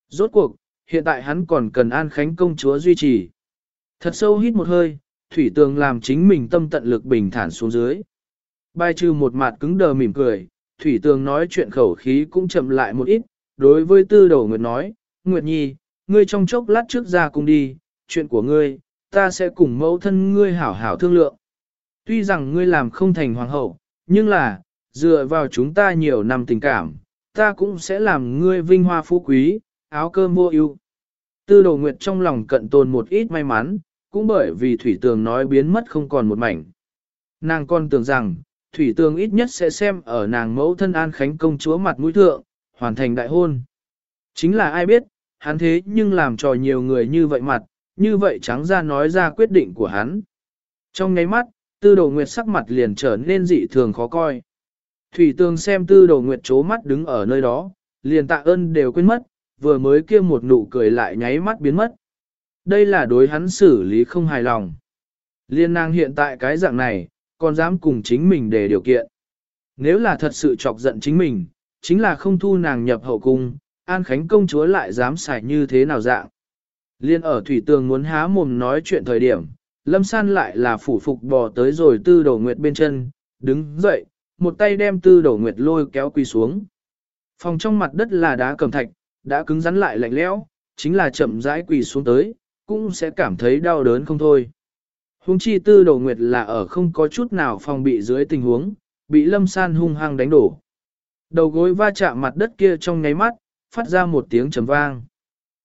Rốt cuộc, hiện tại hắn còn cần An Khánh công chúa duy trì. Thật sâu hít một hơi, thủy tường làm chính mình tâm tận lực bình thản xuống dưới. Bài trừ một mặt cứng đờ mỉm cười, thủy tường nói chuyện khẩu khí cũng chậm lại một ít, đối với tư đầu Nguyệt nói, Nguyệt Nhi, ngươi trong chốc lát trước ra cùng đi, chuyện của ngươi, ta sẽ cùng mẫu thân ngươi hảo hảo thương lượng. Tuy rằng ngươi làm không thành hoàng hậu, nhưng là, dựa vào chúng ta nhiều năm tình cảm, ta cũng sẽ làm ngươi vinh hoa phú quý, áo cơm mua ưu. Tư đồ nguyệt trong lòng cận tồn một ít may mắn, cũng bởi vì thủy tường nói biến mất không còn một mảnh. Nàng con tưởng rằng, thủy tường ít nhất sẽ xem ở nàng mẫu thân an khánh công chúa mặt mũi thượng, hoàn thành đại hôn. Chính là ai biết, hắn thế nhưng làm trò nhiều người như vậy mặt, như vậy trắng ra nói ra quyết định của hắn. Trong nháy mắt, tư đồ nguyệt sắc mặt liền trở nên dị thường khó coi. Thủy tường xem tư đồ nguyệt chố mắt đứng ở nơi đó, liền tạ ơn đều quên mất, vừa mới kia một nụ cười lại nháy mắt biến mất. Đây là đối hắn xử lý không hài lòng. Liên nàng hiện tại cái dạng này, còn dám cùng chính mình để điều kiện. Nếu là thật sự chọc giận chính mình, chính là không thu nàng nhập hậu cung, An Khánh công chúa lại dám xài như thế nào dạng. Liên ở thủy tường muốn há mồm nói chuyện thời điểm, lâm san lại là phủ phục bò tới rồi tư đầu nguyệt bên chân, đứng dậy, một tay đem tư đầu nguyệt lôi kéo quỳ xuống. Phòng trong mặt đất là đá cầm thạch, đã cứng rắn lại lạnh lẽo, chính là chậm rãi quỳ xuống tới, cũng sẽ cảm thấy đau đớn không thôi. Hùng chi tư đầu nguyệt là ở không có chút nào phòng bị dưới tình huống, bị lâm san hung hăng đánh đổ. Đầu gối va chạm mặt đất kia trong nháy mắt, phát ra một tiếng trầm vang.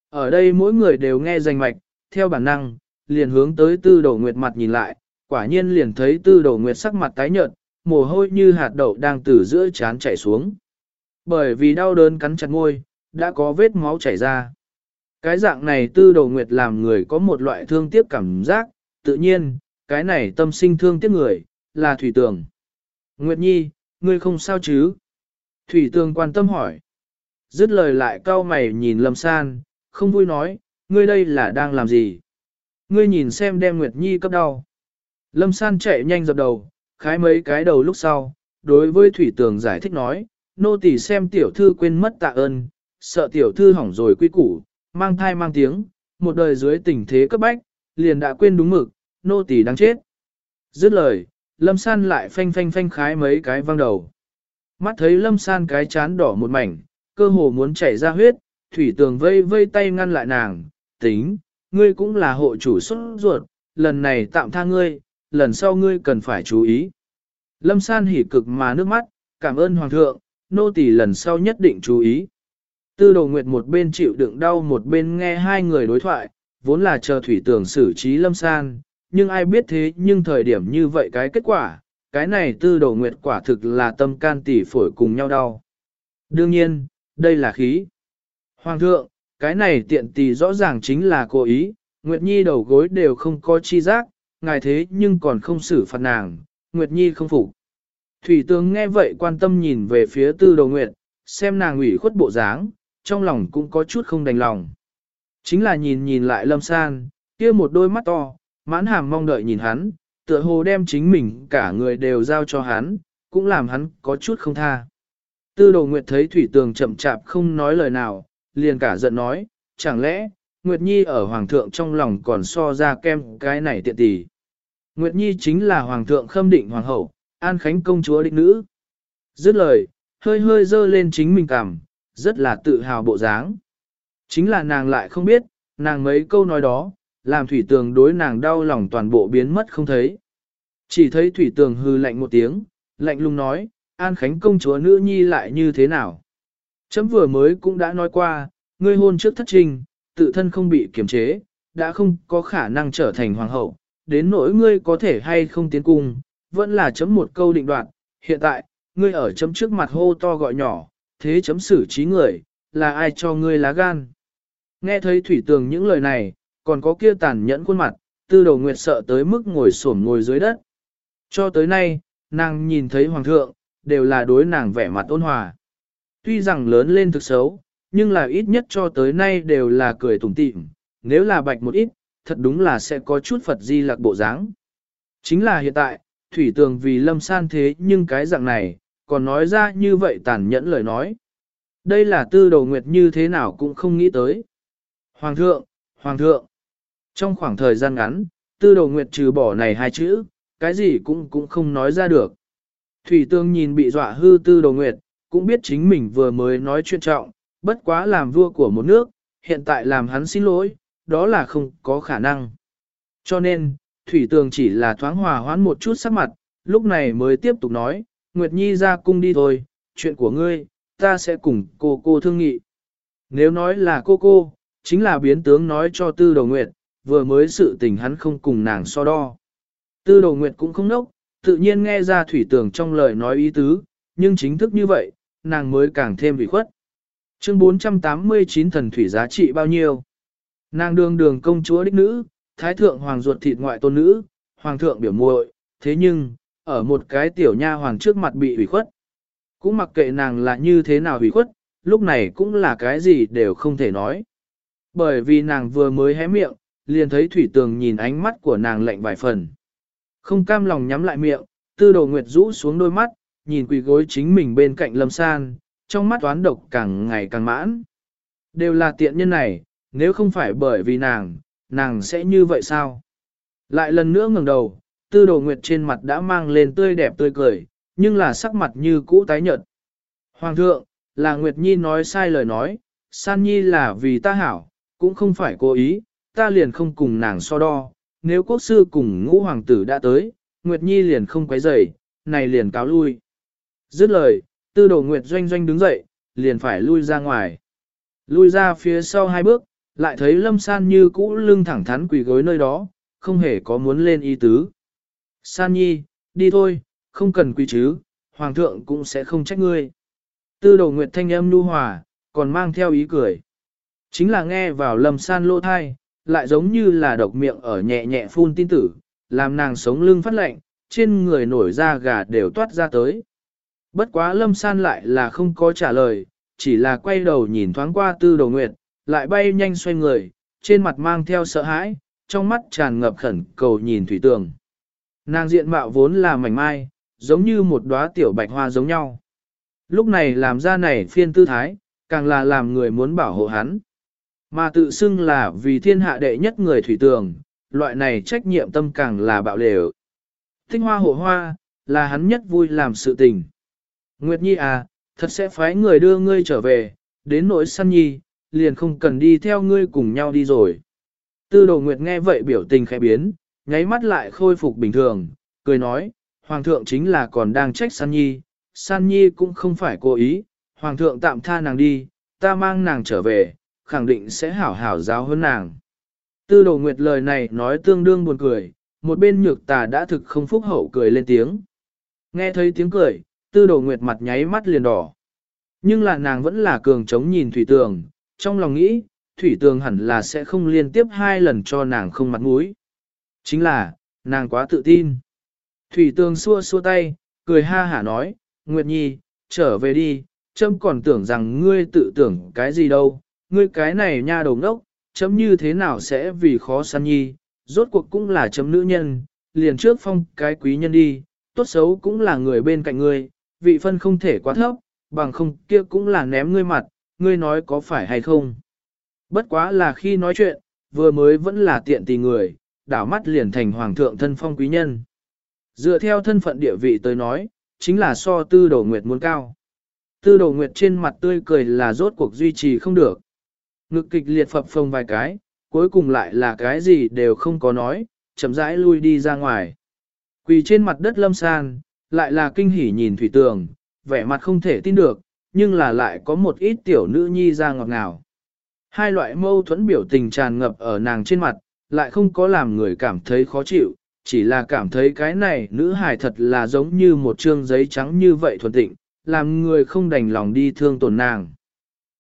Ở đây mỗi người đều nghe danh mạch, theo bản năng, liền hướng tới tư đầu nguyệt mặt nhìn lại, quả nhiên liền thấy tư đầu nguyệt sắc mặt tái nhợt, mồ hôi như hạt đậu đang từ giữa chán chảy xuống. Bởi vì đau đớn cắn chặt môi, đã có vết máu chảy ra. Cái dạng này tư đầu nguyệt làm người có một loại thương tiếc cảm giác, tự nhiên, cái này tâm sinh thương tiếc người, là Thủy Tường. Nguyệt Nhi, ngươi không sao chứ? Thủy Tường quan tâm hỏi. Dứt lời lại cau mày nhìn Lâm San, không vui nói, ngươi đây là đang làm gì? Ngươi nhìn xem đem Nguyệt Nhi cấp đau. Lâm San chạy nhanh dập đầu, khái mấy cái đầu lúc sau, đối với Thủy Tường giải thích nói, nô tỳ xem tiểu thư quên mất tạ ơn, sợ tiểu thư hỏng rồi quy củ, mang thai mang tiếng, một đời dưới tình thế cấp bách, liền đã quên đúng mực, nô tỳ đáng chết. Dứt lời, Lâm San lại phanh phanh phanh khái mấy cái văng đầu. Mắt thấy Lâm San cái chán đỏ một mảnh, cơ hồ muốn chảy ra huyết, Thủy Tường vây vây tay ngăn lại nàng, tính, ngươi cũng là hộ chủ xuất ruột, lần này tạm tha ngươi, lần sau ngươi cần phải chú ý. Lâm San hỉ cực mà nước mắt, cảm ơn Hoàng thượng, nô tỳ lần sau nhất định chú ý. Tư đồ nguyệt một bên chịu đựng đau một bên nghe hai người đối thoại, vốn là chờ thủy tường xử trí lâm san, nhưng ai biết thế nhưng thời điểm như vậy cái kết quả, cái này tư đồ nguyệt quả thực là tâm can tỉ phổi cùng nhau đau. Đương nhiên, đây là khí. Hoàng thượng, cái này tiện tỷ rõ ràng chính là cố ý, Nguyệt Nhi đầu gối đều không có chi giác, ngài thế nhưng còn không xử phạt nàng, Nguyệt Nhi không phục. Thủy tướng nghe vậy quan tâm nhìn về phía tư đầu Nguyệt, xem nàng ủy khuất bộ dáng, trong lòng cũng có chút không đành lòng. Chính là nhìn nhìn lại lâm san, kia một đôi mắt to, mãn hàm mong đợi nhìn hắn, tựa hồ đem chính mình cả người đều giao cho hắn, cũng làm hắn có chút không tha. Tư đồ Nguyệt thấy Thủy Tường chậm chạp không nói lời nào, liền cả giận nói, chẳng lẽ, Nguyệt Nhi ở Hoàng thượng trong lòng còn so ra kem cái này tiện tỷ. Nguyệt Nhi chính là Hoàng thượng khâm định Hoàng hậu, An Khánh công chúa định nữ. Dứt lời, hơi hơi dơ lên chính mình cảm, rất là tự hào bộ dáng. Chính là nàng lại không biết, nàng mấy câu nói đó, làm thủy tường đối nàng đau lòng toàn bộ biến mất không thấy. Chỉ thấy thủy tường hư lạnh một tiếng, lạnh lùng nói, An Khánh công chúa nữ nhi lại như thế nào. Chấm vừa mới cũng đã nói qua, ngươi hôn trước thất trình, tự thân không bị kiềm chế, đã không có khả năng trở thành hoàng hậu, đến nỗi ngươi có thể hay không tiến cung, vẫn là chấm một câu định đoạt, hiện tại, ngươi ở chấm trước mặt hô to gọi nhỏ, thế chấm xử trí người, là ai cho ngươi lá gan. Nghe thấy thủy tường những lời này, còn có kia tàn nhẫn khuôn mặt, tư đầu nguyệt sợ tới mức ngồi xổm ngồi dưới đất. Cho tới nay, nàng nhìn thấy hoàng thượng, đều là đối nàng vẻ mặt ôn hòa. Tuy rằng lớn lên thực xấu, nhưng là ít nhất cho tới nay đều là cười tủm tỉm, nếu là bạch một ít, thật đúng là sẽ có chút Phật di lạc bộ dáng. Chính là hiện tại, thủy tường vì lâm san thế nhưng cái dạng này, còn nói ra như vậy tàn nhẫn lời nói. Đây là tư đầu nguyệt như thế nào cũng không nghĩ tới. Hoàng thượng, Hoàng thượng, trong khoảng thời gian ngắn, tư đầu nguyệt trừ bỏ này hai chữ, cái gì cũng cũng không nói ra được. Thủy tương nhìn bị dọa hư tư đầu nguyệt, cũng biết chính mình vừa mới nói chuyện trọng, bất quá làm vua của một nước, hiện tại làm hắn xin lỗi, đó là không có khả năng. Cho nên, Thủy Tường chỉ là thoáng hòa hoãn một chút sắc mặt, lúc này mới tiếp tục nói, Nguyệt Nhi ra cung đi thôi, chuyện của ngươi, ta sẽ cùng cô cô thương nghị. Nếu nói là cô cô, chính là biến tướng nói cho Tư Đầu Nguyệt, vừa mới sự tình hắn không cùng nàng so đo. Tư đồ Nguyệt cũng không nốc, tự nhiên nghe ra Thủy Tường trong lời nói ý tứ, nhưng chính thức như vậy, nàng mới càng thêm vị khuất. Chương 489 thần thủy giá trị bao nhiêu? Nàng đường đường công chúa đích nữ, thái thượng hoàng ruột thịt ngoại tôn nữ, hoàng thượng biểu muội, thế nhưng, ở một cái tiểu nha hoàng trước mặt bị ủy khuất. Cũng mặc kệ nàng là như thế nào ủy khuất, lúc này cũng là cái gì đều không thể nói. Bởi vì nàng vừa mới hé miệng, liền thấy thủy tường nhìn ánh mắt của nàng lạnh vài phần. Không cam lòng nhắm lại miệng, tư đồ nguyệt rũ xuống đôi mắt, nhìn quỳ gối chính mình bên cạnh lâm san, trong mắt toán độc càng ngày càng mãn. Đều là tiện nhân này, nếu không phải bởi vì nàng, nàng sẽ như vậy sao? Lại lần nữa ngẩng đầu, tư đồ nguyệt trên mặt đã mang lên tươi đẹp tươi cười, nhưng là sắc mặt như cũ tái nhợt. Hoàng thượng, là Nguyệt Nhi nói sai lời nói, San Nhi là vì ta hảo, cũng không phải cố ý, ta liền không cùng nàng so đo, nếu quốc sư cùng ngũ hoàng tử đã tới, Nguyệt Nhi liền không quấy rầy, này liền cáo lui. Dứt lời, tư đồ Nguyệt doanh doanh đứng dậy, liền phải lui ra ngoài. Lui ra phía sau hai bước, lại thấy lâm san như cũ lưng thẳng thắn quỳ gối nơi đó, không hề có muốn lên y tứ. San nhi, đi thôi, không cần quỳ chứ, hoàng thượng cũng sẽ không trách ngươi. Tư đồ nguyệt thanh âm nu hòa, còn mang theo ý cười. Chính là nghe vào lâm san lô thai, lại giống như là độc miệng ở nhẹ nhẹ phun tin tử, làm nàng sống lưng phát lạnh, trên người nổi da gà đều toát ra tới. Bất quá lâm san lại là không có trả lời, chỉ là quay đầu nhìn thoáng qua tư đồ nguyệt, lại bay nhanh xoay người, trên mặt mang theo sợ hãi, trong mắt tràn ngập khẩn cầu nhìn thủy tường. Nàng diện mạo vốn là mảnh mai, giống như một đóa tiểu bạch hoa giống nhau. Lúc này làm ra này phiên tư thái, càng là làm người muốn bảo hộ hắn. Mà tự xưng là vì thiên hạ đệ nhất người thủy tường, loại này trách nhiệm tâm càng là bạo lều. Tinh hoa hộ hoa, là hắn nhất vui làm sự tình. Nguyệt Nhi à, thật sẽ phái người đưa ngươi trở về, đến nỗi săn nhi, liền không cần đi theo ngươi cùng nhau đi rồi. Tư đồ nguyệt nghe vậy biểu tình khẽ biến, nháy mắt lại khôi phục bình thường, cười nói, Hoàng thượng chính là còn đang trách San Nhi, San Nhi cũng không phải cố ý, Hoàng thượng tạm tha nàng đi, ta mang nàng trở về, khẳng định sẽ hảo hảo giáo hơn nàng. Tư đồ nguyệt lời này nói tương đương buồn cười, một bên nhược tà đã thực không phúc hậu cười lên tiếng. Nghe thấy tiếng cười, tư đồ nguyệt mặt nháy mắt liền đỏ. Nhưng là nàng vẫn là cường chống nhìn thủy tường, trong lòng nghĩ, thủy tường hẳn là sẽ không liên tiếp hai lần cho nàng không mặt mũi. Chính là, nàng quá tự tin. Thủy tường xua xua tay, cười ha hả nói, Nguyệt Nhi, trở về đi, trâm còn tưởng rằng ngươi tự tưởng cái gì đâu, ngươi cái này nha đầu ngốc, chấm như thế nào sẽ vì khó săn nhi, rốt cuộc cũng là chấm nữ nhân, liền trước phong cái quý nhân đi, tốt xấu cũng là người bên cạnh ngươi, vị phân không thể quá thấp, bằng không kia cũng là ném ngươi mặt, ngươi nói có phải hay không. Bất quá là khi nói chuyện, vừa mới vẫn là tiện tì người, đảo mắt liền thành hoàng thượng thân phong quý nhân. Dựa theo thân phận địa vị tới nói, chính là so tư đồ nguyệt muốn cao. Tư đồ nguyệt trên mặt tươi cười là rốt cuộc duy trì không được. Ngực kịch liệt phập phồng vài cái, cuối cùng lại là cái gì đều không có nói, chậm rãi lui đi ra ngoài. Quỳ trên mặt đất lâm san, lại là kinh hỉ nhìn thủy tường, vẻ mặt không thể tin được, nhưng là lại có một ít tiểu nữ nhi ra ngọt ngào. Hai loại mâu thuẫn biểu tình tràn ngập ở nàng trên mặt, lại không có làm người cảm thấy khó chịu, chỉ là cảm thấy cái này nữ hài thật là giống như một trương giấy trắng như vậy thuần tịnh, làm người không đành lòng đi thương tổn nàng.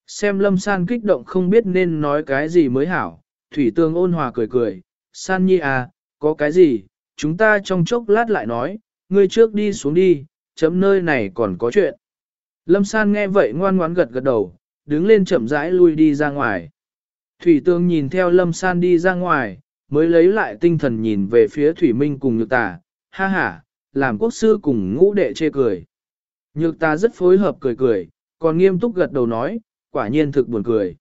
Xem lâm san kích động không biết nên nói cái gì mới hảo, thủy tương ôn hòa cười cười, san nhi à, có cái gì, chúng ta trong chốc lát lại nói, ngươi trước đi xuống đi, chấm nơi này còn có chuyện. Lâm san nghe vậy ngoan ngoãn gật gật đầu, đứng lên chậm rãi lui đi ra ngoài. Thủy tương nhìn theo lâm san đi ra ngoài, mới lấy lại tinh thần nhìn về phía thủy minh cùng nhược tà, ha ha, làm quốc sư cùng ngũ đệ chê cười. Nhược ta rất phối hợp cười cười, còn nghiêm túc gật đầu nói, quả nhiên thực buồn cười.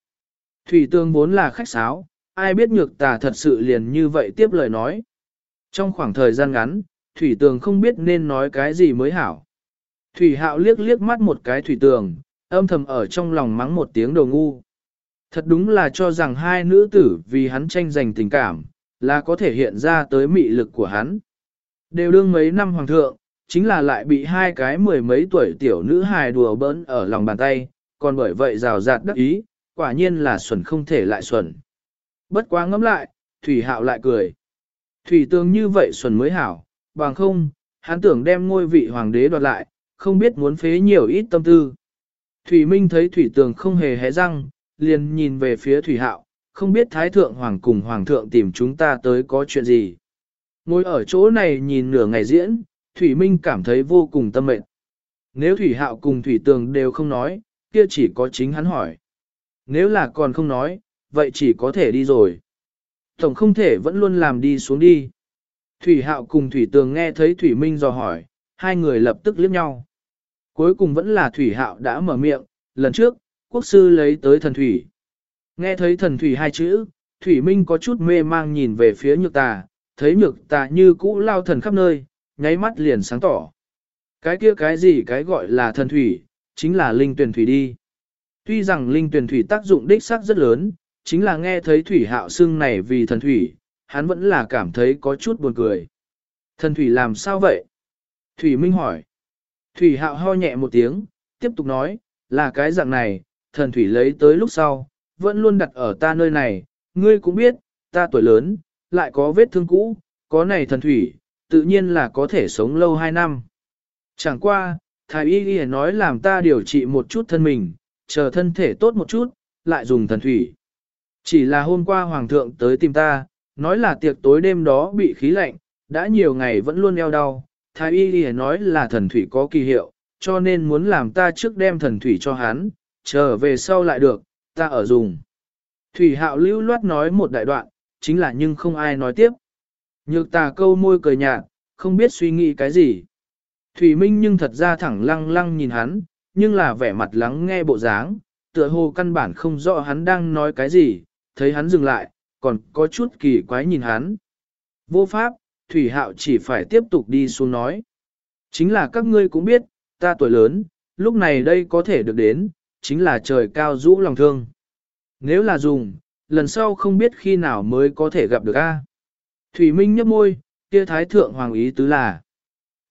Thủy tương vốn là khách sáo, ai biết nhược tà thật sự liền như vậy tiếp lời nói. Trong khoảng thời gian ngắn, Thủy Tường không biết nên nói cái gì mới hảo. Thủy Hạo liếc liếc mắt một cái Thủy Tường, âm thầm ở trong lòng mắng một tiếng đồ ngu. Thật đúng là cho rằng hai nữ tử vì hắn tranh giành tình cảm, là có thể hiện ra tới mị lực của hắn. Đều đương mấy năm hoàng thượng, chính là lại bị hai cái mười mấy tuổi tiểu nữ hài đùa bỡn ở lòng bàn tay, còn bởi vậy rào rạt đắc ý, quả nhiên là xuẩn không thể lại xuẩn. Bất quá ngẫm lại, Thủy Hạo lại cười. Thủy Tương như vậy xuẩn mới hảo, bằng không, hắn tưởng đem ngôi vị hoàng đế đoạt lại, không biết muốn phế nhiều ít tâm tư. Thủy Minh thấy Thủy Tường không hề hé răng, liền nhìn về phía Thủy Hạo, không biết Thái Thượng Hoàng cùng Hoàng thượng tìm chúng ta tới có chuyện gì. Ngồi ở chỗ này nhìn nửa ngày diễn, Thủy Minh cảm thấy vô cùng tâm mệnh. Nếu Thủy Hạo cùng Thủy Tường đều không nói, kia chỉ có chính hắn hỏi. Nếu là còn không nói, vậy chỉ có thể đi rồi. Tổng không thể vẫn luôn làm đi xuống đi. Thủy Hạo cùng Thủy Tường nghe thấy Thủy Minh dò hỏi, hai người lập tức liếc nhau. Cuối cùng vẫn là Thủy Hạo đã mở miệng, lần trước, quốc sư lấy tới thần Thủy. Nghe thấy thần Thủy hai chữ, Thủy Minh có chút mê mang nhìn về phía nhược tà, thấy nhược tà như cũ lao thần khắp nơi, nháy mắt liền sáng tỏ. Cái kia cái gì cái gọi là thần Thủy, chính là linh tuyển thủy đi. Tuy rằng linh tuyển thủy tác dụng đích xác rất lớn, chính là nghe thấy thủy hạo xưng này vì thần thủy, hắn vẫn là cảm thấy có chút buồn cười. Thần thủy làm sao vậy? Thủy Minh hỏi. Thủy hạo ho nhẹ một tiếng, tiếp tục nói, là cái dạng này, thần thủy lấy tới lúc sau, vẫn luôn đặt ở ta nơi này, ngươi cũng biết, ta tuổi lớn, lại có vết thương cũ, có này thần thủy, tự nhiên là có thể sống lâu hai năm. Chẳng qua, thái y y nói làm ta điều trị một chút thân mình, chờ thân thể tốt một chút, lại dùng thần thủy. Chỉ là hôm qua hoàng thượng tới tìm ta, nói là tiệc tối đêm đó bị khí lạnh, đã nhiều ngày vẫn luôn eo đau, thái y y nói là thần thủy có kỳ hiệu, cho nên muốn làm ta trước đem thần thủy cho hắn, chờ về sau lại được, ta ở dùng. Thủy hạo lưu loát nói một đại đoạn, chính là nhưng không ai nói tiếp. Nhược tà câu môi cười nhạt, không biết suy nghĩ cái gì. Thủy Minh nhưng thật ra thẳng lăng lăng nhìn hắn, nhưng là vẻ mặt lắng nghe bộ dáng, tựa hồ căn bản không rõ hắn đang nói cái gì, thấy hắn dừng lại, còn có chút kỳ quái nhìn hắn. Vô pháp, Thủy Hạo chỉ phải tiếp tục đi xuống nói. Chính là các ngươi cũng biết, ta tuổi lớn, lúc này đây có thể được đến, chính là trời cao rũ lòng thương. Nếu là dùng, lần sau không biết khi nào mới có thể gặp được a. Thủy Minh nhấp môi, kia thái thượng hoàng ý tứ là.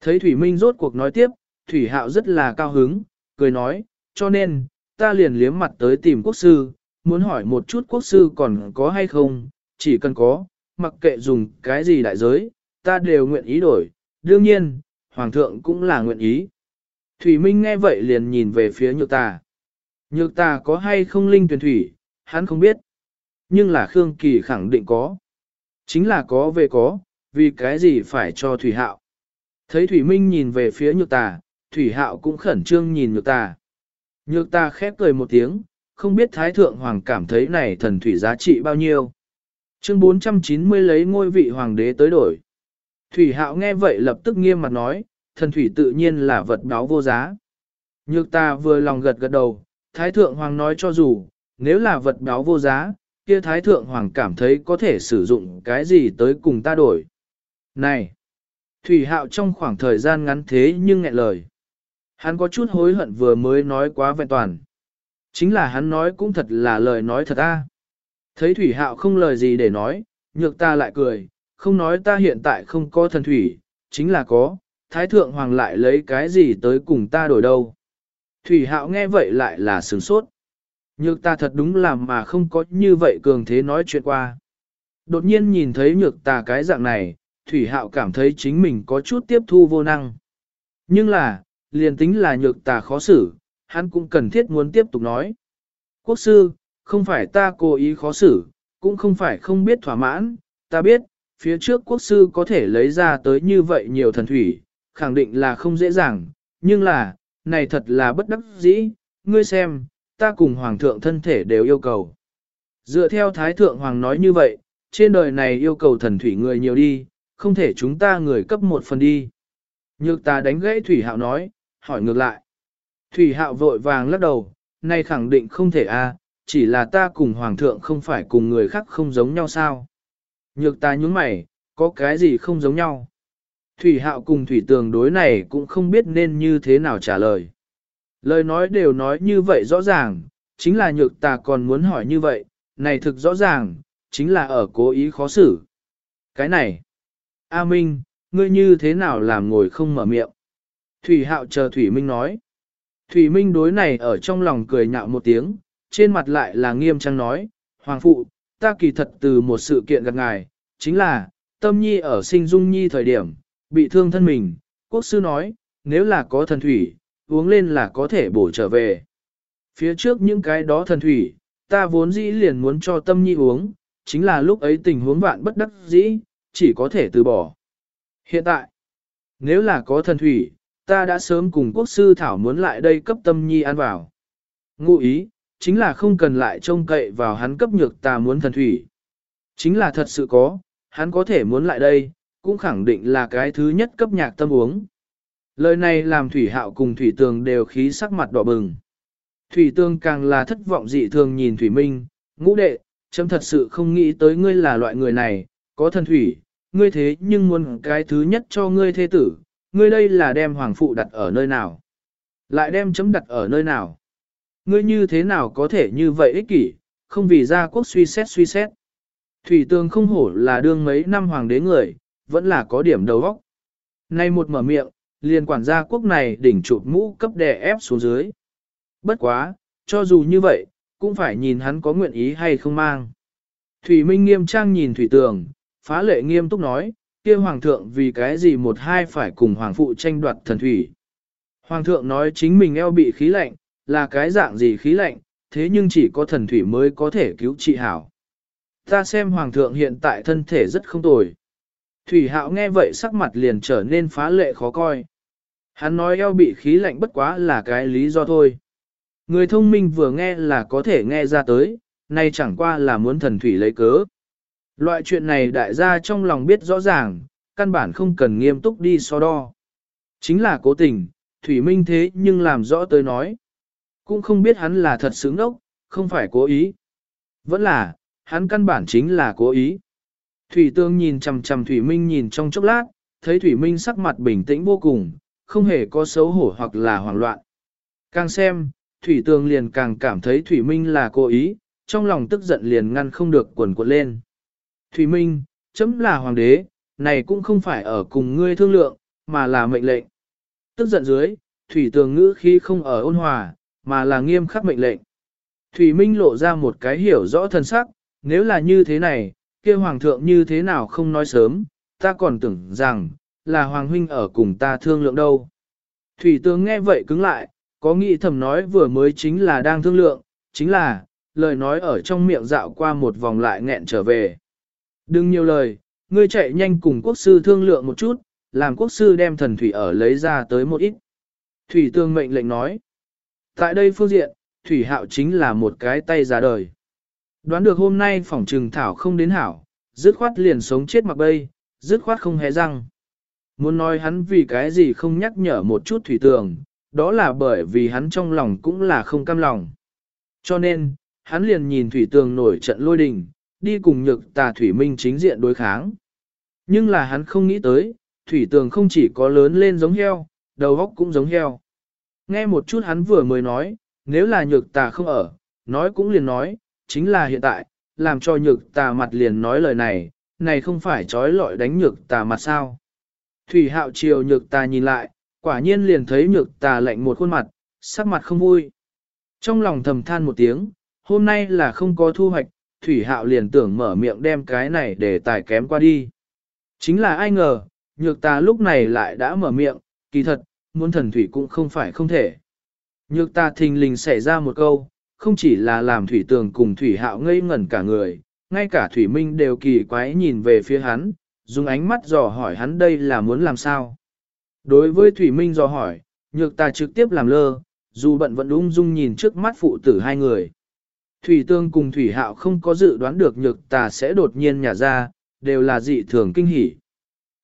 Thấy Thủy Minh rốt cuộc nói tiếp, Thủy Hạo rất là cao hứng, cười nói, cho nên, ta liền liếm mặt tới tìm quốc sư, muốn hỏi một chút quốc sư còn có hay không, chỉ cần có, mặc kệ dùng cái gì đại giới, ta đều nguyện ý đổi, đương nhiên, Hoàng thượng cũng là nguyện ý. Thủy Minh nghe vậy liền nhìn về phía nhược tà. Nhược tà có hay không linh tuyển thủy, hắn không biết. Nhưng là Khương Kỳ khẳng định có. Chính là có về có, vì cái gì phải cho Thủy Hạo. Thấy Thủy Minh nhìn về phía nhược tà, Thủy Hạo cũng khẩn trương nhìn nhược tà. Nhược tà khép cười một tiếng, không biết Thái Thượng Hoàng cảm thấy này thần thủy giá trị bao nhiêu. Chương 490 lấy ngôi vị Hoàng đế tới đổi. Thủy Hạo nghe vậy lập tức nghiêm mặt nói, thần thủy tự nhiên là vật báo vô giá. Nhược ta vừa lòng gật gật đầu, Thái Thượng Hoàng nói cho dù, nếu là vật báo vô giá, kia Thái Thượng Hoàng cảm thấy có thể sử dụng cái gì tới cùng ta đổi. Này! Thủy Hạo trong khoảng thời gian ngắn thế nhưng nghẹn lời. Hắn có chút hối hận vừa mới nói quá vẹn toàn. Chính là hắn nói cũng thật là lời nói thật a. Thấy Thủy Hạo không lời gì để nói, nhược ta lại cười, không nói ta hiện tại không có thần thủy, chính là có, Thái Thượng Hoàng lại lấy cái gì tới cùng ta đổi đâu. Thủy Hạo nghe vậy lại là sướng sốt. Nhược ta thật đúng làm mà không có như vậy cường thế nói chuyện qua. Đột nhiên nhìn thấy nhược ta cái dạng này, Thủy Hạo cảm thấy chính mình có chút tiếp thu vô năng. Nhưng là, liền tính là nhược tà khó xử, hắn cũng cần thiết muốn tiếp tục nói. Quốc sư, không phải ta cố ý khó xử, cũng không phải không biết thỏa mãn, ta biết, phía trước quốc sư có thể lấy ra tới như vậy nhiều thần thủy, khẳng định là không dễ dàng, nhưng là, này thật là bất đắc dĩ, ngươi xem, ta cùng hoàng thượng thân thể đều yêu cầu. Dựa theo thái thượng hoàng nói như vậy, trên đời này yêu cầu thần thủy người nhiều đi, không thể chúng ta người cấp một phần đi. Nhược ta đánh gãy thủy hạo nói, hỏi ngược lại. Thủy hạo vội vàng lắc đầu, nay khẳng định không thể a, chỉ là ta cùng hoàng thượng không phải cùng người khác không giống nhau sao. Nhược ta nhúng mày, có cái gì không giống nhau. Thủy hạo cùng thủy tường đối này cũng không biết nên như thế nào trả lời. Lời nói đều nói như vậy rõ ràng, chính là nhược ta còn muốn hỏi như vậy, này thực rõ ràng, chính là ở cố ý khó xử. Cái này, A Minh, ngươi như thế nào làm ngồi không mở miệng? Thủy hạo chờ Thủy Minh nói. Thủy Minh đối này ở trong lòng cười nhạo một tiếng, trên mặt lại là nghiêm trang nói, Hoàng phụ, ta kỳ thật từ một sự kiện gặp ngài, chính là, tâm nhi ở sinh dung nhi thời điểm, bị thương thân mình, quốc sư nói, nếu là có thần thủy, uống lên là có thể bổ trở về. Phía trước những cái đó thần thủy, ta vốn dĩ liền muốn cho tâm nhi uống, chính là lúc ấy tình huống vạn bất đắc dĩ, chỉ có thể từ bỏ. Hiện tại, nếu là có thần thủy, ta đã sớm cùng quốc sư thảo muốn lại đây cấp tâm nhi ăn vào. Ngụ ý, chính là không cần lại trông cậy vào hắn cấp nhược ta muốn thần thủy. Chính là thật sự có, hắn có thể muốn lại đây, cũng khẳng định là cái thứ nhất cấp nhạc tâm uống. Lời này làm thủy hạo cùng thủy tường đều khí sắc mặt đỏ bừng. Thủy tường càng là thất vọng dị thường nhìn thủy minh, ngũ đệ, chấm thật sự không nghĩ tới ngươi là loại người này, có thần thủy, ngươi thế nhưng muốn cái thứ nhất cho ngươi thế tử, ngươi đây là đem hoàng phụ đặt ở nơi nào? Lại đem chấm đặt ở nơi nào? Ngươi như thế nào có thể như vậy ích kỷ, không vì gia quốc suy xét suy xét. Thủy tương không hổ là đương mấy năm hoàng đế người, vẫn là có điểm đầu óc. Nay một mở miệng, liền quản gia quốc này đỉnh chụp mũ cấp đè ép xuống dưới. Bất quá, cho dù như vậy, cũng phải nhìn hắn có nguyện ý hay không mang. Thủy Minh nghiêm trang nhìn Thủy Tường, phá lệ nghiêm túc nói, kia Hoàng thượng vì cái gì một hai phải cùng Hoàng phụ tranh đoạt thần thủy. Hoàng thượng nói chính mình eo bị khí lạnh, là cái dạng gì khí lạnh, thế nhưng chỉ có thần thủy mới có thể cứu trị hảo. Ta xem Hoàng thượng hiện tại thân thể rất không tồi. Thủy hạo nghe vậy sắc mặt liền trở nên phá lệ khó coi. Hắn nói eo bị khí lạnh bất quá là cái lý do thôi. Người thông minh vừa nghe là có thể nghe ra tới, nay chẳng qua là muốn thần thủy lấy cớ. Loại chuyện này đại gia trong lòng biết rõ ràng, căn bản không cần nghiêm túc đi so đo. Chính là cố tình, thủy minh thế nhưng làm rõ tới nói. Cũng không biết hắn là thật sướng đốc, không phải cố ý. Vẫn là, hắn căn bản chính là cố ý. Thủy tương nhìn chằm chằm thủy minh nhìn trong chốc lát, thấy thủy minh sắc mặt bình tĩnh vô cùng, không hề có xấu hổ hoặc là hoảng loạn. Càng xem, Thủy Tương liền càng cảm thấy Thủy Minh là cố ý, trong lòng tức giận liền ngăn không được quần cuộn lên. Thủy Minh, chấm là hoàng đế, này cũng không phải ở cùng ngươi thương lượng, mà là mệnh lệnh. Tức giận dưới, Thủy Tường ngữ khi không ở ôn hòa, mà là nghiêm khắc mệnh lệnh. Thủy Minh lộ ra một cái hiểu rõ thân sắc, nếu là như thế này, kia hoàng thượng như thế nào không nói sớm, ta còn tưởng rằng, là hoàng huynh ở cùng ta thương lượng đâu. Thủy Tường nghe vậy cứng lại, có nghĩ thầm nói vừa mới chính là đang thương lượng, chính là, lời nói ở trong miệng dạo qua một vòng lại nghẹn trở về. Đừng nhiều lời, ngươi chạy nhanh cùng quốc sư thương lượng một chút, làm quốc sư đem thần thủy ở lấy ra tới một ít. Thủy tương mệnh lệnh nói. Tại đây phương diện, thủy hạo chính là một cái tay ra đời. Đoán được hôm nay phỏng trừng thảo không đến hảo, dứt khoát liền sống chết mặc bay, dứt khoát không hề răng. Muốn nói hắn vì cái gì không nhắc nhở một chút thủy tường, đó là bởi vì hắn trong lòng cũng là không cam lòng. Cho nên, hắn liền nhìn thủy tường nổi trận lôi đình, đi cùng nhược tà thủy minh chính diện đối kháng. Nhưng là hắn không nghĩ tới, thủy tường không chỉ có lớn lên giống heo, đầu óc cũng giống heo. Nghe một chút hắn vừa mới nói, nếu là nhược tà không ở, nói cũng liền nói, chính là hiện tại, làm cho nhược tà mặt liền nói lời này, này không phải trói lọi đánh nhược tà mặt sao. Thủy hạo chiều nhược tà nhìn lại, Quả nhiên liền thấy nhược tà lạnh một khuôn mặt, sắc mặt không vui. Trong lòng thầm than một tiếng, hôm nay là không có thu hoạch, Thủy Hạo liền tưởng mở miệng đem cái này để tài kém qua đi. Chính là ai ngờ, nhược tà lúc này lại đã mở miệng, kỳ thật, muốn thần Thủy cũng không phải không thể. Nhược tà thình lình xảy ra một câu, không chỉ là làm Thủy Tường cùng Thủy Hạo ngây ngẩn cả người, ngay cả Thủy Minh đều kỳ quái nhìn về phía hắn, dùng ánh mắt dò hỏi hắn đây là muốn làm sao. Đối với Thủy Minh dò hỏi, nhược ta trực tiếp làm lơ, dù bận vẫn ung dung nhìn trước mắt phụ tử hai người. Thủy Tương cùng Thủy Hạo không có dự đoán được nhược tà sẽ đột nhiên nhả ra, đều là dị thường kinh hỉ.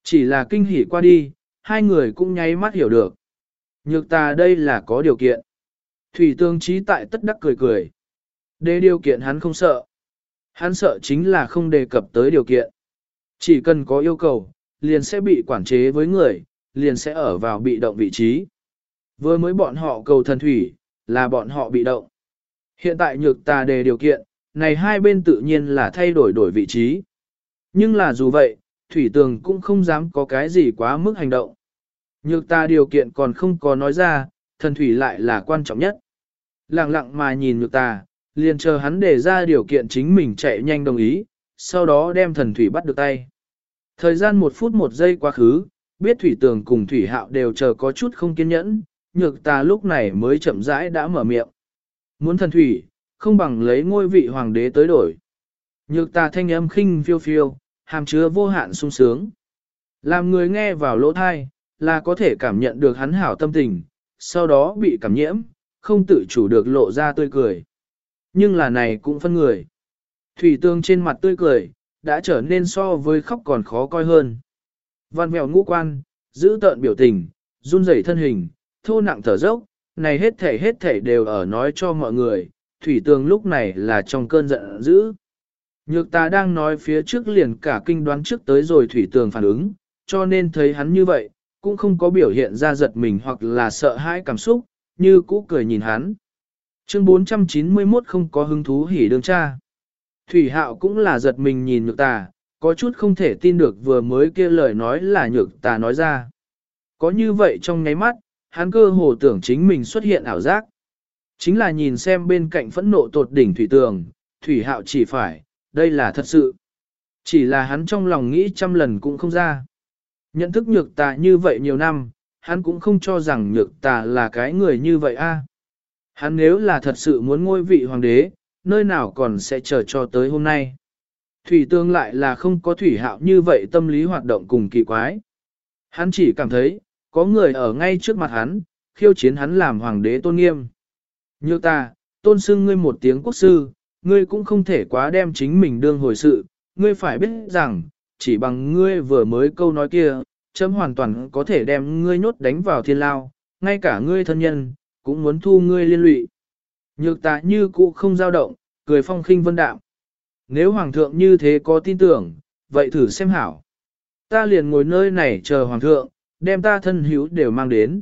Chỉ là kinh hỉ qua đi, hai người cũng nháy mắt hiểu được. Nhược tà đây là có điều kiện. Thủy Tương trí tại tất đắc cười cười. Đề điều kiện hắn không sợ. Hắn sợ chính là không đề cập tới điều kiện. Chỉ cần có yêu cầu, liền sẽ bị quản chế với người, liền sẽ ở vào bị động vị trí. Vừa mới bọn họ cầu thần thủy, là bọn họ bị động. Hiện tại nhược tà đề điều kiện, này hai bên tự nhiên là thay đổi đổi vị trí. Nhưng là dù vậy, thủy tường cũng không dám có cái gì quá mức hành động. Nhược tà điều kiện còn không có nói ra, thần thủy lại là quan trọng nhất. Lặng lặng mà nhìn nhược tà, liền chờ hắn để ra điều kiện chính mình chạy nhanh đồng ý, sau đó đem thần thủy bắt được tay. Thời gian một phút một giây quá khứ, biết thủy tường cùng thủy hạo đều chờ có chút không kiên nhẫn, nhược ta lúc này mới chậm rãi đã mở miệng. Muốn thần thủy, không bằng lấy ngôi vị hoàng đế tới đổi. Nhược ta thanh âm khinh phiêu phiêu, hàm chứa vô hạn sung sướng. Làm người nghe vào lỗ thai, là có thể cảm nhận được hắn hảo tâm tình, sau đó bị cảm nhiễm, không tự chủ được lộ ra tươi cười. Nhưng là này cũng phân người. Thủy tương trên mặt tươi cười, đã trở nên so với khóc còn khó coi hơn. Văn mèo ngũ quan, giữ tợn biểu tình, run rẩy thân hình, thô nặng thở dốc, này hết thể hết thể đều ở nói cho mọi người, thủy tường lúc này là trong cơn giận dữ. Nhược ta đang nói phía trước liền cả kinh đoán trước tới rồi thủy tường phản ứng, cho nên thấy hắn như vậy, cũng không có biểu hiện ra giật mình hoặc là sợ hãi cảm xúc, như cũ cười nhìn hắn. Chương 491 không có hứng thú hỉ đương cha. Thủy hạo cũng là giật mình nhìn nhược tà, có chút không thể tin được vừa mới kia lời nói là nhược tà nói ra. Có như vậy trong nháy mắt, hắn cơ hồ tưởng chính mình xuất hiện ảo giác. Chính là nhìn xem bên cạnh phẫn nộ tột đỉnh thủy tường, thủy hạo chỉ phải, đây là thật sự. Chỉ là hắn trong lòng nghĩ trăm lần cũng không ra. Nhận thức nhược tà như vậy nhiều năm, hắn cũng không cho rằng nhược tà là cái người như vậy a. Hắn nếu là thật sự muốn ngôi vị hoàng đế, nơi nào còn sẽ chờ cho tới hôm nay. Thủy tương lại là không có thủy hạo như vậy tâm lý hoạt động cùng kỳ quái. Hắn chỉ cảm thấy, có người ở ngay trước mặt hắn, khiêu chiến hắn làm hoàng đế tôn nghiêm. Như ta, tôn xưng ngươi một tiếng quốc sư, ngươi cũng không thể quá đem chính mình đương hồi sự, ngươi phải biết rằng, chỉ bằng ngươi vừa mới câu nói kia, chấm hoàn toàn có thể đem ngươi nhốt đánh vào thiên lao, ngay cả ngươi thân nhân, cũng muốn thu ngươi liên lụy. Nhược tạ như cũ không dao động, cười phong khinh vân đạm. Nếu hoàng thượng như thế có tin tưởng, vậy thử xem hảo. Ta liền ngồi nơi này chờ hoàng thượng, đem ta thân hữu đều mang đến.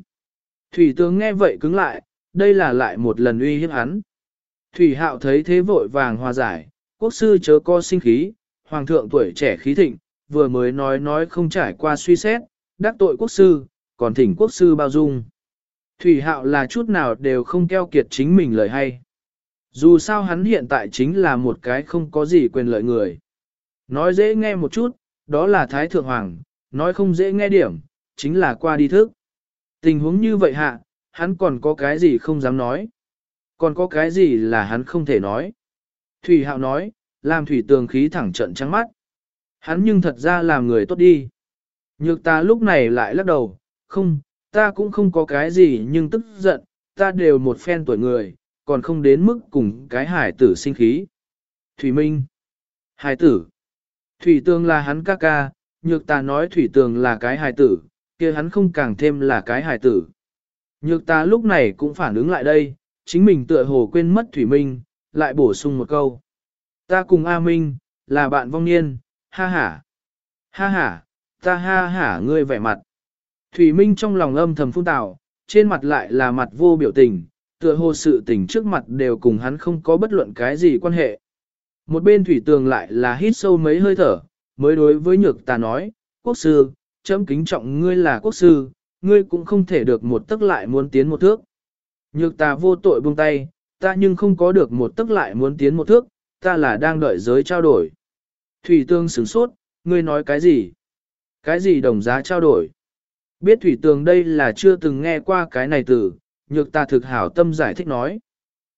Thủy tướng nghe vậy cứng lại, đây là lại một lần uy hiếp hắn. Thủy hạo thấy thế vội vàng hòa giải, quốc sư chớ co sinh khí, hoàng thượng tuổi trẻ khí thịnh, vừa mới nói nói không trải qua suy xét, đắc tội quốc sư, còn thỉnh quốc sư bao dung. Thủy hạo là chút nào đều không keo kiệt chính mình lời hay. Dù sao hắn hiện tại chính là một cái không có gì quyền lợi người. Nói dễ nghe một chút, đó là Thái Thượng Hoàng, nói không dễ nghe điểm, chính là qua đi thức. Tình huống như vậy hạ, hắn còn có cái gì không dám nói. Còn có cái gì là hắn không thể nói. Thủy Hạo nói, làm thủy tường khí thẳng trận trắng mắt. Hắn nhưng thật ra làm người tốt đi. Nhược ta lúc này lại lắc đầu, không, ta cũng không có cái gì nhưng tức giận, ta đều một phen tuổi người, còn không đến mức cùng cái hải tử sinh khí. Thủy Minh Hải tử Thủy Tường là hắn ca ca, nhược ta nói Thủy Tường là cái hải tử, kia hắn không càng thêm là cái hải tử. Nhược ta lúc này cũng phản ứng lại đây, chính mình tựa hồ quên mất Thủy Minh, lại bổ sung một câu. Ta cùng A Minh, là bạn vong niên, ha ha. Ha ha, ta ha ha ngươi vẻ mặt. Thủy Minh trong lòng âm thầm phun tạo, trên mặt lại là mặt vô biểu tình, tựa hồ sự tình trước mặt đều cùng hắn không có bất luận cái gì quan hệ. Một bên thủy tường lại là hít sâu mấy hơi thở, mới đối với nhược ta nói, quốc sư, chấm kính trọng ngươi là quốc sư, ngươi cũng không thể được một tức lại muốn tiến một thước. Nhược ta vô tội buông tay, ta nhưng không có được một tức lại muốn tiến một thước, ta là đang đợi giới trao đổi. Thủy tương sửng sốt, ngươi nói cái gì? Cái gì đồng giá trao đổi? Biết thủy tường đây là chưa từng nghe qua cái này từ, nhược ta thực hảo tâm giải thích nói.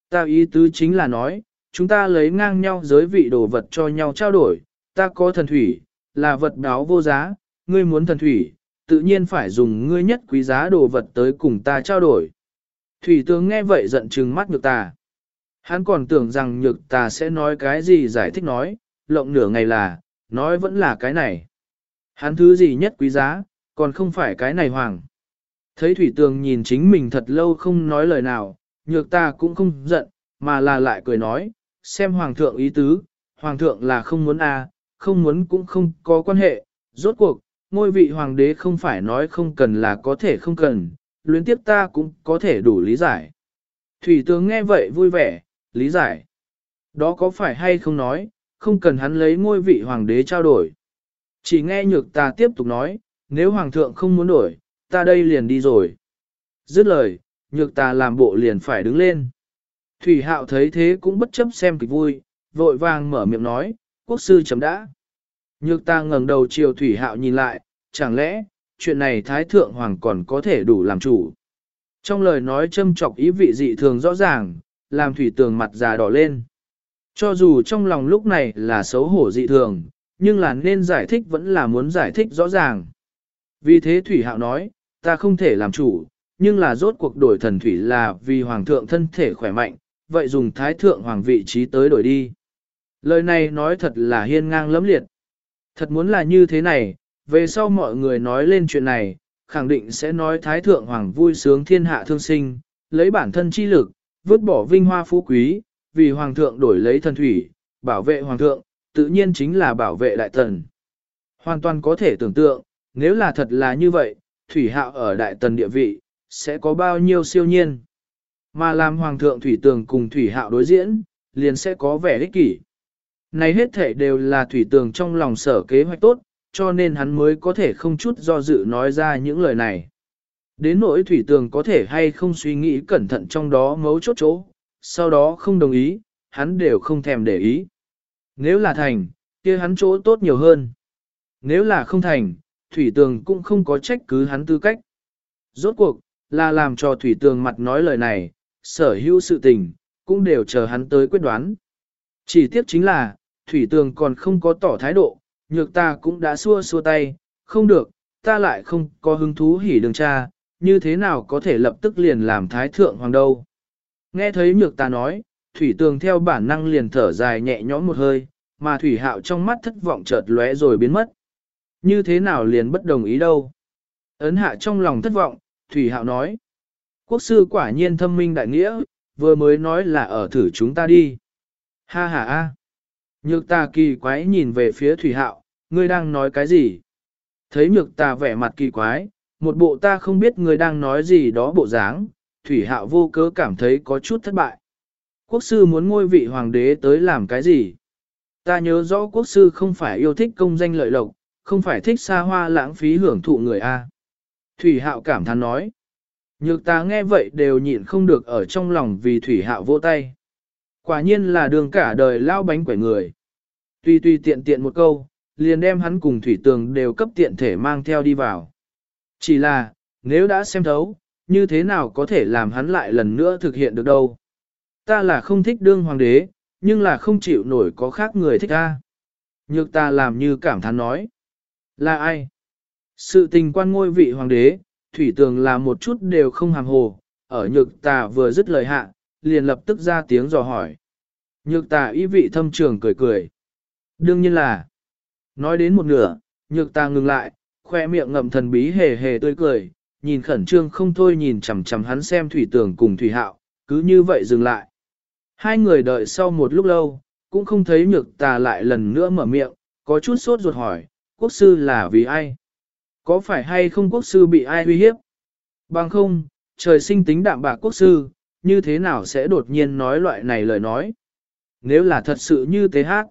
Ta ý tứ chính là nói, chúng ta lấy ngang nhau giới vị đồ vật cho nhau trao đổi, ta có thần thủy, là vật đáo vô giá, ngươi muốn thần thủy, tự nhiên phải dùng ngươi nhất quý giá đồ vật tới cùng ta trao đổi. Thủy tướng nghe vậy giận trừng mắt nhược ta. Hắn còn tưởng rằng nhược ta sẽ nói cái gì giải thích nói, lộng nửa ngày là, nói vẫn là cái này. Hắn thứ gì nhất quý giá, còn không phải cái này hoàng. Thấy thủy tường nhìn chính mình thật lâu không nói lời nào, nhược ta cũng không giận, mà là lại cười nói, xem hoàng thượng ý tứ, hoàng thượng là không muốn a, không muốn cũng không có quan hệ, rốt cuộc, ngôi vị hoàng đế không phải nói không cần là có thể không cần, luyến tiếp ta cũng có thể đủ lý giải. Thủy tướng nghe vậy vui vẻ, lý giải. Đó có phải hay không nói, không cần hắn lấy ngôi vị hoàng đế trao đổi. Chỉ nghe nhược ta tiếp tục nói, nếu hoàng thượng không muốn đổi, ta đây liền đi rồi. Dứt lời, nhược ta làm bộ liền phải đứng lên. Thủy hạo thấy thế cũng bất chấp xem kịch vui, vội vàng mở miệng nói, quốc sư chấm đã. Nhược ta ngẩng đầu chiều thủy hạo nhìn lại, chẳng lẽ, chuyện này thái thượng hoàng còn có thể đủ làm chủ. Trong lời nói châm chọc ý vị dị thường rõ ràng, làm thủy tường mặt già đỏ lên. Cho dù trong lòng lúc này là xấu hổ dị thường, nhưng là nên giải thích vẫn là muốn giải thích rõ ràng. Vì thế Thủy Hạo nói, ta không thể làm chủ, nhưng là rốt cuộc đổi thần Thủy là vì Hoàng thượng thân thể khỏe mạnh, vậy dùng Thái thượng Hoàng vị trí tới đổi đi. Lời này nói thật là hiên ngang lẫm liệt. Thật muốn là như thế này, về sau mọi người nói lên chuyện này, khẳng định sẽ nói Thái thượng Hoàng vui sướng thiên hạ thương sinh, lấy bản thân chi lực, vứt bỏ vinh hoa phú quý, vì Hoàng thượng đổi lấy thần Thủy, bảo vệ Hoàng thượng, tự nhiên chính là bảo vệ đại tần. Hoàn toàn có thể tưởng tượng, nếu là thật là như vậy, Thủy Hạo ở đại tần địa vị, sẽ có bao nhiêu siêu nhiên. Mà làm Hoàng thượng Thủy Tường cùng Thủy Hạo đối diễn, liền sẽ có vẻ ích kỷ. Này hết thể đều là Thủy Tường trong lòng sở kế hoạch tốt, cho nên hắn mới có thể không chút do dự nói ra những lời này. Đến nỗi Thủy Tường có thể hay không suy nghĩ cẩn thận trong đó mấu chốt chỗ, sau đó không đồng ý, hắn đều không thèm để ý. Nếu là thành, kia hắn chỗ tốt nhiều hơn. Nếu là không thành, Thủy Tường cũng không có trách cứ hắn tư cách. Rốt cuộc, là làm cho Thủy Tường mặt nói lời này, sở hữu sự tình, cũng đều chờ hắn tới quyết đoán. Chỉ tiếc chính là, Thủy Tường còn không có tỏ thái độ, nhược ta cũng đã xua xua tay, không được, ta lại không có hứng thú hỉ đường cha, như thế nào có thể lập tức liền làm thái thượng hoàng đâu. Nghe thấy nhược ta nói, Thủy Tường theo bản năng liền thở dài nhẹ nhõm một hơi, mà Thủy Hạo trong mắt thất vọng chợt lóe rồi biến mất. Như thế nào liền bất đồng ý đâu. Ấn hạ trong lòng thất vọng, Thủy Hạo nói. Quốc sư quả nhiên thâm minh đại nghĩa, vừa mới nói là ở thử chúng ta đi. Ha ha ha. Nhược ta kỳ quái nhìn về phía Thủy Hạo, ngươi đang nói cái gì? Thấy nhược ta vẻ mặt kỳ quái, một bộ ta không biết ngươi đang nói gì đó bộ dáng, Thủy Hạo vô cớ cảm thấy có chút thất bại. Quốc sư muốn ngôi vị hoàng đế tới làm cái gì? Ta nhớ rõ quốc sư không phải yêu thích công danh lợi lộc, không phải thích xa hoa lãng phí hưởng thụ người A. Thủy hạo cảm thán nói. Nhược ta nghe vậy đều nhịn không được ở trong lòng vì thủy hạo vỗ tay. Quả nhiên là đường cả đời lao bánh quẩy người. Tuy tuy tiện tiện một câu, liền đem hắn cùng thủy tường đều cấp tiện thể mang theo đi vào. Chỉ là, nếu đã xem thấu, như thế nào có thể làm hắn lại lần nữa thực hiện được đâu. Ta là không thích đương hoàng đế, nhưng là không chịu nổi có khác người thích ta. Nhược ta làm như cảm thán nói. Là ai? Sự tình quan ngôi vị hoàng đế, thủy tường là một chút đều không hàm hồ, ở nhược ta vừa dứt lời hạ, liền lập tức ra tiếng dò hỏi. Nhược tà ý vị thâm trường cười cười. Đương nhiên là, nói đến một nửa, nhược tà ngừng lại, khoe miệng ngậm thần bí hề hề tươi cười, nhìn khẩn trương không thôi nhìn chằm chằm hắn xem thủy tường cùng thủy hạo, cứ như vậy dừng lại. Hai người đợi sau một lúc lâu, cũng không thấy nhược tà lại lần nữa mở miệng, có chút sốt ruột hỏi, quốc sư là vì ai? Có phải hay không quốc sư bị ai uy hiếp? Bằng không, trời sinh tính đạm bạc quốc sư, như thế nào sẽ đột nhiên nói loại này lời nói? Nếu là thật sự như thế hát,